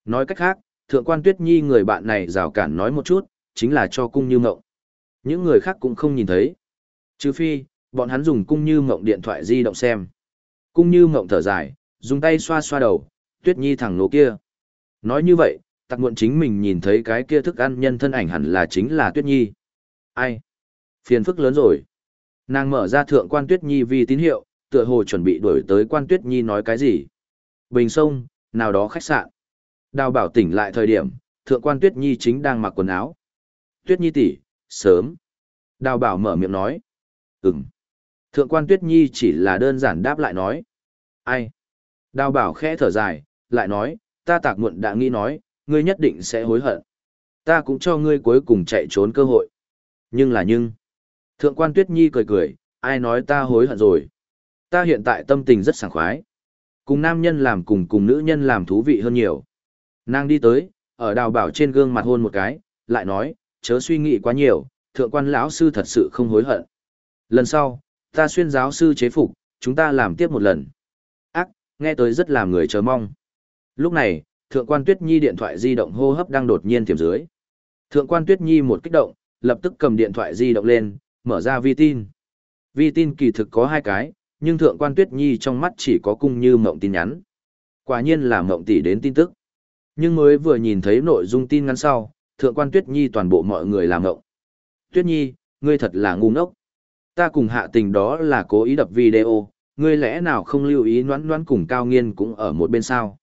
Nói cách khác, thượng quan tuyết nhi người bạn này rào cản nói một chút, chính là cho cung như mộng. Những người khác cũng không nhìn thấy. Trừ phi, bọn hắn dùng cung như mộng điện thoại di động xem cũng như mộng thở dài, dùng tay xoa xoa đầu, tuyết nhi thẳng nô kia. Nói như vậy, tặc muộn chính mình nhìn thấy cái kia thức ăn nhân thân ảnh hẳn là chính là tuyết nhi. Ai? Phiền phức lớn rồi. Nàng mở ra thượng quan tuyết nhi vì tín hiệu, tựa hồ chuẩn bị đuổi tới quan tuyết nhi nói cái gì. Bình sông, nào đó khách sạn. Đào bảo tỉnh lại thời điểm, thượng quan tuyết nhi chính đang mặc quần áo. Tuyết nhi tỷ, sớm. Đào bảo mở miệng nói. Ừm. Thượng quan tuyết nhi chỉ là đơn giản đáp lại nói. Ai? Đào bảo khẽ thở dài, lại nói, ta tạc muộn đã nghĩ nói, ngươi nhất định sẽ hối hận. Ta cũng cho ngươi cuối cùng chạy trốn cơ hội. Nhưng là nhưng. Thượng quan tuyết nhi cười cười, ai nói ta hối hận rồi. Ta hiện tại tâm tình rất sảng khoái. Cùng nam nhân làm cùng cùng nữ nhân làm thú vị hơn nhiều. Nàng đi tới, ở đào bảo trên gương mặt hôn một cái, lại nói, chớ suy nghĩ quá nhiều, thượng quan lão sư thật sự không hối hận. Lần sau, ta xuyên giáo sư chế phục, chúng ta làm tiếp một lần. Ác, nghe tới rất làm người chờ mong. Lúc này, thượng quan tuyết nhi điện thoại di động hô hấp đang đột nhiên tiềm dưới. Thượng quan tuyết nhi một kích động, lập tức cầm điện thoại di động lên, mở ra vi tin. Vi tin kỳ thực có hai cái, nhưng thượng quan tuyết nhi trong mắt chỉ có cung như mộng tin nhắn. Quả nhiên là mộng tỷ đến tin tức. Nhưng mới vừa nhìn thấy nội dung tin ngắn sau, thượng quan tuyết nhi toàn bộ mọi người làm mộng. Tuyết nhi, ngươi thật là ngu ngốc. Ta cùng hạ tình đó là cố ý đập video, ngươi lẽ nào không lưu ý noãn noãn cùng cao nghiên cũng ở một bên sao.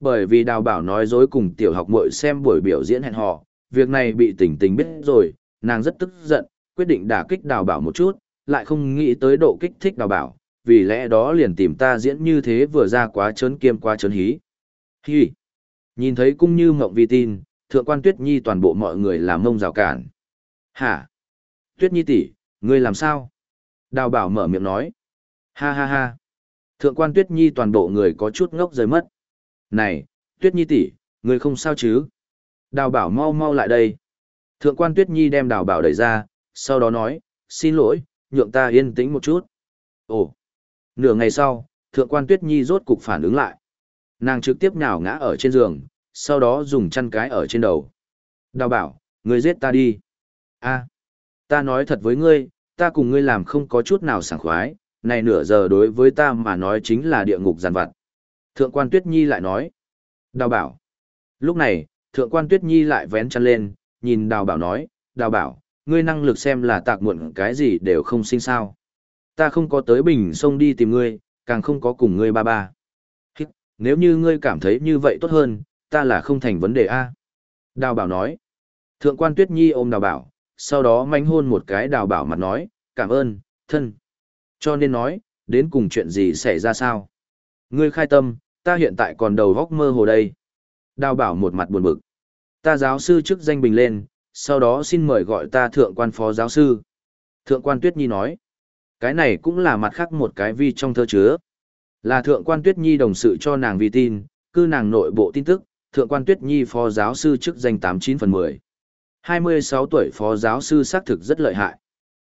Bởi vì đào bảo nói dối cùng tiểu học muội xem buổi biểu diễn hẹn hò, việc này bị tỉnh tình biết rồi, nàng rất tức giận, quyết định đả kích đào bảo một chút, lại không nghĩ tới độ kích thích đào bảo, vì lẽ đó liền tìm ta diễn như thế vừa ra quá trớn kiêm quá trớn hí. Hi! Nhìn thấy cung như mộng vi tin, thượng quan tuyết nhi toàn bộ mọi người làm mông rào cản. Hả? Tuyết nhi tỷ, ngươi làm sao? Đào bảo mở miệng nói. Ha ha ha. Thượng quan tuyết nhi toàn bộ người có chút ngốc rời mất. Này, tuyết nhi tỷ, ngươi không sao chứ? Đào bảo mau mau lại đây. Thượng quan tuyết nhi đem đào bảo đẩy ra, sau đó nói, xin lỗi, nhượng ta yên tĩnh một chút. Ồ, nửa ngày sau, thượng quan tuyết nhi rốt cục phản ứng lại. Nàng trực tiếp nhào ngã ở trên giường, sau đó dùng chăn cái ở trên đầu. Đào bảo, ngươi giết ta đi. a ta nói thật với ngươi, ta cùng ngươi làm không có chút nào sảng khoái, này nửa giờ đối với ta mà nói chính là địa ngục giàn vặt. Thượng quan Tuyết Nhi lại nói. Đào bảo. Lúc này, thượng quan Tuyết Nhi lại vén chăn lên, nhìn đào bảo nói, đào bảo, ngươi năng lực xem là tạc muộn cái gì đều không sinh sao. Ta không có tới bình sông đi tìm ngươi, càng không có cùng ngươi ba ba. Nếu như ngươi cảm thấy như vậy tốt hơn, ta là không thành vấn đề a. Đào bảo nói. Thượng quan Tuyết Nhi ôm đào bảo, sau đó manh hôn một cái đào bảo mặt nói, cảm ơn, thân. Cho nên nói, đến cùng chuyện gì xảy ra sao? Ngươi khai tâm, ta hiện tại còn đầu góc mơ hồ đây. Đào bảo một mặt buồn bực. Ta giáo sư chức danh bình lên, sau đó xin mời gọi ta thượng quan phó giáo sư. Thượng quan Tuyết Nhi nói, cái này cũng là mặt khác một cái vi trong thơ chứa. Là thượng quan Tuyết Nhi đồng sự cho nàng vi tin, cư nàng nội bộ tin tức, thượng quan Tuyết Nhi phó giáo sư chức danh 89 phần 10. 26 tuổi phó giáo sư xác thực rất lợi hại.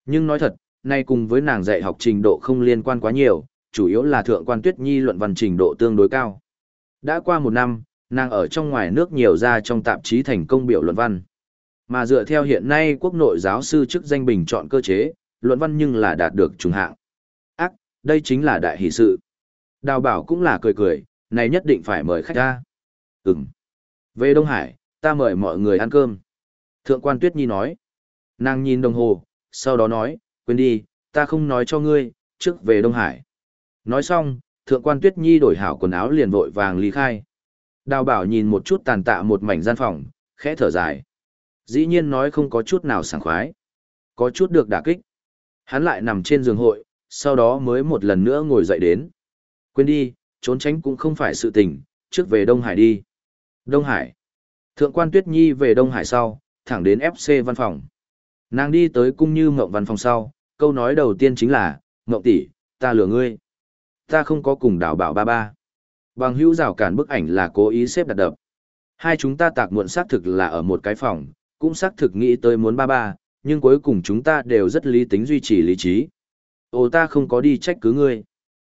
Nhưng nói thật, nay cùng với nàng dạy học trình độ không liên quan quá nhiều, chủ yếu là thượng quan Tuyết Nhi luận văn trình độ tương đối cao. Đã qua một năm, nàng ở trong ngoài nước nhiều ra trong tạp chí thành công biểu luận văn. Mà dựa theo hiện nay quốc nội giáo sư chức danh bình chọn cơ chế, luận văn nhưng là đạt được trùng hạng. Ác, đây chính là đại hỷ sự. Đào bảo cũng là cười cười, này nhất định phải mời khách ra. Ừm. Về Đông Hải, ta mời mọi người ăn cơm. Thượng quan Tuyết Nhi nói. Nàng nhìn đồng hồ, sau đó nói, quên đi, ta không nói cho ngươi, trước về Đông Hải. Nói xong, thượng quan Tuyết Nhi đổi hảo quần áo liền vội vàng ly khai. Đào bảo nhìn một chút tàn tạ một mảnh gian phòng, khẽ thở dài. Dĩ nhiên nói không có chút nào sảng khoái. Có chút được đả kích. Hắn lại nằm trên giường hội, sau đó mới một lần nữa ngồi dậy đến. Quên đi, trốn tránh cũng không phải sự tình, trước về Đông Hải đi. Đông Hải. Thượng quan Tuyết Nhi về Đông Hải sau, thẳng đến FC văn phòng. Nàng đi tới cung như mộng văn phòng sau, câu nói đầu tiên chính là, mộng tỷ, ta lừa ngươi. Ta không có cùng đào bảo ba ba. Bằng hữu rào cản bức ảnh là cố ý xếp đặt đập. Hai chúng ta tạc muộn xác thực là ở một cái phòng, cũng xác thực nghĩ tới muốn ba ba, nhưng cuối cùng chúng ta đều rất lý tính duy trì lý trí. Ồ ta không có đi trách cứ ngươi.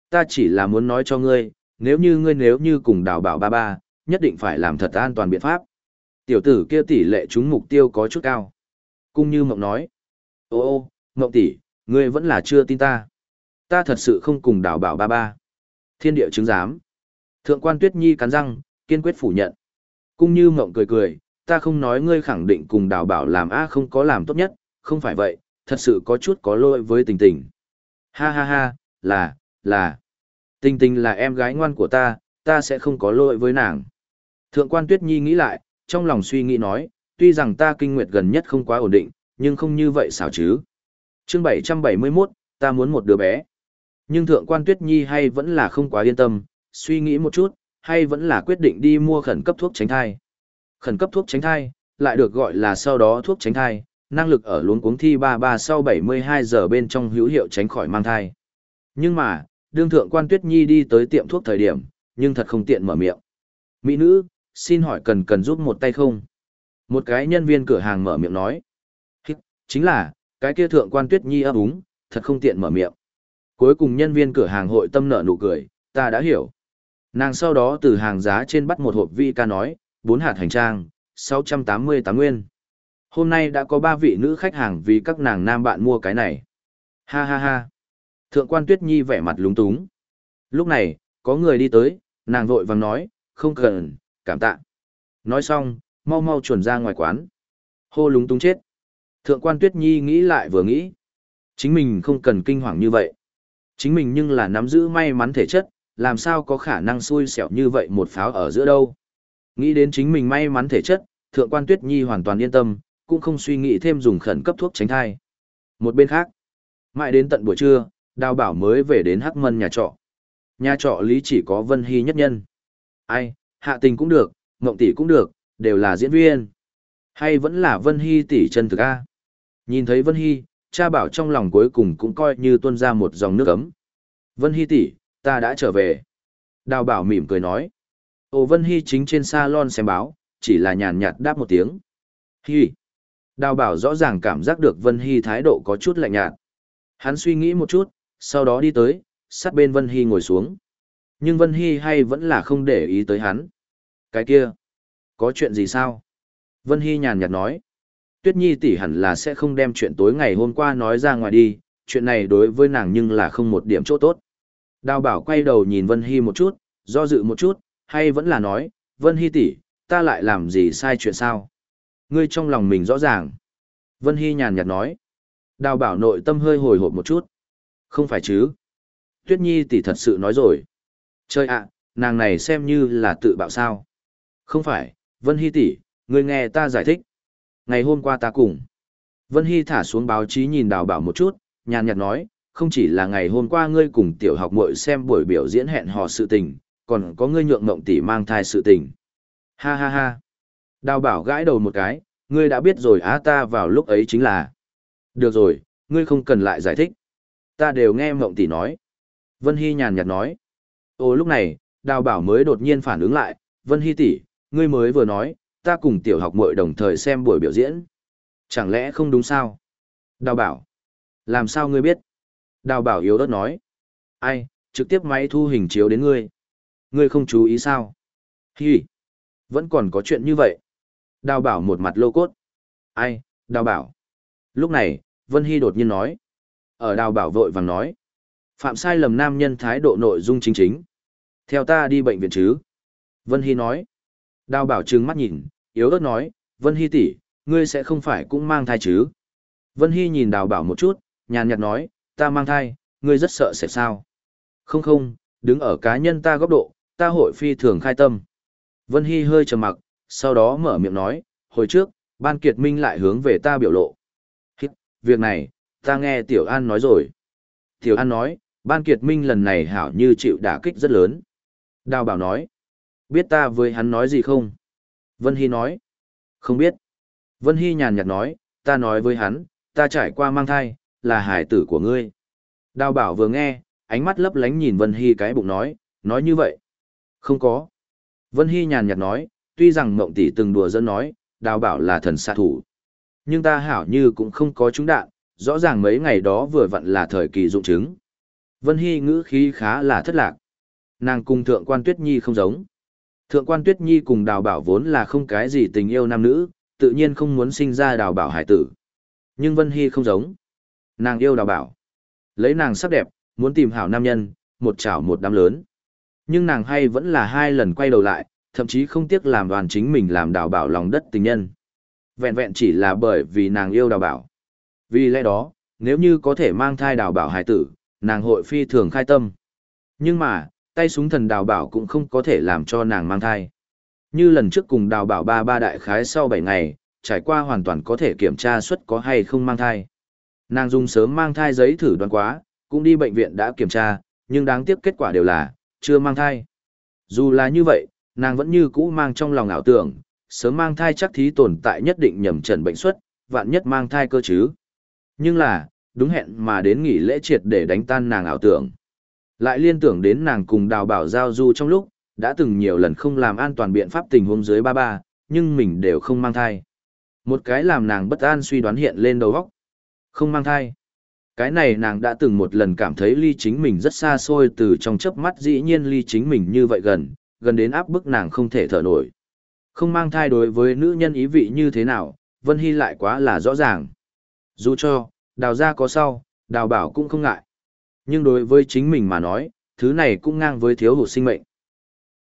Ta chỉ là muốn nói cho ngươi, nếu như ngươi nếu như cùng đào bảo ba ba, nhất định phải làm thật an toàn biện pháp. Tiểu tử kia tỷ lệ trúng mục tiêu có chút cao. Cung như mộng nói. Ô ô, mộng tỷ, ngươi vẫn là chưa tin ta. Ta thật sự không cùng đảo bảo ba ba. Thiên địa chứng giám. Thượng quan Tuyết Nhi cắn răng, kiên quyết phủ nhận. Cung như mộng cười cười, ta không nói ngươi khẳng định cùng đào bảo làm A không có làm tốt nhất, không phải vậy, thật sự có chút có lỗi với tình tình. Ha ha ha, là, là. Tình tình là em gái ngoan của ta, ta sẽ không có lỗi với nàng. Thượng quan Tuyết Nhi nghĩ lại, trong lòng suy nghĩ nói, tuy rằng ta kinh nguyệt gần nhất không quá ổn định, nhưng không như vậy sao chứ. chương 771, ta muốn một đứa bé. Nhưng thượng quan Tuyết Nhi hay vẫn là không quá yên tâm, suy nghĩ một chút, hay vẫn là quyết định đi mua khẩn cấp thuốc tránh thai. Khẩn cấp thuốc tránh thai, lại được gọi là sau đó thuốc tránh thai, năng lực ở luống cuống thi 33 sau 72 giờ bên trong hữu hiệu tránh khỏi mang thai. Nhưng mà, đương thượng quan Tuyết Nhi đi tới tiệm thuốc thời điểm, nhưng thật không tiện mở miệng. Mỹ nữ, xin hỏi cần cần giúp một tay không? Một cái nhân viên cửa hàng mở miệng nói. Chính là, cái kia thượng quan Tuyết Nhi ấp úng, thật không tiện mở miệng. Cuối cùng nhân viên cửa hàng hội tâm nợ nụ cười, ta đã hiểu. Nàng sau đó từ hàng giá trên bắt một hộp vi ca nói, bốn hạt hành trang, 688 nguyên. Hôm nay đã có ba vị nữ khách hàng vì các nàng nam bạn mua cái này. Ha ha ha. Thượng quan Tuyết Nhi vẻ mặt lúng túng. Lúc này, có người đi tới, nàng vội vàng nói, không cần, cảm tạ. Nói xong, mau mau chuẩn ra ngoài quán. Hô lúng túng chết. Thượng quan Tuyết Nhi nghĩ lại vừa nghĩ. Chính mình không cần kinh hoàng như vậy. Chính mình nhưng là nắm giữ may mắn thể chất, làm sao có khả năng xui xẻo như vậy một pháo ở giữa đâu. Nghĩ đến chính mình may mắn thể chất, thượng quan Tuyết Nhi hoàn toàn yên tâm, cũng không suy nghĩ thêm dùng khẩn cấp thuốc tránh thai. Một bên khác, mãi đến tận buổi trưa, đào bảo mới về đến hắc mân nhà trọ. Nhà trọ lý chỉ có Vân Hy nhất nhân. Ai, hạ tình cũng được, mộng tỷ cũng được, đều là diễn viên. Hay vẫn là Vân Hy tỷ chân thực A. Nhìn thấy Vân Hy, cha bảo trong lòng cuối cùng cũng coi như tuôn ra một dòng nước ấm. Vân Hy tỷ, ta đã trở về. Đào bảo mỉm cười nói. Ồ Vân Hy chính trên salon xem báo, chỉ là nhàn nhạt đáp một tiếng. Hi. Đào bảo rõ ràng cảm giác được Vân Hy thái độ có chút lạnh nhạt. Hắn suy nghĩ một chút, sau đó đi tới, sát bên Vân Hy ngồi xuống. Nhưng Vân Hy hay vẫn là không để ý tới hắn. Cái kia, có chuyện gì sao? Vân Hy nhàn nhạt nói. Tuyết Nhi tỷ hẳn là sẽ không đem chuyện tối ngày hôm qua nói ra ngoài đi, chuyện này đối với nàng nhưng là không một điểm chỗ tốt. Đào bảo quay đầu nhìn Vân Hy một chút, do dự một chút, hay vẫn là nói, Vân Hy tỷ, ta lại làm gì sai chuyện sao? Ngươi trong lòng mình rõ ràng. Vân Hy nhàn nhạt nói. Đào bảo nội tâm hơi hồi hộp một chút. Không phải chứ? Tuyết Nhi tỷ thật sự nói rồi trời ạ, nàng này xem như là tự bạo sao. Không phải, Vân Hy tỷ, ngươi nghe ta giải thích. Ngày hôm qua ta cùng. Vân Hy thả xuống báo chí nhìn đào bảo một chút, nhàn nhạt nói, không chỉ là ngày hôm qua ngươi cùng tiểu học muội xem buổi biểu diễn hẹn hò sự tình, còn có ngươi nhượng mộng tỷ mang thai sự tình. Ha ha ha. Đào bảo gãi đầu một cái, ngươi đã biết rồi á ta vào lúc ấy chính là. Được rồi, ngươi không cần lại giải thích. Ta đều nghe mộng tỷ nói. Vân Hy nhàn nhạt nói. Ồ lúc này, đào bảo mới đột nhiên phản ứng lại, Vân Hy tỷ, ngươi mới vừa nói, ta cùng tiểu học muội đồng thời xem buổi biểu diễn. Chẳng lẽ không đúng sao? Đào bảo. Làm sao ngươi biết? Đào bảo yếu ớt nói. Ai, trực tiếp máy thu hình chiếu đến ngươi. Ngươi không chú ý sao? Hi. Vẫn còn có chuyện như vậy. Đào bảo một mặt lô cốt. Ai, đào bảo. Lúc này, Vân Hy đột nhiên nói. Ở đào bảo vội vàng nói. Phạm sai lầm nam nhân thái độ nội dung chính chính. Theo ta đi bệnh viện chứ. Vân Hy nói. Đào bảo trừng mắt nhìn, yếu ớt nói, Vân Hy tỷ, ngươi sẽ không phải cũng mang thai chứ. Vân Hy nhìn đào bảo một chút, nhàn nhạt nói, ta mang thai, ngươi rất sợ sẽ sao. Không không, đứng ở cá nhân ta góc độ, ta hội phi thường khai tâm. Vân Hy hơi trầm mặc, sau đó mở miệng nói, hồi trước, ban kiệt minh lại hướng về ta biểu lộ. Hít, việc này, ta nghe Tiểu An nói rồi. Tiểu An nói, ban kiệt minh lần này hảo như chịu đả kích rất lớn. Đào bảo nói, biết ta với hắn nói gì không? Vân Hy nói, không biết. Vân Hy nhàn nhạt nói, ta nói với hắn, ta trải qua mang thai, là hải tử của ngươi. Đào bảo vừa nghe, ánh mắt lấp lánh nhìn Vân Hy cái bụng nói, nói như vậy. Không có. Vân Hy nhàn nhạt nói, tuy rằng mộng tỷ từng đùa dẫn nói, đào bảo là thần xạ thủ. Nhưng ta hảo như cũng không có trúng đạn, rõ ràng mấy ngày đó vừa vặn là thời kỳ dụng chứng. Vân Hy ngữ khí khá là thất lạc. Nàng cùng thượng quan Tuyết Nhi không giống. Thượng quan Tuyết Nhi cùng đào bảo vốn là không cái gì tình yêu nam nữ, tự nhiên không muốn sinh ra đào bảo hải tử. Nhưng Vân Hy không giống. Nàng yêu đào bảo. Lấy nàng sắc đẹp, muốn tìm hảo nam nhân, một chảo một đám lớn. Nhưng nàng hay vẫn là hai lần quay đầu lại, thậm chí không tiếc làm đoàn chính mình làm đào bảo lòng đất tình nhân. Vẹn vẹn chỉ là bởi vì nàng yêu đào bảo. Vì lẽ đó, nếu như có thể mang thai đào bảo hải tử, nàng hội phi thường khai tâm. Nhưng mà, tay súng thần đào bảo cũng không có thể làm cho nàng mang thai. Như lần trước cùng đào bảo ba ba đại khái sau 7 ngày, trải qua hoàn toàn có thể kiểm tra suất có hay không mang thai. Nàng dùng sớm mang thai giấy thử đoán quá, cũng đi bệnh viện đã kiểm tra, nhưng đáng tiếc kết quả đều là, chưa mang thai. Dù là như vậy, nàng vẫn như cũ mang trong lòng ảo tưởng, sớm mang thai chắc thí tồn tại nhất định nhầm trần bệnh suất, vạn nhất mang thai cơ chứ. Nhưng là, đúng hẹn mà đến nghỉ lễ triệt để đánh tan nàng ảo tưởng. Lại liên tưởng đến nàng cùng đào bảo giao du trong lúc, đã từng nhiều lần không làm an toàn biện pháp tình huống dưới ba ba, nhưng mình đều không mang thai. Một cái làm nàng bất an suy đoán hiện lên đầu óc. Không mang thai. Cái này nàng đã từng một lần cảm thấy ly chính mình rất xa xôi từ trong chớp mắt dĩ nhiên ly chính mình như vậy gần, gần đến áp bức nàng không thể thở nổi. Không mang thai đối với nữ nhân ý vị như thế nào, Vân Hy lại quá là rõ ràng. Dù cho, đào ra có sau, đào bảo cũng không ngại. Nhưng đối với chính mình mà nói, thứ này cũng ngang với thiếu hụt sinh mệnh.